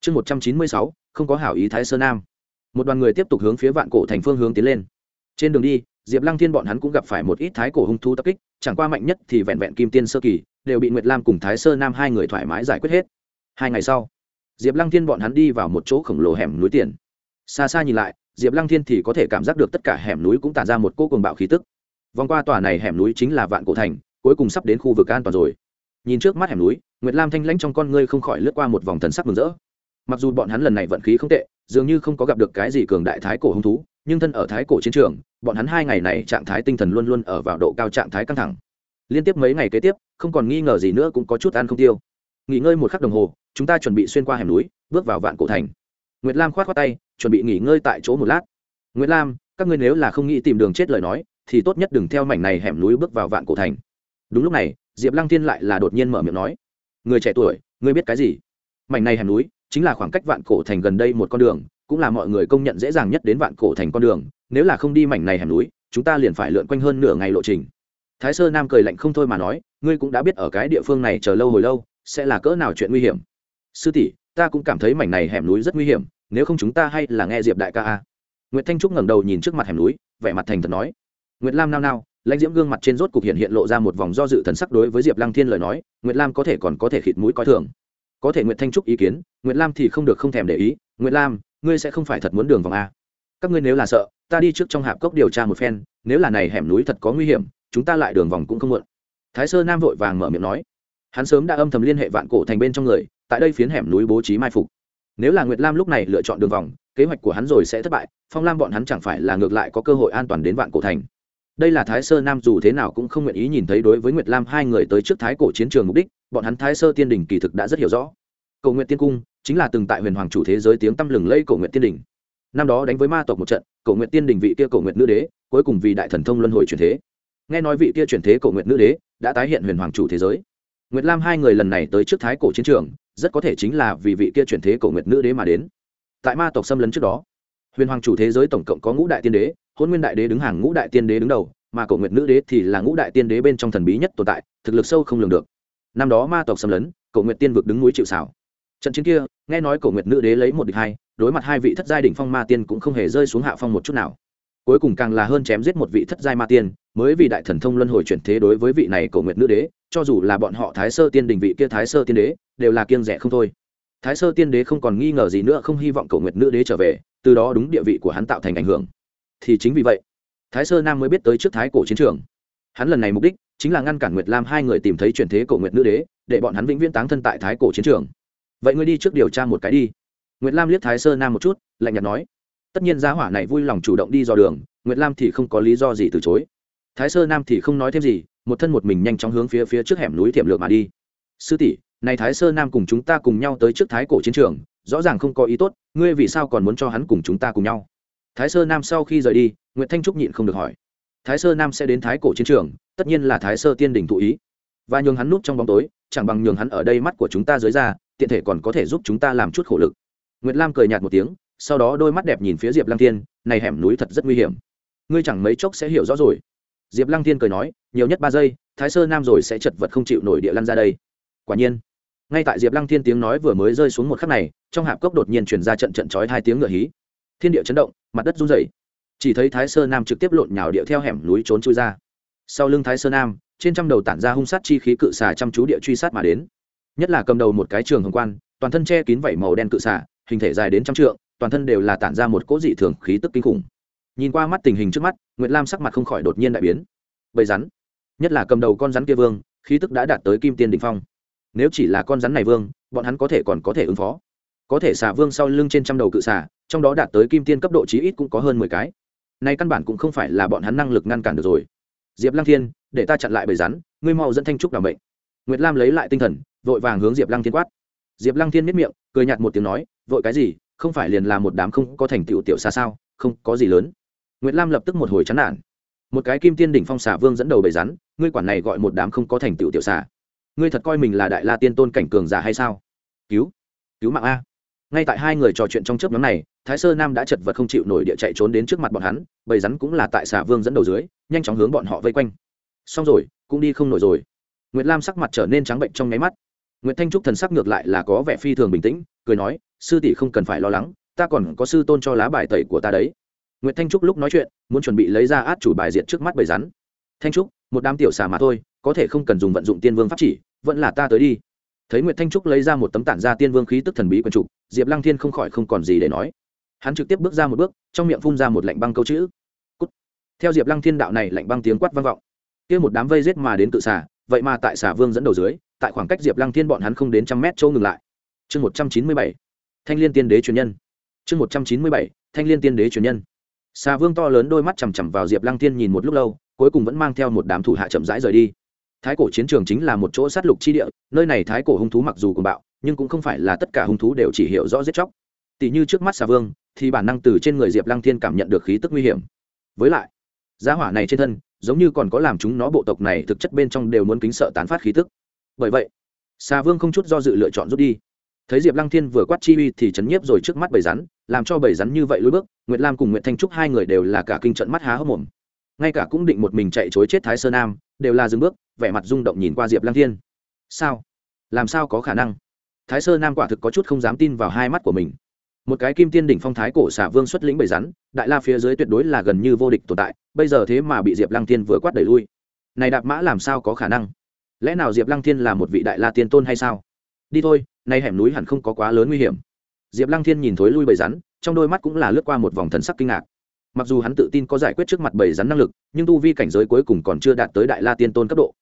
Speaker 1: Chương một trăm chín mươi sáu. Không có hảo ý thái sơ nam. Một đoàn người tiếp tục hướng phía vạn cổ thành phương hướng tiến lên. Trên đường đi, diệp lăng thiên bọn hắn cũng gặp phải một ít thái cổ hung thú tập kích, chẳng qua mạnh nhất thì vẹn vẹn kim tiên sơ kỳ, đều bị nguyệt lam cùng thái sơ nam hai người thoải mái giải quyết hết. Hai ngày sau diệp lăng thiên bọn hắn đi vào một chỗ khổng lồ hẻm núi tiền. Xa xa nhìn lại, diệp lăng thiên thì có thể cảm giác được tất cả hẻm núi cũng tản ra một cô cường bạo khí tức. Vòng qua tòa này hẻm núi chính là vạn cổ thành, cuối cùng sắp đến khu vực an toàn rồi. Nhìn trước mắt hẻm núi, nguyệt lam thanh lãnh trong con ngươi không khỏi lướt qua một vòng thần sắc mừng rỡ. Mặc dù bọn hắn lần này vận khí không tệ, dường như không có gặp được cái gì cường đại thái cổ hung thú, nhưng thân ở thái cổ chiến trường, bọn hắn hai ngày này trạng thái tinh thần luôn luôn ở vào độ cao trạng thái căng thẳng. Liên tiếp mấy ngày kế tiếp, không còn nghi ngờ gì nữa cũng có chút ăn không tiêu. Nghỉ ngơi một khắc đồng hồ chúng ta chuẩn bị xuyên qua hẻm núi, bước vào vạn cổ thành. Nguyệt lam khoát khoát tay, chuẩn bị nghỉ ngơi tại chỗ một lát. Nguyệt lam, các ngươi nếu là không nghĩ tìm đường chết lời nói, thì tốt nhất đừng theo mảnh này hẻm núi bước vào vạn cổ thành. Đúng lúc này, diệp lăng thiên lại là đột nhiên mở miệng nói, người trẻ tuổi, ngươi biết cái gì? Mảnh này hẻm núi chính là khoảng cách vạn cổ thành gần đây một con đường, cũng là mọi người công nhận dễ dàng nhất đến vạn cổ thành con đường. Nếu là không đi mảnh này hẻm núi, chúng ta liền phải lượn quanh hơn nửa ngày lộ trình. Thái sơ nam cười lạnh không thôi mà nói, ngươi cũng đã biết ở cái địa phương này chờ lâu hồi lâu, sẽ là cỡ nào chuyện nguy hiểm sư tỷ, ta cũng cảm thấy mảnh này hẻm núi rất nguy hiểm, nếu không chúng ta hay là nghe diệp đại ca a. Nguyễn thanh trúc ngẩng đầu nhìn trước mặt hẻm núi, vẻ mặt thành thật nói. Nguyệt lam nao nao, lãnh diễm gương mặt trên rốt cục hiện hiện lộ ra một vòng do dự thần sắc đối với diệp lăng thiên lời nói, nguyệt lam có thể còn có thể khịt mũi coi thường. Có thể nguyệt thanh trúc ý kiến, nguyệt lam thì không được không thèm để ý, nguyệt lam, ngươi sẽ không phải thật muốn đường vòng a. Các ngươi nếu là sợ, ta đi trước trong hạp cốc điều tra một phen, nếu là này hẻm núi thật có nguy hiểm, chúng ta lại đường vòng cũng không muộn. Thái sơ nam vội vàng mở miệng nói hắn sớm đã âm thầm liên hệ vạn cổ thành bên trong người, tại đây phiến hẻm núi bố trí mai phục. Nếu là nguyệt lam lúc này lựa chọn đường vòng, kế hoạch của hắn rồi sẽ thất bại, phong lam bọn hắn chẳng phải là ngược lại có cơ hội an toàn đến vạn cổ thành. Đây là thái sơ nam dù thế nào cũng không nguyện ý nhìn thấy đối với nguyệt lam hai người tới trước thái cổ chiến trường mục đích, bọn hắn thái sơ tiên đình kỳ thực đã rất hiểu rõ. Cầu nguyện tiên cung chính là từng tại huyền hoàng chủ thế giới tiếng tăm lừng lây cầu nguyện tiên đình. Năm đó đánh với ma tộc một trận cầu nguyện tiên đình vị kia cầu nguyện nữ đế, cuối cùng vì đại thần thông luân hồi truyền thế. Nghe nói vị kia truyền thế cầu nguyện nữ đế đã tái hiện huyền hoàng chủ thế giới nguyệt lam hai người lần này tới trước thái cổ chiến trường, rất có thể chính là vì vị kia truyền thế cổ Nguyệt nữ đế mà đến. Tại ma tộc xâm lấn trước đó, huyền hoàng chủ thế giới tổng cộng có ngũ đại tiên đế, hôn nguyên đại đế đứng hàng ngũ đại tiên đế đứng đầu, mà cổ Nguyệt nữ đế thì là ngũ đại tiên đế bên trong thần bí nhất tồn tại, thực lực sâu không lường được. Năm đó ma tộc xâm lấn, cổ Nguyệt tiên vực đứng núi chịu xảo trận chiến kia, nghe nói cổ Nguyệt nữ đế lấy một địch hai, đối mặt hai vị thất giai đỉnh phong ma tiên cũng không hề rơi xuống hạ phong một chút nào. Cuối cùng càng là hơn chém giết một vị thất giai ma tiên, mới vì đại thần thông luân hồi chuyển thế đối với vị này cổ Nguyệt nữ đế cho dù là bọn họ thái sơ tiên đình vị kia thái sơ tiên đế, đều là kiêng rẻ không thôi. Thái sơ tiên đế không còn nghi ngờ gì nữa, không hy vọng cầu Nguyệt nữ đế trở về, từ đó đúng địa vị của hắn tạo thành ảnh hưởng. Thì chính vì vậy, thái sơ nam mới biết tới trước thái cổ chiến trường. Hắn lần này mục đích chính là ngăn cản nguyệt lam hai người tìm thấy chuyển thế cầu Nguyệt nữ đế, để bọn hắn vĩnh viễn táng thân tại thái cổ chiến trường. Vậy ngươi đi trước điều tra một cái đi. Nguyệt lam liếc thái sơ nam một chút, lạnh nhạt nói. Tất nhiên giá hỏa này vui lòng chủ động đi dò đường, nguyệt lam thì không có lý do gì từ chối. Thái sơ nam thì không nói thêm gì một thân một mình nhanh chóng hướng phía phía trước hẻm núi thiểm lược mà đi. Sư tỷ, này thái sơ nam cùng chúng ta cùng nhau tới trước thái cổ chiến trường, rõ ràng không có ý tốt, ngươi vì sao còn muốn cho hắn cùng chúng ta cùng nhau? Thái sơ nam sau khi rời đi nguyễn thanh trúc nhịn không được hỏi. Thái sơ nam sẽ đến thái cổ chiến trường, tất nhiên là thái sơ tiên đình thụ ý. Và nhường hắn núp trong bóng tối, chẳng bằng nhường hắn ở đây mắt của chúng ta dưới ra tiện thể còn có thể giúp chúng ta làm chút khổ lực. Nguyệt lam cười nhạt một tiếng, sau đó đôi mắt đẹp nhìn phía diệp lăng thiên, này hẻm núi thật rất nguy hiểm. Ngươi chẳng mấy chốc sẽ hiểu rõ rồi. Diệp lăng thiên cười nói nhiều nhất ba giây, thái sơ nam rồi sẽ chật vật không chịu nổi địa lăn ra đây. Quả nhiên, ngay tại diệp lăng thiên tiếng nói vừa mới rơi xuống một khắc này, trong hạp cốc đột nhiên chuyển ra trận trận trói hai tiếng ngựa hí. Thiên địa chấn động, mặt đất run rẩy. Chỉ thấy thái sơ nam trực tiếp lộn nhào địa theo hẻm núi trốn chui ra. Sau lưng thái sơ nam, trên trăm đầu tản ra hung sát chi khí cự xà chăm chú địa truy sát mà đến. Nhất là cầm đầu một cái trường hồng quan, toàn thân che kín vảy màu đen cự xà, hình thể dài đến trăm trượng, toàn thân đều là tản ra một cỗ dị thường khí tức kinh khủng. Nhìn qua mắt tình hình trước mắt nguyễn lam sắc mặt không khỏi đột nhiên đại biến. Bầy rắn nhất là cầm đầu con rắn kia vương, khí tức đã đạt tới kim tiên đình phong. Nếu chỉ là con rắn này vương, bọn hắn có thể còn có thể ứng phó. Có thể xả vương sau lưng trên trăm đầu cự xả, trong đó đạt tới kim tiên cấp độ chí ít cũng có hơn mười cái. Nay căn bản cũng không phải là bọn hắn năng lực ngăn cản được rồi. Diệp lăng thiên, để ta chặn lại bầy rắn, ngươi mau dẫn thanh trúc làm bệnh. Nguyệt lam lấy lại tinh thần, vội vàng hướng diệp lăng thiên quát. Diệp lăng thiên miết miệng, cười nhạt một tiếng nói, vội cái gì? Không phải liền là một đám không có thành tựu tiểu xa sao? Không, có gì lớn. Nguyệt lam lập tức một hồi chán nản một cái kim tiên đỉnh phong xà vương dẫn đầu bầy rắn, ngươi quản này gọi một đám không có thành tựu tiểu xà. Ngươi thật coi mình là đại la tiên tôn cảnh cường giả hay sao? Cứu cứu mạng a. Ngay tại hai người trò chuyện trong chớp nhóm này, thái sơ nam đã chật vật không chịu nổi địa chạy trốn đến trước mặt bọn hắn, bầy rắn cũng là tại xà vương dẫn đầu dưới, nhanh chóng hướng bọn họ vây quanh. Xong rồi, cũng đi không nổi rồi. Nguyệt lam sắc mặt trở nên trắng bệnh trong nháy mắt. Nguyệt thanh trúc thần sắc ngược lại là có vẻ phi thường bình tĩnh, cười nói, sư tỷ không cần phải lo lắng, ta còn có sư tôn cho lá bài tẩy của ta đấy nguyệt thanh trúc lúc nói chuyện muốn chuẩn bị lấy ra át chủ bài diện trước mắt bầy rắn. Thanh trúc một đám tiểu xà mà thôi có thể không cần dùng vận dụng tiên vương pháp chỉ vẫn là ta tới đi. Thấy nguyệt thanh trúc lấy ra một tấm tản ra tiên vương khí tức thần bí quần trục diệp lăng thiên không khỏi không còn gì để nói. Hắn trực tiếp bước ra một bước trong miệng phun ra một lạnh băng câu chữ. Cút. theo diệp lăng thiên đạo này lạnh băng tiếng quát vang vọng. Kia một đám vây rết mà đến tự xà, vậy mà tại xà vương dẫn đầu dưới tại khoảng cách diệp lăng thiên bọn hắn không đến trăm mét châu ngừng lại. Chương một trăm chín mươi bảy. Thanh Liên tiên đế truyền nhân. Chương một trăm chín mươi bảy. Thanh Liên tiên đế truyền nhân xà vương to lớn đôi mắt chằm chằm vào diệp lăng thiên nhìn một lúc lâu, cuối cùng vẫn mang theo một đám thủ hạ chậm rãi rời đi. Thái cổ chiến trường chính là một chỗ sát lục chi địa, nơi này thái cổ hung thú mặc dù cùng bạo, nhưng cũng không phải là tất cả hung thú đều chỉ hiểu rõ giết chóc. Tỷ như trước mắt xà vương, thì bản năng từ trên người diệp lăng thiên cảm nhận được khí tức nguy hiểm. Với lại giá hỏa này trên thân, giống như còn có làm chúng nó bộ tộc này thực chất bên trong đều muốn kính sợ tán phát khí tức. Bởi vậy, xà vương không chút do dự lựa chọn rút đi thấy diệp lăng thiên vừa quát chi uy thì chấn nhiếp rồi trước mắt bầy rắn, làm cho bầy rắn như vậy lối bước, nguyệt lam cùng nguyệt thanh trúc hai người đều là cả kinh trận mắt há hốc mồm. Ngay cả cũng định một mình chạy chối chết thái sơ nam đều là dừng bước, vẻ mặt rung động nhìn qua diệp lăng thiên. Sao? Làm sao có khả năng? Thái sơ nam quả thực có chút không dám tin vào hai mắt của mình. Một cái kim tiên đỉnh phong thái cổ xả vương xuất lĩnh bầy rắn, đại la phía dưới tuyệt đối là gần như vô địch tồn tại, bây giờ thế mà bị diệp lăng thiên vừa quát đẩy lui. Này đạp mã làm sao có khả năng? Lẽ nào diệp lăng thiên là một vị đại la tiên tôn hay sao? Đi thôi nay hẻm núi hẳn không có quá lớn nguy hiểm. Diệp lăng thiên nhìn thối lui bầy rắn, trong đôi mắt cũng là lướt qua một vòng thần sắc kinh ngạc. Mặc dù hắn tự tin có giải quyết trước mặt bầy rắn năng lực, nhưng tu vi cảnh giới cuối cùng còn chưa đạt tới đại la tiên tôn cấp độ.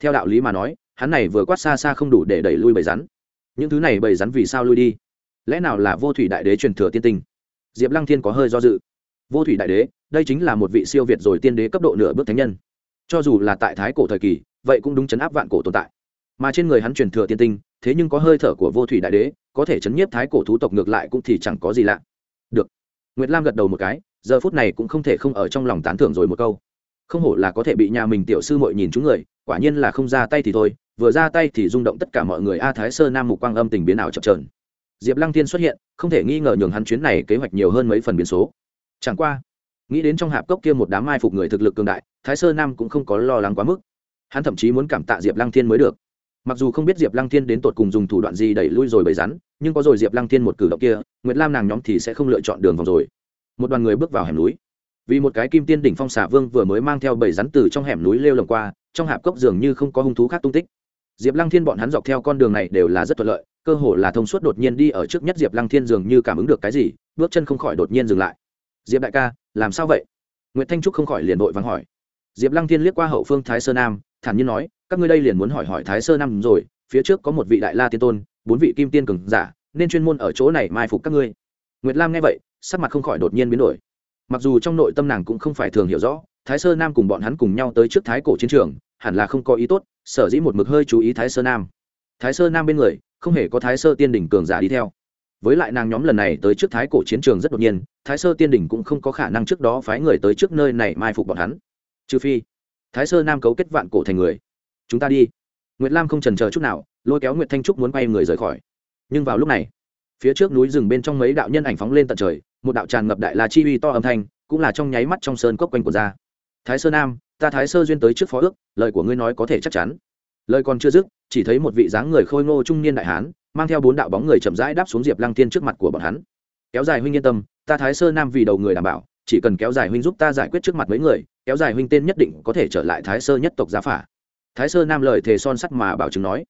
Speaker 1: Theo đạo lý mà nói, hắn này vừa quát xa xa không đủ để đẩy lui bầy rắn. Những thứ này bầy rắn vì sao lui đi? Lẽ nào là vô thủy đại đế truyền thừa tiên tinh? Diệp lăng thiên có hơi do dự. Vô thủy đại đế, đây chính là một vị siêu việt rồi tiên đế cấp độ nửa bước thánh nhân. Cho dù là tại thái cổ thời kỳ, vậy cũng đúng chấn áp vạn cổ tồn tại mà trên người hắn truyền thừa tiên tinh, thế nhưng có hơi thở của vô thủy đại đế, có thể chấn nhiếp thái cổ thú tộc ngược lại cũng thì chẳng có gì lạ. Được. Nguyệt lam gật đầu một cái, giờ phút này cũng không thể không ở trong lòng tán thưởng rồi một câu. Không hổ là có thể bị nhà mình tiểu sư mội nhìn chúng người, quả nhiên là không ra tay thì thôi, vừa ra tay thì rung động tất cả mọi người a thái sơ nam mục quang âm tình biến ảo chập trờn diệp lăng tiên xuất hiện, không thể nghi ngờ nhường hắn chuyến này kế hoạch nhiều hơn mấy phần biến số. Chẳng qua, nghĩ đến trong hạp cốc kia một đám mai phục người thực lực cường đại, thái sơ nam cũng không có lo lắng quá mức. Hắn thậm chí muốn cảm tạ diệp lăng thiên mới được mặc dù không biết diệp lăng thiên đến tột cùng dùng thủ đoạn gì đẩy lui rồi bày rắn, nhưng có rồi diệp lăng thiên một cử động kia, nguyệt lam nàng nhóm thì sẽ không lựa chọn đường vòng rồi. Một đoàn người bước vào hẻm núi. Vì một cái kim tiên đỉnh phong xả vương vừa mới mang theo bầy rắn từ trong hẻm núi leo lồng qua, trong hạp cốc dường như không có hung thú khác tung tích. Diệp lăng thiên bọn hắn dọc theo con đường này đều là rất thuận lợi, cơ hồ là thông suốt đột nhiên đi ở trước nhất diệp lăng thiên dường như cảm ứng được cái gì, bước chân không khỏi đột nhiên dừng lại. Diệp đại ca, làm sao vậy? Nguyễn thanh trúc không khỏi liền vội vắng hỏi. Diệp lăng thiên liếc qua hậu phương thái Sơn nam thản nhiên nói, các ngươi đây liền muốn hỏi hỏi thái sơ nam rồi, phía trước có một vị đại la tiên tôn, bốn vị kim tiên cường giả, nên chuyên môn ở chỗ này mai phục các ngươi. Nguyệt lam nghe vậy, sắc mặt không khỏi đột nhiên biến đổi. Mặc dù trong nội tâm nàng cũng không phải thường hiểu rõ, thái sơ nam cùng bọn hắn cùng nhau tới trước thái cổ chiến trường, hẳn là không có ý tốt, sở dĩ một mực hơi chú ý thái sơ nam. Thái sơ nam bên người, không hề có thái sơ tiên đỉnh cường giả đi theo. Với lại nàng nhóm lần này tới trước thái cổ chiến trường rất đột nhiên, thái sơ tiên đỉnh cũng không có khả năng trước đó phái người tới trước nơi này mai phục bọn hắn. Trừ phi thái sơ nam cấu kết vạn cổ thành người. Chúng ta đi. Nguyệt lam không trần chờ chút nào, lôi kéo nguyệt thanh trúc muốn quay người rời khỏi. Nhưng vào lúc này, phía trước núi rừng bên trong mấy đạo nhân ảnh phóng lên tận trời, một đạo tràn ngập đại la chi uy to âm thanh, cũng là trong nháy mắt trong sơn cốc quanh của ra. Thái sơ nam, ta thái sơ duyên tới trước phó ước, lời của ngươi nói có thể chắc chắn. Lời còn chưa dứt, chỉ thấy một vị dáng người khôi ngô trung niên đại hán, mang theo bốn đạo bóng người chậm rãi đáp xuống diệp lăng tiên trước mặt của bọn hắn. Kéo dài huynh yên tâm, ta thái sơ nam vì đầu người đảm bảo, chỉ cần kéo dài huynh giúp ta giải quyết trước mặt mấy người kéo dài huynh tên nhất định có thể trở lại thái sơ nhất tộc gia phả. Thái sơ nam lời thề son sắt mà bảo chứng nói.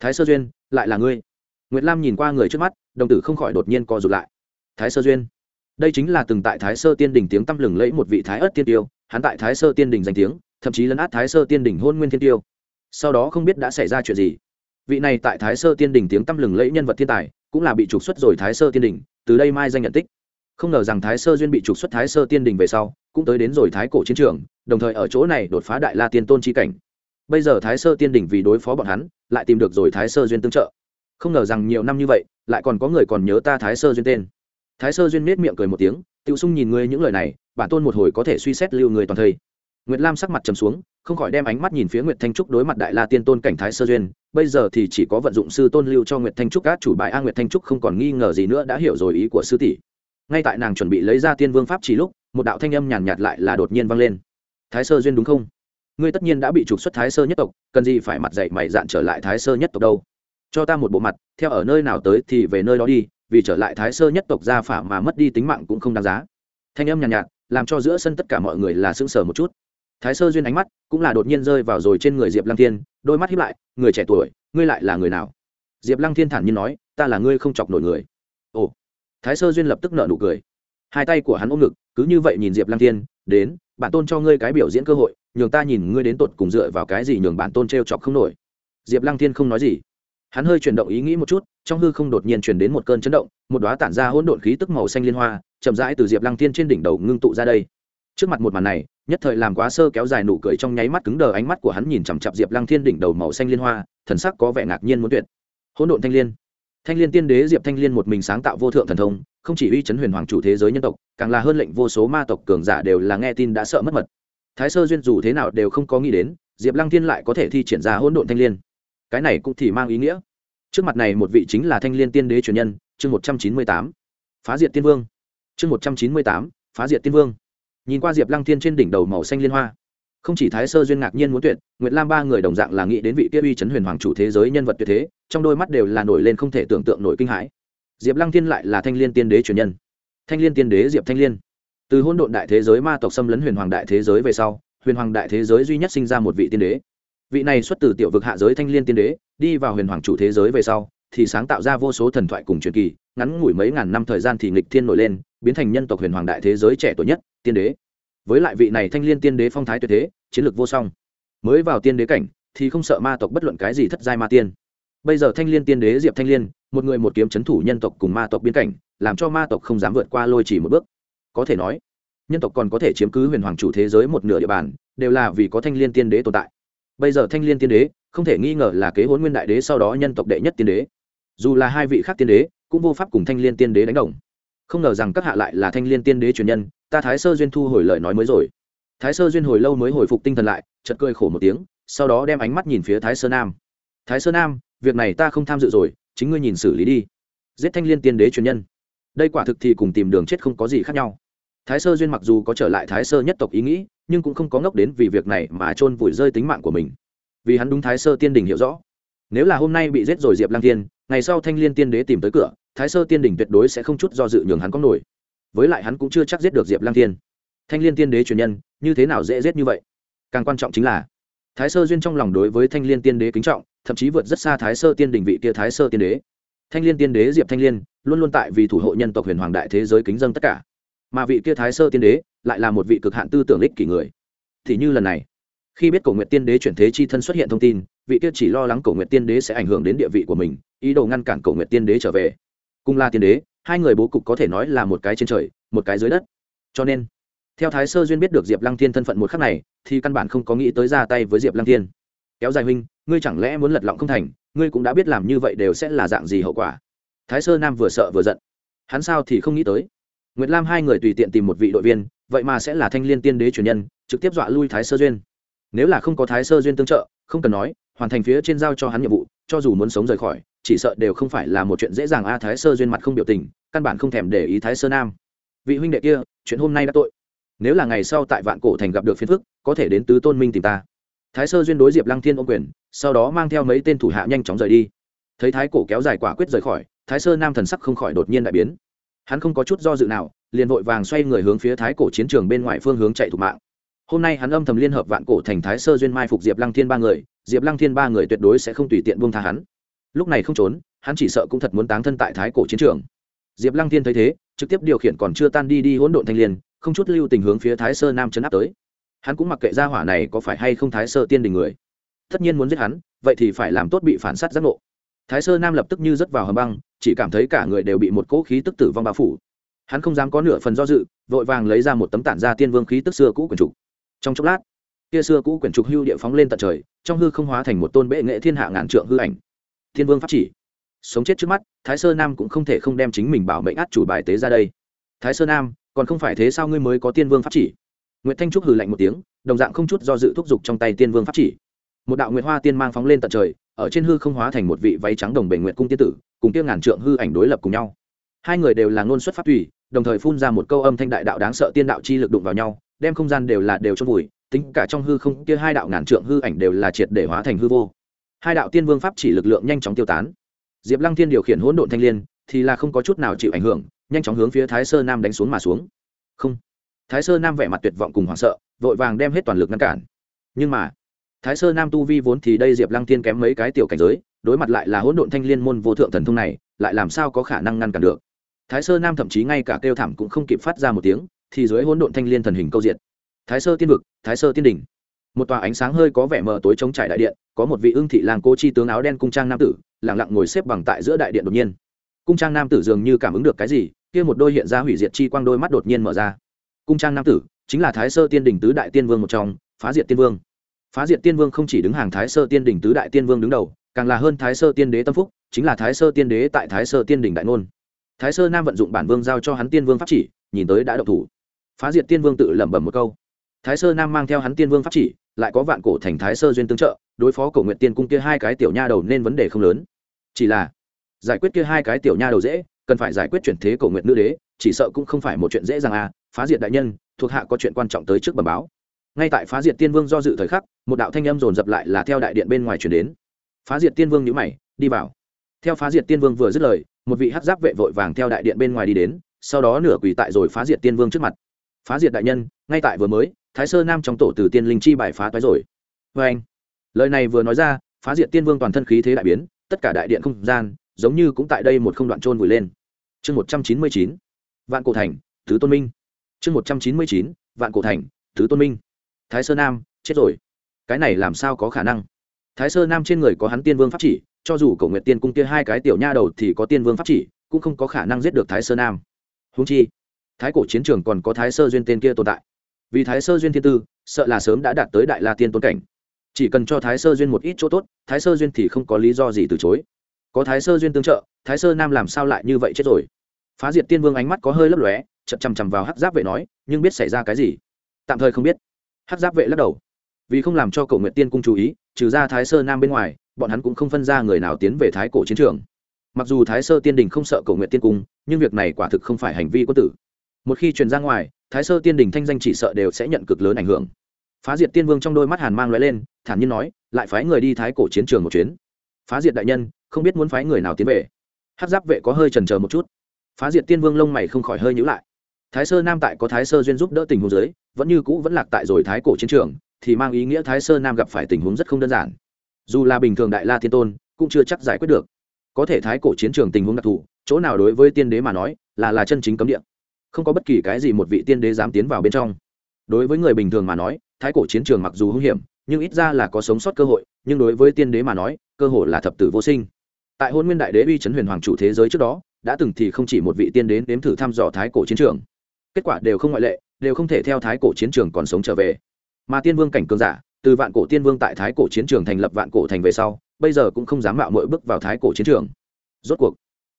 Speaker 1: Thái sơ duyên, lại là ngươi. Nguyệt lam nhìn qua người trước mắt, đồng tử không khỏi đột nhiên co rụt lại. Thái sơ duyên. Đây chính là từng tại thái sơ tiên đình tiếng tăm lừng lẫy một vị thái ớt tiên tiêu, hắn tại thái sơ tiên đình danh tiếng, thậm chí lấn át thái sơ tiên đình hôn nguyên thiên tiêu. Sau đó không biết đã xảy ra chuyện gì. Vị này tại thái sơ tiên đình tiếng tăm lừng lẫy nhân vật thiên tài, cũng là bị trục xuất rồi thái sơ tiên đình, từ đây mai danh nhận tích không ngờ rằng thái sơ duyên bị trục xuất thái sơ tiên đình về sau, cũng tới đến rồi thái cổ chiến trường, đồng thời ở chỗ này đột phá đại la tiên tôn chi cảnh. Bây giờ thái sơ tiên đình vì đối phó bọn hắn, lại tìm được rồi thái sơ duyên tương trợ. Không ngờ rằng nhiều năm như vậy, lại còn có người còn nhớ ta thái sơ duyên tên. Thái sơ duyên nết miệng cười một tiếng tự sung nhìn ngươi những lời này, bản tôn một hồi có thể suy xét lưu người toàn thây. Nguyệt lam sắc mặt trầm xuống, không khỏi đem ánh mắt nhìn phía nguyệt thanh trúc đối mặt đại la tiên tôn cảnh thái sơ duyên. Bây giờ thì chỉ có vận dụng sư tôn lưu cho nguyệt thanh trúc các chủ bài. A, nguyệt thanh trúc không còn nghi ngờ gì nữa, đã hiểu rồi ý của sư tỷ ngay tại nàng chuẩn bị lấy ra tiên vương pháp chỉ lúc một đạo thanh âm nhàn nhạt lại là đột nhiên vang lên. Thái sơ duyên đúng không? Ngươi tất nhiên đã bị trục xuất thái sơ nhất tộc cần gì phải mặt dạy mày dạn trở lại thái sơ nhất tộc đâu? Cho ta một bộ mặt theo ở nơi nào tới thì về nơi đó đi vì trở lại thái sơ nhất tộc ra phả mà mất đi tính mạng cũng không đáng giá. Thanh âm nhàn nhạt, nhạt làm cho giữa sân tất cả mọi người là sững sờ một chút. Thái sơ duyên ánh mắt cũng là đột nhiên rơi vào rồi trên người diệp lăng thiên đôi mắt hiếp lại người trẻ tuổi ngươi lại là người nào? Diệp lăng thiên thản nhiên nói ta là ngươi không chọc nổi người thái sơ duyên lập tức nợ nụ cười. Hai tay của hắn ôm ngực, cứ như vậy nhìn diệp lăng thiên, đến, bản tôn cho ngươi cái biểu diễn cơ hội, nhường ta nhìn ngươi đến tột cùng dựa vào cái gì nhường bản tôn t r e o chọc không nổi. Diệp lăng thiên không nói gì. Hắn hơi chuyển động ý nghĩ một chút, trong hư không đột nhiên chuyển đến một cơn chấn động, một đoá tản ra hỗn độn khí tức màu xanh liên hoa, chậm rãi từ diệp lăng thiên trên đỉnh đầu ngưng tụ ra đây. Trước mặt một màn này, nhất thời làm quá sơ kéo dài nụ cười trong nháy mắt cứng đờ ánh mắt của hắn nhìn chằm chặp diệp lăng thiên đỉnh đầu màu xanh liên hoa, thần sắc có vẻ ngạc nhiên muốn tuyệt. Hỗn độn thanh liên thanh liên tiên đế diệp thanh liên một mình sáng tạo vô thượng thần thông, không chỉ uy chấn huyền hoàng chủ thế giới nhân tộc, càng là hơn lệnh vô số ma tộc cường giả đều là nghe tin đã sợ mất mật. Thái sơ duyên dù thế nào đều không có nghĩ đến, diệp lăng thiên lại có thể thi triển ra hỗn độn thanh liên. Cái này cũng thì mang ý nghĩa. Trước mặt này một vị chính là thanh liên tiên đế truyền nhân, chương một trăm chín mươi tám, phá diệt tiên vương. Chương một trăm chín mươi tám, phá diệt tiên vương. Nhìn qua diệp lăng thiên trên đỉnh đầu màu xanh liên hoa không chỉ thái sơ duyên ngạc nhiên muốn tuyệt, nguyệt lam ba người đồng dạng là nghĩ đến vị kia uy chấn huyền hoàng chủ thế giới nhân vật tuyệt thế, trong đôi mắt đều là nổi lên không thể tưởng tượng nổi kinh hãi. Diệp lăng thiên lại là thanh liên tiên đế truyền nhân. Thanh liên tiên đế diệp thanh liên. Từ hôn độn đại thế giới ma tộc xâm lấn huyền hoàng đại thế giới về sau, huyền hoàng đại thế giới duy nhất sinh ra một vị tiên đế. Vị này xuất từ tiểu vực hạ giới thanh liên tiên đế, đi vào huyền hoàng chủ thế giới về sau, thì sáng tạo ra vô số thần thoại cùng truyền kỳ, ngắn ngủi mấy ngàn năm thời gian thì nghịch thiên nổi lên, biến thành nhân tộc huyền hoàng đại thế giới trẻ tuổi nhất, tiên đế với lại vị này thanh liên tiên đế phong thái tuyệt thế, chiến lược vô song. Mới vào tiên đế cảnh, thì không sợ ma tộc bất luận cái gì thất giai ma tiên. Bây giờ thanh liên tiên đế diệp thanh liên, một người một kiếm c h ấ n thủ nhân tộc cùng ma tộc biến cảnh, làm cho ma tộc không dám vượt qua lôi chỉ một bước. Có thể nói, nhân tộc còn có thể chiếm cứ huyền hoàng chủ thế giới một nửa địa bàn, đều là vì có thanh liên tiên đế tồn tại. Bây giờ thanh liên tiên đế, không thể nghi ngờ là kế hôn nguyên đại đế sau đó nhân tộc đệ nhất tiên đế. Dù là hai vị khác tiên đế, cũng vô pháp cùng thanh liên tiên đế đánh đồng. Không ngờ rằng các hạ lại là thanh liên tiên đế truyền nhân ta thái sơ duyên thu hồi lời nói mới rồi. Thái sơ duyên hồi lâu mới hồi phục tinh thần lại chật cười khổ một tiếng, sau đó đem ánh mắt nhìn phía thái sơ nam. Thái sơ nam, việc này ta không tham dự rồi, chính ngươi nhìn xử lý đi. Giết thanh liên tiên đế truyền nhân. Đây quả thực thì cùng tìm đường chết không có gì khác nhau. Thái sơ duyên mặc dù có trở lại thái sơ nhất tộc ý nghĩ, nhưng cũng không có ngốc đến vì việc này mà chôn vùi rơi tính mạng của mình. Vì hắn đúng thái sơ tiên đình hiểu rõ. Nếu là hôm nay bị giết rồi diệp lang tiên ngày sau thanh liên tiên đế tìm tới cửa, thái sơ tiên đình tuyệt đối sẽ không chút do dự nhường hắn có nổi với lại hắn cũng chưa chắc giết được diệp lang Thiên, thanh liên tiên đế truyền nhân như thế nào dễ giết như vậy? Càng quan trọng chính là thái sơ duyên trong lòng đối với thanh liên tiên đế kính trọng thậm chí vượt rất xa thái sơ tiên đình vị kia thái sơ tiên đế. Thanh liên tiên đế diệp thanh liên luôn luôn tại vì thủ hộ nhân tộc huyền hoàng đại thế giới kính dân tất cả. Mà vị kia thái sơ tiên đế lại là một vị cực hạn tư tưởng ích kỷ người. Thì như lần này khi biết cổ nguyện tiên đế chuyển thế chi thân xuất hiện thông tin vị kia chỉ lo lắng cổ nguyện tiên đế sẽ ảnh hưởng đến địa vị của mình ý đồ ngăn cản cổ nguyện tiên đế trở về. Cùng là tiên đế hai người bố cục có thể nói là một cái trên trời, một cái dưới đất. Cho nên, theo thái sơ duyên biết được diệp lăng thiên thân phận một khắc này, thì căn bản không có nghĩ tới ra tay với diệp lăng thiên. Kéo dài huynh, ngươi chẳng lẽ muốn lật lọng không thành, ngươi cũng đã biết làm như vậy đều sẽ là dạng gì hậu quả. Thái sơ nam vừa sợ vừa giận. Hắn sao thì không nghĩ tới? Nguyệt lam hai người tùy tiện tìm một vị đội viên, vậy mà sẽ là thanh liên tiên đế truyền nhân, trực tiếp dọa lui thái sơ duyên. Nếu là không có thái sơ duyên tương trợ, không cần nói, hoàn thành phía trên giao cho hắn nhiệm vụ, cho dù muốn sống rời khỏi chỉ sợ đều không phải là một chuyện dễ dàng a, thái sơ duyên mặt không biểu tình, căn bản không thèm để ý thái sơ nam. Vị huynh đệ kia, chuyện hôm nay đã tội. Nếu là ngày sau tại vạn cổ thành gặp được phiền phức, có thể đến tứ tôn minh tìm ta. Thái sơ duyên đối diệp lăng thiên ô quyền, sau đó mang theo mấy tên thủ hạ nhanh chóng rời đi. Thấy thái cổ kéo dài quả quyết rời khỏi, thái sơ nam thần sắc không khỏi đột nhiên đại biến. Hắn không có chút do dự nào, liền vội vàng xoay người hướng phía thái cổ chiến trường bên ngoài phương hướng chạy thủ mạng. Hôm nay hắn âm thầm liên hợp vạn cổ thành thái sơ duyên mai phục diệp lăng thiên ba người, diệp lăng thiên ba người tuyệt đối sẽ không tùy tiện buông tha hắn lúc này không trốn, hắn chỉ sợ cũng thật muốn táng thân tại thái cổ chiến trường. Diệp lăng thiên thấy thế, trực tiếp điều khiển còn chưa tan đi đi hỗn độn thanh liên, không chút lưu tình hướng phía thái sơ nam chấn áp tới. Hắn cũng mặc kệ ra hỏa này có phải hay không thái sơ tiên đình người. Tất nhiên muốn giết hắn, vậy thì phải làm tốt bị phản s á t giác ngộ. Thái sơ nam lập tức như rớt vào hầm băng, chỉ cảm thấy cả người đều bị một cỗ khí tức tử vong bao phủ. Hắn không dám có nửa phần do dự, vội vàng lấy ra một tấm tản ra tiên vương khí tức xưa cũ quyển trục. Trong chốc lát, kia xưa cũ quyển trục hưu địa phóng lên tận trời, trong hư không hóa thành một tôn bệ nghệ thiên hạ ngàn trượng hư ảnh thiên vương pháp chỉ sống chết trước mắt thái sơ nam cũng không thể không đem chính mình bảo mệnh át chủ bài tế ra đây thái sơ nam còn không phải thế sao ngươi mới có tiên vương pháp chỉ Nguyệt Thanh Trúc hừ lạnh một tiếng, đồng dạng không chút do dự thúc giục trong tay Tiên Vương pháp chỉ. Một đạo nguyệt hoa tiên mang phóng lên tận trời, ở trên hư không hóa thành một vị váy trắng đồng bền nguyệt cung tiên tử, cùng kia ngàn trượng hư ảnh đối lập cùng nhau. Hai người đều là ngôn xuất pháp thủy, đồng thời phun ra một câu âm thanh đại đạo đáng sợ tiên đạo chi lực đụng vào nhau, đem không gian đều là đều cho vùi, tính cả trong hư không kia hai đạo ngàn trượng hư ảnh đều là triệt để hóa thành hư vô. Hai đạo tiên vương pháp chỉ lực lượng nhanh chóng tiêu tán. Diệp Lăng Thiên điều khiển hỗn độn thanh liên, thì là không có chút nào chịu ảnh hưởng, nhanh chóng hướng phía Thái Sơ Nam đánh xuống mà xuống. Không. Thái sơ nam vẻ mặt tuyệt vọng cùng hoảng sợ vội vàng đem hết toàn lực ngăn cản. Nhưng mà thái sơ nam tu vi vốn thì đây diệp lăng thiên kém mấy cái tiểu cảnh giới đối mặt lại là hỗn độn thanh liên môn vô thượng thần thông này lại làm sao có khả năng ngăn cản được? Thái sơ nam thậm chí ngay cả kêu thảm cũng không kịp phát ra một tiếng thì dưới hỗn độn thanh liên thần hình câu diện. Thái sơ tiên vực thái sơ tiên đỉnh một tòa ánh sáng hơi có vẻ mờ tối chống trải đại điện, có một vị ưng thị làng cô chi tướng áo đen cung trang nam tử lẳng lặng ngồi xếp bằng tại giữa đại điện đột nhiên. Cung trang nam tử dường như cảm ứng được cái gì, kia một đôi hiện ra hủy diệt chi quang đôi mắt đột nhiên mở ra. Cung trang nam tử chính là thái sơ tiên đình tứ đại tiên vương một trong, phá diệt tiên vương. Phá diệt tiên vương không chỉ đứng hàng thái sơ tiên đình tứ đại tiên vương đứng đầu, càng là hơn thái sơ tiên đế tâm phúc, chính là thái sơ tiên đế tại thái sơ tiên đình đại ngôn. Thái sơ nam vận dụng bản vương giao cho hắn tiên vương pháp chỉ, nhìn tới đã độc thủ. Phá diệt tiên vương tự lẩm bẩm một câu. Thái sơ nam mang theo hắn tiên vương pháp chỉ lại có vạn cổ thành thái sơ duyên tương trợ, đối phó cổ nguyện tiên cung kia hai cái tiểu nha đầu nên vấn đề không lớn. Chỉ là, giải quyết kia hai cái tiểu nha đầu dễ, cần phải giải quyết chuyển thế cổ nguyện nữ đế, chỉ sợ cũng không phải một chuyện dễ dàng à phá diệt đại nhân, thuộc hạ có chuyện quan trọng tới trước bẩm báo. Ngay tại phá diệt tiên vương do dự thời khắc, một đạo thanh âm dồn dập lại là theo đại điện bên ngoài chuyển đến. Phá diệt tiên vương nhữ mày, đi vào. Theo phá diệt tiên vương vừa dứt lời, một vị hát giáp vệ vội vàng theo đại điện bên ngoài đi đến, sau đó nửa quỳ tại rồi phá diệt tiên vương trước mặt. Phá diệt đại nhân, ngay tại vừa mới thái sơ nam trong tổ từ tiên linh chi bài phá toái rồi. Vê anh, lời này vừa nói ra, phá diệt tiên vương toàn thân khí thế đại biến, tất cả đại điện không gian, giống như cũng tại đây một không đoạn trôn vùi lên. Chương một trăm chín mươi chín, vạn cổ thành thứ tôn minh. Chương một trăm chín mươi chín, vạn cổ thành thứ tôn minh. Thái sơ nam, chết rồi. Cái này làm sao có khả năng? Thái sơ nam trên người có hắn tiên vương pháp chỉ, cho dù cổ nguyệt tiên cung kia hai cái tiểu nha đầu thì có tiên vương pháp chỉ, cũng không có khả năng giết được thái sơ nam. Húng chi, thái cổ chiến trường còn có thái sơ duyên tên kia tồn tại vì thái sơ duyên thiên tư, sợ là sớm đã đạt tới đại la tiên tôn cảnh. Chỉ cần cho thái sơ duyên một ít chỗ tốt, thái sơ duyên thì không có lý do gì từ chối. Có thái sơ duyên tương trợ, thái sơ nam làm sao lại như vậy chết rồi? Phá diệt tiên vương ánh mắt có hơi lấp lóe, chậm chằm chằm vào hát giáp vệ nói, nhưng biết xảy ra cái gì? Tạm thời không biết. Hát giáp vệ lắc đầu. Vì không làm cho cậu nguyện tiên cung chú ý, trừ ra thái sơ nam bên ngoài, bọn hắn cũng không phân ra người nào tiến về thái cổ chiến trường. Mặc dù thái sơ tiên đình không sợ cậu nguyện tiên cung, nhưng việc này quả thực không phải hành vi quân tử một khi truyền ra ngoài, thái sơ tiên đình thanh danh chỉ sợ đều sẽ nhận cực lớn ảnh hưởng. Phá diệt tiên vương trong đôi mắt hàn mang l lên, thản nhiên nói, lại phái người đi thái cổ chiến trường một chuyến. Phá diệt đại nhân, không biết muốn phái người nào tiến về. Hát giáp vệ có hơi trần c một chút. Phá diệt tiên vương lông mày không khỏi hơi nhữ lại. Thái sơ nam tại có thái sơ duyên giúp đỡ tình huống dưới, vẫn như cũ vẫn lạc tại rồi thái cổ chiến trường, thì mang ý nghĩa thái sơ nam gặp phải tình huống rất không đơn giản. Dù là bình thường đại la thiên tôn, cũng chưa chắc giải quyết được. Có thể thái cổ chiến trường tình huống đặc thù, chỗ nào đối với tiên đế mà nói, là là chân chính cấm địa không có bất kỳ cái gì một vị tiên đế dám tiến vào bên trong. Đối với người bình thường mà nói, thái cổ chiến trường mặc dù hung hiểm, nhưng ít ra là có sống sót cơ hội, nhưng đối với tiên đế mà nói, cơ hội là thập tử vô sinh. Tại hôn nguyên đại đế uy chấn huyền hoàng chủ thế giới trước đó, đã từng thì không chỉ một vị tiên đến nếm thử thăm dò thái cổ chiến trường. Kết quả đều không ngoại lệ, đều không thể theo thái cổ chiến trường còn sống trở về. Mà tiên vương cảnh cường giả, từ vạn cổ tiên vương tại thái cổ chiến trường thành lập vạn cổ thành về sau, bây giờ cũng không dám mạo mọi bước vào thái cổ chiến trường. Rốt cuộc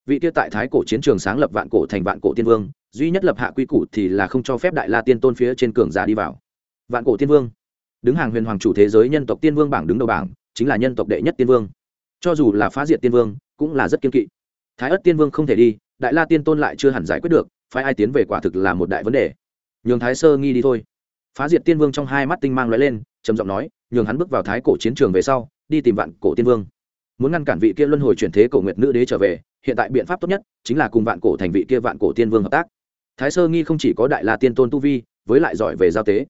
Speaker 1: vị kia tại thái cổ chiến trường sáng lập vạn cổ thành vạn cổ tiên vương, duy nhất lập hạ quy củ thì là không cho phép đại la tiên tôn phía trên cường giả đi vào. Vạn cổ tiên vương. Đứng hàng huyền hoàng chủ thế giới nhân tộc tiên vương bảng đứng đầu bảng, chính là nhân tộc đệ nhất tiên vương. Cho dù là phá diệt tiên vương, cũng là rất kiên kỵ. Thái ất tiên vương không thể đi, đại la tiên tôn lại chưa hẳn giải quyết được phải ai tiến về quả thực là một đại vấn đề. Nhường thái sơ nghi đi thôi. Phá diệt tiên vương trong hai mắt tinh mang lóe lên, trầm giọng nói, nhường hắn bước vào thái cổ chiến trường về sau, đi tìm vạn cổ tiên vương. Muốn ngăn cản vị kia luân hồi chuyển thế cổ nguyệt nữ đế trở về hiện tại biện pháp tốt nhất chính là cùng vạn cổ thành vị kia vạn cổ tiên vương hợp tác. Thái sơ nghi không chỉ có đại la tiên tôn tu vi, với lại giỏi về giao tế.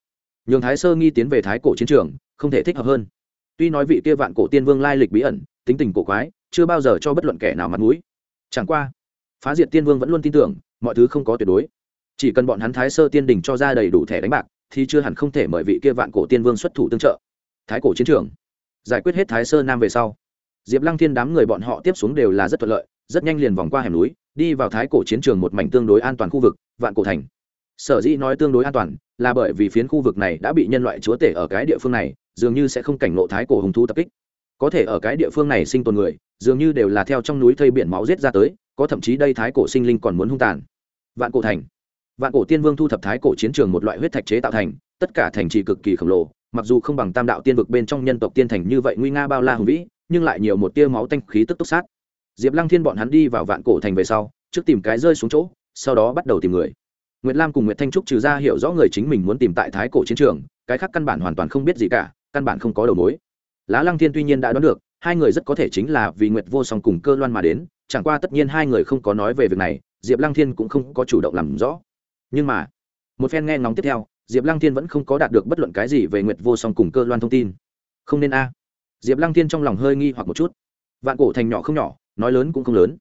Speaker 1: Nhường thái sơ nghi tiến về thái cổ chiến trường, không thể thích hợp hơn. Tuy nói vị kia vạn cổ tiên vương lai lịch bí ẩn, tính tình cổ quái, chưa bao giờ cho bất luận kẻ nào mặt mũi. Chẳng qua, phá diệt tiên vương vẫn luôn tin tưởng, mọi thứ không có tuyệt đối. Chỉ cần bọn hắn thái sơ tiên đình cho ra đầy đủ thẻ đánh bạc, thì chưa hẳn không thể mời vị kia vạn cổ tiên vương xuất thủ tương trợ. Thái cổ chiến trường. Giải quyết hết thái sơ nam về sau, diệp lăng thiên đám người bọn họ tiếp xuống đều là rất thuận lợi rất nhanh liền vòng qua hẻm núi, đi vào thái cổ chiến trường một mảnh tương đối an toàn khu vực, vạn cổ thành. Sở dĩ nói tương đối an toàn là bởi vì phiến khu vực này đã bị nhân loại chúa tể ở cái địa phương này, dường như sẽ không cảnh ngộ thái cổ hùng thú tập kích. Có thể ở cái địa phương này sinh tồn người, dường như đều là theo trong núi thây biển máu giết ra tới, có thậm chí đây thái cổ sinh linh còn muốn hung tàn. Vạn cổ thành. Vạn cổ tiên vương thu thập thái cổ chiến trường một loại huyết thạch chế tạo thành, tất cả thành trì cực kỳ khổng lồ, mặc dù không bằng tam đạo tiên vực bên trong nhân tộc tiên thành như vậy nguy nga bao la hùng vĩ, nhưng lại nhiều một tia máu tanh khí tức túc sát diệp lăng thiên bọn hắn đi vào vạn cổ thành về sau, trước tìm cái rơi xuống chỗ, sau đó bắt đầu tìm người. Nguyệt lam cùng nguyệt thanh trúc trừ ra hiểu rõ người chính mình muốn tìm tại thái cổ chiến trường, cái khác căn bản hoàn toàn không biết gì cả, căn bản không có đầu mối. Lá lăng thiên tuy nhiên đã đoán được, hai người rất có thể chính là vì nguyệt vô song cùng cơ loan mà đến, chẳng qua tất nhiên hai người không có nói về việc này, diệp lăng thiên cũng không có chủ động làm rõ. Nhưng mà, một phen nghe ngóng tiếp theo, diệp lăng thiên vẫn không có đạt được bất luận cái gì về nguyệt vô song cùng cơ loan thông tin. Không nên a. Diệp lăng thiên trong lòng hơi nghi hoặc một chút. Vạn cổ thành nhỏ không nhỏ nói lớn cũng không lớn.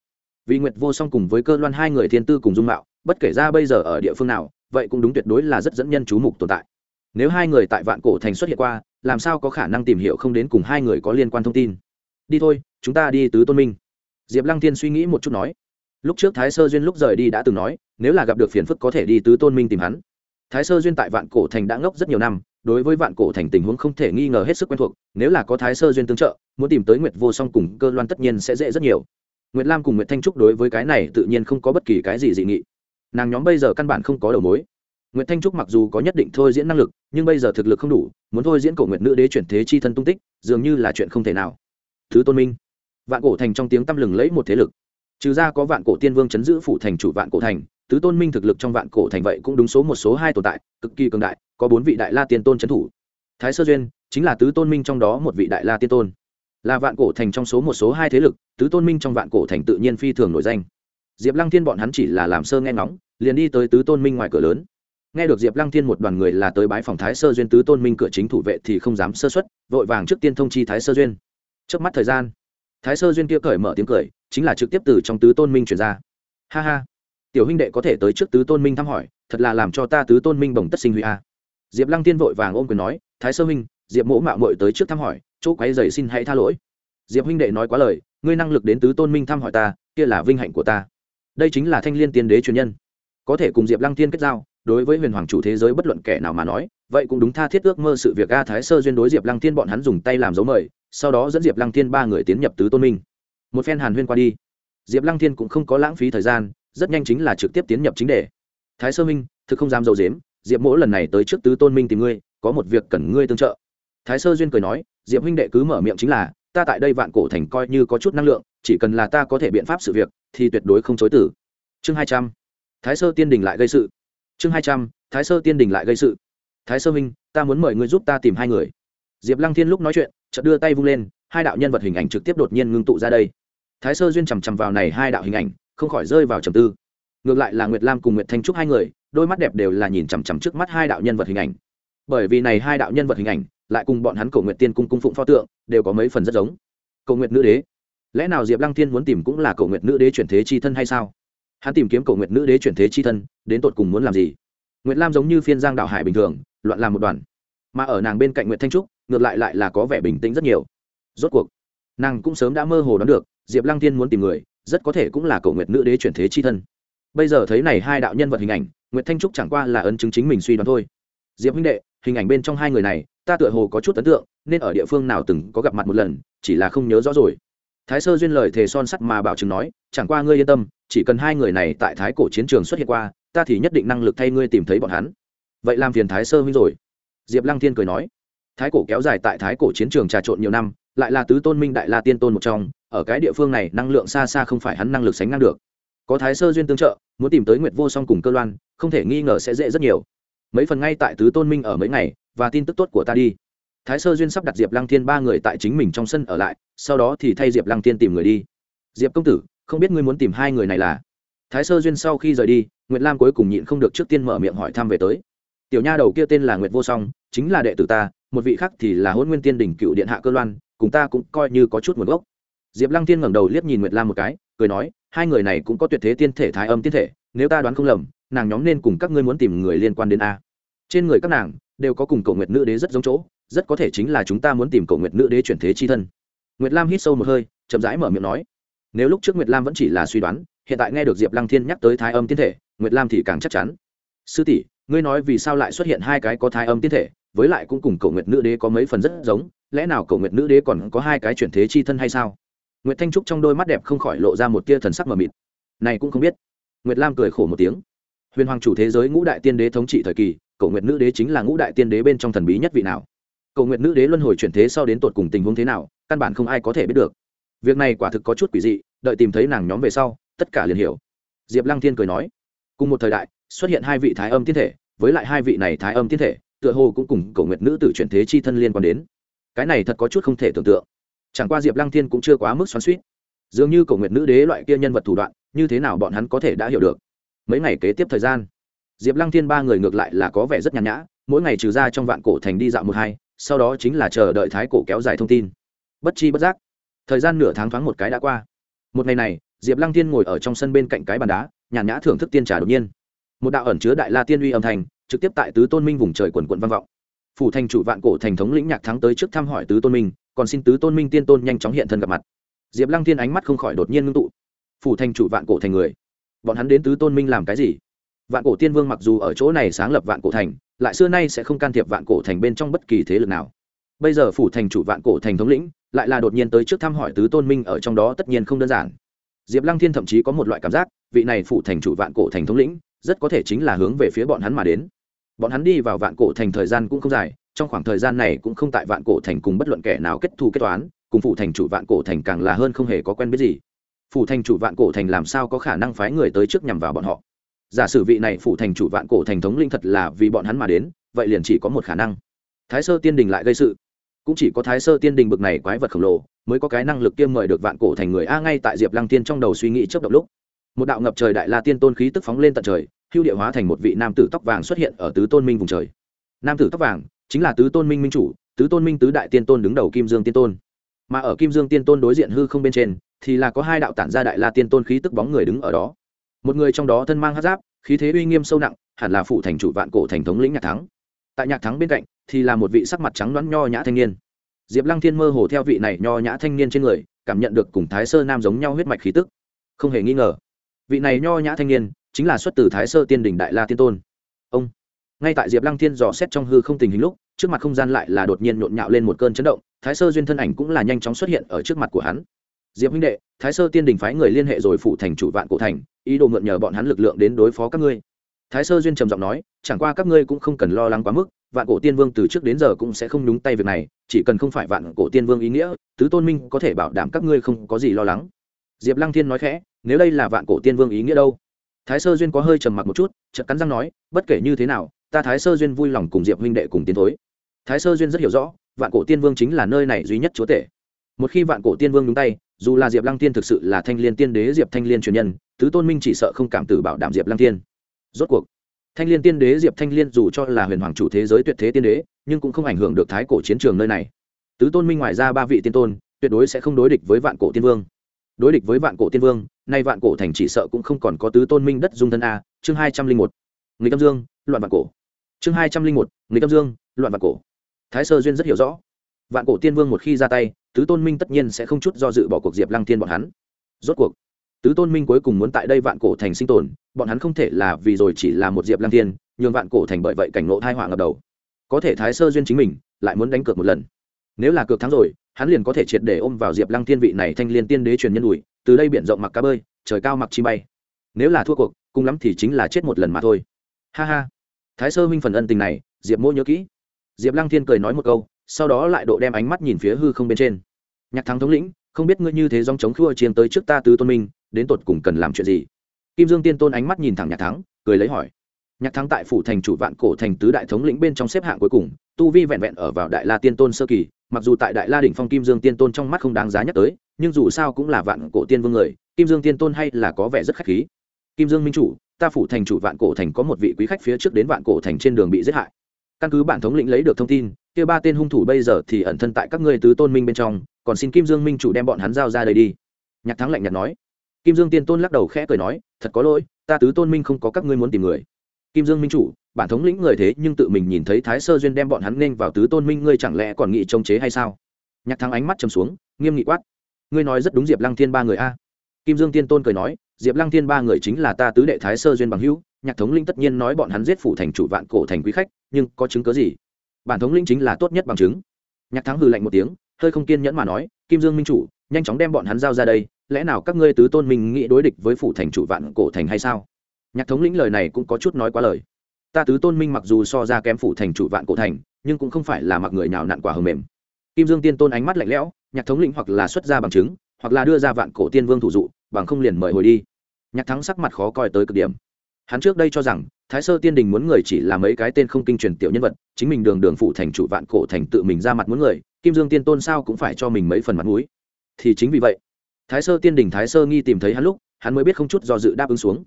Speaker 1: Vì nguyệt vô song cùng với cơ loan hai người thiên tư cùng dung mạo, bất kể ra bây giờ ở địa phương nào, vậy cũng đúng tuyệt đối là rất dẫn nhân chú mục tồn tại. Nếu hai người tại vạn cổ thành xuất hiện qua, làm sao có khả năng tìm hiểu không đến cùng hai người có liên quan thông tin? Đi thôi, chúng ta đi tứ tôn minh. Diệp lăng thiên suy nghĩ một chút nói. Lúc trước thái sơ duyên lúc rời đi đã từng nói, nếu là gặp được phiền phức có thể đi tứ tôn minh tìm hắn. Thái sơ duyên tại vạn cổ thành đã ngốc rất nhiều năm đối với vạn cổ thành tình huống không thể nghi ngờ hết sức quen thuộc, nếu là có thái sơ duyên tương trợ, muốn tìm tới nguyệt vô song cùng cơ loan tất nhiên sẽ dễ rất nhiều. Nguyệt lam cùng nguyệt thanh trúc đối với cái này tự nhiên không có bất kỳ cái gì dị nghị. Nàng nhóm bây giờ căn bản không có đầu mối. Nguyệt thanh trúc mặc dù có nhất định thôi diễn năng lực, nhưng bây giờ thực lực không đủ, muốn thôi diễn cổ nguyệt nữ đế chuyển thế chi thân tung tích, dường như là chuyện không thể nào. Thứ tôn minh. Vạn cổ thành trong tiếng tăm lừng lẫy một thế lực. Trừ ra có vạn cổ tiên vương chấn giữ phủ thành chủ vạn cổ thành tứ tôn minh thực lực trong vạn cổ thành vậy cũng đúng số một số hai tồn tại, cực kỳ cường đại, có bốn vị đại la tiên tôn trấn thủ. Thái sơ duyên chính là tứ tôn minh trong đó một vị đại la tiên tôn. Là vạn cổ thành trong số một số hai thế lực, tứ tôn minh trong vạn cổ thành tự nhiên phi thường nổi danh. Diệp lăng thiên bọn hắn chỉ là làm sơ nghe ngóng, liền đi tới tứ tôn minh ngoài cửa lớn. Nghe được diệp lăng thiên một đoàn người là tới bái phòng thái sơ duyên, tứ tôn minh cửa chính thủ vệ thì không dám sơ xuất, vội vàng trước tiên thông chi thái sơ duyên. Trước mắt thời gian, thái sơ duyên kia cởi mở tiếng cười, chính là trực tiếp từ trong tứ tôn minh chuyển ra. Ha ha tiểu huynh đệ có thể tới trước tứ tôn minh thăm hỏi, thật là làm cho ta tứ tôn minh bồng tất sinh huy a. Diệp lăng tiên vội vàng ôm quyền nói, thái sơ huynh, diệp mỗ mạo mội tới trước thăm hỏi, chỗ quáy dày xin hãy tha lỗi. Diệp huynh đệ nói quá lời, ngươi năng lực đến tứ tôn minh thăm hỏi ta, kia là vinh hạnh của ta. Đây chính là thanh liên tiên đế truyền nhân. Có thể cùng diệp lăng tiên kết giao, đối với huyền hoàng chủ thế giới bất luận kẻ nào mà nói, vậy cũng đúng tha thiết ước mơ sự việc a thái sơ duyên đối diệp lăng tiên bọn hắn dùng tay làm dấu mời, sau đó dẫn diệp lăng tiên ba người tiến nhập tứ tôn minh. Một phen hàn huyên qua đi, diệp lăng tiên cũng không có lãng phí thời gian rất nhanh chính là trực tiếp tiến nhập chính đề. Thái sơ minh, thực không dám dầu dếm diệp mỗ lần này tới trước tứ tôn minh tìm ngươi, có một việc cần ngươi tương trợ. Thái sơ duyên cười nói, diệp huynh đệ cứ mở miệng chính là, ta tại đây vạn cổ thành coi như có chút năng lượng, chỉ cần là ta có thể biện pháp sự việc, thì tuyệt đối không chối tử chương hai trăm. Thái sơ tiên đình lại gây sự. Chương hai trăm, thái sơ tiên đình lại gây sự. Thái sơ minh, ta muốn mời ngươi giúp ta tìm hai người. Diệp lăng thiên lúc nói chuyện, chợt đưa tay vung lên, hai đạo nhân vật hình ảnh trực tiếp đột nhiên ngưng tụ ra đây. Thái sơ duyên chằm chằm vào này hai đạo hình ảnh không khỏi rơi vào trầm tư. Ngược lại là nguyệt lam cùng nguyệt thanh trúc hai người, đôi mắt đẹp đều là nhìn chằm chằm trước mắt hai đạo nhân vật hình ảnh. Bởi vì này hai đạo nhân vật hình ảnh, lại cùng bọn hắn cổ Nguyệt tiên cung cung phụng pho tượng, đều có mấy phần rất giống. Cầu Nguyệt nữ đế. Lẽ nào diệp lăng tiên muốn tìm cũng là cầu Nguyệt nữ đế chuyển thế chi thân hay sao? Hắn tìm kiếm cầu Nguyệt nữ đế chuyển thế chi thân, đến tột cùng muốn làm gì? Nguyệt lam giống như phiên giang đạo hải bình thường, loạn làm một đoàn. Mà ở nàng bên cạnh nguyệt thanh trúc, ngược lại lại là có vẻ bình tĩnh rất nhiều. Rốt cuộc, nàng cũng sớm đã mơ hồ đoán được, diệp lăng tiên muốn tìm người rất có thể cũng là cổ Nguyệt nữ đế chuyển thế chi thân. Bây giờ thấy này hai đạo nhân vật hình ảnh, nguyệt thanh trúc chẳng qua là ấn chứng chính mình suy đoán thôi. Diệp huynh đệ, hình ảnh bên trong hai người này, ta tựa hồ có chút ấn tượng, nên ở địa phương nào từng có gặp mặt một lần, chỉ là không nhớ rõ rồi. Thái sơ duyên lời thề son sắt mà bảo chứng nói, chẳng qua ngươi yên tâm, chỉ cần hai người này tại thái cổ chiến trường xuất hiện qua, ta thì nhất định năng lực thay ngươi tìm thấy bọn hắn. Vậy làm phiền thái sơ huynh rồi. Diệp lăng thiên cười nói, thái cổ kéo dài tại thái cổ chiến trường trà trộn nhiều năm, lại là tứ tôn minh đại la tiên tôn một trong ở cái địa phương này năng lượng xa xa không phải hắn năng lực sánh ngang được. Có thái sơ duyên tương trợ, muốn tìm tới nguyệt vô song cùng cơ loan, không thể nghi ngờ sẽ dễ rất nhiều. Mấy phần ngay tại tứ tôn minh ở mấy ngày, và tin tức tốt của ta đi. Thái sơ duyên sắp đặt diệp lăng thiên ba người tại chính mình trong sân ở lại, sau đó thì thay diệp lăng thiên tìm người đi. Diệp công tử, không biết ngươi muốn tìm hai người này là? Thái sơ duyên sau khi rời đi, nguyệt lam cuối cùng nhịn không được trước tiên mở miệng hỏi thăm về tới. Tiểu nha đầu kia tên là nguyệt vô song, chính là đệ tử ta, một vị khác thì là hôn nguyên tiên đỉnh cựu điện hạ cơ loan, cùng ta cũng coi như có chút nguồn gốc diệp lăng tiên ngẩng đầu liếc nhìn nguyệt lam một cái, cười nói, hai người này cũng có tuyệt thế tiên thể thái âm tiên thể, nếu ta đoán không lầm, nàng nhóm nên cùng các ngươi muốn tìm người liên quan đến a. Trên người các nàng, đều có cùng cầu nguyệt nữ đế rất giống chỗ, rất có thể chính là chúng ta muốn tìm cầu nguyệt nữ đế chuyển thế chi thân. Nguyệt lam hít sâu một hơi, chậm rãi mở miệng nói, nếu lúc trước nguyệt lam vẫn chỉ là suy đoán, hiện tại nghe được diệp lăng thiên nhắc tới thái âm tiên thể, nguyệt lam thì càng chắc chắn. Sư tỷ, ngươi nói vì sao lại xuất hiện hai cái có thái âm tiên thể, với lại cũng cùng cầu nguyệt nữ đế có mấy phần rất giống, lẽ nào cầu nguyệt nữ đế còn có hai cái chuyển thế chi thân hay sao? Nguyệt thanh trúc trong đôi mắt đẹp không khỏi lộ ra một tia thần sắc mờ mịt. Này cũng không biết. Nguyệt lam cười khổ một tiếng. Huyền hoàng chủ thế giới ngũ đại tiên đế thống trị thời kỳ, cổ nguyệt nữ đế chính là ngũ đại tiên đế bên trong thần bí nhất vị nào? Cổ nguyệt nữ đế luân hồi chuyển thế sau đến tột cùng tình huống thế nào, căn bản không ai có thể biết được. Việc này quả thực có chút quỷ dị, đợi tìm thấy nàng nhóm về sau, tất cả liền hiểu. Diệp lăng thiên cười nói, cùng một thời đại, xuất hiện hai vị thái âm tiên thể, với lại hai vị này thái âm tiên thể, tựa hồ cũng cùng cổ nguyệt nữ tử chuyển thế chi thân liên quan đến. Cái này thật có chút không thể tưởng tượng chẳng qua diệp lăng thiên cũng chưa quá mức xoắn suýt dường như cổ nguyện nữ đế loại kia nhân vật thủ đoạn, như thế nào bọn hắn có thể đã hiểu được? Mấy ngày kế tiếp thời gian, diệp lăng thiên ba người ngược lại là có vẻ rất nhàn nhã, mỗi ngày trừ ra trong vạn cổ thành đi dạo một hai, sau đó chính là chờ đợi thái cổ kéo dài thông tin. Bất chi bất giác, thời gian nửa tháng thoáng một cái đã qua. Một ngày này, diệp lăng thiên ngồi ở trong sân bên cạnh cái bàn đá, nhàn nhã thưởng thức tiên trà đột nhiên. Một đạo ẩn chứa đại la tiên uy âm thành trực tiếp tại tứ tôn minh vùng trời quần quận văn vọng. Phủ thành chủ vạn cổ thành thống lĩnh nhạc thắng tới trước thăm hỏi tứ tôn minh còn xin tứ tôn minh tiên tôn nhanh chóng hiện thân gặp mặt. Diệp lăng thiên ánh mắt không khỏi đột nhiên ngưng tụ. Phủ thành chủ vạn cổ thành người. Bọn hắn đến tứ tôn minh làm cái gì? Vạn cổ tiên vương mặc dù ở chỗ này sáng lập vạn cổ thành, lại xưa nay sẽ không can thiệp vạn cổ thành bên trong bất kỳ thế lực nào. Bây giờ phủ thành chủ vạn cổ thành thống lĩnh, lại là đột nhiên tới trước thăm hỏi tứ tôn minh ở trong đó tất nhiên không đơn giản. Diệp lăng thiên thậm chí có một loại cảm giác, vị này phủ thành chủ vạn cổ thành thống lĩnh, rất có thể chính là hướng về phía bọn hắn mà đến. Bọn hắn đi vào vạn cổ thành thời gian cũng không dài trong khoảng thời gian này cũng không tại vạn cổ thành cùng bất luận kẻ nào kết thù kết toán, cùng phụ thành chủ vạn cổ thành càng là hơn không hề có quen biết gì. Phụ thành chủ vạn cổ thành làm sao có khả năng phái người tới trước nhằm vào bọn họ? Giả sử vị này phụ thành chủ vạn cổ thành thống linh thật là vì bọn hắn mà đến, vậy liền chỉ có một khả năng. Thái sơ tiên đình lại gây sự. Cũng chỉ có thái sơ tiên đình bực này quái vật khổng lồ mới có cái năng lực kiêm mời được vạn cổ thành người a ngay tại diệp lăng tiên trong đầu suy nghĩ trước động lúc. Một đạo ngập trời đại la tiên tôn khí tức phóng lên tận trời, hưu địa hóa thành một vị nam tử tóc vàng xuất hiện ở tứ tôn minh vùng trời. Nam tử tóc vàng chính là tứ tôn minh minh chủ, tứ tôn minh tứ đại tiên tôn đứng đầu kim dương tiên tôn. Mà ở kim dương tiên tôn đối diện hư không bên trên, thì là có hai đạo tản ra đại la tiên tôn khí tức bóng người đứng ở đó. Một người trong đó thân mang hát giáp, khí thế uy nghiêm sâu nặng, hẳn là phụ thành chủ vạn cổ thành thống lĩnh nhạc thắng. Tại nhạc thắng bên cạnh, thì là một vị sắc mặt trắng đoán nho nhã thanh niên. Diệp lăng thiên mơ hồ theo vị này nho nhã thanh niên trên người, cảm nhận được cùng thái sơ nam giống nhau huyết mạch khí tức. Không hề nghi ngờ, vị này nho nhã thanh niên chính là xuất từ thái sơ tiên đình đại la tiên tôn. Ông! Ngay tại diệp lăng thiên dò xét trong hư không tình hình lúc, trước mặt không gian lại là đột nhiên nhộn nhạo lên một cơn chấn động, thái sơ duyên thân ảnh cũng là nhanh chóng xuất hiện ở trước mặt của hắn. Diệp huynh đệ, thái sơ tiên đình phái người liên hệ rồi phụ thành chủ vạn cổ thành, ý đồ mượn nhờ bọn hắn lực lượng đến đối phó các ngươi. Thái sơ duyên trầm giọng nói, chẳng qua các ngươi cũng không cần lo lắng quá mức, vạn cổ tiên vương từ trước đến giờ cũng sẽ không nhúng tay việc này, chỉ cần không phải vạn cổ tiên vương ý nghĩa, tứ tôn minh có thể bảo đảm các ngươi không có gì lo lắng. Diệp lăng thiên nói khẽ, nếu đây là vạn cổ tiên vương ý nghĩa đâu? Thái sơ duyên có hơi trầm mặc một chút, chợt cắn răng nói, bất kể như thế nào ta thái sơ duyên vui lòng cùng diệp huynh đệ cùng tiến thối. Thái sơ duyên rất hiểu rõ, vạn cổ tiên vương chính là nơi này duy nhất chúa tể. Một khi vạn cổ tiên vương đúng tay, dù là diệp lăng tiên thực sự là thanh l i ê n tiên đế, diệp thanh l i ê n truyền nhân, tứ tôn minh chỉ sợ không cảm tử bảo đảm diệp lăng tiên. Rốt cuộc, thanh l i ê n tiên đế, diệp thanh l i ê n dù cho là huyền hoàng chủ thế giới tuyệt thế tiên đế, nhưng cũng không ảnh hưởng được thái cổ chiến trường nơi này. Tứ tôn minh ngoài ra ba vị tiên tôn, tuyệt đối sẽ không đối địch với vạn cổ tiên vương. Đối địch với vạn cổ tiên vương, nay vạn cổ thành chỉ sợ cũng không còn có tứ tôn minh đất dung thân a, chương hai trăm linh một. Người tâm dương, loạn vạn cổ chương hai trăm linh một người tâm dương, loạn vạn cổ. Thái sơ duyên rất hiểu rõ. Vạn cổ tiên vương một khi ra tay, tứ tôn minh tất nhiên sẽ không chút do dự bỏ cuộc diệp lăng thiên bọn hắn. Rốt cuộc, tứ tôn minh cuối cùng muốn tại đây vạn cổ thành sinh tồn, bọn hắn không thể là vì rồi chỉ là một diệp lăng thiên, nhường vạn cổ thành bởi vậy cảnh ngộ thai họa ngập đầu. Có thể thái sơ duyên chính mình lại muốn đánh cược một lần. Nếu là cược thắng rồi, hắn liền có thể triệt để ôm vào diệp lăng thiên vị này thanh liên tiên đế truyền nhân ủi từ đây biển rộng mặc cá bơi, trời cao mặc chi bay. Nếu là thua cuộc, cùng lắm thì chính là chết một lần mà thôi. Ha ha thái sơ minh phần ân tình này, diệp mỗ nhớ kỹ. Diệp lăng thiên cười nói một câu, sau đó lại độ đem ánh mắt nhìn phía hư không bên trên. Nhạc thắng thống lĩnh, không biết ngươi như thế dòng chống khua chiến tới trước ta tứ tôn minh, đến tột cùng cần làm chuyện gì? Kim dương tiên tôn ánh mắt nhìn thẳng nhạc thắng, cười lấy hỏi. Nhạc thắng tại phủ thành chủ vạn cổ thành tứ đại thống lĩnh bên trong xếp hạng cuối cùng, tu vi vẹn vẹn ở vào đại la tiên tôn sơ kỳ, mặc dù tại đại la đỉnh phong kim dương tiên tôn trong mắt không đáng giá nhắc tới, nhưng dù sao cũng là vạn cổ tiên vương người, kim dương tiên tôn hay là có vẻ rất khách khí kim dương minh chủ, ta phủ thành chủ vạn cổ thành có một vị quý khách phía trước đến vạn cổ thành trên đường bị giết hại. Căn cứ bản thống lĩnh lấy được thông tin, kia ba tên hung thủ bây giờ thì ẩn thân tại các ngươi tứ tôn minh bên trong, còn xin kim dương minh chủ đem bọn hắn giao ra đây đi. Nhạc thắng lạnh nhạt nói. Kim dương tiên tôn lắc đầu khẽ cười nói, thật có lỗi, ta tứ tôn minh không có các ngươi muốn tìm người. Kim dương minh chủ, bản thống lĩnh người thế nhưng tự mình nhìn thấy thái sơ duyên đem bọn hắn nên vào tứ tôn minh, ngươi chẳng lẽ còn nghị trông chế hay sao? Nhạc thắng ánh mắt trầm xuống, nghiêm nghị quát. Ngươi nói rất đúng diệp lăng thiên ba người a. Kim dương tiên tôn cười nói diệp lăng thiên ba người chính là ta tứ đệ thái sơ duyên bằng hữu, nhạc thống linh tất nhiên nói bọn hắn giết phủ thành chủ vạn cổ thành quý khách, nhưng có chứng cớ gì? Bản thống linh chính là tốt nhất bằng chứng. Nhạc thắng hừ lạnh một tiếng, hơi không kiên nhẫn mà nói, kim dương minh chủ, nhanh chóng đem bọn hắn giao ra đây, lẽ nào các ngươi tứ tôn minh nghĩ đối địch với phủ thành chủ vạn cổ thành hay sao? Nhạc thống lĩnh lời này cũng có chút nói quá lời. Ta tứ tôn minh mặc dù so ra kém phủ thành chủ vạn cổ thành, nhưng cũng không phải là mặc người nào nặn quả hờ mềm. Kim dương tiên tôn ánh mắt lạnh lẽo, nhạc thống lĩnh hoặc là xuất ra bằng chứng, hoặc là đưa ra vạn cổ tiên vương thủ dụ bằng không liền mời hồi đi. Nhạc thắng sắc mặt khó coi tới cực điểm. Hắn trước đây cho rằng, thái sơ tiên đình muốn người chỉ là mấy cái tên không kinh truyền tiểu nhân vật, chính mình đường đường phụ thành chủ vạn cổ thành tự mình ra mặt muốn người, kim dương tiên tôn sao cũng phải cho mình mấy phần mặt mũi. Thì chính vì vậy, thái sơ tiên đình, thái sơ nghi tìm thấy hắn lúc, hắn mới biết không chút do dự đáp ứng xuống.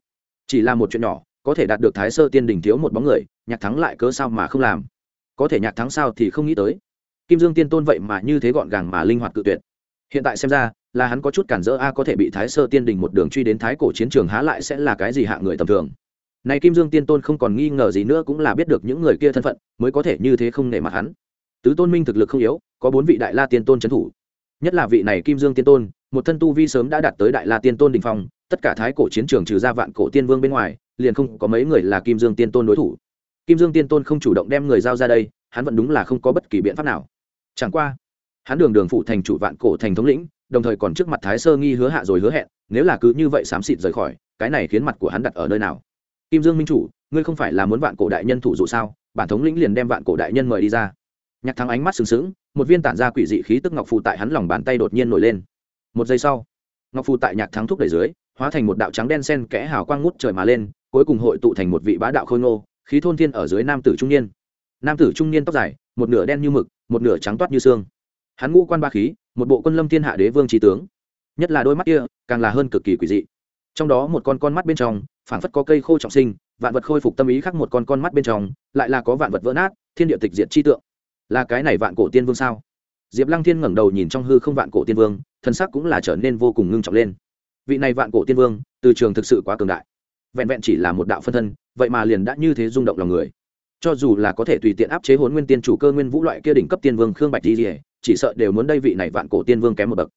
Speaker 1: Chỉ là một chuyện nhỏ, có thể đạt được thái sơ tiên đình thiếu một bóng người, nhạc thắng lại cớ sao mà không làm? Có thể nhạc thắng sao thì không nghĩ tới. Kim dương tiên tôn vậy mà như thế gọn gàng mà linh hoạt cự tuyệt. Hiện tại xem ra là hắn có chút cản rỡ, a, có thể bị thái sơ tiên đình một đường truy đến thái cổ chiến trường há lại sẽ là cái gì hạ người tầm thường. Này kim dương tiên tôn không còn nghi ngờ gì nữa, cũng là biết được những người kia thân phận, mới có thể như thế không nể mặt hắn. Tứ tôn minh thực lực không yếu, có bốn vị đại la tiên tôn trấn thủ. Nhất là vị này kim dương tiên tôn, một thân tu vi sớm đã đạt tới đại la tiên tôn đình phong, tất cả thái cổ chiến trường trừ ra vạn cổ tiên vương bên ngoài, liền không có mấy người là kim dương tiên tôn đối thủ. Kim dương tiên tôn không chủ động đem người giao ra đây, hắn vẫn đúng là không có bất kỳ biện pháp nào. Chẳng qua, hắn đường đường phụ thành chủ vạn cổ thành thống lĩnh đồng thời còn trước mặt thái sơ nghi hứa hạ rồi hứa hẹn, nếu là cứ như vậy xám xịt rời khỏi, cái này khiến mặt của hắn đặt ở nơi nào? Kim dương minh chủ, ngươi không phải là muốn vạn cổ đại nhân thủ dụ sao? Bản thống lĩnh liền đem vạn cổ đại nhân mời đi ra. Nhạc thắng ánh mắt sừng sững, một viên tản ra quỷ dị khí tức ngọc phù tại hắn lòng bàn tay đột nhiên nổi lên. Một giây sau, ngọc phù tại nhạc thắng thúc đẩy dưới, hóa thành một đạo trắng đen sen kẽ hào quang ngút trời mà lên, cuối cùng hội tụ thành một vị bá đạo khôi ngô, khí thôn thiên ở dưới nam tử trung niên. Nam tử trung niên tóc dài, một nửa đen như mực, một nửa trắng toát như xương. Hắn ngũ quan ba khí một bộ quân lâm thiên hạ đế vương trí tướng. Nhất là đôi mắt kia, càng là hơn cực kỳ quỷ dị. Trong đó một con con mắt bên trong, phảng phất có cây khô trọng sinh, vạn vật khôi phục tâm ý khác một con con mắt bên trong, lại là có vạn vật vỡ nát, thiên địa tịch diệt chi tượng. Là cái này vạn cổ tiên vương sao? Diệp lăng thiên ngẩng đầu nhìn trong hư không vạn cổ tiên vương thân sắc cũng là trở nên vô cùng ngưng trọng lên. Vị này vạn cổ tiên vương, từ trường thực sự quá cường đại. Vẹn vẹn chỉ là một đạo phân thân, vậy mà liền đã như thế rung động lòng người. Cho dù là có thể tùy tiện áp chế hồn nguyên tiên chủ cơ nguyên vũ loại kia đỉnh cấp tiên vương khương bạch di rỉa chỉ sợ đều muốn đây vị này vạn cổ tiên vương kém một bậc.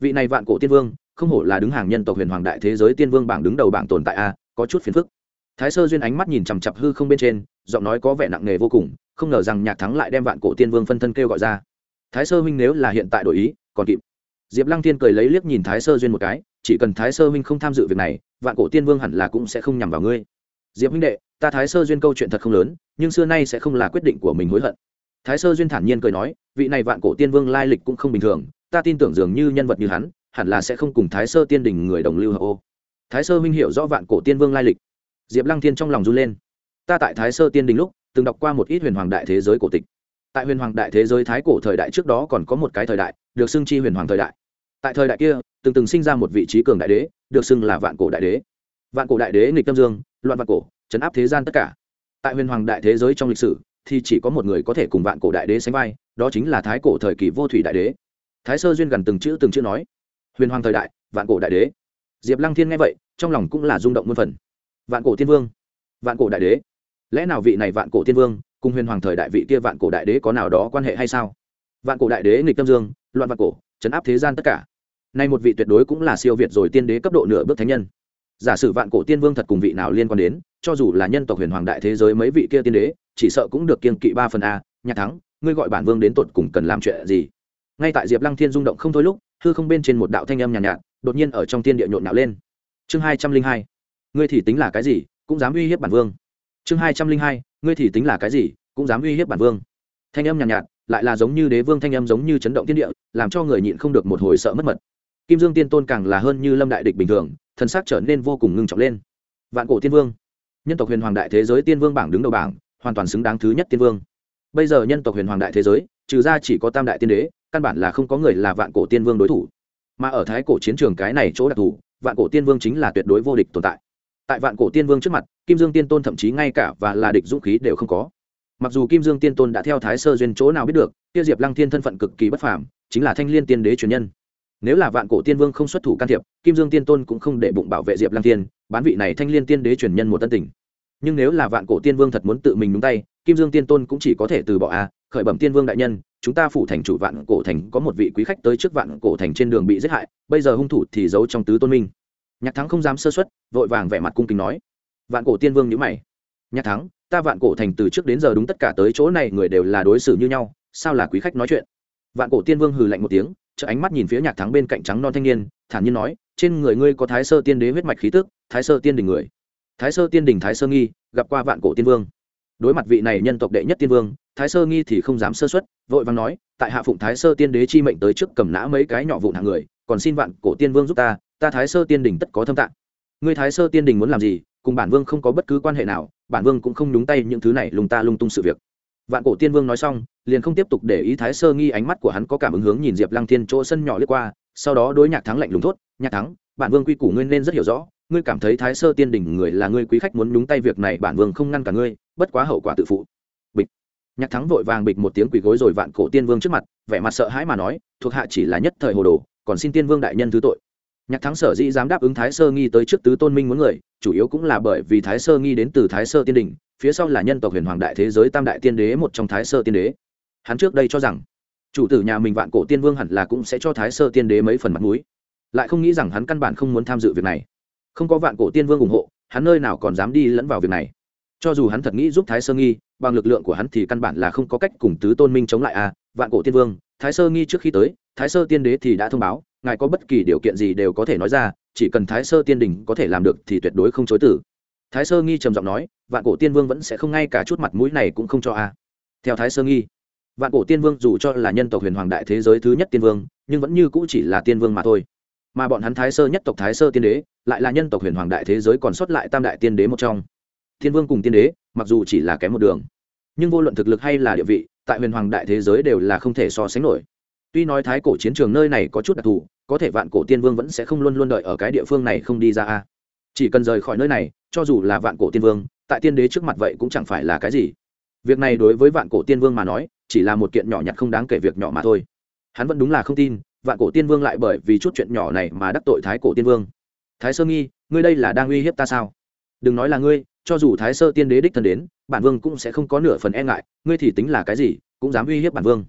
Speaker 1: Vị này vạn cổ tiên vương, không hổ là đứng hàng nhân tộc huyền hoàng đại thế giới tiên vương bảng đứng đầu bảng tồn tại a, có chút phiền phức. Thái sơ duyên ánh mắt nhìn chằm chặp hư không bên trên, giọng nói có vẻ nặng nề vô cùng, không ngờ rằng nhạc thắng lại đem vạn cổ tiên vương phân thân kêu gọi ra. Thái sơ huynh nếu là hiện tại đổi ý, còn kịp. Diệp lăng tiên cười lấy liếc nhìn thái sơ duyên một cái, chỉ cần thái sơ huynh không tham dự việc này, vạn cổ tiên vương hẳn là cũng sẽ không nhằm vào ngươi. Diệp huynh đệ, ta thái sơ duyên câu chuyện thật không lớn, nhưng xưa nay sẽ không là quyết định của mình hối hận thái sơ duyên thản nhiên cười nói, vị này vạn cổ tiên vương lai lịch cũng không bình thường, ta tin tưởng dường như nhân vật như hắn, hẳn là sẽ không cùng thái sơ tiên đình người đồng lưu hợp ô. Thái sơ minh hiểu rõ vạn cổ tiên vương lai lịch. Diệp lăng thiên trong lòng run lên. Ta tại thái sơ tiên đình lúc, từng đọc qua một ít huyền hoàng đại thế giới cổ tịch. Tại huyền hoàng đại thế giới thái cổ thời đại trước đó còn có một cái thời đại, được xưng chi huyền hoàng thời đại. Tại thời đại kia, từng từng sinh ra một vị trí cường đại đế, được xưng là vạn cổ đại đế. Vạn cổ đại đế nghịch tâm dương, loạn vạn cổ, chấn áp thế gian tất cả. Tại huyền hoàng đại thế giới trong lịch sử thì chỉ có một người có thể cùng vạn cổ đại đế sánh vai, đó chính là thái cổ thời kỳ vô thủy đại đế. Thái sơ duyên gần từng chữ từng chữ nói, huyền hoàng thời đại, vạn cổ đại đế. Diệp lăng thiên nghe vậy, trong lòng cũng là rung động muôn phần. Vạn cổ tiên vương, vạn cổ đại đế. Lẽ nào vị này vạn cổ tiên vương cùng huyền hoàng thời đại vị kia vạn cổ đại đế có nào đó quan hệ hay sao? Vạn cổ đại đế nghịch tâm dương, loạn vạn cổ, chấn áp thế gian tất cả. Nay một vị tuyệt đối cũng là siêu việt rồi tiên đế cấp độ nửa bước thánh nhân giả sử vạn cổ tiên vương thật cùng vị nào liên quan đến cho dù là nhân tộc huyền hoàng đại thế giới mấy vị kia tiên đế chỉ sợ cũng được kiên kỵ ba phần a nhạc thắng ngươi gọi bản vương đến tột cùng cần làm chuyện gì? Ngay tại diệp lăng thiên rung động không thôi lúc hư không bên trên một đạo thanh âm nhàn nhạt, nhạt đột nhiên ở trong tiên địa nhộn nhạo lên. Chương hai trăm linh hai ngươi thì tính là cái gì cũng dám uy hiếp bản vương. Chương hai trăm linh hai ngươi thì tính là cái gì cũng dám uy hiếp bản vương. Thanh âm nhàn nhạt, nhạt lại là giống như đế vương thanh âm giống như chấn động tiên địa làm cho người nhịn không được một hồi sợ mất mật. Kim dương tiên tôn càng là hơn như lâm đại địch bình thường Thần sắc trở nên vô cùng ngưng trọng lên. Vạn cổ tiên vương. Nhân tộc huyền hoàng đại thế giới tiên vương bảng đứng đầu bảng, hoàn toàn xứng đáng thứ nhất tiên vương. Bây giờ nhân tộc huyền hoàng đại thế giới, trừ ra chỉ có tam đại tiên đế, căn bản là không có người là vạn cổ tiên vương đối thủ. Mà ở thái cổ chiến trường cái này chỗ đặc thù, vạn cổ tiên vương chính là tuyệt đối vô địch tồn tại. Tại vạn cổ tiên vương trước mặt, kim dương tiên tôn thậm chí ngay cả và là địch dũng khí đều không có. Mặc dù kim dương tiên tôn đã theo thái sơ duyên chỗ nào biết được tiêu diệp lăng thiên thân phận cực kỳ bất phàm, chính là thanh liên tiên đế truyền nhân nếu là vạn cổ tiên vương không xuất thủ can thiệp, kim dương tiên tôn cũng không để bụng bảo vệ diệp lăng tiên bán vị này thanh liên tiên đế truyền nhân một tân tình. Nhưng nếu là vạn cổ tiên vương thật muốn tự mình đúng tay, kim dương tiên tôn cũng chỉ có thể từ bỏ a, khởi bẩm tiên vương đại nhân, chúng ta phủ thành chủ vạn cổ thành, có một vị quý khách tới trước vạn cổ thành trên đường bị giết hại, bây giờ hung thủ thì giấu trong tứ tôn minh. Nhạc thắng không dám sơ xuất vội vàng vẻ mặt cung kính nói. Vạn cổ tiên vương nhữ mày. Nhạc thắng, ta vạn cổ thành từ trước đến giờ đúng tất cả tới chỗ này người đều là đối xử như nhau, sao là quý khách nói chuyện? Vạn cổ tiên vương hừ lạnh một tiếng chợ ánh mắt nhìn phía nhạc thắng bên cạnh trắng non thanh niên, thản nhiên nói, trên người ngươi có thái sơ tiên đế huyết mạch khí tức, thái sơ tiên đình người. Thái sơ tiên đình, thái sơ nghi, gặp qua vạn cổ tiên vương. Đối mặt vị này nhân tộc đệ nhất tiên vương, thái sơ nghi thì không dám sơ xuất vội vàng nói, tại hạ phụng thái sơ tiên đế chi mệnh tới trước cầm nã mấy cái nhỏ vụn hạng người, còn xin vạn cổ tiên vương giúp ta ta thái sơ tiên đình tất có thâm tạng. Ngươi thái sơ tiên đình muốn làm gì, cùng bản vương không có bất cứ quan hệ nào, bản vương cũng không nhúng tay những thứ này lùng ta lung tung sự việc vạn cổ tiên vương nói xong, liền không tiếp tục để ý thái sơ nghi ánh mắt của hắn có cảm ứng hướng nhìn diệp lăng thiên chỗ sân nhỏ lướt qua, sau đó đối nhạc thắng lạnh lùng thốt, nhạc thắng, bản vương quy củ ngươi nên rất hiểu rõ, ngươi cảm thấy thái sơ tiên đỉnh người là ngươi quý khách muốn nhúng tay việc này bản vương không ngăn cả ngươi, bất quá hậu quả tự phụ. Bịch. Nhạc thắng vội vàng bịch một tiếng quỳ gối rồi vạn cổ tiên vương trước mặt, vẻ mặt sợ hãi mà nói, thuộc hạ chỉ là nhất thời hồ đồ, còn xin tiên vương đại nhân thứ tội nhạc thắng sở dĩ dám đáp ứng thái sơ nghi tới trước tứ tôn minh muốn người chủ yếu cũng là bởi vì thái sơ nghi đến từ thái sơ tiên đình phía sau là nhân tộc huyền hoàng đại thế giới tam đại tiên đế một trong thái sơ tiên đế. Hắn trước đây cho rằng chủ tử nhà mình vạn cổ tiên vương hẳn là cũng sẽ cho thái sơ tiên đế mấy phần mặt mũi. Lại không nghĩ rằng hắn căn bản không muốn tham dự việc này. Không có vạn cổ tiên vương ủng hộ hắn nơi nào còn dám đi lẫn vào việc này. Cho dù hắn thật nghĩ giúp thái sơ nghi bằng lực lượng của hắn thì căn bản là không có cách cùng tứ tôn minh chống lại a à, vạn cổ tiên vương thái sơ nghi trước khi tới thái sơ tiên đế thì đã thông báo ngài có bất kỳ điều kiện gì đều có thể nói ra, chỉ cần thái sơ tiên đình có thể làm được thì tuyệt đối không chối tử. Thái sơ nghi trầm giọng nói, vạn cổ tiên vương vẫn sẽ không ngay cả chút mặt mũi này cũng không cho a. Theo thái sơ nghi, vạn cổ tiên vương dù cho là nhân tộc huyền hoàng đại thế giới thứ nhất tiên vương, nhưng vẫn như cũ chỉ là tiên vương mà thôi. Mà bọn hắn thái sơ nhất tộc thái sơ tiên đế, lại là nhân tộc huyền hoàng đại thế giới còn sót lại tam đại tiên đế một trong. Thiên vương cùng tiên đế, mặc dù chỉ là kém một đường, nhưng vô luận thực lực hay là địa vị, tại huyền hoàng đại thế giới đều là không thể so sánh nổi tuy nói thái cổ chiến trường nơi này có chút đặc thù, có thể vạn cổ tiên vương vẫn sẽ không luôn luôn đợi ở cái địa phương này không đi ra a. Chỉ cần rời khỏi nơi này, cho dù là vạn cổ tiên vương, tại tiên đế trước mặt vậy cũng chẳng phải là cái gì. Việc này đối với vạn cổ tiên vương mà nói, chỉ là một kiện nhỏ nhặt không đáng kể việc nhỏ mà thôi. Hắn vẫn đúng là không tin, vạn cổ tiên vương lại bởi vì chút chuyện nhỏ này mà đắc tội thái cổ tiên vương. Thái sơ nghi, ngươi đây là đang uy hiếp ta sao? Đừng nói là ngươi, cho dù thái sơ tiên đế đích thân đến, bản vương cũng sẽ không có nửa phần e ngại, ngươi thì tính là cái gì, cũng dám uy hiếp bản vương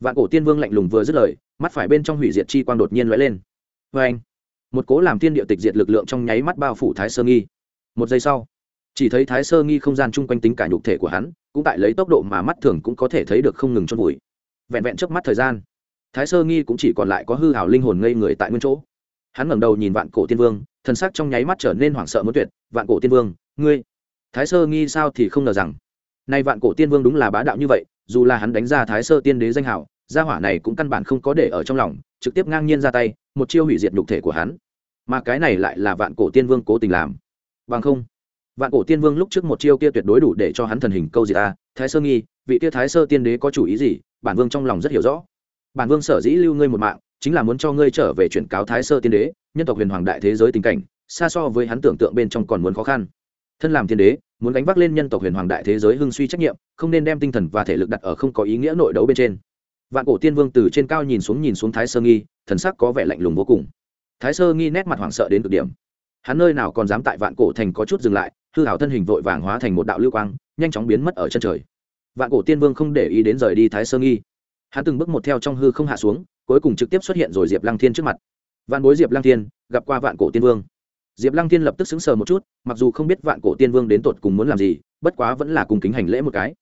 Speaker 1: vạn cổ tiên vương lạnh lùng vừa dứt lời, mắt phải bên trong hủy diệt chi quang đột nhiên lóe lên. Vê anh, một cố làm tiên địa tịch diệt lực lượng trong nháy mắt bao phủ thái sơ nghi. Một giây sau, chỉ thấy thái sơ nghi không gian chung quanh tính cả nhục thể của hắn, cũng tại lấy tốc độ mà mắt thường cũng có thể thấy được không ngừng chôn vùi. Vẹn vẹn trước mắt thời gian, thái sơ nghi cũng chỉ còn lại có hư hảo linh hồn ngây người tại nguyên chỗ. Hắn ngẩng đầu nhìn vạn cổ tiên vương, thần sắc trong nháy mắt trở nên hoảng sợ muốn tuyệt. Vạn cổ tiên vương, ngươi? Thái sơ nghi sao thì không ngờ rằng, nay vạn cổ tiên vương đúng là bá đạo như vậy dù là hắn đánh ra thái sơ tiên đế danh hảo, gia hỏa này cũng căn bản không có để ở trong lòng, trực tiếp ngang nhiên ra tay, một chiêu hủy diệt nhục thể của hắn. Mà cái này lại là vạn cổ tiên vương cố tình làm. Bằng không, vạn cổ tiên vương lúc trước một chiêu kia tuyệt đối đủ để cho hắn thần hình câu gì ta thái sơ nghi, vị kia thái sơ tiên đế có chủ ý gì, bản vương trong lòng rất hiểu rõ. Bản vương sở dĩ lưu ngươi một mạng, chính là muốn cho ngươi trở về chuyển cáo thái sơ tiên đế, nhân tộc huyền hoàng đại thế giới tình cảnh, xa so với hắn tưởng tượng bên trong còn muốn khó khăn thân làm thiên đế, muốn gánh vác lên nhân tộc huyền hoàng đại thế giới hưng suy trách nhiệm, không nên đem tinh thần và thể lực đặt ở không có ý nghĩa nội đấu bên trên. Vạn cổ tiên vương từ trên cao nhìn xuống nhìn xuống thái sơ nghi, thần sắc có vẻ lạnh lùng vô cùng. Thái sơ nghi nét mặt hoảng sợ đến cực điểm. Hắn nơi nào còn dám tại vạn cổ thành có chút dừng lại, hư hảo thân hình vội vàng hóa thành một đạo lưu quang, nhanh chóng biến mất ở chân trời. Vạn cổ tiên vương không để ý đến rời đi thái sơ nghi. Hắn từng bước một theo trong hư không hạ xuống, cuối cùng trực tiếp xuất hiện rồi diệp lăng thiên trước mặt. Vạn bối diệp lăng thiên, gặp qua vạn cổ tiên vương diệp lăng thiên lập tức xứng sờ một chút, mặc dù không biết vạn cổ tiên vương đến tột cùng muốn làm gì, bất quá vẫn là cùng kính hành lễ một cái.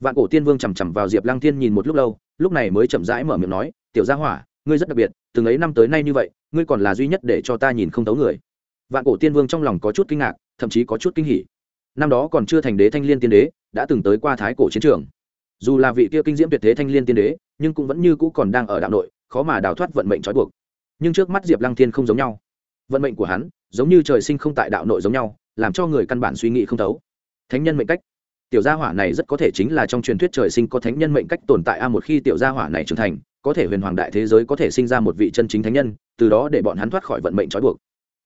Speaker 1: Vạn cổ tiên vương chằm chằm vào diệp lăng thiên nhìn một lúc lâu, lúc này mới chậm rãi mở miệng nói, tiểu gia hỏa, ngươi rất đặc biệt, từng ấy năm tới nay như vậy, ngươi còn là duy nhất để cho ta nhìn không thấu người. Vạn cổ tiên vương trong lòng có chút kinh ngạc, thậm chí có chút kinh hỉ. Năm đó còn chưa thành đế thanh liên tiên đế, đã từng tới qua thái cổ chiến trường. Dù là vị kia kinh diễm tuyệt thế thanh liên tiên đế, nhưng cũng vẫn như cũ còn đang ở đạo nội, khó mà đào thoát vận mệnh trói buộc. Nhưng trước mắt diệp lăng thiên không giống nhau vận mệnh của hắn giống như trời sinh không tại đạo nội giống nhau, làm cho người căn bản suy nghĩ không thấu. Thánh nhân mệnh cách. Tiểu gia hỏa này rất có thể chính là trong truyền thuyết trời sinh có thánh nhân mệnh cách tồn tại a, một khi tiểu gia hỏa này trưởng thành, có thể huyền hoàng đại thế giới có thể sinh ra một vị chân chính thánh nhân, từ đó để bọn hắn thoát khỏi vận mệnh trói buộc.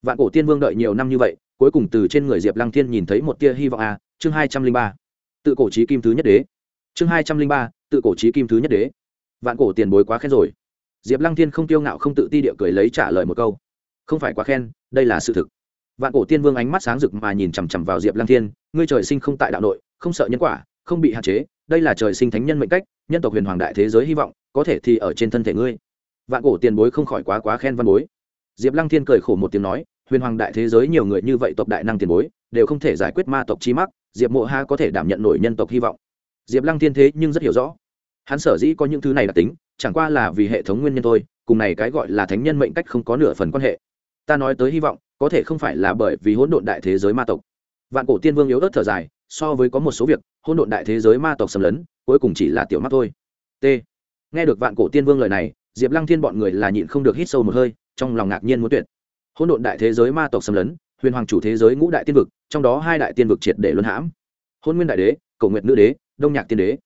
Speaker 1: Vạn cổ tiên vương đợi nhiều năm như vậy, cuối cùng từ trên người diệp lăng thiên nhìn thấy một tia hy vọng a, chương hai trăm linh ba. Tự cổ trí kim thứ nhất đế. Chương hai trăm linh ba, tự cổ trí kim thứ nhất đế. Vạn cổ tiền bối quá khen rồi. Diệp lăng thiên không tiêu ngạo không tự ti địa cười lấy trả lời một câu không phải quá khen, đây là sự thực. Vạn cổ tiên vương ánh mắt sáng rực mà nhìn chằm chằm vào diệp lăng thiên, ngươi trời sinh không tại đạo nội, không sợ nhân quả, không bị hạn chế, đây là trời sinh thánh nhân mệnh cách, nhân tộc huyền hoàng đại thế giới hy vọng, có thể thì ở trên thân thể ngươi. Vạn cổ tiền bối không khỏi quá quá khen văn bối. Diệp lăng thiên cười khổ một tiếng nói, huyền hoàng đại thế giới nhiều người như vậy tộc đại năng tiền bối, đều không thể giải quyết ma tộc chi mắc, diệp mộ ha có thể đảm nhận nổi nhân tộc hy vọng. Diệp lăng thiên thế nhưng rất hiểu rõ. Hắn sở dĩ có những thứ này đặc tính, chẳng qua là vì hệ thống nguyên nhân thôi, cùng này cái gọi là thánh nhân mệnh cách không có nửa phần quan hệ ta nói tới hy vọng, có thể không phải là bởi vì hỗn độn đại thế giới ma tộc. Vạn cổ tiên vương yếu ớt thở dài, so với có một số việc, hỗn độn đại thế giới ma tộc xâm lấn, cuối cùng chỉ là tiểu mắt thôi. T. Nghe được vạn cổ tiên vương lời này, diệp lăng thiên bọn người là nhịn không được hít sâu một hơi, trong lòng ngạc nhiên muốn tuyệt. Hỗn độn đại thế giới ma tộc xâm lấn, huyền hoàng chủ thế giới ngũ đại tiên vực, trong đó hai đại tiên vực triệt để luân hãm. Hôn nguyên đại đế cầu nguyện nữ đế, đông nhạc tiên đế.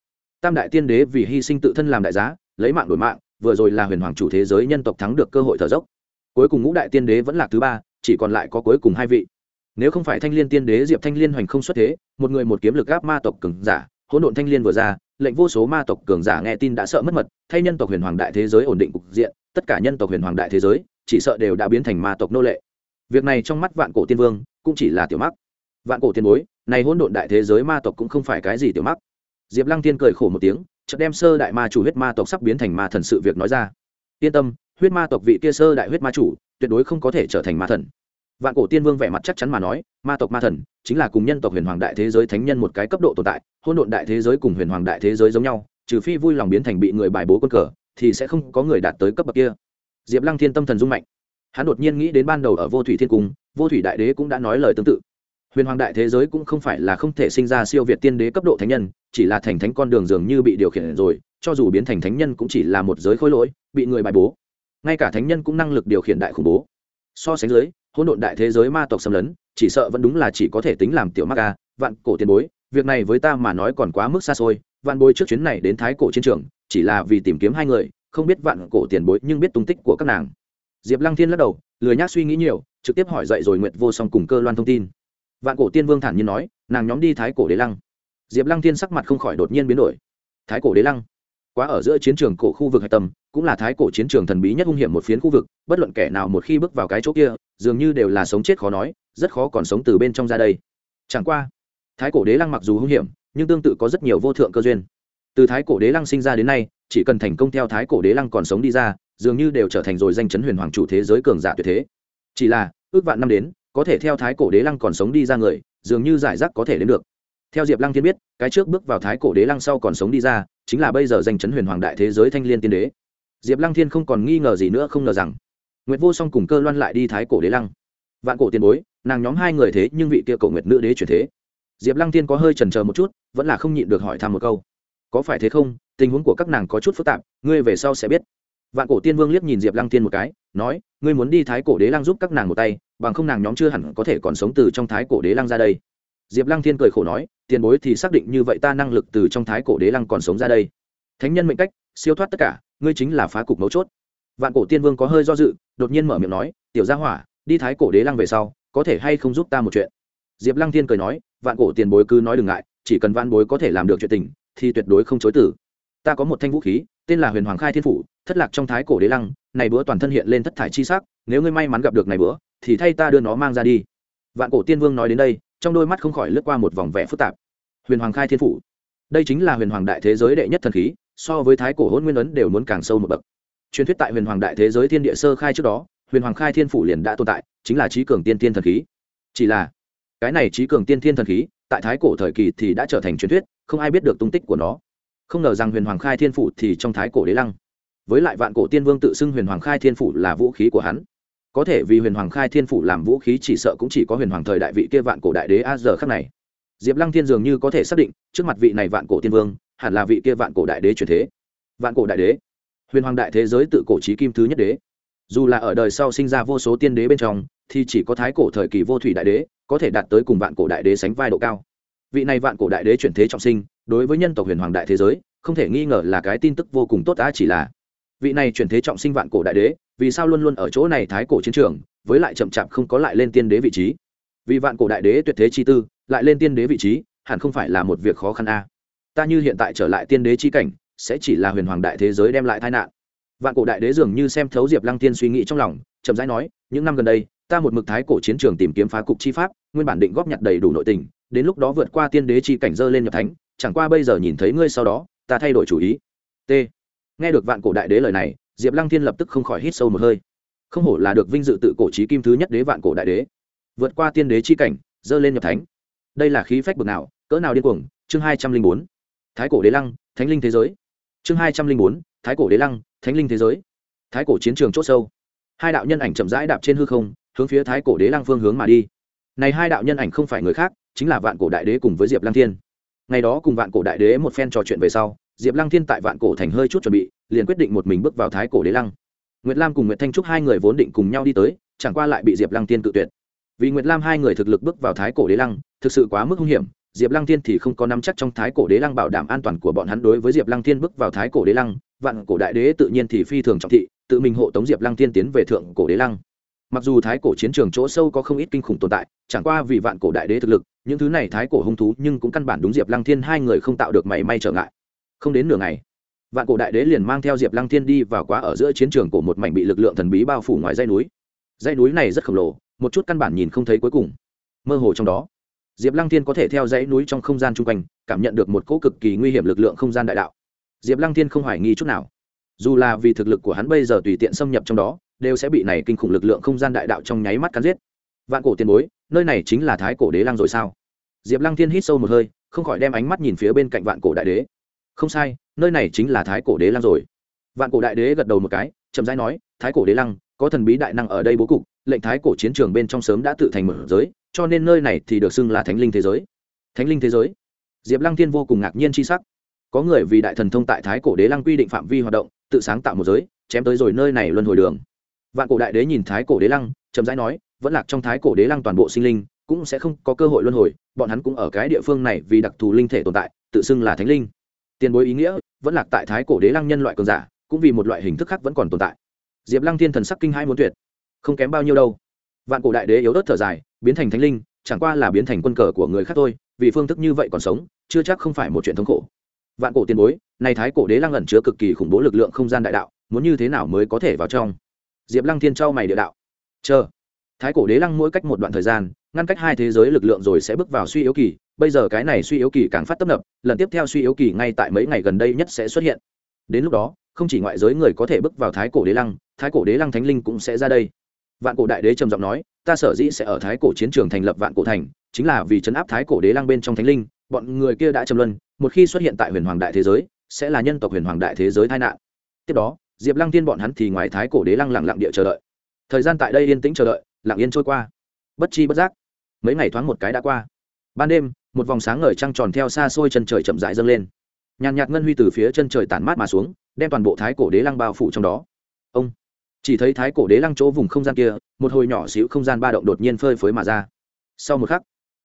Speaker 1: Tam đại tiên đế vì hy sinh tự thân làm đại giá, lấy mạng đổi mạng, vừa rồi là huyền hoàng chủ thế giới nhân tộc thắng được cơ hội thở dốc cuối cùng ngũ đại tiên đế vẫn là thứ ba, chỉ còn lại có cuối cùng hai vị. Nếu không phải thanh l i ê n tiên đế diệp thanh l i ê n hoành không xuất thế, một người một kiếm lực gáp ma tộc cường giả, hỗn độn thanh l i ê n vừa ra, lệnh vô số ma tộc cường giả nghe tin đã sợ mất mật, thay nhân tộc huyền hoàng đại thế giới ổn định cục diện, tất cả nhân tộc huyền hoàng đại thế giới, chỉ sợ đều đã biến thành ma tộc nô lệ. Việc này trong mắt vạn cổ tiên vương cũng chỉ là tiểu mắc. Vạn cổ tiên bối, này hỗn độn đại thế giới ma tộc cũng không phải cái gì tiểu mắc. Diệp lăng tiên cười khổ một tiếng, chợt đem sơ đại ma chủ huyết ma tộc sắp biến thành ma thần sự việc nói ra. Yên tâm huyết ma tộc vị kia sơ đại huyết ma chủ, tuyệt đối không có thể trở thành ma thần. Vạn cổ tiên vương vẻ mặt chắc chắn mà nói, ma tộc ma thần chính là cùng nhân tộc huyền hoàng đại thế giới thánh nhân một cái cấp độ tồn tại hôn độn đại thế giới cùng huyền hoàng đại thế giới giống nhau, trừ phi vui lòng biến thành bị người bài bố quân cờ, thì sẽ không có người đạt tới cấp bậc kia. Diệp lăng thiên tâm thần dung mạnh. Hắn đột nhiên nghĩ đến ban đầu ở vô thủy thiên cung, vô thủy đại đế cũng đã nói lời tương tự. Huyền hoàng đại thế giới cũng không phải là không thể sinh ra siêu việt tiên đế cấp độ thánh nhân, chỉ là thành thánh con đường dường như bị điều khiển rồi, cho dù biến thành thánh nhân cũng chỉ là một giới khối lỗi, bị người bài bố ngay cả thánh nhân cũng năng lực điều khiển đại khủng bố. So sánh dưới, hỗn độn đại thế giới ma tộc xâm lấn, chỉ sợ vẫn đúng là chỉ có thể tính làm tiểu mắc ca vạn cổ tiền bối, việc này với ta mà nói còn quá mức xa xôi, vạn bối trước chuyến này đến thái cổ chiến trường, chỉ là vì tìm kiếm hai người, không biết vạn cổ tiền bối nhưng biết tung tích của các nàng. Diệp lăng thiên lắc đầu, lười nhác suy nghĩ nhiều, trực tiếp hỏi dậy rồi nguyện vô song cùng cơ loan thông tin. Vạn cổ tiên vương thản nhiên nói, nàng nhóm đi thái cổ đế lăng. Diệp lăng thiên sắc mặt không khỏi đột nhiên biến đổi. Thái cổ đế lăng? Quá ở giữa chiến trường cổ khu vực hạch tâm, cũng là thái cổ chiến trường thần bí nhất hung hiểm một phiến khu vực, bất luận kẻ nào một khi bước vào cái chỗ kia, dường như đều là sống chết khó nói, rất khó còn sống từ bên trong ra đây. Chẳng qua, thái cổ đế lăng mặc dù hung hiểm, nhưng tương tự có rất nhiều vô thượng cơ duyên. Từ thái cổ đế lăng sinh ra đến nay, chỉ cần thành công theo thái cổ đế lăng còn sống đi ra, dường như đều trở thành rồi danh chấn huyền hoàng chủ thế giới cường giả tuyệt thế. Chỉ là, ước vạn năm đến, có thể theo thái cổ đế lăng còn sống đi ra người, dường như giải rác có thể đến được. Theo diệp lăng thiên biết, cái trước bước vào thái cổ đế lăng sau còn sống đi ra chính là bây giờ danh chấn huyền hoàng đại thế giới thanh liên tiên đế. Diệp lăng thiên không còn nghi ngờ gì nữa, không ngờ rằng, nguyệt vô song cùng cơ loan lại đi thái cổ đế lăng. Vạn cổ tiền bối, nàng nhóm hai người thế nhưng vị kia cổ nguyệt nữ đế chuyển thế. Diệp lăng thiên có hơi trần c một chút, vẫn là không nhịn được hỏi thăm một câu. Có phải thế không? Tình huống của các nàng có chút phức tạp, ngươi về sau sẽ biết. Vạn cổ tiên vương liếc nhìn diệp lăng thiên một cái, nói, ngươi muốn đi thái cổ đế lăng giúp các nàng một tay, bằng không nàng nhóm chưa hẳn có thể còn sống từ trong thái cổ đế lăng ra đây diệp lăng thiên cười khổ nói, tiền bối thì xác định như vậy ta năng lực từ trong thái cổ đế lăng còn sống ra đây. Thánh nhân mệnh cách, siêu thoát tất cả, ngươi chính là phá cục mấu chốt. Vạn cổ tiên vương có hơi do dự, đột nhiên mở miệng nói, tiểu gia hỏa, đi thái cổ đế lăng về sau, có thể hay không giúp ta một chuyện? Diệp lăng thiên cười nói, vạn cổ tiền bối cứ nói đừng ngại, chỉ cần vạn bối có thể làm được chuyện tình, thì tuyệt đối không chối tử ta có một thanh vũ khí, tên là huyền hoàng khai thiên phủ, thất lạc trong thái cổ đế lăng, này bữa toàn thân hiện lên thất thải chi sắc, nếu ngươi may mắn gặp được này bữa thì thay ta đưa nó mang ra đi. Vạn cổ tiên vương nói đến đây trong đôi mắt không khỏi lướt qua một vòng vẻ phức tạp. Huyền hoàng khai thiên phủ. Đây chính là huyền hoàng đại thế giới đệ nhất thần khí, so với thái cổ hôn nguyên ấn đều muốn càng sâu một bậc. Truyền thuyết tại huyền hoàng đại thế giới thiên địa sơ khai trước đó, huyền hoàng khai thiên phủ liền đã tồn tại, chính là trí cường tiên tiên thần khí. Chỉ là, cái này trí cường tiên thiên thần khí, tại thái cổ thời kỳ thì đã trở thành truyền thuyết, không ai biết được tung tích của nó. Không ngờ rằng huyền hoàng khai thiên phủ thì trong thái cổ đế lăng. Với lại vạn cổ tiên vương tự xưng huyền hoàng khai thiên phủ là vũ khí của hắn có thể vì huyền hoàng khai thiên phủ làm vũ khí chỉ sợ cũng chỉ có huyền hoàng thời đại vị kia vạn cổ đại đế a giờ khắc này. Diệp lăng thiên dường như có thể xác định, trước mặt vị này vạn cổ tiên vương, hẳn là vị kia vạn cổ đại đế truyền thế. Vạn cổ đại đế. Huyền hoàng đại thế giới tự cổ trí kim thứ nhất đế. Dù là ở đời sau sinh ra vô số tiên đế bên trong, thì chỉ có thái cổ thời kỳ vô thủy đại đế có thể đạt tới cùng vạn cổ đại đế sánh vai độ cao. Vị này vạn cổ đại đế chuyển thế trọng sinh, đối với nhân tộc huyền hoàng đại thế giới, không thể nghi ngờ là cái tin tức vô cùng tốt đã chỉ là. Vị này chuyển thế trọng sinh vạn cổ đại đế vì sao luôn luôn ở chỗ này thái cổ chiến trường, với lại chậm chạp không có lại lên tiên đế vị trí? Vì vạn cổ đại đế tuyệt thế chi tư, lại lên tiên đế vị trí, hẳn không phải là một việc khó khăn a. Ta như hiện tại trở lại tiên đế chi cảnh, sẽ chỉ là huyền hoàng đại thế giới đem lại tai nạn. Vạn cổ đại đế dường như xem thấu diệp lăng tiên suy nghĩ trong lòng, chậm rãi nói, những năm gần đây, ta một mực thái cổ chiến trường tìm kiếm phá cục chi pháp, nguyên bản định góp nhặt đầy đủ nội tình, đến lúc đó vượt qua tiên đế chi cảnh dơ lên nhập thánh, chẳng qua bây giờ nhìn thấy ngươi sau đó, ta thay đổi chủ ý. T. Nghe được vạn cổ đại đế lời này diệp lăng thiên lập tức không khỏi hít sâu một hơi. Không hổ là được vinh dự tự cổ trí kim thứ nhất đế vạn cổ đại đế. Vượt qua tiên đế chi cảnh, dơ lên nhập thánh. Đây là khí phách bực nào, cỡ nào điên cuồng, chương hai trăm linh bốn. Thái cổ đế lăng, thánh linh thế giới. Chương hai trăm linh bốn, thái cổ đế lăng, thánh linh thế giới. Thái cổ chiến trường c h ỗ sâu. Hai đạo nhân ảnh chậm rãi đạp trên hư không, hướng phía thái cổ đế lăng phương hướng mà đi. Này hai đạo nhân ảnh không phải người khác, chính là vạn cổ đại đế cùng với diệp lăng thiên. Ngày đó cùng vạn cổ đại đế một phen trò chuyện về sau diệp lăng thiên tại vạn cổ thành hơi chút chuẩn bị, liền quyết định một mình bước vào thái cổ đế lăng. Nguyệt lam cùng nguyệt thanh trúc hai người vốn định cùng nhau đi tới, chẳng qua lại bị diệp lăng tiên tự tuyệt. Vì nguyệt lam hai người thực lực bước vào thái cổ đế lăng, thực sự quá mức hung hiểm, diệp lăng tiên thì không có nắm chắc trong thái cổ đế lăng bảo đảm an toàn của bọn hắn đối với diệp lăng tiên bước vào thái cổ đế lăng, vạn cổ đại đế tự nhiên thì phi thường trọng thị, tự mình hộ tống diệp lăng tiên tiến về thượng cổ đế lăng. Mặc dù thái cổ chiến trường chỗ sâu có không ít kinh khủng tồn tại, chẳng qua vì vạn cổ đại đế thực lực, những thứ này thái cổ hung thú nhưng cũng căn bản đúng diệp lăng thiên hai người không tạo được mảy may trở ngại không đến nửa ngày, vạn cổ đại đế liền mang theo diệp lăng thiên đi vào quá ở giữa chiến trường của một mảnh bị lực lượng thần bí bao phủ ngoài dãy núi. Dãy núi này rất khổng lồ, một chút căn bản nhìn không thấy cuối cùng. Mơ hồ trong đó, diệp lăng thiên có thể theo dãy núi trong không gian chung quanh, cảm nhận được một cỗ cực kỳ nguy hiểm lực lượng không gian đại đạo. Diệp lăng thiên không hoài nghi chút nào. Dù là vì thực lực của hắn bây giờ tùy tiện xâm nhập trong đó, đều sẽ bị này kinh khủng lực lượng không gian đại đạo trong nháy mắt cắn giết. Vạn cổ tiền bối, nơi này chính là thái cổ đế lăng rồi sao? Diệp lăng thiên hít sâu một hơi, không khỏi đem ánh mắt nhìn phía bên cạnh vạn cổ đại đế không sai, nơi này chính là thái cổ đế lăng rồi. Vạn cổ đại đế gật đầu một cái, chậm rãi nói, thái cổ đế lăng, có thần bí đại năng ở đây bố cục, lệnh thái cổ chiến trường bên trong sớm đã tự thành mở giới, cho nên nơi này thì được xưng là thánh linh thế giới. Thánh linh thế giới? Diệp lăng thiên vô cùng ngạc nhiên c h i sắc. Có người vì đại thần thông tại thái cổ đế lăng quy định phạm vi hoạt động, tự sáng tạo một giới, chém tới rồi nơi này luân hồi đường. Vạn cổ đại đế nhìn thái cổ đế lăng, chậm rãi nói, vẫn lạc trong thái cổ đế lăng toàn bộ sinh linh, cũng sẽ không có cơ hội luân hồi, bọn hắn cũng ở cái địa phương này vì đặc thù linh thể tồn tại, tự xưng là thánh linh tiền bối ý nghĩa vẫn lạc tại thái cổ đế lăng nhân loại cường giả, cũng vì một loại hình thức khác vẫn còn tồn tại. Diệp lăng thiên thần sắc kinh hai muốn tuyệt. Không kém bao nhiêu đâu. Vạn cổ đại đế yếu ớt thở dài, biến thành thánh linh, chẳng qua là biến thành quân cờ của người khác thôi, vì phương thức như vậy còn sống, chưa chắc không phải một chuyện thống khổ. Vạn cổ tiền bối, này thái cổ đế lăng ẩn chứa cực kỳ khủng bố lực lượng không gian đại đạo, muốn như thế nào mới có thể vào trong? Diệp lăng thiên trao mày địa đạo. Chờ. Thái cổ đế lăng mỗi cách một đoạn thời gian, ngăn cách hai thế giới lực lượng rồi sẽ bước vào suy yếu kỳ bây giờ cái này suy yếu kỳ càng phát tấp nập, lần tiếp theo suy yếu kỳ ngay tại mấy ngày gần đây nhất sẽ xuất hiện. Đến lúc đó, không chỉ ngoại giới người có thể bước vào thái cổ đế lăng, thái cổ đế lăng thánh linh cũng sẽ ra đây. Vạn cổ đại đế trầm giọng nói, ta sở dĩ sẽ ở thái cổ chiến trường thành lập vạn cổ thành, chính là vì chấn áp thái cổ đế lăng bên trong thánh linh, bọn người kia đã trầm luân, một khi xuất hiện tại huyền hoàng đại thế giới, sẽ là nhân tộc huyền hoàng đại thế giới tai nạn. Tiếp đó, diệp lăng tiên bọn hắn thì ngoài thái cổ đế lăng lặng lặng địa chờ đợi. Thời gian tại đây yên tĩnh chờ đợi, lặng yên trôi qua. Bất chi bất giác, mấy ngày thoáng một cái đã qua. Ban đêm một vòng sáng ngời trăng tròn theo xa xôi chân trời chậm rãi dâng lên. Nhàn nhạt ngân huy từ phía chân trời tản mát mà xuống, đem toàn bộ thái cổ đế lăng bao phủ trong đó. Ông, chỉ thấy thái cổ đế lăng chỗ vùng không gian kia, một hồi nhỏ xíu không gian ba động đột nhiên phơi phới mà ra. Sau một khắc,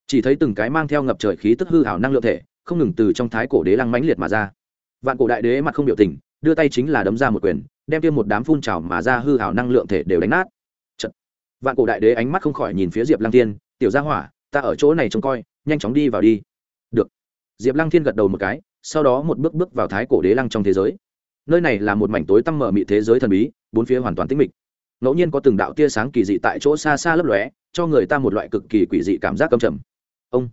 Speaker 1: chỉ thấy từng cái mang theo ngập trời khí tức hư hảo năng lượng thể, không ngừng từ trong thái cổ đế lăng mãnh liệt mà ra. Vạn cổ đại đế mặt không biểu tình, đưa tay chính là đấm ra một quyền, đem tiêm một đám phun trào mà ra hư hảo năng lượng thể đều đánh nát. Chật. vạn cổ đại đế ánh mắt không khỏi nhìn phía diệp lăng tiên tiểu gia hỏa ta ở chỗ này trông coi, nhanh chóng đi vào đi. Được. Diệp lăng thiên gật đầu một cái, sau đó một bước bước vào thái cổ đế lăng trong thế giới. Nơi này là một mảnh tối tăm mở mị thế giới thần bí, bốn phía hoàn toàn tĩnh mịch. Ngẫu nhiên có từng đạo tia sáng kỳ dị tại chỗ xa xa lấp lóe, cho người ta một loại cực kỳ quỷ dị cảm giác cầm trầm. Ông,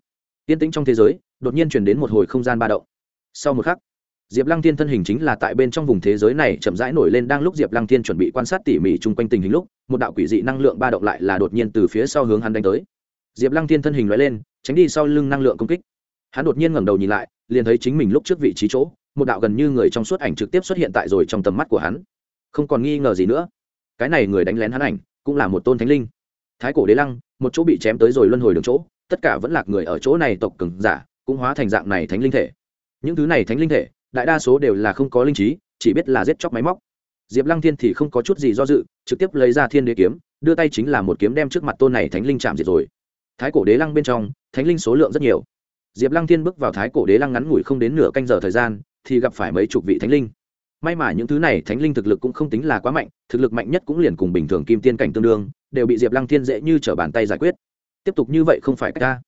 Speaker 1: tiên tĩnh trong thế giới, đột nhiên chuyển đến một hồi không gian ba động. Sau một khắc, diệp lăng Thiên thân hình chính là tại bên trong vùng thế giới này chậm rãi nổi lên đang lúc diệp lăng Thiên chuẩn bị quan sát tỉ mỉ chung quanh tình hình lúc, một đạo quỷ dị năng lượng ba động lại là đột nhiên từ phía sau hướng hắn đánh tới diệp lăng tiên thân hình loại lên, tránh đi sau lưng năng lượng công kích. Hắn đột nhiên ngẩng đầu nhìn lại, liền thấy chính mình lúc trước vị trí chỗ, một đạo gần như người trong suốt ảnh trực tiếp xuất hiện tại rồi trong tầm mắt của hắn. Không còn nghi ngờ gì nữa. Cái này người đánh lén hắn ảnh, cũng là một tôn thánh linh. Thái cổ đế lăng, một chỗ bị chém tới rồi luân hồi đường chỗ, tất cả vẫn lạc người ở chỗ này tộc cường giả, cũng hóa thành dạng này thánh linh thể. Những thứ này thánh linh thể, đại đa số đều là không có linh trí, chỉ biết là giết chóc máy móc. Diệp lăng thiên thì không có chút gì do dự, trực tiếp lấy ra thiên đế kiếm, đưa tay chính là một kiếm đem trước mặt tôn này thánh linh chạm diệt rồi thái cổ đế lăng bên trong, thánh linh số lượng rất nhiều. Diệp lăng thiên bước vào thái cổ đế lăng ngắn ngủi không đến nửa canh giờ thời gian, thì gặp phải mấy chục vị thánh linh. May mà những thứ này thánh linh thực lực cũng không tính là quá mạnh, thực lực mạnh nhất cũng liền cùng bình thường kim tiên cảnh tương đương, đều bị diệp lăng thiên dễ như t r ở bàn tay giải quyết. Tiếp tục như vậy không phải cách ta.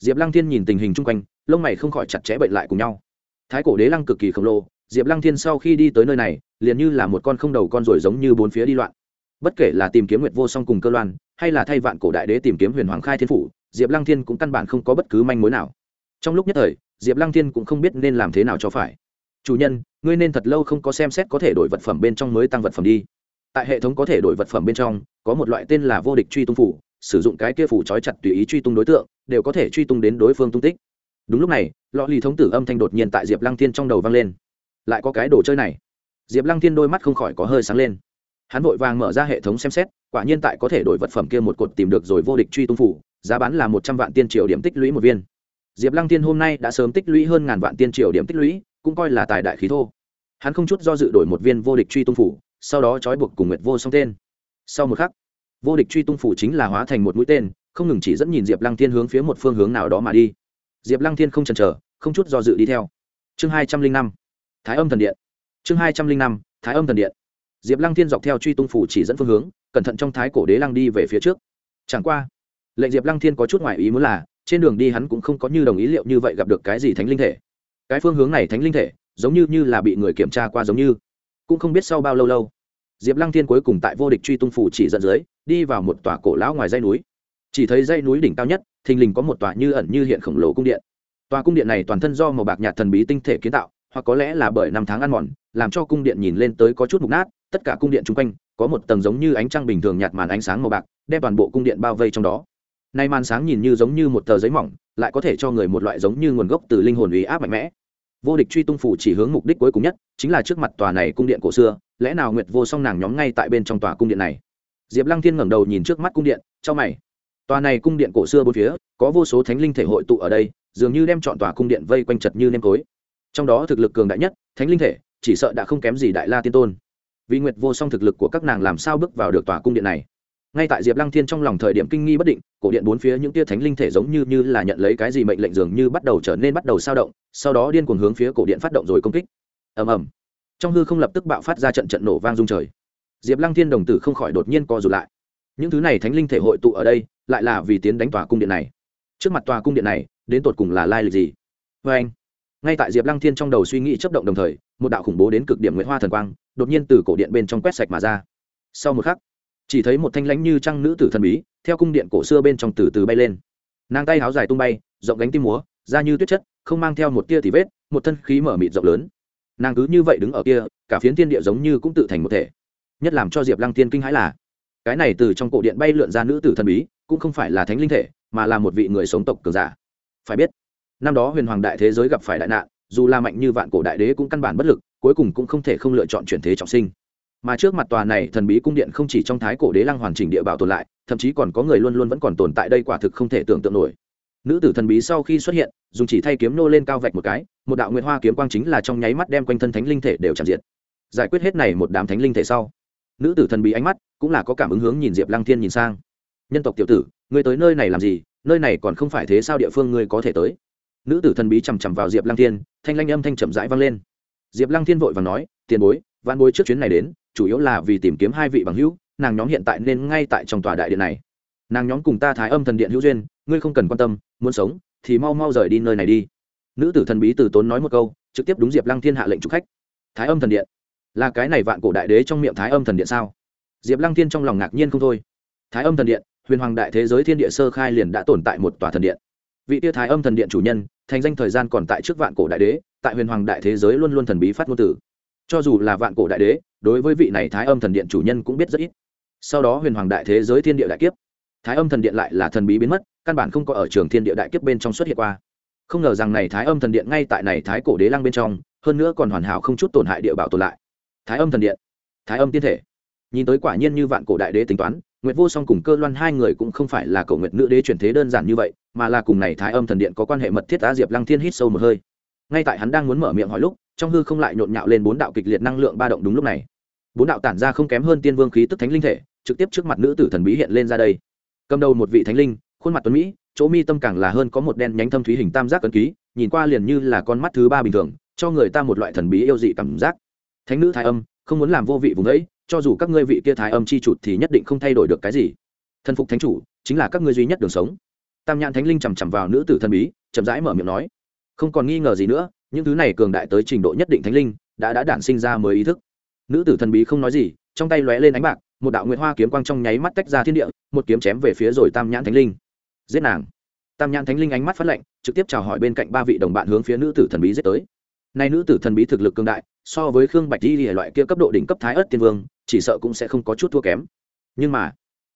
Speaker 1: Diệp lăng thiên nhìn tình hình chung quanh, lông mày không khỏi chặt chẽ bệnh lại cùng nhau. Thái cổ đế lăng cực kỳ khổng lồ, diệp lăng thiên sau khi đi tới nơi này, liền như là một con không đầu con ruồi giống như bốn phía đi loạn. Bất kể là tìm kiếm nguyệt vô song cùng cơ loan hay là thay vạn cổ đại đế tìm kiếm huyền hoàng khai thiên phủ, diệp lăng thiên cũng căn bản không có bất cứ manh mối nào. Trong lúc nhất thời, diệp lăng thiên cũng không biết nên làm thế nào cho phải. Chủ nhân, ngươi nên thật lâu không có xem xét có thể đổi vật phẩm bên trong mới tăng vật phẩm đi. Tại hệ thống có thể đổi vật phẩm bên trong, có một loại tên là vô địch truy tung phủ, sử dụng cái kia phủ trói chặt tùy ý truy tung đối tượng, đều có thể truy tung đến đối phương tung tích. Đúng lúc này, lọ lì thống tử âm thanh đột nhiên tại diệp lăng thiên trong đầu vang lên. Lại có cái đồ chơi này. Diệp lăng thiên đôi mắt không khỏi có hơi sáng lên hắn vội vàng mở ra hệ thống xem xét, quả nhiên tại có thể đổi vật phẩm kia một cột tìm được rồi vô địch truy tung phủ, giá bán là một trăm vạn tiên triều điểm tích lũy một viên. Diệp lăng tiên hôm nay đã sớm tích lũy hơn ngàn vạn tiên triều điểm tích lũy, cũng coi là tài đại khí thô. Hắn không chút do dự đổi một viên vô địch truy tung phủ, sau đó trói buộc cùng nguyệt vô song tên. Sau một khắc, vô địch truy tung phủ chính là hóa thành một mũi tên, không ngừng chỉ dẫn nhìn diệp lăng tiên hướng phía một phương hướng nào đó mà đi. Diệp lăng tiên không chần chờ, không chút do dự đi theo. Chương hai trăm linh năm, thái âm thần điện. Chương hai trăm linh năm, thái âm thần điện diệp lăng Thiên dọc theo truy tung phủ chỉ dẫn phương hướng, cẩn thận trong thái cổ đế lăng đi về phía trước. Chẳng qua, lệnh diệp lăng thiên có chút ngoại ý muốn là, trên đường đi hắn cũng không có như đồng ý liệu như vậy gặp được cái gì thánh linh thể. Cái phương hướng này thánh linh thể, giống như như là bị người kiểm tra qua giống như. Cũng không biết sau bao lâu lâu, diệp lăng thiên cuối cùng tại vô địch truy tung phủ chỉ dẫn dưới, đi vào một tòa cổ lão ngoài dãy núi. Chỉ thấy dãy núi đỉnh cao nhất, thình lình có một tòa như ẩn như hiện khổng lồ cung điện. Tòa cung điện này toàn thân do màu bạc nhạt thần bí tinh thể kiến tạo, hoặc có lẽ là bởi năm tháng ăn mòn, làm cho cung điện nhìn lên tới có chút mục nát tất cả cung điện chung quanh, có một tầng giống như ánh trăng bình thường nhạt màn ánh sáng màu bạc, đem toàn bộ cung điện bao vây trong đó. Nay màn sáng nhìn như giống như một tờ giấy mỏng, lại có thể cho người một loại giống như nguồn gốc từ linh hồn ý áp mạnh mẽ. Vô địch truy tung phủ chỉ hướng mục đích cuối cùng nhất, chính là trước mặt tòa này cung điện cổ xưa, lẽ nào nguyệt vô song nàng nhóm ngay tại bên trong tòa cung điện này? Diệp lăng thiên ngẩng đầu nhìn trước mắt cung điện trong mày. Tòa này cung điện cổ xưa bốn phía, có vô số thánh linh thể hội tụ ở đây, dường như đem chọn tòa cung điện vây quanh chật như nêm cối trong đó thực lực cường đại nhất, thánh linh thể, chỉ sợ đã không kém gì đại la tiên tôn vì nguyệt vô song thực lực của các nàng làm sao bước vào được tòa cung điện này. Ngay tại diệp lăng thiên trong lòng thời điểm kinh nghi bất định, cổ điện bốn phía những tia thánh linh thể giống như như là nhận lấy cái gì mệnh lệnh dường như bắt đầu trở nên bắt đầu sao động, sau đó điên cuồng hướng phía cổ điện phát động rồi công kích. Ầm ầm. Trong hư không lập tức bạo phát ra trận trận nổ vang dung trời. Diệp lăng thiên đồng tử không khỏi đột nhiên co rụt lại. Những thứ này thánh linh thể hội tụ ở đây, lại là vì tiến đánh tòa cung điện này. Trước mặt tòa cung điện này, đến tột cùng là lai lịch gì? Vê anh ngay tại diệp lăng thiên trong đầu suy nghĩ chấp động đồng thời, một đạo khủng bố đến cực điểm nguyễn hoa thần quang đột nhiên từ cổ điện bên trong quét sạch mà ra. Sau một khắc, chỉ thấy một thanh lãnh như trăng nữ tử thần bí, theo cung điện cổ xưa bên trong từ từ bay lên. Nàng tay háo dài tung bay, rộng gánh tim múa, da như tuyết chất, không mang theo một tia thì vết, một thân khí mở mịt rộng lớn. Nàng cứ như vậy đứng ở kia, cả phiến thiên địa giống như cũng tự thành một thể. Nhất làm cho diệp lăng tiên kinh hãi là, cái này từ trong cổ điện bay lượn ra nữ tử thần bí, cũng không phải là thánh linh thể, mà là một vị người sống tộc cường giả. Phải biết, năm đó huyền hoàng đại thế giới gặp phải đại nạn dù là mạnh như vạn cổ đại đế cũng căn bản bất lực, cuối cùng cũng không thể không lựa chọn chuyển thế trọng sinh. Mà trước mặt tòa này thần bí cung điện không chỉ trong thái cổ đế lăng hoàn chỉnh địa bảo tồn lại, thậm chí còn có người luôn luôn vẫn còn tồn tại đây quả thực không thể tưởng tượng nổi. Nữ tử thần bí sau khi xuất hiện, dùng chỉ thay kiếm nô lên cao vạch một cái, một đạo nguyện hoa kiếm quang chính là trong nháy mắt đem quanh thân thánh linh thể đều tràn diệt. Giải quyết hết này một đám thánh linh thể sau, nữ tử thần bí ánh mắt cũng là có cảm ứng hướng nhìn diệp lăng thiên nhìn sang. Nhân tộc tiểu tử, ngươi tới nơi này làm gì? Nơi này còn không phải thế sao địa phương ngươi có thể tới? Nữ tử thần bí chằm chằm vào diệp lăng thiên, thanh lanh âm thanh chậm rãi vang lên. Diệp lăng thiên vội và nói, tiền bối văn bối trước chuyến này đến, chủ yếu là vì tìm kiếm hai vị bằng hữu, nàng nhóm hiện tại nên ngay tại trong tòa đại điện này. Nàng nhóm cùng ta thái âm thần điện hữu duyên, ngươi không cần quan tâm, muốn sống thì mau mau rời đi nơi này đi. Nữ tử thần bí từ tốn nói một câu, trực tiếp đúng diệp lăng thiên hạ lệnh trục khách. Thái âm thần điện? Là cái này vạn cổ đại đế trong miệng thái âm thần điện sao? Diệp lăng thiên trong lòng ngạc nhiên không thôi. Thái âm thần điện, huyền hoàng đại thế giới thiên địa sơ khai liền đã tồn tại một tòa thần điện. Vị tia thái âm thần điện chủ nhân thành danh thời gian còn tại trước vạn cổ đại đế, tại huyền hoàng đại thế giới luôn luôn thần bí phát ngôn tử cho dù là vạn cổ đại đế, đối với vị này thái âm thần điện chủ nhân cũng biết rất ít. Sau đó huyền hoàng đại thế giới thiên địa đại kiếp, thái âm thần điện lại là thần bí biến mất, căn bản không có ở trường thiên địa đại kiếp bên trong xuất hiện qua. Không ngờ rằng này thái âm thần điện ngay tại này thái cổ đế lăng bên trong, hơn nữa còn hoàn hảo không chút tổn hại địa bảo tồn lại. Thái âm thần điện, thái âm tiên thể. Nhìn tới quả nhiên như vạn cổ đại đế tính toán nguyệt vô song cùng cơ loan hai người cũng không phải là cổ nguyệt nữ đế chuyển thế đơn giản như vậy, mà là cùng này thái âm thần điện có quan hệ mật thiết á diệp lăng thiên hít sâu một hơi. Ngay tại hắn đang muốn mở miệng hỏi lúc, trong hư không lại nhộn nhạo lên bốn đạo kịch liệt năng lượng ba động đúng lúc này. Bốn đạo tản ra không kém hơn tiên vương khí tức thánh linh thể, trực tiếp trước mặt nữ tử thần bí hiện lên ra đây. Cầm đầu một vị thánh linh, khuôn mặt tuấn mỹ, chỗ mi tâm càng là hơn có một đen nhánh thâm thúy hình tam giác ấn ký, nhìn qua liền như là con mắt thứ ba bình thường, cho người ta một loại thần bí yêu dị cảm giác. Thánh nữ thái âm, không muốn làm vô vị vùng ấy cho dù các ngươi vị kia thái âm chi trụt thì nhất định không thay đổi được cái gì. Thần phục thánh chủ, chính là các ngươi duy nhất đường sống. Tam nhãn thánh linh chằm chằm vào nữ tử thần bí, chậm rãi mở miệng nói, không còn nghi ngờ gì nữa, những thứ này cường đại tới trình độ nhất định thánh linh, đã đã đản sinh ra mới ý thức. Nữ tử thần bí không nói gì, trong tay lóe lên ánh bạc, một đạo nguyệt hoa kiếm quang trong nháy mắt tách ra thiên địa, một kiếm chém về phía rồi tam nhãn thánh linh. Giết nàng. Tam nhãn thánh linh ánh mắt phát lạnh, trực tiếp chào hỏi bên cạnh ba vị đồng bạn hướng phía nữ tử thần bí giết tới. Nay nữ tử thần bí thực lực cường đại, so với khương bạch di loại kia cấp độ đỉnh cấp thái ớt tiên vương chỉ sợ cũng sẽ không có chút thua kém. Nhưng mà,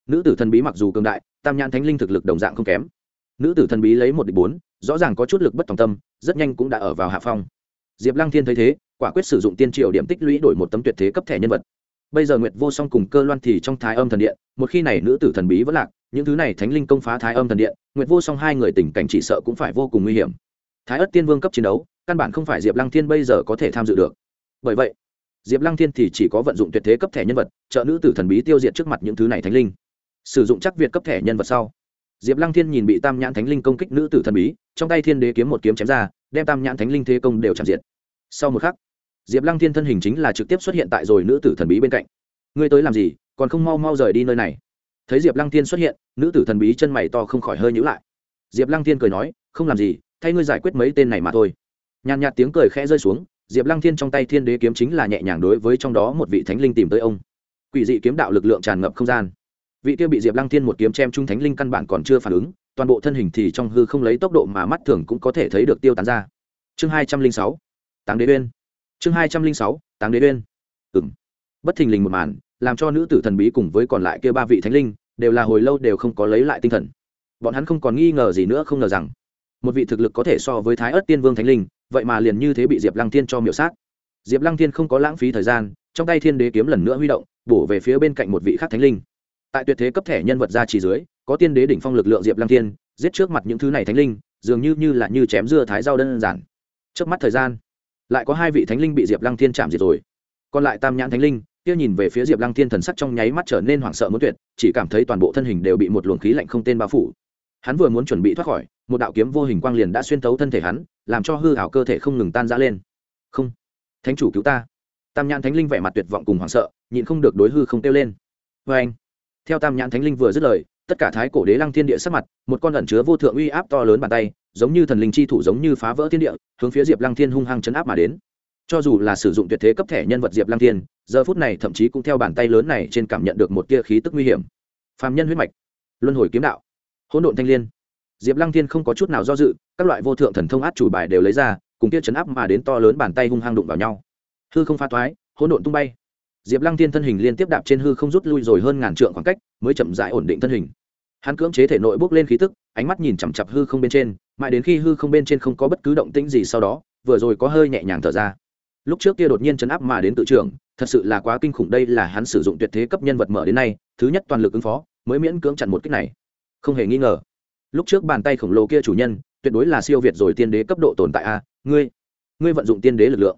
Speaker 1: nữ tử thần bí mặc dù cường đại, tam nhãn thánh linh thực lực đồng dạng không kém. Nữ tử thần bí lấy một địch bốn, rõ ràng có chút lực bất tòng tâm, rất nhanh cũng đã ở vào hạ phong. Diệp lăng thiên thấy thế, quả quyết sử dụng tiên triệu điểm tích lũy đổi một tấm tuyệt thế cấp thẻ nhân vật. Bây giờ nguyệt vô song cùng cơ loan thì trong thái âm thần điện, một khi này nữ tử thần bí vẫn lạc, những thứ này thánh linh công phá thái âm thần điện, nguyệt vô song hai người tình cảnh chỉ sợ cũng phải vô cùng nguy hiểm. Thái ất tiên vương cấp chiến đấu, căn bản không phải diệp lăng thiên bây giờ có thể tham dự được. Bởi vậy diệp lăng thiên thì chỉ có vận dụng tuyệt thế cấp thẻ nhân vật, trợ nữ tử thần bí tiêu diệt trước mặt những thứ này thánh linh. Sử dụng chắc việt cấp thẻ nhân vật sau, diệp lăng thiên nhìn bị tam nhãn thánh linh công kích nữ tử thần bí, trong tay thiên đế kiếm một kiếm chém ra, đem tam nhãn thánh linh thế công đều chạm diệt. Sau một khắc, diệp lăng thiên thân hình chính là trực tiếp xuất hiện tại rồi nữ tử thần bí bên cạnh. Ngươi tới làm gì? Còn không mau mau rời đi nơi này. Thấy diệp lăng thiên xuất hiện, nữ tử thần bí chân mày to không khỏi hơi nhữ lại. Diệp lăng thiên cười nói, không làm gì, thay ngươi giải quyết mấy tên này mà thôi. Nhàn nhạt tiếng cười khẽ rơi xuống diệp lăng thiên trong tay thiên đế kiếm chính là nhẹ nhàng đối với trong đó một vị thánh linh tìm tới ông. Quỷ dị kiếm đạo lực lượng tràn ngập không gian. Vị kia bị diệp lăng thiên một kiếm chém trung thánh linh căn bản còn chưa phản ứng, toàn bộ thân hình thì trong hư không lấy tốc độ mà mắt thường cũng có thể thấy được tiêu tán ra. Chương hai trăm linh sáu, táng đế uyên. Chương hai trăm linh sáu, táng đế uyên. Ừ m bất thình lình một màn, làm cho nữ tử thần bí cùng với còn lại kia ba vị thánh linh, đều là hồi lâu đều không có lấy lại tinh thần. Bọn hắn không còn nghi ngờ gì nữa, không ngờ rằng, một vị thực lực có thể so với thái ớt tiên vương thánh linh vậy mà liền như thế bị diệp lăng thiên cho miểu sát diệp lăng thiên không có lãng phí thời gian trong tay thiên đế kiếm lần nữa huy động bổ về phía bên cạnh một vị khác thánh linh tại tuyệt thế cấp thẻ nhân vật ra chỉ dưới có tiên đế đỉnh phong lực lượng diệp lăng thiên giết trước mặt những thứ này thánh linh dường như như là như chém dưa thái rau đơn giản trước mắt thời gian lại có hai vị thánh linh bị diệp lăng thiên chạm diệt rồi còn lại tam nhãn thánh linh kia nhìn về phía diệp lăng thiên thần sắc trong nháy mắt trở nên hoảng sợ muốn tuyệt chỉ cảm thấy toàn bộ thân hình đều bị một luồng khí lạnh không tên bao phủ hắn vừa muốn chuẩn bị thoát khỏi một đạo kiếm vô hình quang liền đã xuyên tấu thân thể hắn làm cho hư hảo cơ thể không ngừng tan ra lên. Không, thánh chủ cứu ta. Tam nhãn thánh linh vẻ mặt tuyệt vọng cùng hoảng sợ, nhịn không được đối hư không kêu lên. Vê anh, theo tam nhãn thánh linh vừa dứt lời, tất cả thái cổ đế lăng thiên địa sắc mặt, một con ẩn chứa vô thượng uy áp to lớn bàn tay, giống như thần linh chi thủ giống như phá vỡ thiên địa, hướng phía diệp lăng thiên hung hăng chấn áp mà đến. Cho dù là sử dụng tuyệt thế cấp thẻ nhân vật diệp lăng thiên, giờ phút này thậm chí cũng theo bàn tay lớn này trên cảm nhận được một tia khí tức nguy hiểm. Phàm nhân huyết mạch, luân hồi kiếm đạo, hỗn độn thanh l i ê n diệp lăng thiên không có chút nào do dự các loại vô thượng thần thông át chủ bài đều lấy ra, cùng tia chấn áp mà đến to lớn bàn tay hung hăng đụng vào nhau. Hư không pha toái hỗn độn tung bay. Diệp lăng thiên thân hình liên tiếp đạp trên hư không rút lui rồi hơn ngàn trượng khoảng cách, mới chậm rãi ổn định thân hình. Hắn cưỡng chế thể nội bốc lên khí tức, ánh mắt nhìn chằm chặp hư không bên trên, mãi đến khi hư không bên trên không có bất cứ động tĩnh gì sau đó, vừa rồi có hơi nhẹ nhàng thở ra. Lúc trước kia đột nhiên chấn áp mà đến tự trưởng, thật sự là quá kinh khủng, đây là hắn sử dụng tuyệt thế cấp nhân vật mở đến nay, thứ nhất toàn lực ứng phó, mới miễn cưỡng chặn một cách này. Không hề nghi ngờ. Lúc trước bàn tay khổng lồ kia chủ nhân tuyệt đối là siêu việt rồi tiên đế cấp độ tồn tại a, ngươi ngươi vận dụng tiên đế lực lượng.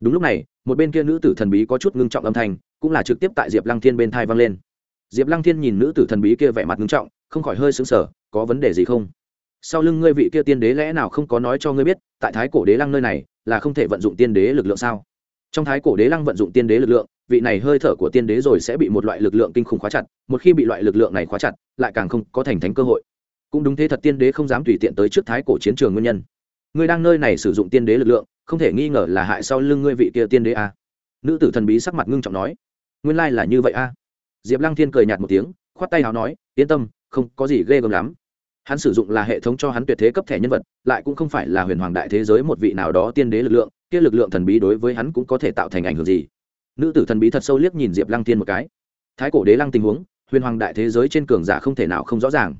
Speaker 1: Đúng lúc này, một bên kia nữ tử thần bí có chút ngưng trọng âm thanh, cũng là trực tiếp tại diệp lăng thiên bên thai vang lên. Diệp lăng thiên nhìn nữ tử thần bí kia vẻ mặt ngưng trọng, không khỏi hơi xứng sở có vấn đề gì không? Sau lưng ngươi vị kia tiên đế lẽ nào không có nói cho ngươi biết, tại thái cổ đế lăng nơi này, là không thể vận dụng tiên đế lực lượng sao? Trong thái cổ đế lăng vận dụng tiên đế lực lượng, vị này hơi thở của tiên đế rồi sẽ bị một loại lực lượng kinh khủng khóa chặt, một khi bị loại lực lượng này khóa chặt, lại càng không có thành thánh cơ hội cũng đúng thế thật tiên đế không dám tùy tiện tới trước thái cổ chiến trường nguyên nhân. Ngươi đang nơi này sử dụng tiên đế lực lượng, không thể nghi ngờ là hại sau lưng ngươi vị kia tiên đế a. À. nữ tử thần bí sắc mặt ngưng trọng nói. Nguyên lai là như vậy a. À. diệp lăng thiên cười nhạt một tiếng, khoát tay nào nói, yên tâm, không có gì ghê gớm lắm. Hắn sử dụng là hệ thống cho hắn tuyệt thế cấp thẻ nhân vật, lại cũng không phải là huyền hoàng đại thế giới một vị nào đó tiên đế lực lượng, kia lực lượng thần bí đối với hắn cũng có thể tạo thành ảnh hưởng gì? Nữ tử thần bí thật sâu liếc nhìn diệp lăng thiên một cái. Thái cổ đế lăng tình huống, huyền hoàng đại thế giới trên cường giả không thể nào không rõ ràng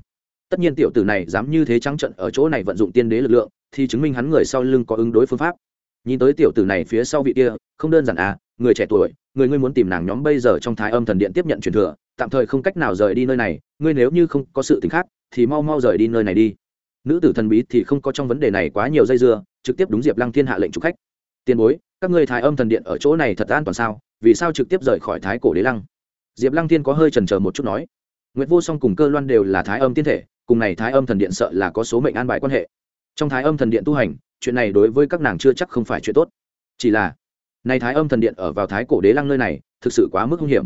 Speaker 1: tất nhiên tiểu tử này dám như thế trắng trận ở chỗ này vận dụng tiên đế lực lượng, thì chứng minh hắn người sau lưng có ứng đối phương pháp. Nhìn tới tiểu tử này phía sau vị kia, không đơn giản à người trẻ tuổi, người ngươi muốn tìm nàng nhóm bây giờ trong thái âm thần điện tiếp nhận truyền thừa, tạm thời không cách nào rời đi nơi này, ngươi nếu như không có sự t khác, thì mau mau rời đi nơi này đi. Nữ tử thần bí thì không có trong vấn đề này quá nhiều dây dưa, trực tiếp đúng diệp lăng thiên hạ lệnh trục khách. Tiền bối, các ngươi thái âm thần điện ở chỗ này thật an toàn sao? Vì sao trực tiếp rời khỏi thái cổ đế lăng? Diệp lăng thiên có hơi trần c một chút nói. Nguyễn vô song cùng cơ loan đều là thái âm tiên thể cùng này thái âm thần điện sợ là có số mệnh an bài quan hệ. Trong thái âm thần điện tu hành, chuyện này đối với các nàng chưa chắc không phải chuyện tốt. Chỉ là, này thái âm thần điện ở vào thái cổ đế lăng nơi này, thực sự quá mức hung hiểm.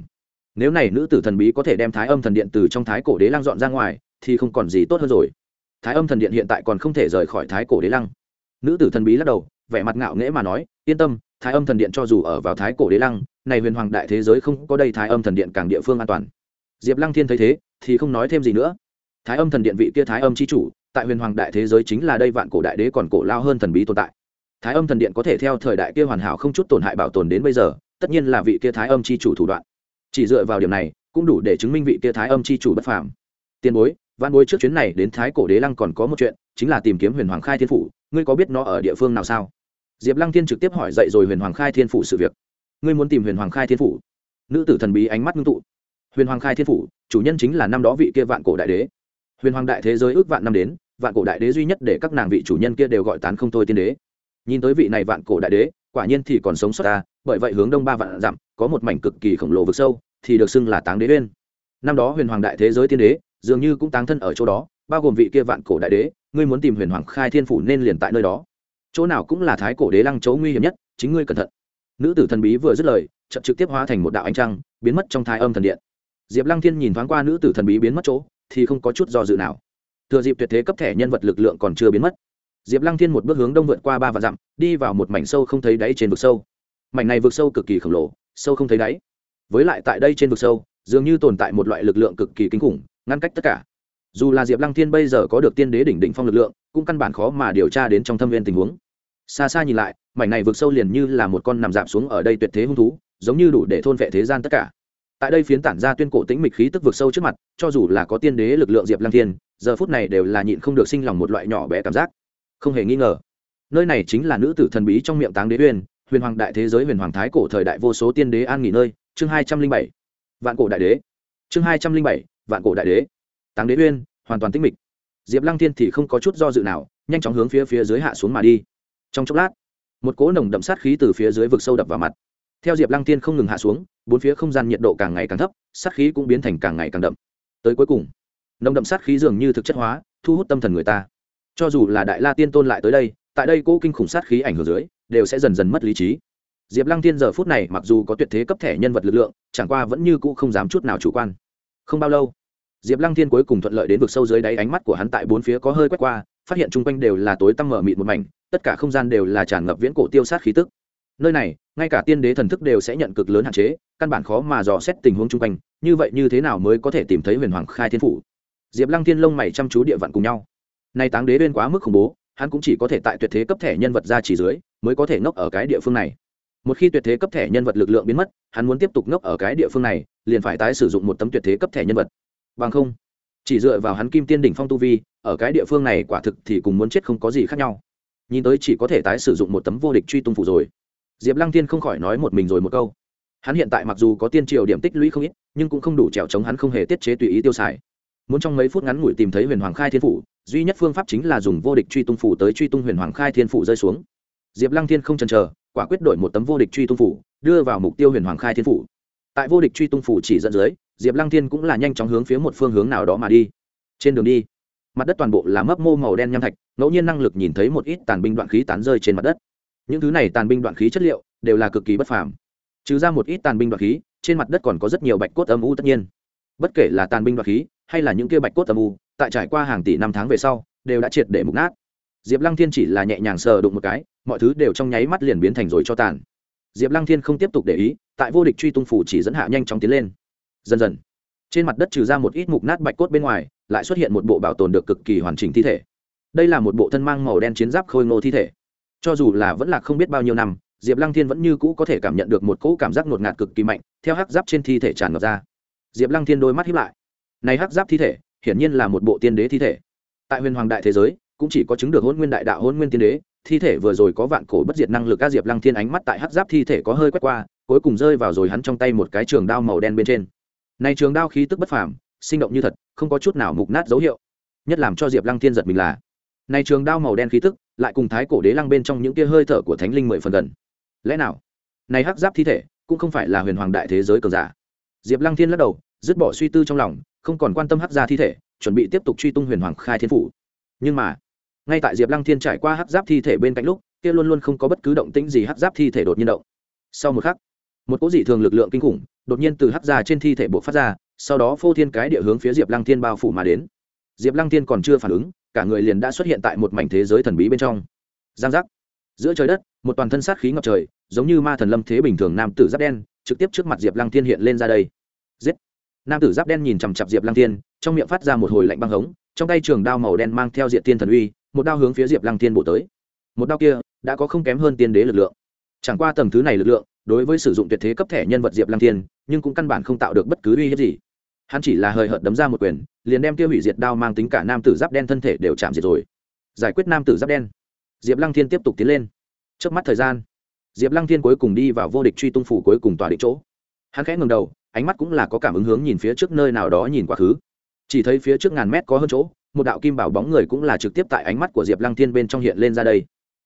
Speaker 1: Nếu này nữ tử thần bí có thể đem thái âm thần điện từ trong thái cổ đế lăng dọn ra ngoài, thì không còn gì tốt hơn rồi. Thái âm thần điện hiện tại còn không thể rời khỏi thái cổ đế lăng. Nữ tử thần bí lắc đầu, vẻ mặt ngạo nghễ mà nói, yên tâm, thái âm thần điện cho dù ở vào thái cổ đế lăng, này huyền hoàng đại thế giới không có đây thái âm thần điện càng địa phương an toàn. Diệp lăng thiên thấy thế, thì không nói thêm gì nữa thái âm thần điện vị kia thái âm c h i chủ, tại huyền hoàng đại thế giới chính là đây vạn cổ đại đế còn cổ lao hơn thần bí tồn tại. Thái âm thần điện có thể theo thời đại kia hoàn hảo không chút tổn hại bảo tồn đến bây giờ, tất nhiên là vị kia thái âm c h i chủ thủ đoạn. Chỉ dựa vào điểm này, cũng đủ để chứng minh vị kia thái âm c h i chủ bất phàm. Tiền bối văn bối trước chuyến này đến thái cổ đế lăng còn có một chuyện, chính là tìm kiếm huyền hoàng khai thiên phủ, ngươi có biết nó ở địa phương nào sao? Diệp lăng thiên trực tiếp hỏi dậy rồi huyền hoàng khai thiên phủ sự việc. Ngươi muốn tìm huyền hoàng khai thiên phủ? Nữ tử thần bí ánh mắt ngưng tụ. Huyền hoàng khai thiên phủ, chủ nhân chính là năm đó vị kia vạn cổ đại đế huyền hoàng đại thế giới ước vạn năm đến, vạn cổ đại đế duy nhất để các nàng vị chủ nhân kia đều gọi tán không thôi tiên đế. Nhìn tới vị này vạn cổ đại đế, quả nhiên thì còn sống sót ta, bởi vậy hướng đông ba vạn dặm, có một mảnh cực kỳ khổng lồ vực sâu, thì được xưng là táng đế uyên. Năm đó huyền hoàng đại thế giới tiên đế, dường như cũng táng thân ở chỗ đó, bao gồm vị kia vạn cổ đại đế, ngươi muốn tìm huyền hoàng khai thiên phủ nên liền tại nơi đó. Chỗ nào cũng là thái cổ đế lăng chỗ nguy hiểm nhất, chính ngươi cẩn thận. Nữ tử thần bí vừa dứt lời chậm trực tiếp hóa thành một đạo ánh trăng, biến mất trong thái âm thần điện. Diệp lăng thiên nhìn thoáng qua nữ tử thần bí biến mất chỗ thì không có chút do dự nào. Thừa dịp tuyệt thế cấp thẻ nhân vật lực lượng còn chưa biến mất, diệp lăng thiên một bước hướng đông vượt qua ba vạn dặm, đi vào một mảnh sâu không thấy đáy trên vực sâu. Mảnh này vực sâu cực kỳ khổng lồ, sâu không thấy đáy. Với lại tại đây trên vực sâu, dường như tồn tại một loại lực lượng cực kỳ kinh khủng, ngăn cách tất cả. Dù là diệp lăng thiên bây giờ có được tiên đế đỉnh đỉnh phong lực lượng, cũng căn bản khó mà điều tra đến trong thâm viên tình huống. Xa xa nhìn lại, mảnh này vực sâu liền như là một con nằm dạp xuống ở đây tuyệt thế hung thú, giống như đủ để thôn vệ thế gian tất cả tại đây phiến tản ra tuyên cổ tĩnh mịch khí tức vực sâu trước mặt, cho dù là có tiên đế lực lượng diệp lăng thiên, giờ phút này đều là nhịn không được sinh lòng một loại nhỏ bé cảm giác. Không hề nghi ngờ, nơi này chính là nữ tử thần bí trong miệng táng đế uyên, huyền hoàng đại thế giới huyền hoàng thái cổ thời đại vô số tiên đế an nghỉ nơi. Chương hai trăm linh bảy, vạn cổ đại đế. Chương hai trăm linh bảy, vạn cổ đại đế. Táng đế uyên, hoàn toàn tĩnh mịch. Diệp lăng thiên thì không có chút do dự nào, nhanh chóng hướng phía phía dưới hạ xuống mà đi. Trong chốc lát, một cỗ nồng đậm sát khí từ phía dưới vực sâu đập vào mặt theo diệp lăng Thiên không ngừng hạ xuống, bốn phía không gian nhiệt độ càng ngày càng thấp, sát khí cũng biến thành càng ngày càng đậm. Tới cuối cùng, nồng đậm sát khí dường như thực chất hóa, thu hút tâm thần người ta. Cho dù là đại la tiên tôn lại tới đây, tại đây cỗ kinh khủng sát khí ảnh hưởng dưới, đều sẽ dần dần mất lý trí. Diệp lăng tiên giờ phút này mặc dù có tuyệt thế cấp thẻ nhân vật lực lượng, chẳng qua vẫn như cũ không dám chút nào chủ quan. Không bao lâu, diệp lăng tiên cuối cùng thuận lợi đến vực sâu dưới đáy ánh mắt của hắn tại bốn phía có hơi quét qua, phát hiện chung quanh đều là tối tăm mở mịt một mảnh, tất cả không gian đều là tràn ngập viễn cổ tiêu sát khí tức nơi này, ngay cả tiên đế thần thức đều sẽ nhận cực lớn hạn chế, căn bản khó mà dò xét tình huống chung quanh, như vậy như thế nào mới có thể tìm thấy huyền hoàng khai thiên phủ? Diệp lăng thiên lông mày chăm chú địa vạn cùng nhau. Nay táng đế bên quá mức khủng bố, hắn cũng chỉ có thể tại tuyệt thế cấp thẻ nhân vật ra chỉ dưới, mới có thể ngốc ở cái địa phương này. Một khi tuyệt thế cấp thẻ nhân vật lực lượng biến mất, hắn muốn tiếp tục ngốc ở cái địa phương này, liền phải tái sử dụng một tấm tuyệt thế cấp thẻ nhân vật. Bằng không, chỉ dựa vào hắn kim tiên đỉnh phong tu vi, ở cái địa phương này quả thực thì cùng muốn chết không có gì khác nhau. Nhìn tới chỉ có thể tái sử dụng một tấm vô địch truy tung phủ rồi diệp lăng tiên không khỏi nói một mình rồi một câu. Hắn hiện tại mặc dù có tiên triều điểm tích lũy không ít, nhưng cũng không đủ trèo chống hắn không hề tiết chế tùy ý tiêu xài. Muốn trong mấy phút ngắn ngủi tìm thấy huyền hoàng khai thiên phủ, duy nhất phương pháp chính là dùng vô địch truy tung phủ tới truy tung huyền hoàng khai thiên phủ rơi xuống. Diệp lăng thiên không chần chờ, quả quyết đổi một tấm vô địch truy tung phủ, đưa vào mục tiêu huyền hoàng khai thiên phủ. Tại vô địch truy tung phủ chỉ dẫn dưới, diệp lăng thiên cũng là nhanh chóng hướng phía một phương hướng nào đó mà đi. Trên đường đi, mặt đất toàn bộ là mấp mô màu đen nham thạch, ngẫu nhiên năng lực nhìn thấy một ít tàn binh đoạn khí tán rơi trên mặt đất những thứ này tàn binh đoạn khí chất liệu đều là cực kỳ bất phàm. Trừ ra một ít tàn binh đoạn khí, trên mặt đất còn có rất nhiều bạch cốt âm u tất nhiên. Bất kể là tàn binh đoạn khí hay là những kia bạch cốt âm u, tại trải qua hàng tỷ năm tháng về sau, đều đã triệt để mục nát. Diệp lăng thiên chỉ là nhẹ nhàng sờ đụng một cái, mọi thứ đều trong nháy mắt liền biến thành rồi cho tàn. Diệp lăng thiên không tiếp tục để ý, tại vô địch truy tung phủ chỉ dẫn hạ nhanh chóng tiến lên. Dần dần, trên mặt đất trừ ra một ít mục nát bạch cốt bên ngoài, lại xuất hiện một bộ bảo tồn được cực kỳ hoàn chỉnh thi thể. Đây là một bộ thân mang màu đen chiến giáp khôi ngô thi thể cho dù là vẫn là không biết bao nhiêu năm, diệp lăng thiên vẫn như cũ có thể cảm nhận được một cỗ cảm giác ngột ngạt cực kỳ mạnh, theo hắc giáp trên thi thể tràn ngập ra. Diệp lăng thiên đôi mắt hiếp lại. Này hắc giáp thi thể, hiển nhiên là một bộ tiên đế thi thể. Tại huyền hoàng đại thế giới, cũng chỉ có chứng được hôn nguyên đại đạo hôn nguyên tiên đế, thi thể vừa rồi có vạn cổ bất diệt năng lực các diệp lăng thiên ánh mắt tại hắc giáp thi thể có hơi quét qua, cuối cùng rơi vào rồi hắn trong tay một cái trường đao màu đen bên trên. Này trường đao khí tức bất phàm, sinh động như thật, không có chút nào mục nát dấu hiệu. Nhất làm cho diệp lăng thiên giật mình là này trường đao màu đen khí tức, lại cùng thái cổ đế lăng bên trong những tia hơi thở của thánh linh mười phần gần. Lẽ nào? Này hắc giáp thi thể, cũng không phải là huyền hoàng đại thế giới cường giả. Diệp lăng thiên lắc đầu, dứt bỏ suy tư trong lòng, không còn quan tâm hắc gia thi thể, chuẩn bị tiếp tục truy tung huyền hoàng khai thiên phủ. Nhưng mà, ngay tại diệp lăng thiên trải qua hắc giáp thi thể bên cạnh lúc, kia luôn luôn không có bất cứ động tĩnh gì hắc giáp thi thể đột nhiên động. Sau một khắc, một cỗ dị thường lực lượng kinh khủng đột nhiên từ hắc gia trên thi thể buộc phát ra, sau đó phô thiên cái địa hướng phía diệp lăng thiên bao phủ mà đến. Diệp lăng thiên còn chưa phản ứng cả người liền đã xuất hiện tại một mảnh thế giới thần bí bên trong. Giang giác. Giữa trời đất, một toàn thân sát khí ngập trời, giống như ma thần lâm thế bình thường nam tử giáp đen, trực tiếp trước mặt diệp lăng thiên hiện lên ra đây. Giết. Nam tử giáp đen nhìn chằm chặp diệp lăng thiên, trong miệng phát ra một hồi lạnh băng hống, trong tay trường đao màu đen mang theo diện tiên thần uy, một đao hướng phía diệp lăng thiên bổ tới. Một đao kia đã có không kém hơn tiên đế lực lượng. Chẳng qua tầng thứ này lực lượng, đối với sử dụng tuyệt thế cấp thẻ nhân vật diệp lăng thiên, nhưng cũng căn bản không tạo được bất cứ uy hiếp gì hắn chỉ là hời hợt đấm ra một quyền, liền đem tiêu hủy diệt đao mang tính cả nam tử giáp đen thân thể đều chạm diệt rồi. Giải quyết nam tử giáp đen. Diệp lăng thiên tiếp tục tiến lên. Trước mắt thời gian, diệp lăng thiên cuối cùng đi vào vô địch truy tung phủ cuối cùng tòa định chỗ. Hắn khẽ ngừng đầu, ánh mắt cũng là có cảm ứng hướng nhìn phía trước nơi nào đó nhìn quá khứ. Chỉ thấy phía trước ngàn mét có hơn chỗ, một đạo kim bảo bóng người cũng là trực tiếp tại ánh mắt của diệp lăng thiên bên trong hiện lên ra đây.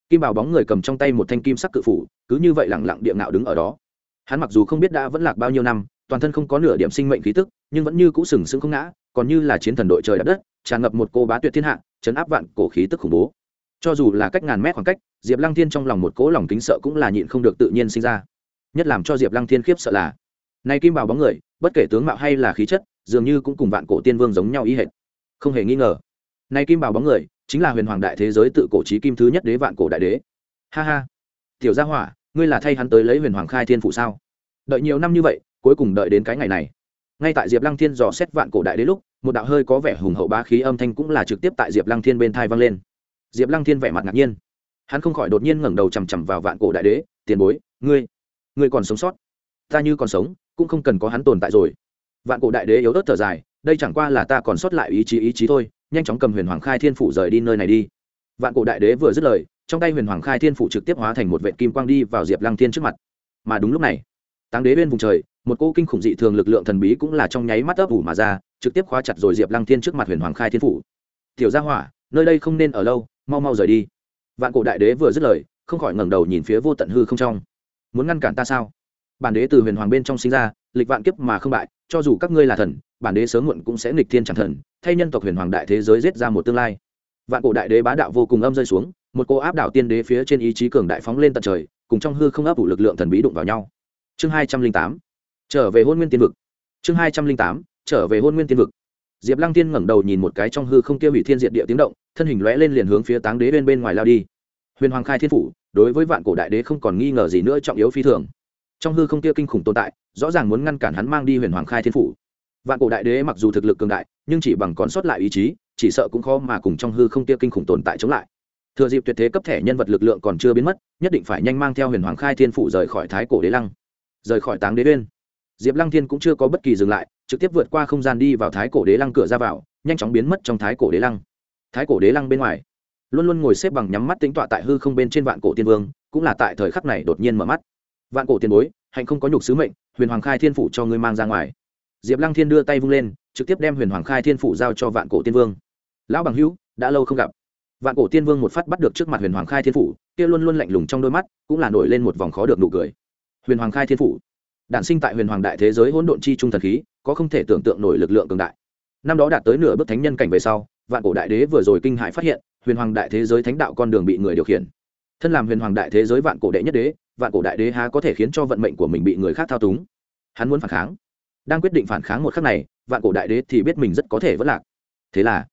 Speaker 1: Kim bảo bóng người cầm trong tay một thanh kim sắc cự phủ, cứ như vậy lẳng lặng địa ngạo đứng ở đó. Hắn mặc dù không biết đã vẫn lạc bao nhiêu năm toàn thân không có nửa điểm sinh mệnh khí tức, nhưng vẫn như cũ sừng sững không ngã, còn như là chiến thần đội trời đất đất, tràn ngập một cô bá tuyệt thiên hạ, chấn áp vạn cổ khí tức khủng bố. Cho dù là cách ngàn mét khoảng cách, diệp lăng thiên trong lòng một cỗ lòng kính sợ cũng là nhịn không được tự nhiên sinh ra. Nhất làm cho diệp lăng thiên khiếp sợ là nay kim bảo bóng người, bất kể tướng mạo hay là khí chất, dường như cũng cùng vạn cổ tiên vương giống nhau ý hệt. Không hề nghi ngờ nay kim bảo bóng người, chính là huyền hoàng đại thế giới tự cổ trí kim thứ nhất đế vạn cổ đại đế. Ha ha. Tiểu gia hỏa, ngươi là thay hắn tới lấy huyền hoàng khai thiên phụ sao? Đợi nhiều năm như vậy cuối cùng đợi đến cái ngày này. Ngay tại diệp lăng thiên dò xét vạn cổ đại đế lúc, một đạo hơi có vẻ hùng hậu ba khí âm thanh cũng là trực tiếp tại diệp lăng thiên bên thai vang lên. Diệp lăng thiên vẻ mặt ngạc nhiên. Hắn không khỏi đột nhiên ngẩng đầu chằm chằm vào vạn cổ đại đế, tiền bối, ngươi ngươi còn sống sót? Ta như còn sống, cũng không cần có hắn tồn tại rồi. Vạn cổ đại đế yếu ớt thở dài, đây chẳng qua là ta còn sót lại ý chí ý chí thôi, nhanh chóng cầm huyền hoàng khai thiên phủ rời đi nơi này đi. Vạn cổ đại đế vừa dứt lời, trong tay huyền hoàng khai thiên phủ trực tiếp hóa thành một vệ kim quang đi vào diệp lăng thiên trước mặt. Mà đúng lúc này, táng đế bên vùng trời một cô kinh khủng dị thường lực lượng thần bí cũng là trong nháy mắt ấp ủ mà ra, trực tiếp khóa chặt rồi diệp lăng thiên trước mặt huyền hoàng khai thiên phủ. Tiểu gia hỏa, nơi đây không nên ở lâu, mau mau rời đi. Vạn cổ đại đế vừa dứt lời, không khỏi ngẩng đầu nhìn phía vô tận hư không trong. Muốn ngăn cản ta sao? Bản đế từ huyền hoàng bên trong sinh ra, lịch vạn kiếp mà không bại, cho dù các ngươi là thần, bản đế sớm muộn cũng sẽ nghịch thiên chẳng thần, thay nhân tộc huyền hoàng đại thế giới giết ra một tương lai. Vạn cổ đại đế bá đạo vô cùng âm rơi xuống, một cô áp đảo tiên đế phía trên ý chí cường đại phóng lên tận trời, cùng trong hư không ấp ủ lực lượng thần bí đụng vào nhau. Chương hai trăm linh tám trở về hôn nguyên tiên vực. Chương hai trăm linh tám, trở về hôn nguyên tiên vực. Diệp lăng tiên ngẩng đầu nhìn một cái trong hư không kia hủy thiên diệt địa tiếng động, thân hình lóe lên liền hướng phía táng đế bên bên ngoài lao đi. Huyền hoàng khai thiên phủ, đối với vạn cổ đại đế không còn nghi ngờ gì nữa trọng yếu phi thường. Trong hư không kia kinh khủng tồn tại, rõ ràng muốn ngăn cản hắn mang đi huyền hoàng khai thiên phủ. Vạn cổ đại đế mặc dù thực lực cường đại, nhưng chỉ bằng còn sót lại ý chí, chỉ sợ cũng khó mà cùng trong hư không kia kinh khủng tồn tại chống lại. Thừa dịp tuyệt thế cấp thẻ nhân vật lực lượng còn chưa biến mất, nhất định phải nhanh mang theo huyền hoàng khai thiên phủ rời khỏi thái cổ đế lăng. Rời khỏi táng đế bên diệp lăng thiên cũng chưa có bất kỳ dừng lại, trực tiếp vượt qua không gian đi vào thái cổ đế lăng cửa ra vào, nhanh chóng biến mất trong thái cổ đế lăng. Thái cổ đế lăng bên ngoài, luôn luôn ngồi xếp bằng nhắm mắt tính tọa tại hư không bên trên vạn cổ tiên vương, cũng là tại thời khắc này đột nhiên mở mắt. Vạn cổ tiền bối, hạnh không có nhục sứ mệnh, huyền hoàng khai thiên phủ cho ngươi mang ra ngoài. Diệp lăng thiên đưa tay vung lên, trực tiếp đem huyền hoàng khai thiên phủ giao cho vạn cổ tiên vương. Lão bằng hữu, đã lâu không gặp. Vạn cổ tiên vương một phát bắt được trước mặt huyền hoàng khai thiên phủ, kia luôn luôn lạnh lùng trong đôi mắt, cũng là nổi lên một vòng khó được nụ cười. Huyền hoàng khai thiên phủ đản sinh tại huyền hoàng đại thế giới hỗn độn chi trung thần khí, có không thể tưởng tượng nổi lực lượng cường đại. Năm đó đạt tới nửa bước thánh nhân cảnh về sau, vạn cổ đại đế vừa rồi kinh hãi phát hiện, huyền hoàng đại thế giới thánh đạo con đường bị người điều khiển. Thân làm huyền hoàng đại thế giới vạn cổ đệ nhất đế, vạn cổ đại đế há có thể khiến cho vận mệnh của mình bị người khác thao túng? Hắn muốn phản kháng. Đang quyết định phản kháng một khắc này, vạn cổ đại đế thì biết mình rất có thể vất lạc. Thế là,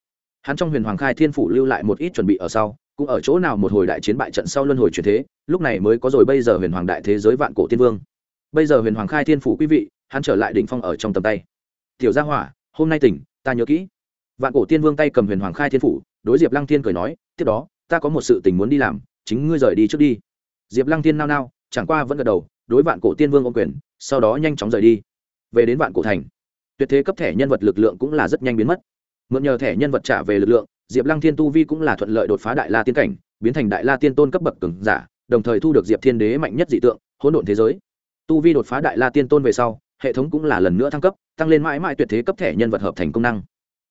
Speaker 1: hắn trong huyền hoàng khai thiên phủ lưu lại một ít chuẩn bị ở sau, cũng ở chỗ nào một hồi đại chiến bại trận sau luân hồi truyền thế, lúc này mới có rồi bây giờ huyền hoàng đại thế giới vạn cổ tiên vương bây giờ huyền hoàng khai thiên phủ quý vị, hắn trở lại đỉnh phong ở trong tầm tay. Tiểu gia hỏa, hôm nay tỉnh, ta nhớ kỹ. Vạn cổ tiên vương tay cầm huyền hoàng khai thiên phủ, đối diệp lăng thiên cười nói, tiếp đó, ta có một sự tình muốn đi làm, chính ngươi rời đi trước đi. Diệp lăng thiên nao nao, chẳng qua vẫn gật đầu, đối vạn cổ tiên vương ô quyền, sau đó nhanh chóng rời đi. Về đến vạn cổ thành, tuyệt thế cấp thẻ nhân vật lực lượng cũng là rất nhanh biến mất. Mượn nhờ thẻ nhân vật trả về lực lượng, diệp lăng thiên tu vi cũng là thuận lợi đột phá đại la tiên cảnh, biến thành đại la tiên tôn cấp bậc cường giả, đồng thời thu được diệp thiên đế mạnh nhất dị tượng, hỗn độn thế giới tu vi đột phá đại la tiên tôn về sau, hệ thống cũng là lần nữa thăng cấp, tăng lên mãi mãi tuyệt thế cấp thẻ nhân vật hợp thành công năng.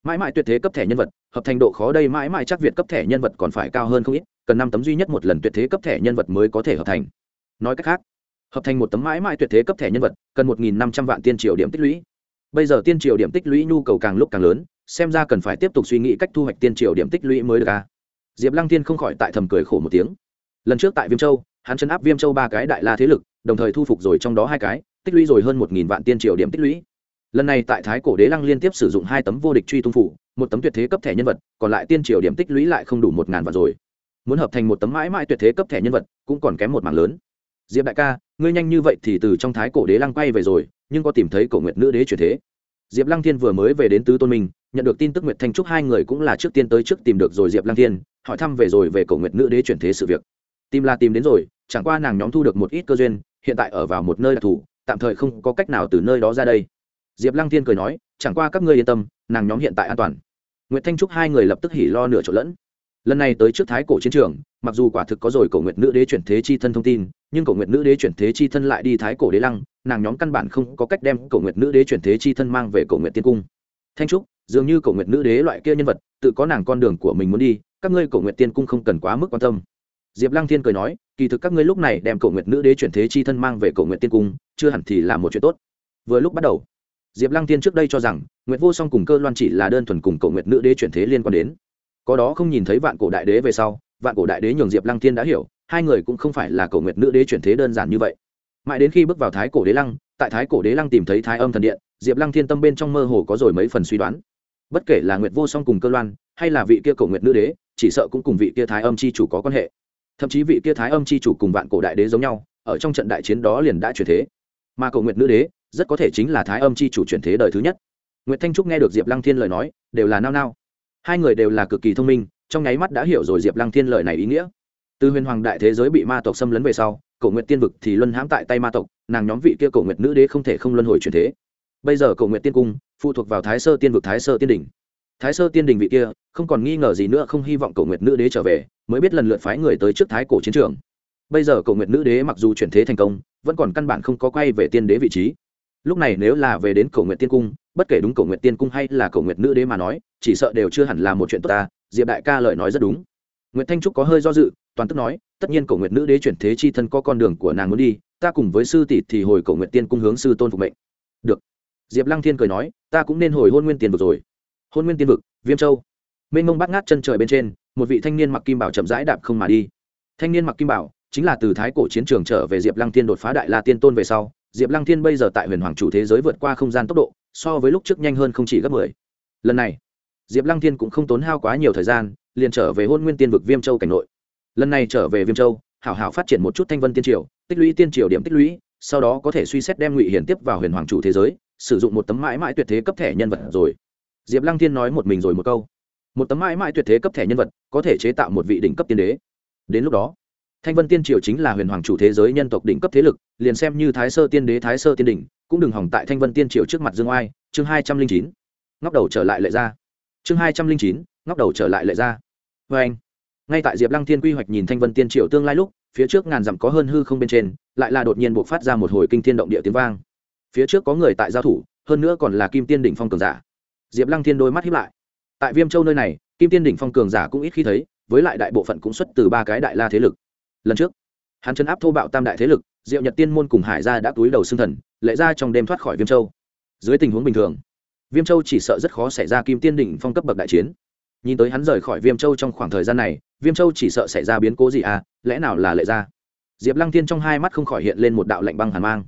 Speaker 1: Mãi mãi tuyệt thế cấp thẻ nhân vật, hợp thành độ khó đây mãi mãi chắc việt cấp thẻ nhân vật còn phải cao hơn không ít, cần năm tấm duy nhất một lần tuyệt thế cấp thẻ nhân vật mới có thể hợp thành. Nói cách khác, hợp thành một tấm mãi mãi tuyệt thế cấp thẻ nhân vật, cần một năm trăm vạn tiên triệu điểm tích lũy. Bây giờ tiên triệu điểm tích lũy nhu cầu càng lúc càng lớn, xem ra cần phải tiếp tục suy nghĩ cách thu hoạch tiên triệu điểm tích lũy mới được ca diệp lăng tiên không khỏi tại thầm cười khổ một tiếng. Lần trước tại viêm châu, hắn chấn áp viêm châu ba cái đại la thế lực đồng thời thu phục rồi trong đó hai cái, tích lũy rồi hơn một nghìn vạn tiên triệu điểm tích lũy. Lần này tại thái cổ đế lăng liên tiếp sử dụng hai tấm vô địch truy tung phủ, một tấm tuyệt thế cấp thẻ nhân vật, còn lại tiên triều điểm tích lũy lại không đủ một ngàn vạn rồi. Muốn hợp thành một tấm mãi mãi tuyệt thế cấp thẻ nhân vật, cũng còn kém một mảng lớn. Diệp đại ca, ngươi nhanh như vậy thì từ trong thái cổ đế lăng quay về rồi, nhưng có tìm thấy cổ nguyệt nữ đế chuyển thế. Diệp lăng thiên vừa mới về đến tứ tôn minh, nhận được tin tức nguyệt thanh trúc hai người cũng là trước tiên tới trước tìm được rồi diệp lăng thiên, hỏi thăm về rồi về cổ nguyệt nữ đế chuyển thế sự việc. Tìm là tìm đến rồi, chẳng qua nàng nhóm thu được một ít cơ duyên hiện tại ở vào một nơi đặc thù, tạm thời không có cách nào từ nơi đó ra đây. Diệp lăng thiên cười nói, chẳng qua các ngươi yên tâm, nàng nhóm hiện tại an toàn. N g u y ệ t thanh trúc hai người lập tức hỉ lo nửa chỗ lẫn. Lần này tới trước thái cổ chiến trường, mặc dù quả thực có rồi cổ nguyệt nữ đế chuyển thế chi thân thông tin, nhưng cổ nguyệt nữ đế chuyển thế chi thân lại đi thái cổ đế lăng, nàng nhóm căn bản không có cách đem cổ nguyệt nữ đế chuyển thế chi thân mang về cổ nguyệt tiên cung. Thanh trúc, dường như cổ nguyệt nữ đế loại kia nhân vật, tự có nàng con đường của mình muốn đi, các ngươi cổ nguyệt tiên cung không cần quá mức quan tâm. Diệp lăng thiên cười nói kỳ thực các ngươi lúc này đem cổ nguyệt nữ đế chuyển thế chi thân mang về cổ nguyệt tiên cung, chưa hẳn thì là một chuyện tốt. Vừa lúc bắt đầu, diệp lăng tiên trước đây cho rằng, nguyệt vô song cùng cơ loan chỉ là đơn thuần cùng Cổ nguyệt nữ đế chuyển thế liên quan đến. Có đó không nhìn thấy vạn cổ đại đế về sau, vạn cổ đại đế nhường diệp lăng tiên đã hiểu, hai người cũng không phải là Cổ nguyệt nữ đế chuyển thế đơn giản như vậy. Mãi đến khi bước vào thái cổ đế lăng, tại thái cổ đế lăng tìm thấy thái âm thần điện, diệp lăng thiên tâm bên trong mơ hồ có rồi mấy phần suy đoán. Bất kể là nguyệt vô song cùng cơ loan, hay là vị kia Cổ nguyệt nữ đế, chỉ sợ cũng cùng vị kia thái âm c h i chủ có quan hệ thậm chí vị kia thái âm c h i chủ cùng vạn cổ đại đế giống nhau, ở trong trận đại chiến đó liền đã chuyển thế. Mà cầu nguyệt nữ đế, rất có thể chính là thái âm c h i chủ chuyển thế đời thứ nhất. N g u y ệ t thanh trúc nghe được diệp lăng thiên lời nói, đều là nao nao. Hai người đều là cực kỳ thông minh, trong nháy mắt đã hiểu rồi diệp lăng thiên lời này ý nghĩa. Từ huyền hoàng đại thế giới bị ma tộc xâm lấn về sau, cổ nguyện tiên vực thì luân hãm tại tay ma tộc, nàng nhóm vị kia cổ nguyện nữ đế không thể không luân hồi chuyển thế. Bây giờ cổ nguyện tiên cung, phụ thuộc vào thái sơ tiên vực, thái sơ tiên đình thái sơ tiên đình vị kia, không còn nghi ngờ gì nữa, không hy vọng cổ nguyện nữ đế trở về, mới biết lần lượt phái người tới trước thái cổ chiến trường. Bây giờ cổ nguyện nữ đế mặc dù chuyển thế thành công, vẫn còn căn bản không có quay về tiên đế vị trí. Lúc này nếu là về đến cổ nguyện tiên cung, bất kể đúng cổ nguyện tiên cung hay là cổ nguyện nữ đế mà nói, chỉ sợ đều chưa hẳn là một chuyện tốt ta, diệp đại ca lời nói rất đúng. Nguyễn thanh trúc có hơi do dự, toàn tức nói, tất nhiên cổ nguyện nữ đế chuyển thế chi thân có con đường của nàng muốn đi, ta cùng với sư tỷ thì hồi cổ nguyện tiên cung hướng sư tôn phục mệnh. Được. Diệp lăng thiên cười nói, ta cũng nên hồi hôn nguyên tiền được rồi hôn nguyên tiên vực, viêm châu. Mênh mông bắt ngát chân trời bên trên, một vị thanh niên mặc kim bảo chậm rãi đạp không mà đi. Thanh niên mặc kim bảo chính là từ thái cổ chiến trường trở về diệp lăng thiên đột phá đại la tiên tôn về sau, diệp lăng thiên bây giờ tại huyền hoàng chủ thế giới vượt qua không gian tốc độ, so với lúc trước nhanh hơn không chỉ gấp mười. Lần này, diệp lăng thiên cũng không tốn hao quá nhiều thời gian, liền trở về hôn nguyên tiên vực viêm châu cảnh nội. Lần này trở về viêm châu, hảo hảo phát triển một chút thanh vân tiên triều, tích lũy tiên triều điểm tích lũy, sau đó có thể suy xét đem ngụy hiển tiếp vào huyền hoàng chủ thế giới, sử dụng một tấm mãi mãi tuyệt thế cấp thẻ nhân vật rồi diệp lăng thiên nói một mình rồi một câu. Một tấm mãi mãi tuyệt thế cấp thẻ nhân vật, có thể chế tạo một vị đỉnh cấp tiên đế. Đến lúc đó, thanh vân tiên triều chính là huyền hoàng chủ thế giới nhân tộc đỉnh cấp thế lực, liền xem như thái sơ tiên đế, thái sơ tiên đỉnh, cũng đừng hỏng tại thanh vân tiên triều trước mặt dương oai, chương hai trăm linh chín. Ngóc đầu trở lại lệ ra. Chương hai trăm linh chín, ngóc đầu trở lại lệ ra. Vê anh, ngay tại diệp lăng thiên quy hoạch nhìn thanh vân tiên triều tương lai lúc, phía trước ngàn dặm có hơn hư không bên trên, lại là đột nhiên buộc phát ra một hồi kinh thiên động địa tiếng vang. Phía trước có người tại giao thủ, hơn nữa còn là kim tiên đỉnh phong cường giả diệp lăng thiên đôi mắt hiếp lại. Tại viêm châu nơi này, kim tiên đỉnh phong cường giả cũng ít khi thấy, với lại đại bộ phận cũng xuất từ ba cái đại la thế lực. Lần trước, hắn chấn áp thô bạo tam đại thế lực, diệu nhật tiên môn cùng hải gia đã túi đầu xương thần, lệ ra trong đêm thoát khỏi viêm châu. Dưới tình huống bình thường, viêm châu chỉ sợ rất khó xảy ra kim tiên đỉnh phong cấp bậc đại chiến. Nhìn tới hắn rời khỏi viêm châu trong khoảng thời gian này, viêm châu chỉ sợ xảy ra biến cố gì à lẽ nào là lệ ra diệp lăng tiên trong hai mắt không khỏi hiện lên một đạo lạnh băng hàn mang.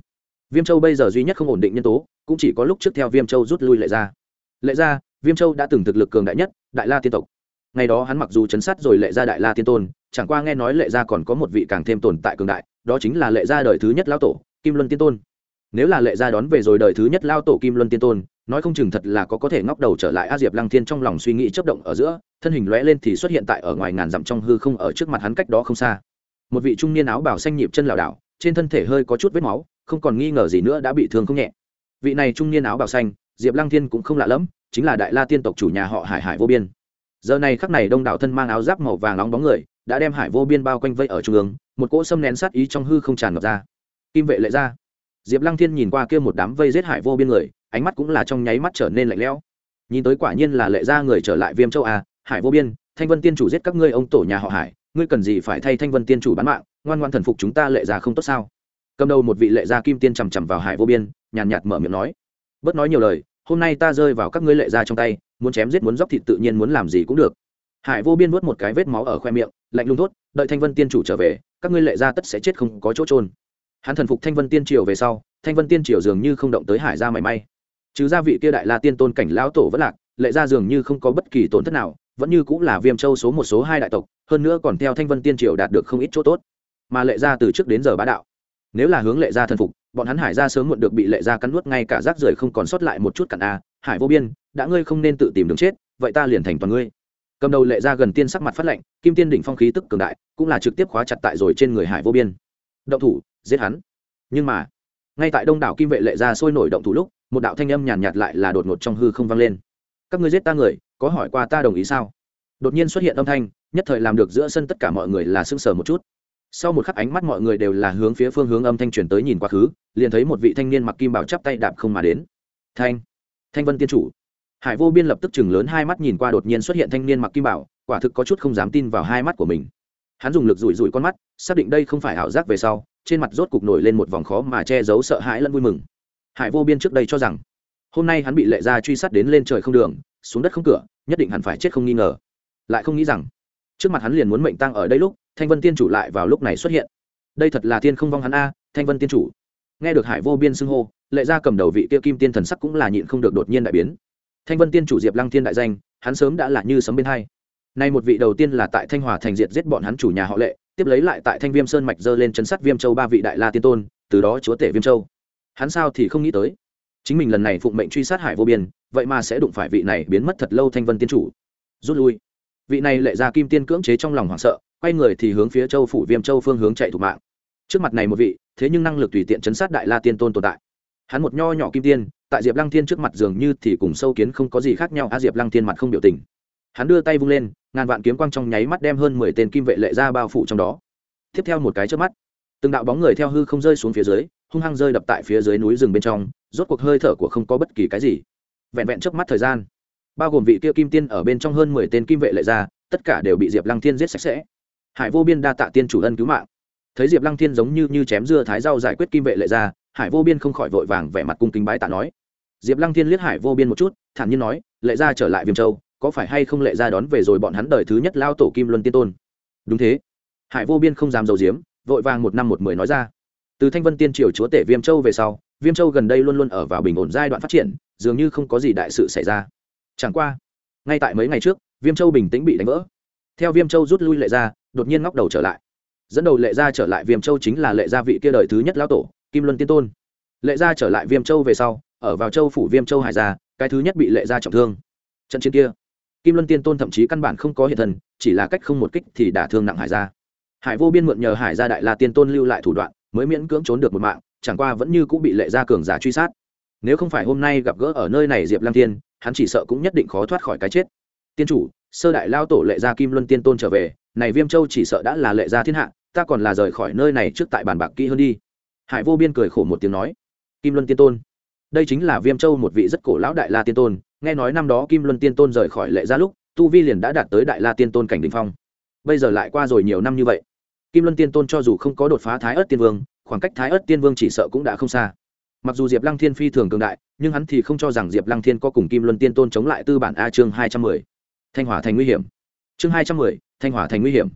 Speaker 1: Viêm châu bây giờ duy nhất không ổn định nhân tố, cũng chỉ có lúc trước theo viêm châu rút lui lệ ra lệ gia, viêm châu đã từng thực lực cường đại nhất đại la tiên tộc. Ngày đó hắn mặc dù chấn sát rồi lệ gia đại la tiên tôn chẳng qua nghe nói lệ gia còn có một vị càng thêm tồn tại cường đại đó chính là lệ gia đời thứ nhất lao tổ kim luân tiên tôn. Nếu là lệ gia đón về rồi đời thứ nhất lao tổ kim luân tiên tôn nói không chừng thật là có có thể ngóc đầu trở lại a diệp lăng thiên trong lòng suy nghĩ chấp động ở giữa thân hình lóe lên thì xuất hiện tại ở ngoài ngàn dặm trong hư không ở trước mặt hắn cách đó không xa. Một vị trung niên áo bảo xanh nhịp chân lảo đảo trên thân thể hơi có chút vết máu không còn nghi ngờ gì nữa đã bị thương không nhẹ. Vị này trung niên áo bảo xanh diệp lăng thiên cũng không lạ lẫm, chính là đại la tiên tộc chủ nhà họ hải hải vô biên. Giờ này khắc này đông đảo thân mang áo giáp màu vàng nóng bóng người, đã đem hải vô biên bao quanh vây ở trung ương, một cỗ xâm nén sát ý trong hư không tràn ngập ra. Kim vệ lệ ra. Diệp lăng thiên nhìn qua kia một đám vây giết hải vô biên người, ánh mắt cũng là trong nháy mắt trở nên lạnh lẽo. Nhìn tới quả nhiên là lệ ra người trở lại viêm châu a, hải vô biên, thanh vân tiên chủ giết các ngươi ông tổ nhà họ hải, ngươi cần gì phải thay thanh vân tiên chủ bán mạng, ngoan ngoan thần phục chúng ta lệ ra không tốt sao? Cầm đầu một vị lệ gia kim tiên chằm chằm vào hải vô biên, nhàn nhạt mở miệng nói. Bớt nói nhiều lời hôm nay ta rơi vào các ngươi lệ gia trong tay, muốn chém giết muốn dóc thịt tự nhiên muốn làm gì cũng được. Hải vô biên vớt một cái vết máu ở khoe miệng, lạnh lùng thốt, đợi thanh vân tiên chủ trở về, các ngươi lệ gia tất sẽ chết không có chỗ trôn hắn thần phục thanh vân tiên triều về sau, thanh vân tiên triều dường như không động tới hải gia mảy may. Chứ gia vị kia đại la tiên tôn cảnh lão tổ vẫn lạc, lệ gia dường như không có bất kỳ tổn thất nào, vẫn như cũng là viêm châu số một số hai đại tộc, hơn nữa còn theo thanh vân tiên triều đạt được không ít chỗ tốt. Mà lệ gia từ trước đến giờ bá đạo, nếu là hướng lệ gia thần phục bọn hắn hải gia sớm muộn được bị lệ gia cắn nuốt, ngay cả rác rưởi không còn sót lại một chút cặn a. Hải vô biên, đã ngươi không nên tự tìm đường chết, vậy ta liền thành toàn ngươi. Cầm đầu lệ gia gần tiên sắc mặt phát lệnh kim tiên đỉnh phong khí tức cường đại, cũng là trực tiếp khóa chặt tại rồi trên người hải vô biên. Động thủ, giết hắn. Nhưng mà, ngay tại đông đảo kim vệ lệ gia sôi nổi động thủ lúc, một đạo thanh âm nhàn nhạt lại là đột ngột trong hư không vang lên. Các ngươi giết ta người, có hỏi qua ta đồng ý sao? Đột nhiên xuất hiện âm thanh, nhất thời làm được giữa sân tất cả mọi người là sưng sờ một chút sau một khắc ánh mắt mọi người đều là hướng phía phương hướng âm thanh truyền tới nhìn quá khứ, liền thấy một vị thanh niên mặc kim bảo chắp tay đạp không mà đến. Thanh thanh vân tiên chủ. Hải vô biên lập tức chừng lớn hai mắt nhìn qua đột nhiên xuất hiện thanh niên mặc kim bảo, quả thực có chút không dám tin vào hai mắt của mình. Hắn dùng lực rủi rủi con mắt, xác định đây không phải ảo giác về sau, trên mặt rốt cục nổi lên một vòng khó mà che giấu sợ hãi lẫn vui mừng. Hải vô biên trước đây cho rằng, hôm nay hắn bị lệ ra truy sát đến lên trời không đường, xuống đất không cửa, nhất định hẳn phải chết không nghi ngờ. Lại không nghĩ rằng, trước mặt hắn liền muốn mệnh tăng ở đây lúc thanh vân tiên chủ lại vào lúc này xuất hiện. Đây thật là tiên không vong hắn a, thanh vân tiên chủ. Nghe được hải vô biên xưng hô, lệ gia cầm đầu vị tiêu kim tiên thần sắc cũng là nhịn không được đột nhiên đại biến. Thanh vân tiên chủ diệp lăng thiên đại danh, hắn sớm đã là như sấm bên hai. Nay một vị đầu tiên là tại thanh hòa thành diệt giết bọn hắn chủ nhà họ lệ, tiếp lấy lại tại thanh viêm sơn mạch dơ lên chấn sát viêm châu ba vị đại la tiên tôn, từ đó chúa tể viêm châu. Hắn sao thì không nghĩ tới, chính mình lần này phụng mệnh truy sát hải vô biên, vậy mà sẽ đụng phải vị này biến mất thật lâu thanh vân tiên chủ. Rút lui vị này lệ ra kim tiên cưỡng chế trong lòng hoảng sợ, quay người thì hướng phía châu phủ viêm châu phương hướng chạy thủ mạng. Trước mặt này một vị, thế nhưng năng lực tùy tiện chấn sát đại la tiên tôn tồn tại. Hắn một nho nhỏ kim tiên, tại diệp lăng thiên trước mặt dường như thì cùng sâu kiến không có gì khác nhau a diệp lăng thiên mặt không biểu tình. Hắn đưa tay vung lên, ngàn vạn kiếm quang trong nháy mắt đem hơn mười tên kim vệ lệ ra bao phủ trong đó. Tiếp theo một cái trước mắt, từng đạo bóng người theo hư không rơi xuống phía dưới, hung hăng rơi đập tại phía dưới núi rừng bên trong, rốt cuộc hơi thở của không có bất kỳ cái gì. Vẹn vẹn trước mắt thời gian bao gồm vị kia kim tiên ở bên trong hơn mười tên kim vệ lệ ra tất cả đều bị diệp lăng thiên giết sạch sẽ. Hải vô biên đa tạ tiên chủ ân cứu mạng. Thấy diệp lăng thiên giống như như chém dưa thái rau giải quyết kim vệ lệ ra hải vô biên không khỏi vội vàng vẻ mặt cung kính bái tạ nói. Diệp lăng thiên liếc hải vô biên một chút, thản nhiên nói, lệ gia trở lại viêm châu, có phải hay không lệ gia đón về rồi bọn hắn đời thứ nhất lao tổ kim luân tiên tôn? Đúng thế. Hải vô biên không dám dầu diếm vội vàng một năm một mười nói ra. Từ thanh vân tiên triều chúa tể viêm châu về sau, viêm châu gần đây luôn luôn ở vào bình ổn giai đoạn phát triển, dường như không có gì đại sự xảy ra chẳng qua, ngay tại mấy ngày trước, viêm châu bình tĩnh bị đánh vỡ. Theo viêm châu rút lui lệ ra đột nhiên ngóc đầu trở lại. Dẫn đầu lệ gia trở lại viêm châu chính là lệ gia vị kia đời thứ nhất lão tổ, kim luân tiên tôn. Lệ gia trở lại viêm châu về sau, ở vào châu phủ viêm châu hải gia, cái thứ nhất bị lệ gia trọng thương. Trận chiến kia, kim luân tiên tôn thậm chí căn bản không có hiện thần chỉ là cách không một kích thì đả thương nặng hải gia. Hải vô biên mượn nhờ hải gia đại la tiên tôn lưu lại thủ đoạn, mới miễn cưỡng trốn được một mạng, chẳng qua vẫn như cũng bị lệ gia cường giả truy sát. Nếu không phải hôm nay gặp gỡ ở nơi này diệp lăng thiên hắn chỉ sợ cũng nhất định khó thoát khỏi cái chết. Tiên chủ, sơ đại lao tổ lệ gia kim luân tiên tôn trở về, này viêm châu chỉ sợ đã là lệ gia thiên hạ, ta còn là rời khỏi nơi này trước tại bàn bạc kỹ hơn đi. Hải vô biên cười khổ một tiếng nói, kim luân tiên tôn, đây chính là viêm châu một vị rất cổ lão đại la tiên tôn, nghe nói năm đó kim luân tiên tôn rời khỏi lệ gia lúc, tu vi liền đã đạt tới đại la tiên tôn cảnh đình phong. Bây giờ lại qua rồi nhiều năm như vậy, kim luân tiên tôn cho dù không có đột phá thái ớt tiên vương, khoảng cách thái ớt tiên vương chỉ sợ cũng đã không xa mặc dù diệp lăng thiên phi thường cường đại, nhưng hắn thì không cho rằng diệp lăng thiên có cùng kim luân tiên tôn chống lại tư bản a chương hai trăm mười. Thanh hỏa thành nguy hiểm. Chương hai trăm mười, thanh hỏa thành nguy hiểm.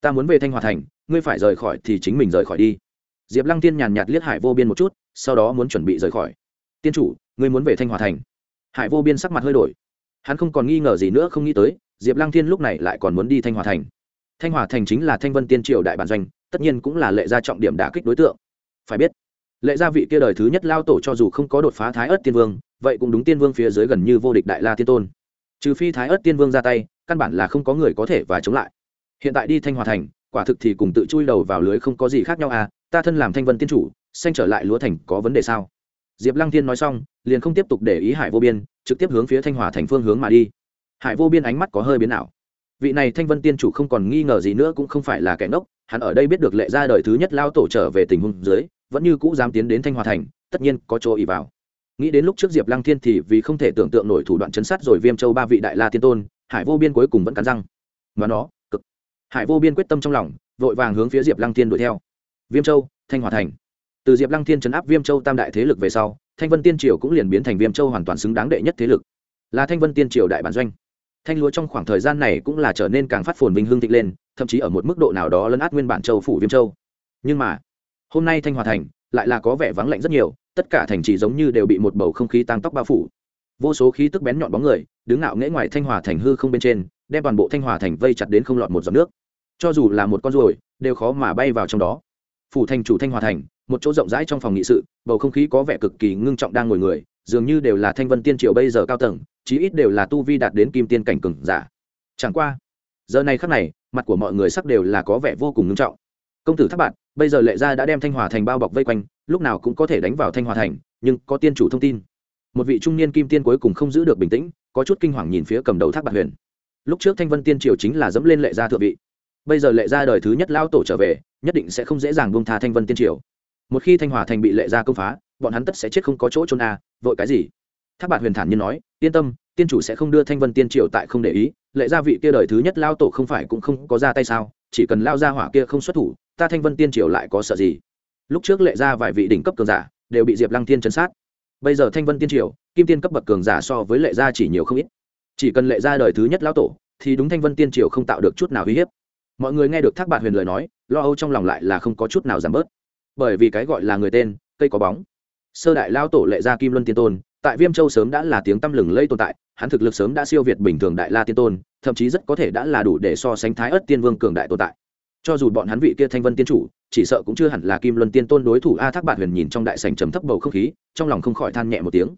Speaker 1: Ta muốn về thanh hỏa thành, ngươi phải rời khỏi thì chính mình rời khỏi đi. Diệp lăng tiên nhàn nhạt liếc hải vô biên một chút, sau đó muốn chuẩn bị rời khỏi. Tiên chủ, ngươi muốn về thanh hòa thành. Hải vô biên sắc mặt hơi đổi. Hắn không còn nghi ngờ gì nữa, không nghĩ tới, diệp lăng thiên lúc này lại còn muốn đi thanh hòa thành. Thanh hòa thành chính là thanh vân tiên triều đại bản doanh, tất nhiên cũng là lệ gia trọng điểm đả kích đối tượng. Phải biết lệ gia vị kia đời thứ nhất lao tổ cho dù không có đột phá thái ớt tiên vương, vậy cũng đúng tiên vương phía dưới gần như vô địch đại la tiên tôn. Trừ phi thái ớt tiên vương ra tay, căn bản là không có người có thể và chống lại. Hiện tại đi thanh hòa thành, quả thực thì cùng tự chui đầu vào lưới không có gì khác nhau à ta thân làm thanh vân tiên chủ, xanh trở lại lúa thành có vấn đề sao? Diệp lăng tiên nói xong, liền không tiếp tục để ý hải vô biên, trực tiếp hướng phía thanh hòa thành phương hướng mà đi. Hải vô biên ánh mắt có hơi biến ảo. Vị này thanh vân tiên chủ không còn nghi ngờ gì nữa cũng không phải là kẻ ngốc, hắn ở đây biết được lệ ra đời thứ nhất lao tổ trở về tình huống dưới vẫn như cũ dám tiến đến thanh hòa thành, tất nhiên có chỗ ỉ vào. Nghĩ đến lúc trước diệp lăng thiên thì vì không thể tưởng tượng nổi thủ đoạn chấn sát rồi viêm châu ba vị đại la tiên tôn, hải vô biên cuối cùng vẫn cắn răng. Mà nó, cực. Hải vô biên quyết tâm trong lòng, vội vàng hướng phía diệp lăng thiên đuổi theo. Viêm châu, thanh hòa thành. Từ diệp lăng thiên chấn áp viêm châu tam đại thế lực về sau, thanh vân tiên triều cũng liền biến thành viêm châu hoàn toàn xứng đáng đệ nhất thế lực. Là thanh vân tiên triều đại bản doanh. Thanh lúa trong khoảng thời gian này cũng là trở nên càng phát phồn vinh hương thịnh lên, thậm chí ở một mức độ nào đó lấn át nguyên bản châu phủ viêm châu. Nhưng mà hôm nay thanh hòa thành lại là có vẻ vắng lạnh rất nhiều, tất cả thành trì giống như đều bị một bầu không khí tăng tóc bao phủ. Vô số khí tức bén nhọn bóng người đứng ngạo nghễ ngoài thanh hòa thành hư không bên trên, đem toàn bộ thanh hòa thành vây chặt đến không lọt một giọt nước. Cho dù là một con ruồi, đều khó mà bay vào trong đó. Phủ thành chủ thanh hòa thành, một chỗ rộng rãi trong phòng nghị sự, bầu không khí có vẻ cực kỳ ngưng trọng đang ngồi người, dường như đều là thanh vân tiên triều bây giờ cao tầng, chí ít đều là tu vi đạt đến kim tiên cảnh cừng giả. Chẳng qua, giờ này khắc này, mặt của mọi người sắc đều là có vẻ vô cùng ngưng trọng công tử tháp bạn bây giờ lệ gia đã đem thanh hòa thành bao bọc vây quanh lúc nào cũng có thể đánh vào thanh hòa thành nhưng có tiên chủ thông tin. Một vị trung niên kim tiên cuối cùng không giữ được bình tĩnh có chút kinh hoàng nhìn phía cầm đầu thác bạc huyền. Lúc trước thanh vân tiên triều chính là dẫm lên lệ gia thượng vị. Bây giờ lệ gia đời thứ nhất lao tổ trở về nhất định sẽ không dễ dàng buông tha thanh vân tiên triều. Một khi thanh hòa thành bị lệ gia công phá bọn hắn tất sẽ chết không có chỗ trốn à, vội cái gì? Tháp bạc huyền thản nhiên nói yên tâm tiên chủ sẽ không đưa thanh vân tiên triều tại không để ý lệ gia vị kia đời thứ nhất lao tổ không phải cũng không có ra tay sao? Chỉ cần lao ra hỏa kia không xuất thủ ta thanh vân tiên triều lại có sợ gì? Lúc trước lệ gia vài vị đỉnh cấp cường giả, đều bị diệp lăng thiên chấn sát. Bây giờ thanh vân tiên triều, kim tiên cấp bậc cường giả so với lệ gia chỉ nhiều không ít. Chỉ cần lệ gia đời thứ nhất lao tổ, thì đúng thanh vân tiên triều không tạo được chút nào uy hiếp. Mọi người nghe được thác bạn huyền lời nói, lo âu trong lòng lại là không có chút nào giảm bớt. Bởi vì cái gọi là người tên, cây có bóng. Sơ đại lao tổ lệ gia kim luân tiên tôn, tại viêm châu sớm đã là tiếng tăm lừng lây tồn tại, hắn thực lực sớm đã siêu việt bình thường đại la tiên tôn, thậm chí rất có thể đã là đủ để so sánh thái ất tiên vương cường đại tồn tại cho dù bọn hắn vị kia thanh vân tiên chủ, chỉ sợ cũng chưa hẳn là kim luân tiên tôn đối thủ a thác bạn huyền nhìn trong đại sành trầm thấp bầu không khí, trong lòng không khỏi than nhẹ một tiếng.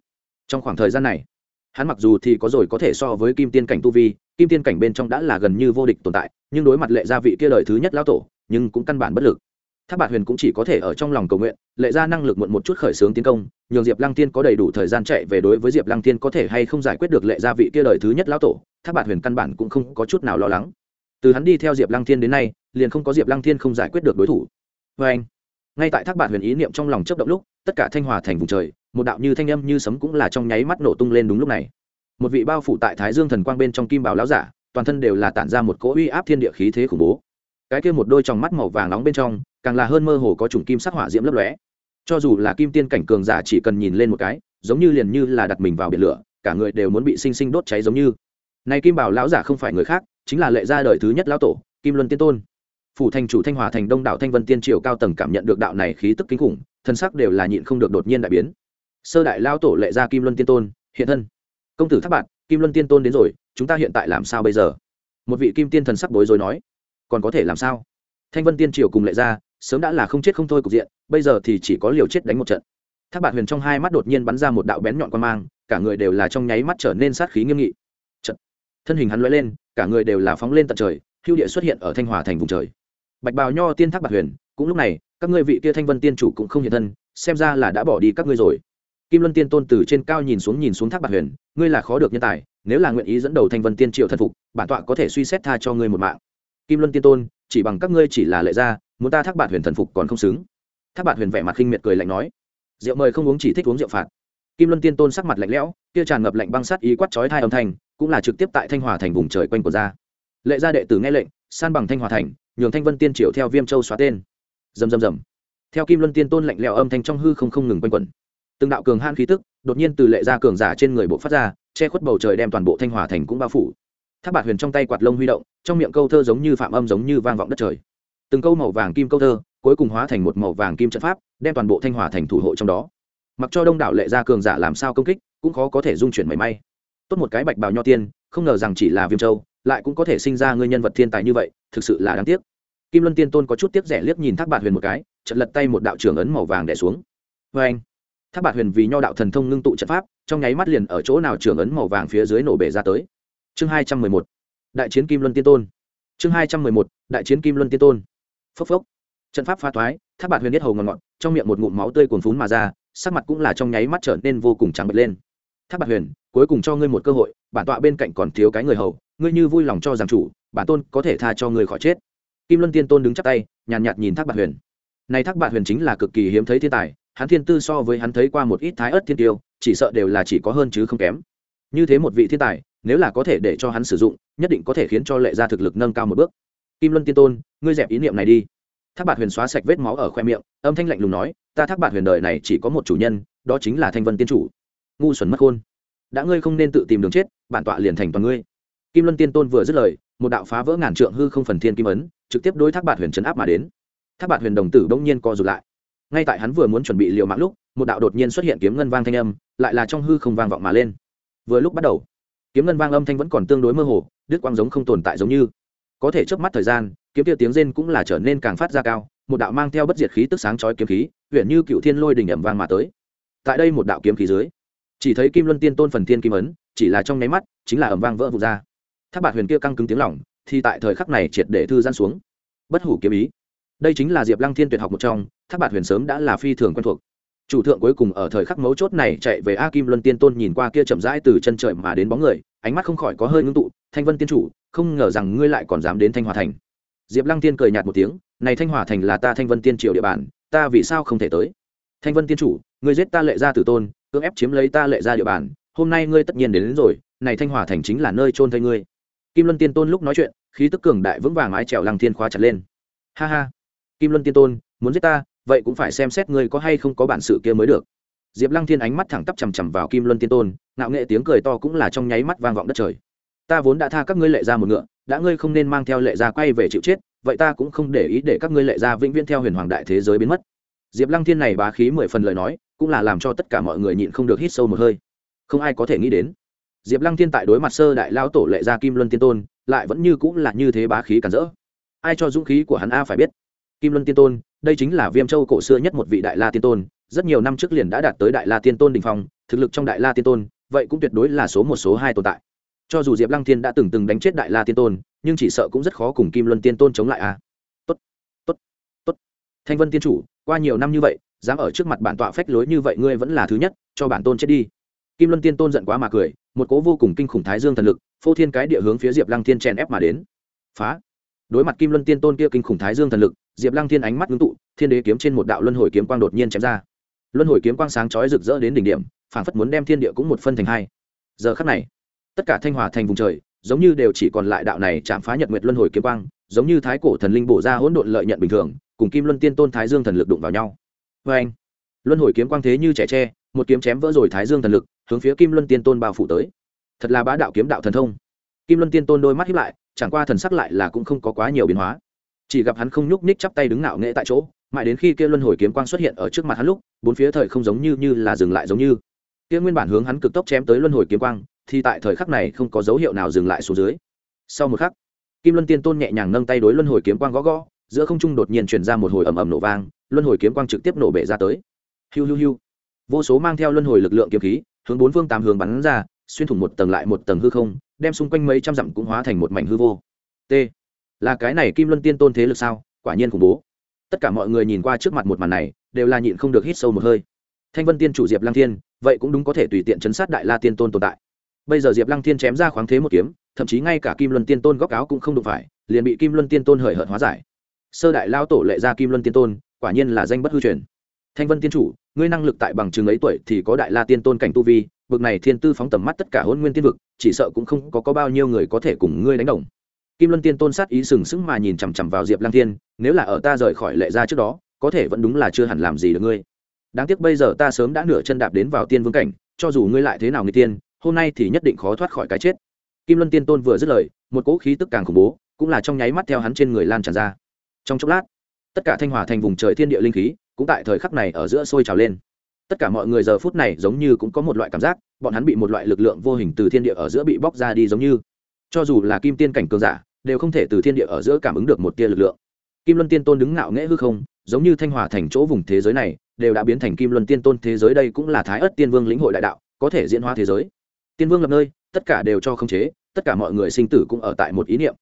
Speaker 1: Trong khoảng thời gian này, hắn mặc dù thì có rồi có thể so với kim tiên cảnh tu vi, kim tiên cảnh bên trong đã là gần như vô địch tồn tại, nhưng đối mặt lệ gia vị kia lời thứ nhất lao tổ, nhưng cũng căn bản bất lực. Thác bạt huyền cũng chỉ có thể ở trong lòng cầu nguyện, lệ ra năng lực muộn một chút khởi xướng tiến công, nhường diệp lăng tiên có đầy đủ thời gian chạy về đối với diệp lăng tiên có thể hay không giải quyết được lệ gia vị kia đời thứ nhất lão tổ, thác bạt huyền căn bản cũng không có chút nào lo lắng. Từ hắn đi theo diệp lăng tiên đến nay liền không có diệp lăng Thiên không giải quyết được đối thủ. Vê anh, ngay tại thác bạt huyền ý niệm trong lòng chấp động lúc, tất cả thanh hòa thành vùng trời, một đạo như thanh âm như sấm cũng là trong nháy mắt nổ tung lên đúng lúc này. Một vị bao phủ tại thái dương thần quang bên trong kim bảo lão giả, toàn thân đều là tản ra một cỗ uy áp thiên địa khí thế khủng bố. Cái kia một đôi tròng mắt màu vàng nóng bên trong, càng là hơn mơ hồ có chủng kim sắc hỏa diễm lấp lóe. Cho dù là kim tiên cảnh cường giả chỉ cần nhìn lên một cái, giống như liền như là đặt mình vào biển lửa, cả người đều muốn bị sinh sinh đốt cháy giống như. Này kim bảo lão giả không phải người khác, chính là lệ gia đời thứ nhất lão tổ, kim luân tiên tôn phủ thành chủ thanh hòa thành đông đảo thanh vân tiên triều cao tầng cảm nhận được đạo này khí tức kinh khủng, thân sắc đều là nhịn không được đột nhiên đại biến. Sơ đại lão tổ lệ gia kim luân tiên tôn, hiện thân. Công tử tháp bạn, kim luân tiên tôn đến rồi, chúng ta hiện tại làm sao bây giờ? Một vị kim tiên thần sắc bối rối nói. Còn có thể làm sao? Thanh vân tiên triều cùng lệ ra, sớm đã là không chết không thôi cục diện, bây giờ thì chỉ có liều chết đánh một trận. Tháp bạn huyền trong hai mắt đột nhiên bắn ra một đạo bén nhọn quan mang, cả người đều là trong nháy mắt trở nên sát khí nghiêm nghị. Trận thân hình hắn lóe lên, cả người đều là phóng lên tận trời, hưu địa xuất hiện ở thanh hòa thành vùng trời bạch bào nho tiên thác bạc huyền, cũng lúc này, các ngươi vị kia thanh vân tiên chủ cũng không hiện thân, xem ra là đã bỏ đi các ngươi rồi. Kim luân tiên tôn từ trên cao nhìn xuống nhìn xuống thác bạc huyền, ngươi là khó được nhân tài, nếu là nguyện ý dẫn đầu thanh vân tiên triệu thân phục, bản tọa có thể suy xét tha cho ngươi một mạng. Kim luân tiên tôn, chỉ bằng các ngươi chỉ là lệ gia, muốn ta thác bạc huyền thần phục còn không xứng. Thác bạc huyền vẻ mặt khinh miệt cười lạnh nói, rượu mời không uống chỉ thích uống rượu phạt. Kim luân tiên tôn sắc mặt lạnh lẽo, kia tràn ngập lạnh băng sát ý quát chói thai âm thanh, cũng là trực tiếp tại thanh hòa thành vùng trời quanh của gia. Lệ gia đệ tử nghe lệnh, san bằng thanh hòa thành nhường thanh vân tiên triều theo viêm châu xóa tên. Dầm dầm dầm theo kim luân tiên tôn lạnh lẽo âm thanh trong hư không không ngừng quanh quẩn. Từng đạo cường han khí tức đột nhiên từ lệ ra cường giả trên người bộ phát ra, che khuất bầu trời đem toàn bộ thanh hòa thành cũng bao phủ. Tháp bạt huyền trong tay quạt lông huy động, trong miệng câu thơ giống như phạm âm giống như vang vọng đất trời. Từng câu màu vàng kim câu thơ, cuối cùng hóa thành một màu vàng kim trận pháp, đem toàn bộ thanh hòa thành thủ hộ trong đó. Mặc cho đông đảo lệ gia cường giả làm sao công kích, cũng khó có thể dung chuyển mảy may. Tốt một cái bạch bào nho tiên, không ngờ rằng chỉ là viêm châu lại cũng có thể sinh ra ngươi nhân vật thiên tài như vậy, thực sự là đáng tiếc. Kim luân tiên tôn có chút tiếc rẻ liếc nhìn thác bạt huyền một cái chật lật tay một đạo trưởng ấn màu vàng đẻ xuống. Vê anh, thác bạt huyền vì nho đạo thần thông ngưng tụ trận pháp, trong nháy mắt liền ở chỗ nào trưởng ấn màu vàng phía dưới nổ bể ra tới. Chương hai trăm mười một, đại chiến kim luân tiên tôn. Chương hai trăm mười một, đại chiến kim luân tiên tôn. Phốc phốc. Trận pháp pha thoái, thác bạt huyền biết hầu ngọn ngọn, trong miệng một ngụm máu tươi cuồn phún mà ra, sắc mặt cũng là trong nháy mắt trở nên vô cùng trắng bật lên thác bạt huyền cuối cùng cho ngươi một cơ hội bản tọa bên cạnh còn thiếu cái người hầu ngươi như vui lòng cho rằng chủ bản tôn có thể tha cho ngươi khỏi chết. Kim luân tiên tôn đứng chắp tay nhàn nhạt, nhạt nhìn thác bạt huyền. Này thác bạt huyền chính là cực kỳ hiếm thấy thiên tài hắn thiên tư so với hắn thấy qua một ít thái ớt thiên tiêu chỉ sợ đều là chỉ có hơn chứ không kém. Như thế một vị thiên tài nếu là có thể để cho hắn sử dụng nhất định có thể khiến cho lệ gia thực lực nâng cao một bước. Kim luân tiên tôn ngươi dẹp ý niệm này đi. Thác bạt huyền xóa sạch vết máu ở khoe miệng âm thanh lạnh lùng nói ta thác bạt huyền đời này chỉ có một chủ nhân đó chính là thanh vân tiên chủ ngu xuẩn mất khôn. Đã ngươi không nên tự tìm đường chết, bản tọa liền thành toàn ngươi. Kim luân tiên tôn vừa dứt lời, một đạo phá vỡ ngàn trượng hư không phần thiên kim ấn, trực tiếp đối thác bạt huyền chấn áp mà đến. Thác bạt huyền đồng tử đông nhiên co rụt lại. Ngay tại hắn vừa muốn chuẩn bị liều mạng lúc, một đạo đột nhiên xuất hiện kiếm ngân vang thanh âm, lại là trong hư không vang vọng mà lên. Vừa lúc bắt đầu, kiếm ngân vang âm thanh vẫn còn tương đối mơ hồ, đứt quang giống không tồn tại giống như. Có thể trước mắt thời gian, kiếm tiêu tiếng rên cũng là trở nên càng phát ra cao, một đạo mang theo bất diệt khí tức sáng chói kiếm khí huyện như cựu thiên lôi đỉnh ẩm vang mà tới. Tại đây một đạo kiếm khí dưới chỉ thấy kim luân tiên tôn phần thiên kim ấn, chỉ là trong nháy mắt, chính là ẩm vang vỡ vụt ra. Tháp bạt huyền kia căng cứng tiếng lỏng, thì tại thời khắc này triệt để thư gian xuống. Bất hủ kiếm ý. Đây chính là diệp lăng thiên tuyệt học một trong tháp bạt huyền sớm đã là phi thường quen thuộc. Chủ thượng cuối cùng ở thời khắc mấu chốt này chạy về a kim luân tiên tôn nhìn qua kia chậm rãi từ chân trời mà đến bóng người, ánh mắt không khỏi có hơi ngưng tụ, thanh vân tiên chủ, không ngờ rằng ngươi lại còn dám đến thanh hòa thành. Diệp lăng tiên cười nhạt một tiếng, này thanh hòa thành là ta thanh vân tiên triều địa bàn, ta vì sao không thể tới? Thanh vân tiên chủ, ngươi giết ta lệ ra tử tôn cưỡng ép chiếm lấy ta lệ ra địa bàn hôm nay ngươi tất nhiên đến, đến rồi này thanh hòa thành chính là nơi trôn thây ngươi. Kim luân tiên tôn lúc nói chuyện khí tức cường đại vững vàng mái trèo lăng thiên khóa chặt lên. Ha ha kim luân tiên tôn muốn giết ta vậy cũng phải xem xét ngươi có hay không có bản sự kia mới được. Diệp lăng thiên ánh mắt thẳng tắp chằm chằm vào kim luân tiên tôn ngạo nghệ tiếng cười to cũng là trong nháy mắt vang vọng đất trời. Ta vốn đã tha các ngươi lệ ra một ngựa đã ngươi không nên mang theo lệ ra quay về chịu chết vậy ta cũng không để ý để các ngươi lệ ra vĩnh viễn theo huyền hoàng đại thế giới biến mất. Diệp lăng thiên này bá khí mười phần lời nói cũng là làm cho tất cả mọi người nhịn không được hít sâu một hơi. Không ai có thể nghĩ đến, diệp lăng thiên tại đối mặt sơ đại lao tổ lệ gia kim luân tiên tôn, lại vẫn như cũng là như thế bá khí cản rỡ. Ai cho dũng khí của hắn a phải biết, kim luân tiên tôn, đây chính là viêm châu cổ xưa nhất một vị đại la tiên tôn, rất nhiều năm trước liền đã đạt tới đại la tiên tôn đình phong, thực lực trong đại la tiên tôn, vậy cũng tuyệt đối là số một số hai tồn tại. Cho dù diệp lăng thiên đã từng từng đánh chết đại la tiên tôn, nhưng chỉ sợ cũng rất khó cùng kim luân tiên tôn chống lại a. Tốt tốt tốt. Thanh vân tiên chủ, qua nhiều năm như vậy dám ở trước mặt bản tọa phách lối như vậy ngươi vẫn là thứ nhất, cho bản tôn chết đi. Kim luân tiên tôn giận quá mà cười, một cố vô cùng kinh khủng thái dương thần lực, phô thiên cái địa hướng phía diệp lăng thiên chèn ép mà đến. Phá! Đối mặt kim luân tiên tôn kia kinh khủng thái dương thần lực, diệp lăng thiên ánh mắt ngưng tụ, thiên đế kiếm trên một đạo luân hồi kiếm quang đột nhiên chém ra. Luân hồi kiếm quang sáng chói rực rỡ đến đỉnh điểm, phảng phất muốn đem thiên địa cũng một phân thành hai. Giờ khắc này, tất cả thanh hòa thành vùng trời, giống như đều chỉ còn lại đạo này chạm phá nhật nguyệt luân hồi kiếm quang, giống như thái cổ thần linh bổ ra hỗn độn lợi nhận bình thường, cùng kim luân tiên tôn thái dương thần lực đụng vào nhau vê anh, luân hồi kiếm quang thế như trẻ tre, một kiếm chém vỡ rồi thái dương thần lực, hướng phía kim luân tiên tôn bao phủ tới. Thật là bá đạo kiếm đạo thần thông. Kim luân tiên tôn đôi mắt hiếp lại, chẳng qua thần sắc lại là cũng không có quá nhiều biến hóa. Chỉ gặp hắn không nhúc ních chắp tay đứng ngạo nghệ tại chỗ, mãi đến khi kia luân hồi kiếm quang xuất hiện ở trước mặt hắn lúc, bốn phía thời không giống như như là dừng lại giống như. Kia nguyên bản hướng hắn cực tốc chém tới luân hồi kiếm quang, thì tại thời khắc này không có dấu hiệu nào dừng lại xuống dưới. Sau một khắc, kim luân tiên tôn nhẹ nhàng nâng tay đối luân hồi kiếm quang gõ gõ, giữa không trung đột nhiên truyền ra một hồi ầm ầm nổ vang luân hồi kiếm quang trực tiếp nổ bể ra tới. Hiu hiu hiu. Vô số mang theo luân hồi lực lượng kiếm khí, hướng bốn phương tám hướng bắn ra, xuyên thủng một tầng lại một tầng hư không, đem xung quanh mấy trăm dặm cũng hóa thành một mảnh hư vô. T. Là cái này kim luân tiên tôn thế lực sao? Quả nhiên khủng bố. Tất cả mọi người nhìn qua trước mặt một màn này, đều là nhịn không được hít sâu một hơi. Thanh vân tiên chủ diệp lăng thiên, vậy cũng đúng có thể tùy tiện chấn sát đại la tiên tôn tồn tại. Bây giờ diệp lăng thiên chém ra khoáng thế một kiếm, thậm chí ngay cả kim luân tiên tôn góc áo cũng không đụng phải, liền bị kim luân tiên tôn hời hợt hóa giải. Sơ đại lao tổ lệ ra kim luân tiên tôn quả nhiên là danh bất hư truyền. Thanh vân tiên chủ ngươi năng lực tại bằng chứng ấy tuổi thì có đại la tiên tôn cảnh tu vi vực này thiên tư phóng tầm mắt tất cả hôn nguyên tiên vực chỉ sợ cũng không có, có bao nhiêu người có thể cùng ngươi đánh đồng. Kim luân tiên tôn sát ý sừng sững mà nhìn chằm chằm vào diệp lang thiên nếu là ở ta rời khỏi lệ ra trước đó có thể vẫn đúng là chưa hẳn làm gì được ngươi. Đáng tiếc bây giờ ta sớm đã nửa chân đạp đến vào tiên vương cảnh cho dù ngươi lại thế nào người tiên hôm nay thì nhất định khó thoát khỏi cái chết. Kim luân tiên tôn vừa dứt lời một cỗ khí tức càng khủng bố cũng là trong nháy mắt theo hắn trên người lan tràn ra. Trong chốc lát tất cả thanh hòa thành vùng trời thiên địa linh khí cũng tại thời khắc này ở giữa sôi trào lên. Tất cả mọi người giờ phút này giống như cũng có một loại cảm giác, bọn hắn bị một loại lực lượng vô hình từ thiên địa ở giữa bị bóc ra đi giống như. Cho dù là kim tiên cảnh cường giả, đều không thể từ thiên địa ở giữa cảm ứng được một tia lực lượng. Kim luân tiên tôn đứng ngạo nghễ hư không, giống như thanh hòa thành chỗ vùng thế giới này, đều đã biến thành kim luân tiên tôn thế giới đây cũng là thái ất tiên vương lĩnh hội đại đạo, có thể diễn hóa thế giới. Tiên vương lập nơi, tất cả đều cho khống chế, tất cả mọi người sinh tử cũng ở tại một ý niệm.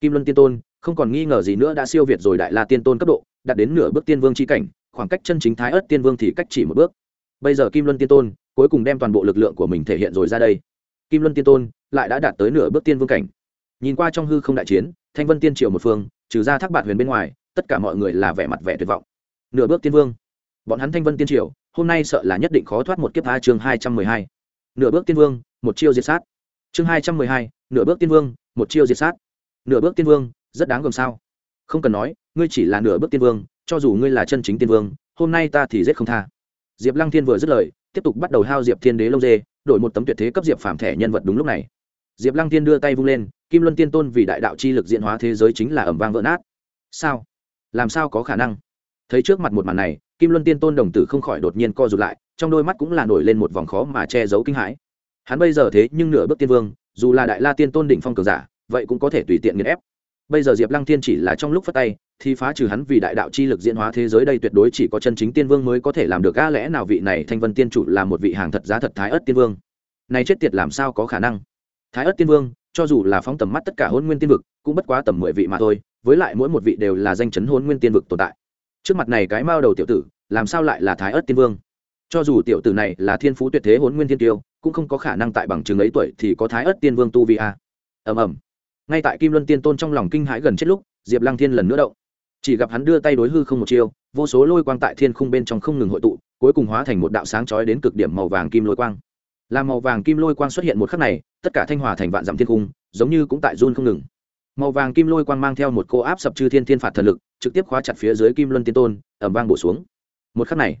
Speaker 1: Kim luân tiên tôn không còn nghi ngờ gì nữa đã siêu việt rồi đại la tiên tôn cấp độ, đạt đến nửa bước tiên vương c h i cảnh, khoảng cách chân chính thái ất tiên vương thì cách chỉ một bước. Bây giờ kim luân tiên tôn cuối cùng đem toàn bộ lực lượng của mình thể hiện rồi ra đây. Kim luân tiên tôn lại đã đạt tới nửa bước tiên vương cảnh. Nhìn qua trong hư không đại chiến, thanh vân tiên triều một phương, trừ ra thác bạt huyền bên ngoài, tất cả mọi người là vẻ mặt vẻ tuyệt vọng. Nửa bước tiên vương. Bọn hắn thanh vân tiên triều, hôm nay sợ là nhất định khó thoát một kiếp tha chương hai trăm mười hai. Nửa bước tiên vương, một chiêu diệt sát. Chương hai trăm mười hai, nửa bước tiên vương, một chiêu diệt sát. Nửa bước tiên vương rất đáng gờm sao. Không cần nói, ngươi chỉ là nửa bước tiên vương, cho dù ngươi là chân chính tiên vương, hôm nay ta thì giết không tha. Diệp lăng thiên vừa dứt lời, tiếp tục bắt đầu hao diệp thiên đế lông dê, đổi một tấm tuyệt thế cấp diệp phàm thẻ nhân vật đúng lúc này. Diệp lăng thiên đưa tay vung lên, kim luân tiên tôn vì đại đạo chi lực diện hóa thế giới chính là ẩm vang vỡ nát. Sao? Làm sao có khả năng? Thấy trước mặt một màn này, kim luân tiên tôn đồng tử không khỏi đột nhiên co rụt lại, trong đôi mắt cũng là nổi lên một vòng khó mà che giấu kinh hãi. Hắn bây giờ thế nhưng nửa bước tiên vương, dù là đại la tiên tôn đỉnh phong cường giả, vậy cũng có thể tùy tiện nghiền ép bây giờ diệp lăng thiên chỉ là trong lúc phát tay, thì phá trừ hắn vì đại đạo chi lực diễn hóa thế giới đây tuyệt đối chỉ có chân chính tiên vương mới có thể làm được. A lẽ nào vị này thanh vân tiên chủ là một vị hàng thật giá thật thái ớt tiên vương? Này chết tiệt làm sao có khả năng? Thái ớt tiên vương, cho dù là phóng tầm mắt tất cả hôn nguyên tiên vực, cũng bất quá tầm mười vị mà thôi, với lại mỗi một vị đều là danh chấn hôn nguyên tiên vực tồn tại. Trước mặt này cái mao đầu tiểu tử, làm sao lại là thái ớt tiên vương? Cho dù tiểu tử này là thiên phú tuyệt thế hôn nguyên tiên tiêu, cũng không có khả năng tại bằng chứng ấy tuổi thì có thái ớt tiên vương tu vi a. Ầm ầm ngay tại kim luân tiên tôn trong lòng kinh hãi gần chết lúc, diệp lăng thiên lần nữa động. Chỉ gặp hắn đưa tay đối hư không một chiêu, vô số lôi quang tại thiên khung bên trong không ngừng hội tụ, cuối cùng hóa thành một đạo sáng chói đến cực điểm màu vàng kim lôi quang. Làm màu vàng kim lôi quang xuất hiện một khắc này, tất cả thanh hòa thành vạn dặm thiên khung, giống như cũng tại run không ngừng. Màu vàng kim lôi quang mang theo một cô áp sập chư thiên thiên phạt thần lực, trực tiếp khóa chặt phía dưới kim luân tiên tôn ẩm vang bổ xuống. Một khắc này,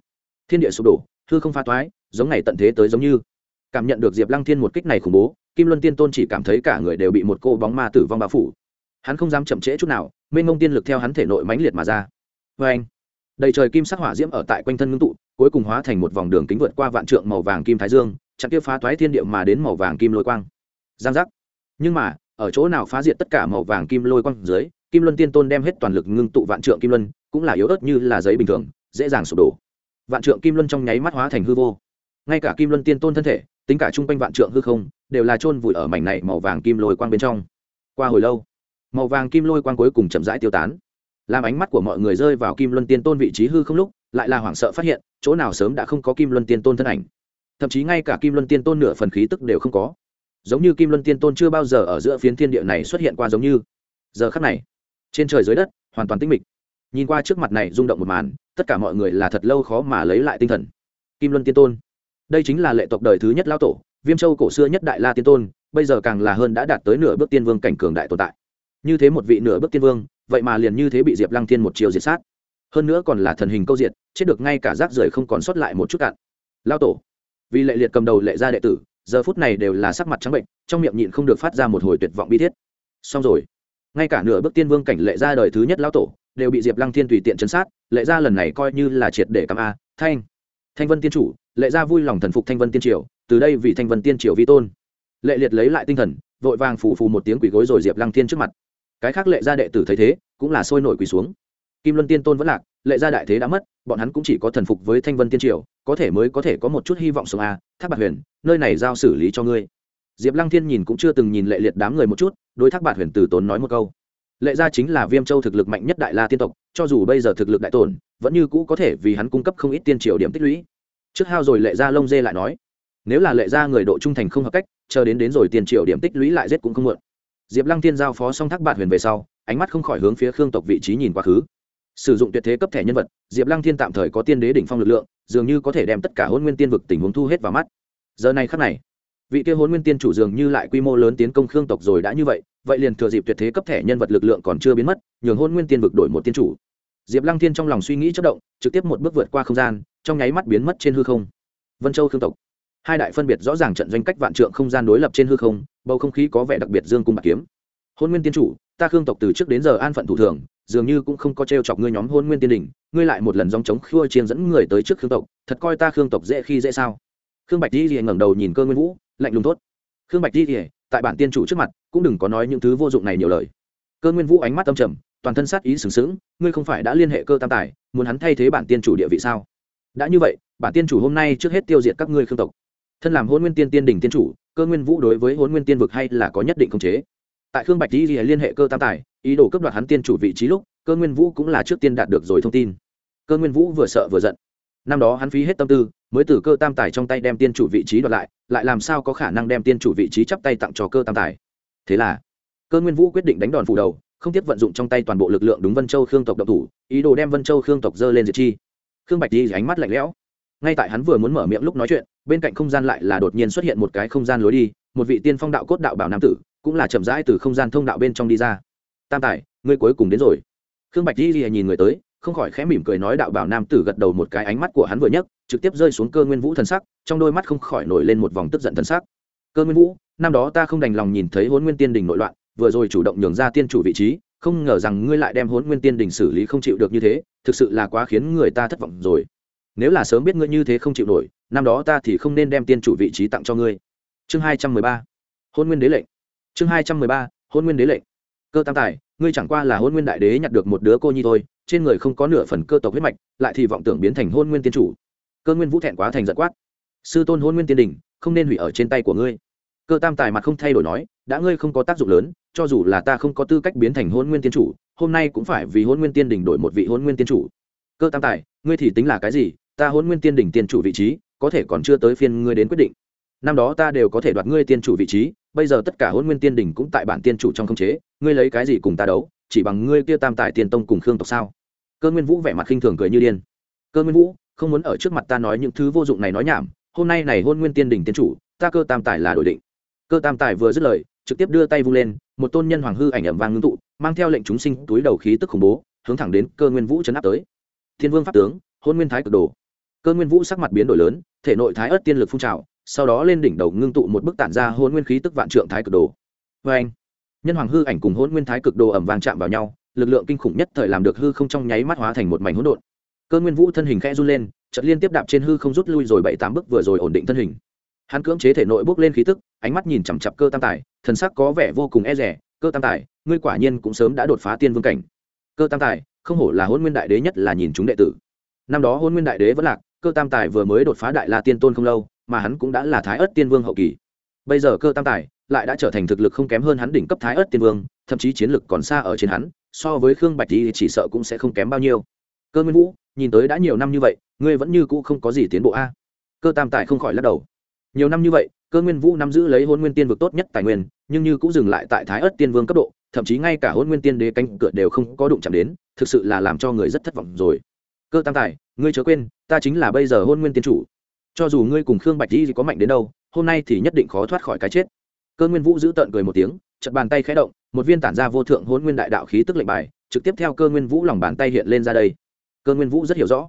Speaker 1: thiên địa sụp đổ, hư không pha toái giống ngày tận thế tới giống như cảm nhận được diệp lăng thiên một kích này khủng bố, kim luân tiên tôn chỉ cảm thấy cả người đều bị một cô bóng ma tử vong bao phủ. Hắn không dám chậm trễ chút nào, mênh mông tiên lực theo hắn thể nội mãnh liệt mà ra. Vê anh, đầy trời kim sắc hỏa diễm ở tại quanh thân ngưng tụ, cuối cùng hóa thành một vòng đường kính vượt qua vạn trượng màu vàng kim thái dương, chặn kia phá toái thiên địa mà đến màu vàng kim lôi quang. Giang giác. Nhưng mà, ở chỗ nào phá diệt tất cả màu vàng kim lôi quang dưới, kim luân tiên tôn đem hết toàn lực ngưng tụ vạn trượng kim luân, cũng là yếu ớt như là giấy bình thường, dễ dàng sụp đổ. Vạn trượng kim luân trong nháy mắt hóa thành hư vô. Ngay cả kim luân tiên tôn thân thể tính cả chung quanh vạn trượng hư không, đều là chôn vùi ở mảnh này màu vàng kim lôi quang bên trong. Qua hồi lâu, màu vàng kim lôi quang cuối cùng chậm rãi tiêu tán. Làm ánh mắt của mọi người rơi vào kim luân tiên tôn vị trí hư không lúc, lại là hoảng sợ phát hiện, chỗ nào sớm đã không có kim luân tiên tôn thân ảnh. Thậm chí ngay cả kim luân tiên tôn nửa phần khí tức đều không có. Giống như kim luân tiên tôn chưa bao giờ ở giữa phiến thiên địa này xuất hiện qua giống như. Giờ khắc này, trên trời dưới đất, hoàn toàn tĩnh mịch. Nhìn qua trước mặt này rung động một màn, tất cả mọi người là thật lâu khó mà lấy lại tinh thần. Kim luân tiên tôn đây chính là lệ tộc đời thứ nhất lao tổ, viêm châu cổ xưa nhất đại la tiên tôn, bây giờ càng là hơn đã đạt tới nửa bước tiên vương cảnh cường đại tồn tại. Như thế một vị nửa bước tiên vương, vậy mà liền như thế bị diệp lăng thiên một chiều diệt sát. Hơn nữa còn là thần hình câu diệt, chết được ngay cả rác rưởi không còn sót lại một chút cạn. Lao tổ, vì lệ liệt cầm đầu lệ gia đệ tử, giờ phút này đều là sắc mặt trắng bệnh, trong miệng nhịn không được phát ra một hồi tuyệt vọng bi thiết. Xong rồi, ngay cả nửa bước tiên vương cảnh lệ gia đời thứ nhất lao tổ, đều bị diệp lăng thiên tùy tiện chấn sát, lệ gia lần này coi như là triệt để cắm a, thanh thanh vân tiên chủ lệ gia vui lòng thần phục thanh vân tiên triều, từ đây vì thanh vân tiên triều vi tôn. Lệ liệt lấy lại tinh thần, vội vàng phù phù một tiếng quỳ gối rồi diệp lăng thiên trước mặt. Cái khác lệ gia đệ tử thấy thế, cũng là sôi nổi quỳ xuống. Kim luân tiên tôn vẫn lạc, lệ gia đại thế đã mất, bọn hắn cũng chỉ có thần phục với thanh vân tiên triều, có thể mới có thể có một chút hy vọng sống a thác bạc huyền, nơi này giao xử lý cho ngươi. Diệp lăng thiên nhìn cũng chưa từng nhìn lệ liệt đám người một chút, đối thác bạc huyền từ tốn nói một câu. Lệ gia chính là viêm châu thực lực mạnh nhất đại la tiên tộc, cho dù bây giờ thực lực đại tổn, vẫn như cũ có thể vì hắn cung cấp không ít tiên triều điểm tích lũy trước hao rồi lệ gia lông dê lại nói, nếu là lệ gia người độ trung thành không hợp cách, chờ đến đến rồi tiền triệu điểm tích lũy lại giết cũng không muộn. Diệp lăng thiên giao phó xong thác bạt huyền về sau, ánh mắt không khỏi hướng phía khương tộc vị trí nhìn quá khứ. Sử dụng tuyệt thế cấp thẻ nhân vật, diệp lăng thiên tạm thời có tiên đế đỉnh phong lực lượng, dường như có thể đem tất cả hôn nguyên tiên vực tình huống thu hết vào mắt. Giờ này khắc này, vị kia hôn nguyên tiên chủ dường như lại quy mô lớn tiến công khương tộc rồi đã như vậy vậy liền thừa dịp tuyệt thế cấp thẻ nhân vật lực lượng còn chưa biến mất, nhường hôn nguyên tiên vực đổi một tiên chủ diệp lăng thiên trong lòng suy nghĩ chất động, trực tiếp một bước vượt qua không gian, trong nháy mắt biến mất trên hư không. Vân châu khương tộc. Hai đại phân biệt rõ ràng trận doanh cách vạn trượng không gian đối lập trên hư không, bầu không khí có vẻ đặc biệt dương cung bạc kiếm. Hôn nguyên tiên chủ, ta khương tộc từ trước đến giờ an phận thủ thường, dường như cũng không có t r e o chọc ngươi nhóm hôn nguyên tiên đình, ngươi lại một lần dòng chống khua chiên dẫn người tới trước khương tộc, thật coi ta khương tộc dễ khi dễ sao? Khương bạch di rìa ngẩng đầu nhìn cơ nguyên vũ, lạnh lùng tốt khương bạch di tại bản tiên chủ trước mặt, cũng đừng có nói những thứ vô dụng này nhiều lời. Cơ nguyên vũ ánh mắt âm trầm toàn thân sát ý sừng sững, ngươi không phải đã liên hệ cơ tam tài, muốn hắn thay thế bản tiên chủ địa vị sao? Đã như vậy, bản tiên chủ hôm nay trước hết tiêu diệt các ngươi khương tộc. Thân làm hôn nguyên tiên tiên đình tiên chủ, cơ nguyên vũ đối với hôn nguyên tiên vực hay là có nhất định khống chế. Tại khương bạch di liên hệ cơ tam tài, ý đồ cấp đoạt hắn tiên chủ vị trí lúc, cơ nguyên vũ cũng là trước tiên đạt được rồi thông tin. Cơ nguyên vũ vừa sợ vừa giận. Năm đó hắn phí hết tâm tư, mới từ cơ tam tài trong tay đem tiên chủ vị trí đoạt lại lại làm sao có khả năng đem tiên chủ vị trí chắp tay tặng cho cơ tam tài? Thế là, cơ nguyên vũ quyết định đánh đòn phủ đầu không tiếc vận dụng trong tay toàn bộ lực lượng đúng vân châu khương tộc độc thủ, ý đồ đem vân châu khương tộc dơ lên diệt chi. Khương bạch di ánh mắt lạnh lẽo. Ngay tại hắn vừa muốn mở miệng lúc nói chuyện, bên cạnh không gian lại là đột nhiên xuất hiện một cái không gian lối đi, một vị tiên phong đạo cốt đạo bảo nam tử, cũng là chậm rãi từ không gian thông đạo bên trong đi ra. Tam tài, ngươi cuối cùng đến rồi. Khương bạch di nhìn người tới, không khỏi khẽ mỉm cười nói đạo bảo nam tử gật đầu một cái ánh mắt của hắn vừa nhấc, trực tiếp rơi xuống cơ nguyên vũ thần sắc, trong đôi mắt không khỏi nổi lên một vòng tức giận thần sắc. Cơ nguyên vũ, năm đó ta không đành lòng nhìn thấy hôn nguyên tiên đình nội loạn vừa rồi chủ động nhường ra tiên chủ vị trí, không ngờ rằng ngươi lại đem hốn nguyên tiên đình xử lý không chịu được như thế, thực sự là quá khiến người ta thất vọng rồi. Nếu là sớm biết ngươi như thế không chịu nổi, năm đó ta thì không nên đem tiên chủ vị trí tặng cho ngươi. Chương hai trăm mười ba. Hôn nguyên đế lệnh. Chương hai trăm mười ba. Hôn nguyên đế lệnh. Cơ tam tài, ngươi chẳng qua là hôn nguyên đại đế nhặt được một đứa cô nhi thôi, trên người không có nửa phần cơ tộc huyết mạch, lại thì vọng tưởng biến thành hôn nguyên tiên chủ. Cơ nguyên vũ thẹn quá thành giận quát. Sư tôn hôn nguyên tiên đình, không nên hủy ở trên tay của ngươi. Cơ tam tài mặt không thay đổi nói, đã ngươi không có tác dụng lớn cho dù là ta không có tư cách biến thành hôn nguyên tiên chủ, hôm nay cũng phải vì hôn nguyên tiên đình đổi một vị hôn nguyên tiên chủ. Cơ tam tài, ngươi thì tính là cái gì? Ta hôn nguyên tiên đình tiên chủ vị trí, có thể còn chưa tới phiên ngươi đến quyết định. Năm đó ta đều có thể đoạt ngươi tiên chủ vị trí, bây giờ tất cả hôn nguyên tiên đình cũng tại bản tiên chủ trong khống chế, ngươi lấy cái gì cùng ta đấu? Chỉ bằng ngươi kia tam tài tiên tông cùng khương tộc sao? Cơ nguyên vũ vẻ mặt khinh thường cười như điên. Cơ nguyên vũ, không muốn ở trước mặt ta nói những thứ vô dụng này nói nhảm, hôm nay này hôn nguyên tiên đình tiên chủ, ta cơ tam tài là đổi định. Cơ tam tài vừa dứt lời trực tiếp đưa tay vung lên, một tôn nhân hoàng hư ảnh ẩm vang ngưng tụ, mang theo lệnh chúng sinh túi đầu khí tức khủng bố, hướng thẳng đến cơ nguyên vũ chấn áp tới. Thiên vương pháp tướng, hôn nguyên thái cực đồ. Cơ nguyên vũ sắc mặt biến đổi lớn, thể nội thái ớt tiên lực phun trào, sau đó lên đỉnh đầu ngưng tụ một bức tản ra hôn nguyên khí tức vạn trượng thái cực đồ. Vê anh nhân hoàng hư ảnh cùng hôn nguyên thái cực đồ ẩm vang chạm vào nhau, lực lượng kinh khủng nhất thời làm được hư không trong nháy mắt hóa thành một mảnh hỗn độn. Cơ nguyên vũ thân hình khẽ run lên, chợt liên tiếp đạp trên hư không rút lui rồi bảy tám bước vừa rồi ổn định thân hình. Hắn cưỡng chế thể nội bước lên khí tức, ánh mắt nhìn chằm chặp cơ tam tài thần sắc có vẻ vô cùng e rẻ, cơ tam tài, ngươi quả nhiên cũng sớm đã đột phá tiên vương cảnh. Cơ tam tài, không hổ là hôn nguyên đại đế nhất là nhìn chúng đệ tử. Năm đó hôn nguyên đại đế vẫn lạc, cơ tam tài vừa mới đột phá đại la tiên tôn không lâu, mà hắn cũng đã là thái ớt tiên vương hậu kỳ. Bây giờ cơ tam tài lại đã trở thành thực lực không kém hơn hắn đỉnh cấp thái ớt tiên vương, thậm chí chiến lực còn xa ở trên hắn, so với khương bạch thì chỉ sợ cũng sẽ không kém bao nhiêu. Cơ nguyên vũ, nhìn tới đã nhiều năm như vậy, ngươi vẫn như cũ không có gì tiến bộ a? Cơ tam tài không khỏi lắc đầu. Nhiều năm như vậy cơ nguyên vũ nắm giữ lấy hôn nguyên tiên vực tốt nhất tài nguyên, nhưng như cũng dừng lại tại thái ớt tiên vương cấp độ, thậm chí ngay cả hôn nguyên tiên đế canh cửa đều không có đụng chạm đến, thực sự là làm cho người rất thất vọng rồi. Cơ tam tài, ngươi chớ quên, ta chính là bây giờ hôn nguyên tiên chủ. Cho dù ngươi cùng khương bạch di có mạnh đến đâu, hôm nay thì nhất định khó thoát khỏi cái chết. Cơ nguyên vũ giữ tợn cười một tiếng chật bàn tay khẽ động, một viên tản ra vô thượng hôn nguyên đại đạo khí tức lệnh bài, trực tiếp theo cơ nguyên vũ lòng bàn tay hiện lên ra đây. Cơ nguyên vũ rất hiểu rõ,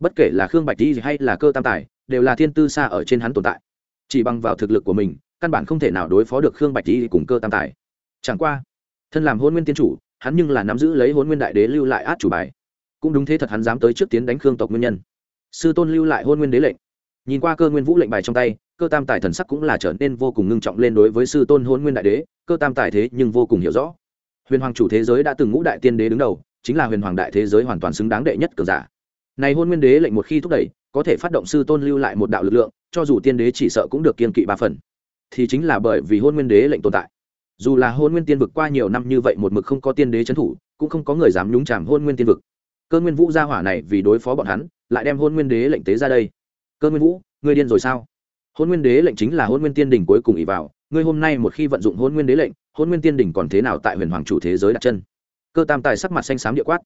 Speaker 1: bất kể là khương bạch di hay là cơ tam tài, đều là thiên tư xa ở trên hắn tồn tại chỉ bằng vào thực lực của mình, căn bản không thể nào đối phó được khương bạch di cùng cơ tam tài. Chẳng qua, thân làm hôn nguyên tiên chủ, hắn nhưng là nắm giữ lấy hôn nguyên đại đế lưu lại át chủ bài. Cũng đúng thế thật hắn dám tới trước tiến đánh khương tộc nguyên nhân. Sư tôn lưu lại hôn nguyên đế lệnh. Nhìn qua cơ nguyên vũ lệnh bài trong tay, cơ tam tài thần sắc cũng là trở nên vô cùng ngưng trọng lên đối với sư tôn hôn nguyên đại đế, cơ tam tài thế nhưng vô cùng hiểu rõ. Huyền hoàng chủ thế giới đã từng ngũ đại tiên đế đứng đầu, chính là huyền hoàng đại thế giới hoàn toàn xứng đáng đệ nhất cường giả. Này hôn nguyên đế lệnh một khi thúc đẩy, có thể phát động sư tôn lưu lại một đạo lực lượng cho dù tiên đế chỉ sợ cũng được kiên kỵ ba phần. Thì chính là bởi vì hôn nguyên đế lệnh tồn tại. Dù là hôn nguyên tiên vực qua nhiều năm như vậy một mực không có tiên đế trấn thủ, cũng không có người dám nhúng chàm hôn nguyên tiên vực. Cơ nguyên vũ gia hỏa này vì đối phó bọn hắn, lại đem hôn nguyên đế lệnh tế ra đây. Cơ nguyên vũ, ngươi điên rồi sao? Hôn nguyên đế lệnh chính là hôn nguyên tiên đỉnh cuối cùng ỉ vào, ngươi hôm nay một khi vận dụng hôn nguyên đế lệnh, hôn nguyên tiên đỉnh còn thế nào tại huyền hoàng chủ thế giới đặt chân? Cơ tam tài sắc mặt xanh xám địa quát.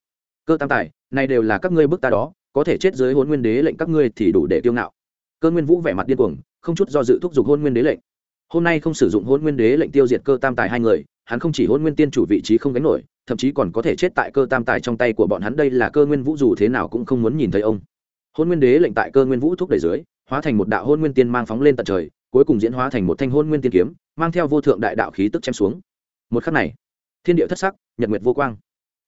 Speaker 1: Cơ tam tài, này đều là các ngươi bức ta đó, có thể chết dưới hôn nguyên đế lệnh các ngươi thì đủ để kiêu ngạo cơ nguyên vũ vẻ mặt điên cuồng, không chút do dự thúc giục hôn nguyên đế lệnh. Hôm nay không sử dụng hôn nguyên đế lệnh tiêu diệt cơ tam tài hai người, hắn không chỉ hôn nguyên tiên chủ vị trí không gánh nổi, thậm chí còn có thể chết tại cơ tam tài trong tay của bọn hắn, đây là cơ nguyên vũ dù thế nào cũng không muốn nhìn thấy ông. Hôn nguyên đế lệnh tại cơ nguyên vũ thúc đẩy dưới, hóa thành một đạo hôn nguyên tiên mang phóng lên tận trời, cuối cùng diễn hóa thành một thanh hôn nguyên tiên kiếm, mang theo vô thượng đại đạo khí tức chém xuống. Một khắc này, thiên địa thất sắc, nhật nguyệt vô quang.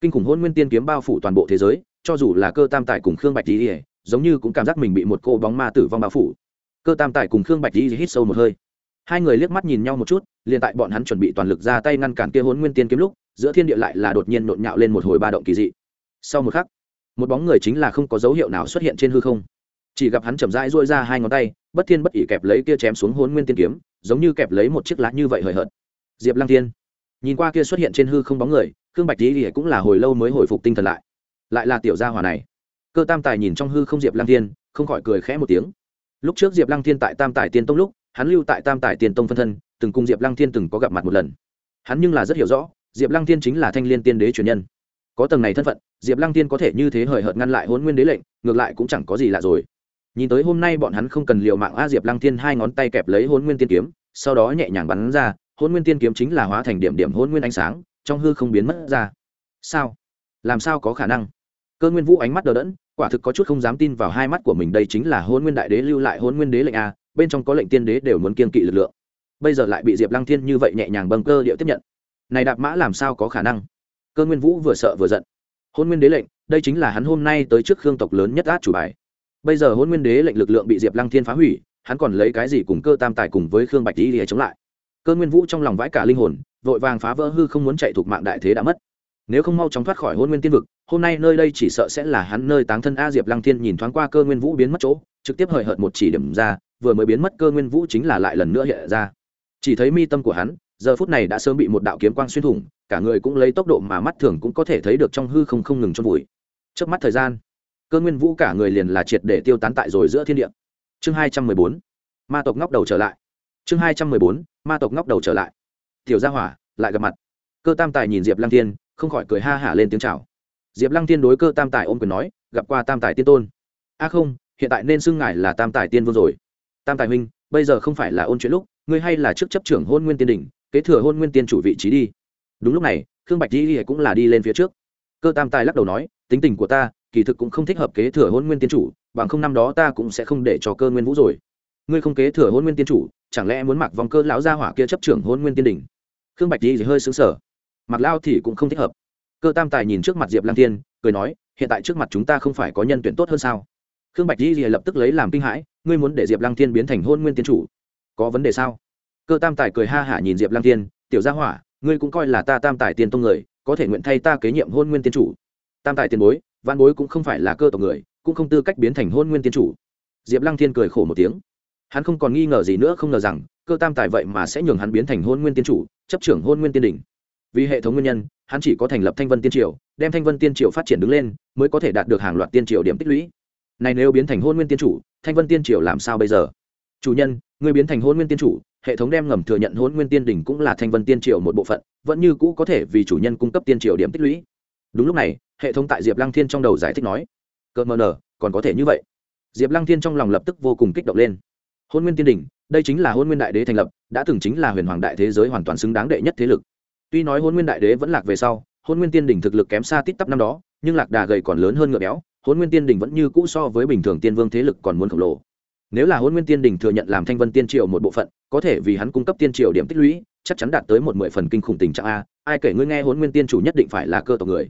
Speaker 1: Kinh khủng hôn nguyên tiên kiếm bao phủ toàn bộ thế giới, cho dù là cơ tam tài cùng khương bạch tý giống như cũng cảm giác mình bị một cô bóng ma tử vong bao phủ. Cơ tam tài cùng khương bạch tý hít sâu một hơi. Hai người liếc mắt nhìn nhau một chút, liền tại bọn hắn chuẩn bị toàn lực ra tay ngăn cản kia hốn nguyên tiên kiếm lúc, giữa thiên địa lại là đột nhiên nộn nhạo lên một hồi ba động kỳ dị. Sau một khắc, một bóng người chính là không có dấu hiệu nào xuất hiện trên hư không. Chỉ gặp hắn chậm rãi duỗi ra hai ngón tay, bất thiên bất ỉ kẹp lấy kia chém xuống hốn nguyên tiên kiếm, giống như kẹp lấy một chiếc lá như vậy hời hợt. Diệp lăng thiên, nhìn qua kia xuất hiện trên hư không bóng người, khương bạch tý cũng là hồi lâu mới hồi phục tinh thần lại. Lại là tiểu gia hòa này cơ tam tài nhìn trong hư không diệp lăng thiên, không khỏi cười khẽ một tiếng. Lúc trước diệp lăng thiên tại tam tài tiên tông lúc, hắn lưu tại tam tài tiên tông phân thân, từng cùng diệp lăng thiên từng có gặp mặt một lần. Hắn nhưng là rất hiểu rõ, diệp lăng thiên chính là thanh l i ê n tiên đế truyền nhân. Có tầng này thân phận, diệp lăng tiên có thể như thế hời hợt ngăn lại hôn nguyên đế lệnh, ngược lại cũng chẳng có gì lạ rồi. Nhìn tới hôm nay bọn hắn không cần liệu mạng a diệp lăng tiên hai ngón tay kẹp lấy hôn nguyên tiên kiếm, sau đó nhẹ nhàng bắn ra hôn nguyên tiên kiếm chính là hóa thành điểm điểm hôn nguyên ánh sáng, trong hư không biến mất ra. Sao? Làm sao có khả năng? Cơ nguyên vũ ánh mắt đờ đẫn, quả thực có chút không dám tin vào hai mắt của mình, đây chính là hôn nguyên đại đế lưu lại hôn nguyên đế lệnh a, bên trong có lệnh tiên đế đều muốn kiên kỵ lực lượng. Bây giờ lại bị diệp lăng thiên như vậy nhẹ nhàng bâng cơ điệu tiếp nhận. Này đạp mã làm sao có khả năng? Cơ nguyên vũ vừa sợ vừa giận. Hôn nguyên đế lệnh, đây chính là hắn hôm nay tới trước khương tộc lớn nhất át chủ bài. Bây giờ hôn nguyên đế lệnh lực lượng bị diệp lăng thiên phá hủy, hắn còn lấy cái gì cùng cơ tam tài cùng với khương bạch tý để chống lại? Cơ nguyên vũ trong lòng vãi cả linh hồn, vội vàng phá vỡ hư không muốn chạy thuộc mạng đại thế đã mất. Nếu không mau chóng thoát khỏi hôn nguyên tiên vực hôm nay nơi đây chỉ sợ sẽ là hắn nơi táng thân a diệp lăng thiên nhìn thoáng qua cơ nguyên vũ biến mất chỗ, trực tiếp hời hợt một chỉ điểm ra, vừa mới biến mất cơ nguyên vũ chính là lại lần nữa hiện ra. Chỉ thấy mi tâm của hắn, giờ phút này đã sớm bị một đạo kiếm quang xuyên thủng, cả người cũng lấy tốc độ mà mắt thường cũng có thể thấy được trong hư không không ngừng trong vùi. Trước mắt thời gian, cơ nguyên vũ cả người liền là triệt để tiêu tán tại rồi giữa thiên địa. Chương hai trăm mười bốn, ma tộc ngóc đầu trở lại. Chương hai trăm mười bốn, ma tộc ngóc đầu trở lại. Tiểu gia hỏa, lại gặp mặt. Cơ tam tài nhìn diệp lăng Thiên, không khỏi cười ha hả lên tiếng chào diệp lăng tiên đối cơ tam tài ôm quyền nói, gặp qua tam tài tiên tôn. A không, hiện tại nên xưng ngài là tam tài tiên vương rồi. Tam tài huynh, bây giờ không phải là ôn chuyện lúc, ngươi hay là trước chấp trưởng hôn nguyên tiên đỉnh, kế thừa hôn nguyên tiên chủ vị trí đi. Đúng lúc này, khương bạch di cũng là đi lên phía trước. Cơ tam tài lắc đầu nói, tính tình của ta, kỳ thực cũng không thích hợp kế thừa hôn nguyên tiên chủ, bằng không năm đó ta cũng sẽ không để cho cơ nguyên vũ rồi. Ngươi không kế thừa hôn nguyên tiên chủ, chẳng lẽ muốn mặc vòng cơ lão gia hỏa kia chấp trưởng hôn nguyên tiên đỉnh? Khương bạch di hơi xứng sở mặc lao thì cũng không thích hợp cơ tam tài nhìn trước mặt diệp lang Thiên, cười nói hiện tại trước mặt chúng ta không phải có nhân tuyển tốt hơn sao? Khương bạch di lập tức lấy làm kinh hãi ngươi muốn để diệp lăng thiên biến thành hôn nguyên tiên chủ? Có vấn đề sao? Cơ tam tài cười ha hả nhìn diệp lăng thiên tiểu gia hỏa ngươi cũng coi là ta tam tài tiền tông người có thể nguyện thay ta kế nhiệm hôn nguyên tiên chủ? Tam tài tiền bối văn bối cũng không phải là cơ tộc người cũng không tư cách biến thành hôn nguyên tiên chủ. Diệp lăng thiên cười khổ một tiếng. Hắn không còn nghi ngờ gì nữa không ngờ rằng cơ tam tài vậy mà sẽ nhường hắn biến thành hôn nguyên tiên chủ chấp trưởng hôn nguyên tiên đỉnh vì hệ thống nguyên nhân, hắn chỉ có thành lập thanh vân tiên triều, đem thanh vân tiên triều phát triển đứng lên, mới có thể đạt được hàng loạt tiên triều điểm tích lũy. Này nếu biến thành hôn nguyên tiên chủ, thanh vân tiên triều làm sao bây giờ? Chủ nhân, người biến thành hôn nguyên tiên chủ, hệ thống đem ngầm thừa nhận hôn nguyên tiên đỉnh cũng là thanh vân tiên triều một bộ phận, vẫn như cũ có thể vì chủ nhân cung cấp tiên triều điểm tích lũy. Đúng lúc này, hệ thống tại diệp lăng thiên trong đầu giải thích nói cợt mờ nở còn có thể như vậy. Diệp lăng thiên trong lòng lập tức vô cùng kích động lên. Hôn nguyên tiên đỉnh đây chính là hôn nguyên đại đế thành lập, đã từng chính là huyền hoàng đại thế giới hoàn toàn xứng đáng đệ nhất thế lực tuy nói hôn nguyên đại đế vẫn lạc về sau hôn nguyên tiên đỉnh thực lực kém xa tít tắp năm đó, nhưng lạc đà gầy còn lớn hơn ngựa béo hôn nguyên tiên đình vẫn như cũ so với bình thường tiên vương thế lực còn muốn khổng lồ. Nếu là hôn nguyên tiên đình thừa nhận làm thanh vân tiên triều một bộ phận, có thể vì hắn cung cấp tiên triều điểm tích lũy, chắc chắn đạt tới một mười phần kinh khủng tình trạng a, ai kể ngươi nghe hôn nguyên tiên chủ nhất định phải là cơ tộc người.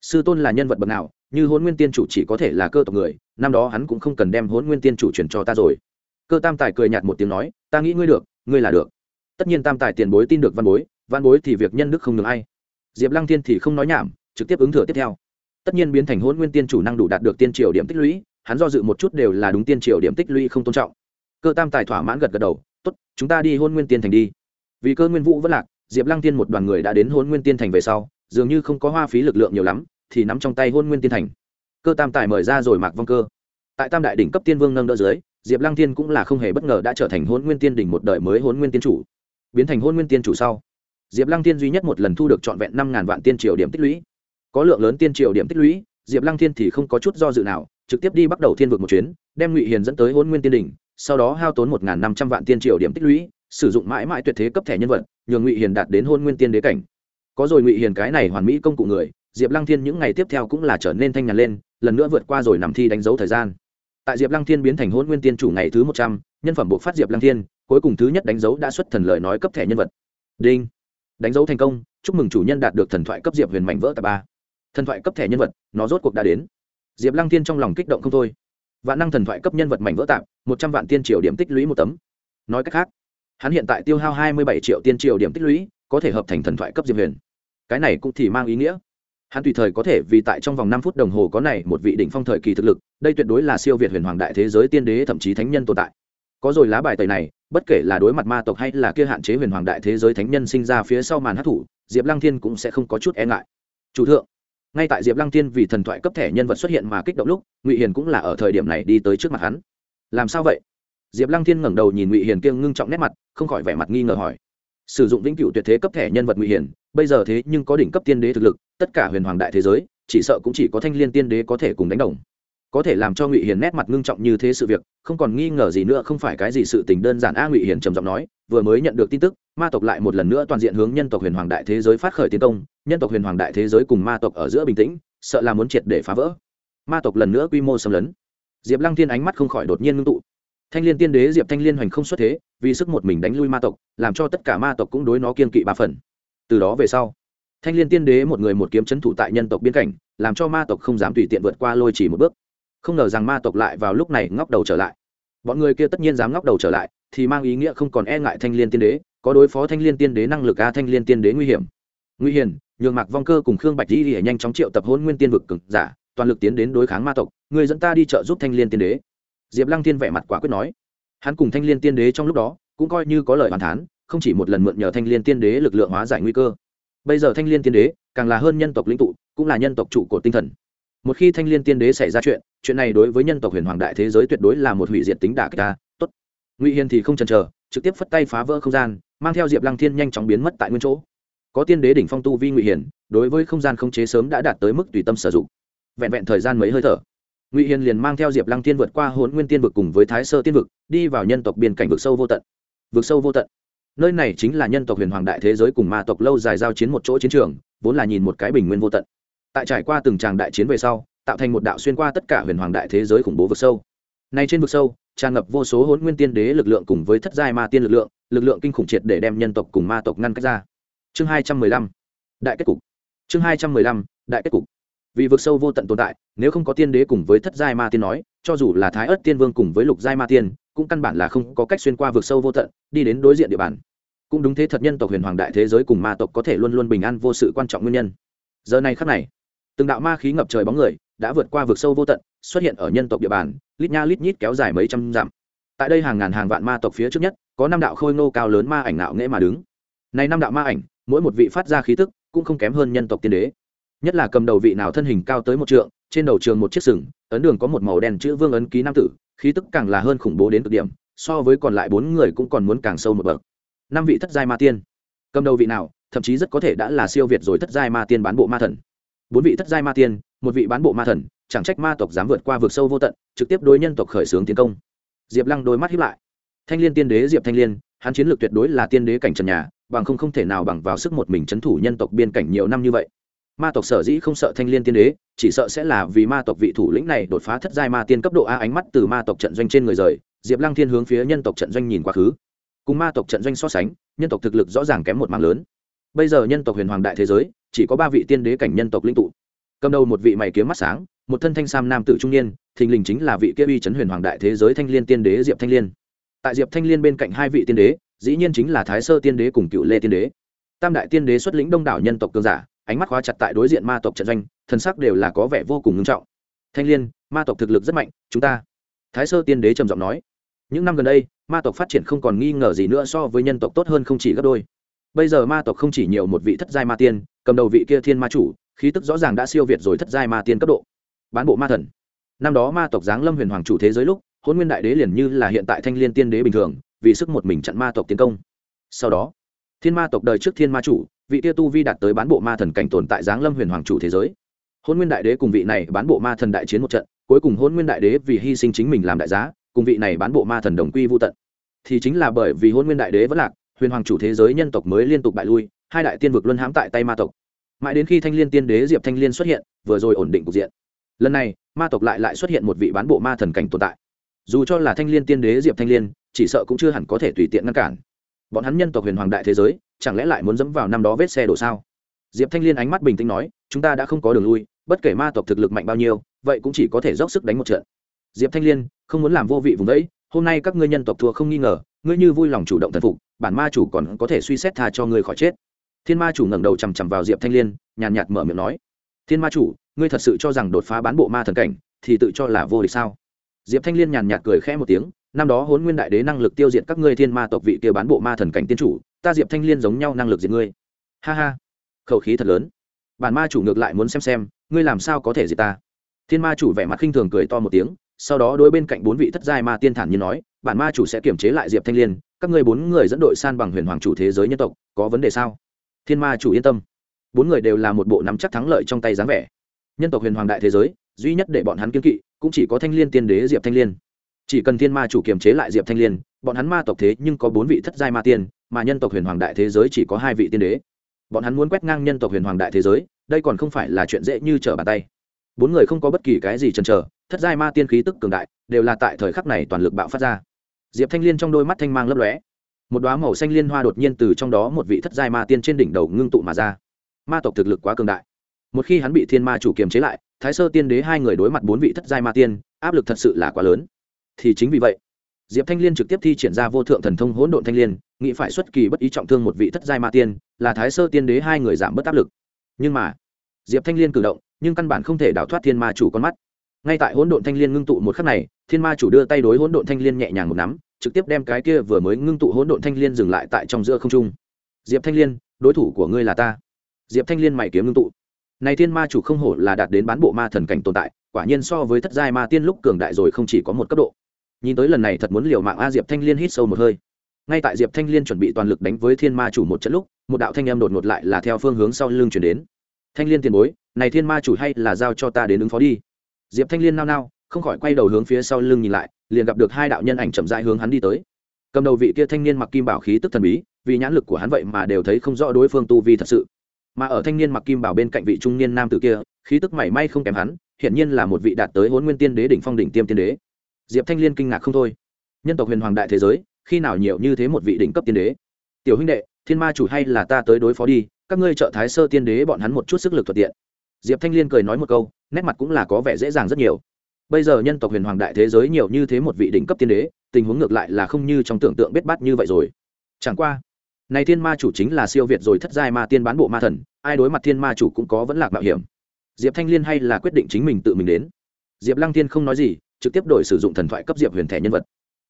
Speaker 1: Sư tôn là nhân vật bậc nào, như hôn nguyên tiên chủ chỉ có thể là cơ tộc người, năm đó hắn cũng không cần đem hôn nguyên tiên chủ chuyển cho ta rồi. Cơ tam tài cười nhạt một tiếng nói, ta nghĩ ngươi được, ngươi là được. Tất nhiên tam tài tiền bối tin được văn bối văn bối thì việc nhân đức không được ai. Diệp lăng thiên thì không nói nhảm, trực tiếp ứng thừa tiếp theo. Tất nhiên biến thành hôn nguyên tiên chủ năng đủ đạt được tiên triều điểm tích lũy, hắn do dự một chút đều là đúng tiên triều điểm tích lũy không tôn trọng. Cơ tam tài thỏa mãn gật gật đầu, tốt, chúng ta đi hôn nguyên tiên thành đi. Vì cơ nguyên vũ vẫn lạc, diệp lăng tiên một đoàn người đã đến hôn nguyên tiên thành về sau, dường như không có hoa phí lực lượng nhiều lắm, thì nắm trong tay hôn nguyên tiên thành. Cơ tam tài mời ra rồi mạc vong cơ. Tại tam đại đỉnh cấp tiên vương nâng đỡ dưới, diệp lăng tiên cũng là không hề bất ngờ đã trở thành hôn nguyên tiên đỉnh một đời mới hôn nguyên tiên chủ. Biến thành hôn nguyên tiên chủ sau diệp lăng Thiên duy nhất một lần thu được trọn vẹn năm ngàn vạn tiên triều điểm tích lũy. Có lượng lớn tiên triều điểm tích lũy, diệp lăng thiên thì không có chút do dự nào, trực tiếp đi bắt đầu thiên vực một chuyến, đem ngụy hiền dẫn tới hôn nguyên tiên đỉnh, sau đó hao tốn một năm trăm vạn tiên triều điểm tích lũy, sử dụng mãi mãi tuyệt thế cấp thẻ nhân vật nhường ngụy hiền đạt đến hôn nguyên tiên đế cảnh. Có rồi ngụy hiền cái này hoàn mỹ công cụ người, diệp lăng thiên những ngày tiếp theo cũng là trở nên thanh nhàn lên, lần nữa vượt qua rồi nằm thi đánh dấu thời gian. Tại diệp lăng thiên biến thành hôn nguyên tiên chủ ngày thứ một trăm, nhân phẩm buộc phát diệp lăng thiên, cuối cùng thứ nhất đánh dấu đã xuất thần lời nói cấp thẻ nhân vật. Đinh đánh dấu thành công, chúc mừng chủ nhân đạt được thần thoại cấp diệp huyền mảnh vỡ tập ba thần thoại cấp thẻ nhân vật, nó rốt cuộc đã đến. Diệp lăng thiên trong lòng kích động không thôi. Vạn năng thần thoại cấp nhân vật mảnh vỡ tạm một trăm vạn tiên triều điểm tích lũy một tấm. Nói cách khác, hắn hiện tại tiêu hao hai mươi bảy triệu tiên triều điểm tích lũy, có thể hợp thành thần thoại cấp diệp huyền. Cái này cũng thì mang ý nghĩa. Hắn tùy thời có thể vì tại trong vòng năm phút đồng hồ có này một vị đỉnh phong thời kỳ thực lực, đây tuyệt đối là siêu việt huyền hoàng đại thế giới tiên đế thậm chí thánh nhân tồn tại có rồi lá bài tẩy này, bất kể là đối mặt ma tộc hay là kia hạn chế huyền hoàng đại thế giới thánh nhân sinh ra phía sau màn hát thủ, diệp lăng thiên cũng sẽ không có chút e ngại. Chủ thượng, ngay tại diệp lăng thiên vì thần thoại cấp thẻ nhân vật xuất hiện mà kích động lúc, ngụy hiền cũng là ở thời điểm này đi tới trước mặt hắn. Làm sao vậy? Diệp lăng thiên ngẩng đầu nhìn ngụy hiền kiêng ngưng trọng nét mặt, không khỏi vẻ mặt nghi ngờ hỏi. Sử dụng vĩnh cửu tuyệt thế cấp thẻ nhân vật ngụy hiền, bây giờ thế nhưng có đỉnh cấp tiên đế thực lực, tất cả huyền hoàng đại thế giới, chỉ sợ cũng chỉ có thanh l i ê n tiên đế có thể cùng đánh đồng có thể làm cho ngụy hiền nét mặt ngưng trọng như thế sự việc, không còn nghi ngờ gì nữa, không phải cái gì sự tình đơn giản. A ngụy hiền trầm giọng nói, vừa mới nhận được tin tức, ma tộc lại một lần nữa toàn diện hướng nhân tộc huyền hoàng đại thế giới phát khởi tiến công, nhân tộc huyền hoàng đại thế giới cùng ma tộc ở giữa bình tĩnh, sợ là muốn triệt để phá vỡ. Ma tộc lần nữa quy mô xâm lấn. Diệp lăng thiên ánh mắt không khỏi đột nhiên ngưng tụ. Thanh l i ê n tiên đế, diệp thanh l i ê n hoành không xuất thế, vì sức một mình đánh lui ma tộc, làm cho tất cả ma tộc cũng đối nó kiên kỵ ba phần. Từ đó về sau, thanh l i ê n tiên đế một người một kiếm c h ấ n thủ tại nhân tộc biên cảnh, làm cho ma tộc không dám tùy tiện vượt qua lôi chỉ một bước không ngờ rằng ma tộc lại vào lúc này ngóc đầu trở lại. Bọn người kia tất nhiên dám ngóc đầu trở lại, thì mang ý nghĩa không còn e ngại thanh l i ê n tiên đế, có đối phó thanh l i ê n tiên đế năng lực a thanh l i ê n tiên đế nguy hiểm. Nguy hiểm, nhường mạc vong cơ cùng khương bạch di để nhanh chóng triệu tập hôn nguyên tiên vực cực giả, toàn lực tiến đến đối kháng ma tộc. Người dẫn ta đi trợ giúp thanh l i ê n tiên đế. Diệp lăng thiên vẻ mặt quả quyết nói. Hắn cùng thanh l i ê n tiên đế trong lúc đó, cũng coi như có lời bàn thán, không chỉ một lần mượn nhờ thanh l i ê n tiên đế lực lượng hóa giải nguy cơ. Bây giờ thanh l i ê n tiên đế càng là hơn nhân tộc lĩnh tụ, cũng là nhân tộc trụ cột tinh thần một khi thanh l i ê n tiên đế xảy ra chuyện chuyện này đối với nhân tộc huyền hoàng đại thế giới tuyệt đối là một hủy diệt tính đả kích ta. Tốt. Ngụy hiền thì không chần chờ, trực tiếp phất tay phá vỡ không gian, mang theo diệp lăng thiên nhanh chóng biến mất tại nguyên chỗ. Có tiên đế đỉnh phong tu vi ngụy hiền đối với không gian không chế sớm đã đạt tới mức tùy tâm sử dụng. Vẹn vẹn thời gian mấy hơi thở, ngụy hiền liền mang theo diệp lăng Thiên vượt qua hôn nguyên tiên vực cùng với thái sơ tiên vực, đi vào nhân tộc biên cảnh vực sâu vô tận. Vực sâu vô tận. Nơi này chính là nhân tộc huyền hoàng đại thế giới cùng ma tộc lâu dài giao chiến một chỗ chiến trường, vốn là nhìn một cái bình nguyên vô tận tại trải qua từng tràng đại chiến về sau, tạo thành một đạo xuyên qua tất cả huyền hoàng đại thế giới khủng bố vực sâu. Nay trên vực sâu, tràn ngập vô số hôn nguyên tiên đế lực lượng cùng với thất giai ma tiên lực lượng lực lượng kinh khủng triệt để đem nhân tộc cùng ma tộc ngăn cách ra. Chương hai trăm mười lăm, đại kết cục. Chương hai trăm mười lăm, đại kết cục. Vì vực sâu vô tận tồn tại, nếu không có tiên đế cùng với thất giai ma tiên nói, cho dù là thái ớt tiên vương cùng với lục giai ma tiên, cũng căn bản là không có cách xuyên qua vực sâu vô tận, đi đến đối diện địa bàn. Cũng đúng thế thật nhân tộc huyền hoàng đại thế giới cùng ma tộc có thể luôn luôn bình an vô sự quan trọng nguyên nhân. Giờ này khắc này từng đạo ma khí ngập trời bóng người đã vượt qua vực sâu vô tận, xuất hiện ở nhân tộc địa bàn, lít nha lít nhít kéo dài mấy trăm dặm. Tại đây hàng ngàn hàng vạn ma tộc phía trước nhất, có năm đạo khôi ngô cao lớn ma ảnh nạo nghễ mà đứng. Này năm đạo ma ảnh, mỗi một vị phát ra khí tức cũng không kém hơn nhân tộc tiên đế. Nhất là cầm đầu vị nào thân hình cao tới một trượng, trên đầu trường một chiếc sừng, ấn đường có một màu đen chữ vương ấn ký nam tử, khí tức càng là hơn khủng bố đến cực điểm, so với còn lại bốn người cũng còn muốn càng sâu một bậc. Năm vị thất giai ma tiên. Cầm đầu vị nào, thậm chí rất có thể đã là siêu việt rồi thất giai ma tiên bán bộ ma thần bốn vị thất giai ma tiên, một vị bán bộ ma thần, chẳng trách ma tộc dám vượt qua vực sâu vô tận, trực tiếp đối nhân tộc khởi xướng tiến công. Diệp lăng đôi mắt hiếp lại. Thanh l i ê n tiên đế diệp thanh l i ê n hắn chiến lược tuyệt đối là tiên đế cảnh trần nhà, bằng không không thể nào bằng vào sức một mình c h ấ n thủ nhân tộc biên cảnh nhiều năm như vậy. Ma tộc sở dĩ không sợ thanh l i ê n tiên đế, chỉ sợ sẽ là vì ma tộc vị thủ lĩnh này đột phá thất giai ma tiên cấp độ a ánh mắt từ ma tộc trận doanh trên người rời, diệp lăng thiên hướng phía nhân tộc trận doanh nhìn quá khứ. Cùng ma tộc trận doanh so sánh, nhân tộc thực lực rõ ràng kém một mảng lớn. Bây giờ nhân tộc huyền hoàng đại thế giới chỉ có ba vị tiên đế cảnh nhân tộc linh tụ. Cầm đầu một vị mày kiếm mắt sáng, một thân thanh sam nam tử trung niên, thình lình chính là vị kia uy chấn huyền hoàng đại thế giới thanh l i ê n tiên đế diệp thanh l i ê n tại diệp thanh liên bên cạnh hai vị tiên đế, dĩ nhiên chính là thái sơ tiên đế cùng cựu lê tiên đế. Tam đại tiên đế xuất lĩnh đông đảo nhân tộc cường giả, ánh mắt khóa chặt tại đối diện ma tộc trận doanh thần sắc đều là có vẻ vô cùng ngưng trọng. Thanh liên, ma tộc thực lực rất mạnh, chúng ta. Thái sơ tiên đế trầm giọng nói. Những năm gần đây, ma tộc phát triển không còn nghi ngờ gì nữa so với nhân tộc tốt hơn không chỉ gấp đôi bây giờ ma tộc không chỉ nhiều một vị thất giai ma tiên, cầm đầu vị kia thiên ma chủ, khí tức rõ ràng đã siêu việt rồi thất giai ma tiên cấp độ. Bán bộ ma thần. Năm đó ma tộc giáng lâm huyền hoàng chủ thế giới lúc hôn nguyên đại đế liền như là hiện tại thanh liên tiên đế bình thường, vì sức một mình chặn ma tộc tiến công. Sau đó, thiên ma tộc đời trước thiên ma chủ, vị tia tu vi đạt tới bán bộ ma thần cảnh tồn tại giáng lâm huyền hoàng chủ thế giới. Hôn nguyên đại đế cùng vị này bán bộ ma thần đại chiến một trận, cuối cùng hôn nguyên đại đế vì hy sinh chính mình làm đại giá, cùng vị này bán bộ ma thần đồng quy vô tận. Thì chính là bởi vì hôn nguyên đại đế vẫn lạc huyền hoàng chủ thế giới nhân tộc mới liên tục bại lui, hai đại tiên vực luân hãm tại tay ma tộc. Mãi đến khi thanh liên tiên đế diệp thanh liên xuất hiện, vừa rồi ổn định cục diện. Lần này, ma tộc lại lại xuất hiện một vị bán bộ ma thần cảnh tồn tại. Dù cho là thanh liên tiên đế diệp thanh liên, chỉ sợ cũng chưa hẳn có thể tùy tiện ngăn cản. Bọn hắn nhân tộc huyền hoàng đại thế giới, chẳng lẽ lại muốn dẫm vào năm đó vết xe đổ sao? Diệp thanh liên ánh mắt bình tĩnh nói, chúng ta đã không có đường lui, bất kể ma tộc thực lực mạnh bao nhiêu, vậy cũng chỉ có thể dốc sức đánh một trận. Diệp thanh liên, không muốn làm vô vị vùng đấy hôm nay các ngươi nhân tộc thua không nghi ngờ ngươi như vui lòng chủ động thần phục, bản ma chủ còn có thể suy xét tha cho ngươi khỏi chết. Thiên ma chủ ngẩng đầu chằm chằm vào diệp thanh liên, nhàn nhạt mở miệng nói, thiên ma chủ, ngươi thật sự cho rằng đột phá bán bộ ma thần cảnh thì tự cho là vô địch sao? Diệp thanh liên nhàn nhạt cười khẽ một tiếng, năm đó hốn nguyên đại đế năng lực tiêu diệt các ngươi thiên ma tộc vị kia bán bộ ma thần cảnh tiên chủ, ta diệp thanh liên giống nhau năng lực diệt ngươi. Ha ha, khẩu khí thật lớn. Bản ma chủ ngược lại muốn xem xem, ngươi làm sao có thể diệt ta? Thiên ma chủ vẻ mặt khinh thường cười to một tiếng, sau đó đối bên cạnh bốn vị thất giai ma tiên thản như nói bản ma chủ sẽ kiểm chế lại diệp thanh liên, các ngươi bốn người dẫn đội san bằng huyền hoàng chủ thế giới nhân tộc, có vấn đề sao? Thiên ma chủ yên tâm. Bốn người đều là một bộ nắm chắc thắng lợi trong tay dáng vẻ. Nhân tộc huyền hoàng đại thế giới, duy nhất để bọn hắn kiên kỵ, cũng chỉ có thanh liên tiên đế diệp thanh liên. Chỉ cần thiên ma chủ kiềm chế lại diệp thanh liên, bọn hắn ma tộc thế nhưng có bốn vị thất giai ma tiên, mà nhân tộc huyền hoàng đại thế giới chỉ có hai vị tiên đế. Bọn hắn muốn quét ngang nhân tộc huyền hoàng đại thế giới, đây còn không phải là chuyện dễ như trở bàn tay. Bốn người không có bất kỳ cái gì chần chờ, thất giai ma tiên khí tức cường đại, đều là tại thời khắc này toàn lực bạo phát ra diệp thanh liên trong đôi mắt thanh mang lấp lóe. Một đoá màu xanh liên hoa đột nhiên từ trong đó một vị thất giai ma tiên trên đỉnh đầu ngưng tụ mà ra. Ma tộc thực lực quá cường đại. Một khi hắn bị thiên ma chủ kiềm chế lại, thái sơ tiên đế hai người đối mặt bốn vị thất giai ma tiên, áp lực thật sự là quá lớn. Thì chính vì vậy, diệp thanh liên trực tiếp thi triển ra vô thượng thần thông hỗn độn thanh liên, nghĩ phải xuất kỳ bất ý trọng thương một vị thất giai ma tiên, là thái sơ tiên đế hai người giảm bớt áp lực. Nhưng mà, diệp thanh liên cử động, nhưng căn bản không thể đảo thoát thiên ma chủ con mắt ngay tại hỗn độn thanh liên ngưng tụ một khắc này, thiên ma chủ đưa tay đối hỗn độn thanh liên nhẹ nhàng một nắm, trực tiếp đem cái kia vừa mới ngưng tụ hỗn độn thanh liên dừng lại tại trong giữa không trung. Diệp thanh liên, đối thủ của ngươi là ta. Diệp thanh liên mày kiếm ngưng tụ. Này thiên ma chủ không hổ là đạt đến bán bộ ma thần cảnh tồn tại, quả nhiên so với thất giai ma tiên lúc cường đại rồi không chỉ có một cấp độ. Nhìn tới lần này thật muốn liều mạng a diệp thanh liên hít sâu một hơi. Ngay tại diệp thanh liên chuẩn bị toàn lực đánh với thiên ma chủ một trận lúc, một đạo thanh âm đột ngột lại là theo phương hướng sau lưng chuyển đến. Thanh liên tiền bối, này thiên ma chủ hay là giao cho ta đến ứng phó đi diệp thanh liên nao nao, không khỏi quay đầu hướng phía sau lưng nhìn lại, liền gặp được hai đạo nhân ảnh chậm rãi hướng hắn đi tới. Cầm đầu vị kia thanh niên mặc kim bảo khí tức thần bí, vì nhãn lực của hắn vậy mà đều thấy không rõ đối phương tu vi thật sự. Mà ở thanh niên mặc kim bảo bên cạnh vị trung niên nam tử kia, khí tức mảy may không kém hắn, hiển nhiên là một vị đạt tới hôn nguyên tiên đế đỉnh phong đỉnh tiêm tiên đế. Diệp thanh liên kinh ngạc không thôi. Nhân tộc huyền hoàng đại thế giới, khi nào nhiều như thế một vị đỉnh cấp tiên đế? Tiểu huynh đệ, thiên ma chủ hay là ta tới đối phó đi, các ngươi trợ thái sơ tiên đế bọn hắn một chút sức lực thuận tiện diệp thanh liên cười nói một câu, nét mặt cũng là có vẻ dễ dàng rất nhiều. Bây giờ nhân tộc huyền hoàng đại thế giới nhiều như thế một vị đỉnh cấp tiên đế, tình huống ngược lại là không như trong tưởng tượng biết bắt như vậy rồi. Chẳng qua, này thiên ma chủ chính là siêu việt rồi thất giai ma tiên bán bộ ma thần, ai đối mặt thiên ma chủ cũng có vẫn lạc mạo hiểm. Diệp thanh liên hay là quyết định chính mình tự mình đến. Diệp lăng thiên không nói gì, trực tiếp đổi sử dụng thần thoại cấp diệp huyền thẻ nhân vật.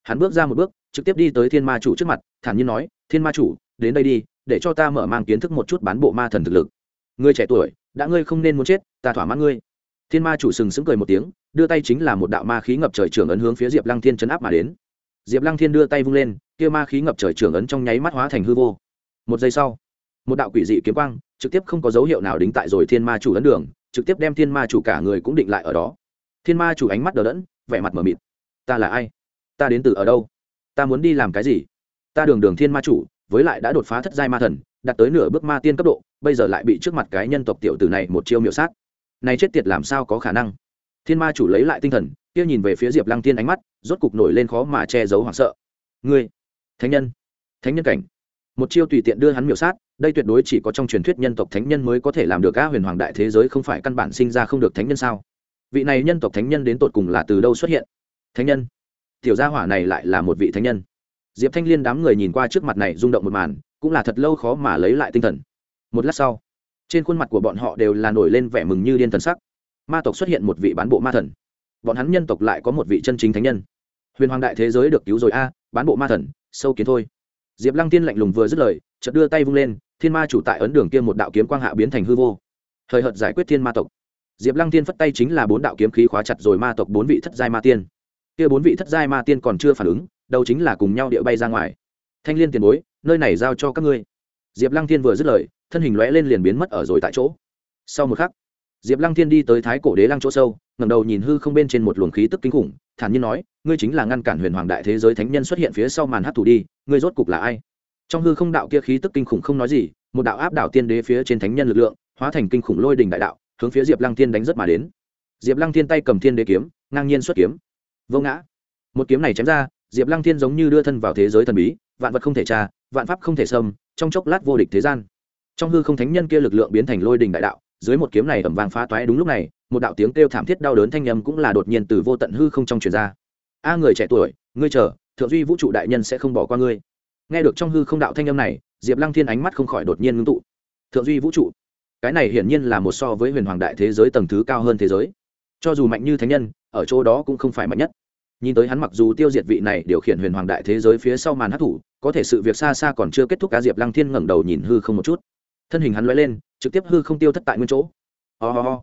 Speaker 1: Hắn bước ra một bước, trực tiếp đi tới thiên ma chủ trước mặt, thản nhiên nói, thiên ma chủ, đến đây đi, để cho ta mở mang kiến thức một chút bán bộ ma thần thực lực. Ngươi trẻ tuổi đã ngươi không nên muốn chết, ta thỏa mãn ngươi. Thiên ma chủ sừng sững cười một tiếng, đưa tay chính là một đạo ma khí ngập trời trưởng ấn hướng phía diệp lăng thiên chấn áp mà đến. Diệp lăng thiên đưa tay vung lên, kia ma khí ngập trời trưởng ấn trong nháy mắt hóa thành hư vô. Một giây sau, một đạo quỷ dị kiếm quang trực tiếp không có dấu hiệu nào đính tại rồi thiên ma chủ ấn đường, trực tiếp đem thiên ma chủ cả người cũng định lại ở đó. Thiên ma chủ ánh mắt đờ đẫn, vẻ mặt mờ mịt. Ta là ai? Ta đến từ ở đâu? Ta muốn đi làm cái gì? Ta đường đường thiên ma chủ, với lại đã đột phá thất giai ma thần đạt tới nửa bước ma tiên cấp độ, bây giờ lại bị trước mặt cái nhân tộc tiểu tử này một chiêu miểu sát. Này chết tiệt làm sao có khả năng? Thiên ma chủ lấy lại tinh thần, kia nhìn về phía diệp lăng tiên ánh mắt, rốt cục nổi lên khó mà che giấu hoảng sợ. Ngươi, thánh nhân thánh nhân cảnh. Một chiêu tùy tiện đưa hắn miểu sát, đây tuyệt đối chỉ có trong truyền thuyết nhân tộc thánh nhân mới có thể làm được a huyền hoàng đại thế giới không phải căn bản sinh ra không được thánh nhân sao? Vị này nhân tộc thánh nhân đến tột cùng là từ đâu xuất hiện? Thánh nhân, tiểu gia hỏa này lại là một vị thánh nhân. Diệp thanh liên đám người nhìn qua trước mặt này rung động một màn cũng là thật lâu khó mà lấy lại tinh thần. Một lát sau, trên khuôn mặt của bọn họ đều là nổi lên vẻ mừng như điên thần sắc. Ma tộc xuất hiện một vị bán bộ ma thần. Bọn hắn nhân tộc lại có một vị chân chính thánh nhân. Huyền hoàng đại thế giới được cứu rồi a, bán bộ ma thần, sâu kiến thôi. Diệp lăng tiên lạnh lùng vừa dứt lời, chợt đưa tay vung lên, thiên ma chủ tại ấn đường kia một đạo kiếm quang hạ biến thành hư vô. Thời hợt giải quyết thiên ma tộc. Diệp lăng tiên phất tay chính là bốn đạo kiếm khí khóa chặt rồi ma tộc bốn vị thất giai ma tiên. Kia bốn vị thất giai ma tiên còn chưa phản ứng đâu chính là cùng nhau địa bay ra ngoài. Thanh liên tiền bối nơi này giao cho các ngươi. Diệp lăng Thiên vừa dứt lời, thân hình lóe lên liền biến mất ở rồi tại chỗ. Sau một khắc, diệp lăng thiên đi tới thái cổ đế lăng chỗ sâu ngầm đầu nhìn hư không bên trên một luồng khí tức kinh khủng, thản nhiên nói, ngươi chính là ngăn cản huyền hoàng đại thế giới thánh nhân xuất hiện phía sau màn hát thủ đi, ngươi rốt cục là ai? Trong hư không đạo kia khí tức kinh khủng không nói gì, một đạo áp đảo tiên đế phía trên thánh nhân lực lượng, hóa thành kinh khủng lôi đình đại đạo, hướng phía diệp lăng thiên đánh rất mà đến. Diệp lăng thiên tay cầm thiên đế kiếm, ngang nhiên xuất kiếm. Vô ngã. Một kiếm này chém ra, diệp lăng thiên giống như đưa thân vào thế giới thần bí, vạn vật không thể tra vạn pháp không thể xâm, trong chốc lát vô địch thế gian. Trong hư không thánh nhân kia lực lượng biến thành lôi đình đại đạo, dưới một kiếm này ẩm vàng phá toái đúng lúc này, một đạo tiếng kêu thảm thiết đau đớn thanh âm cũng là đột nhiên từ vô tận hư không trong truyền ra. A người trẻ tuổi, ngươi chờ, thượng duy vũ trụ đại nhân sẽ không bỏ qua ngươi. Nghe được trong hư không đạo thanh âm này, diệp lăng thiên ánh mắt không khỏi đột nhiên ngưng tụ. Thượng duy vũ trụ, cái này hiển nhiên là một so với huyền hoàng đại thế giới tầng thứ cao hơn thế giới. Cho dù mạnh như thánh nhân, ở chỗ đó cũng không phải mạnh nhất nhìn tới hắn mặc dù tiêu diệt vị này điều khiển huyền hoàng đại thế giới phía sau màn hát thủ, có thể sự việc xa xa còn chưa kết thúc cá diệp lăng thiên ngẩng đầu nhìn hư không một chút thân hình hắn l lên, trực tiếp hư không tiêu thất tại nguyên chỗ ho、oh、ho、oh.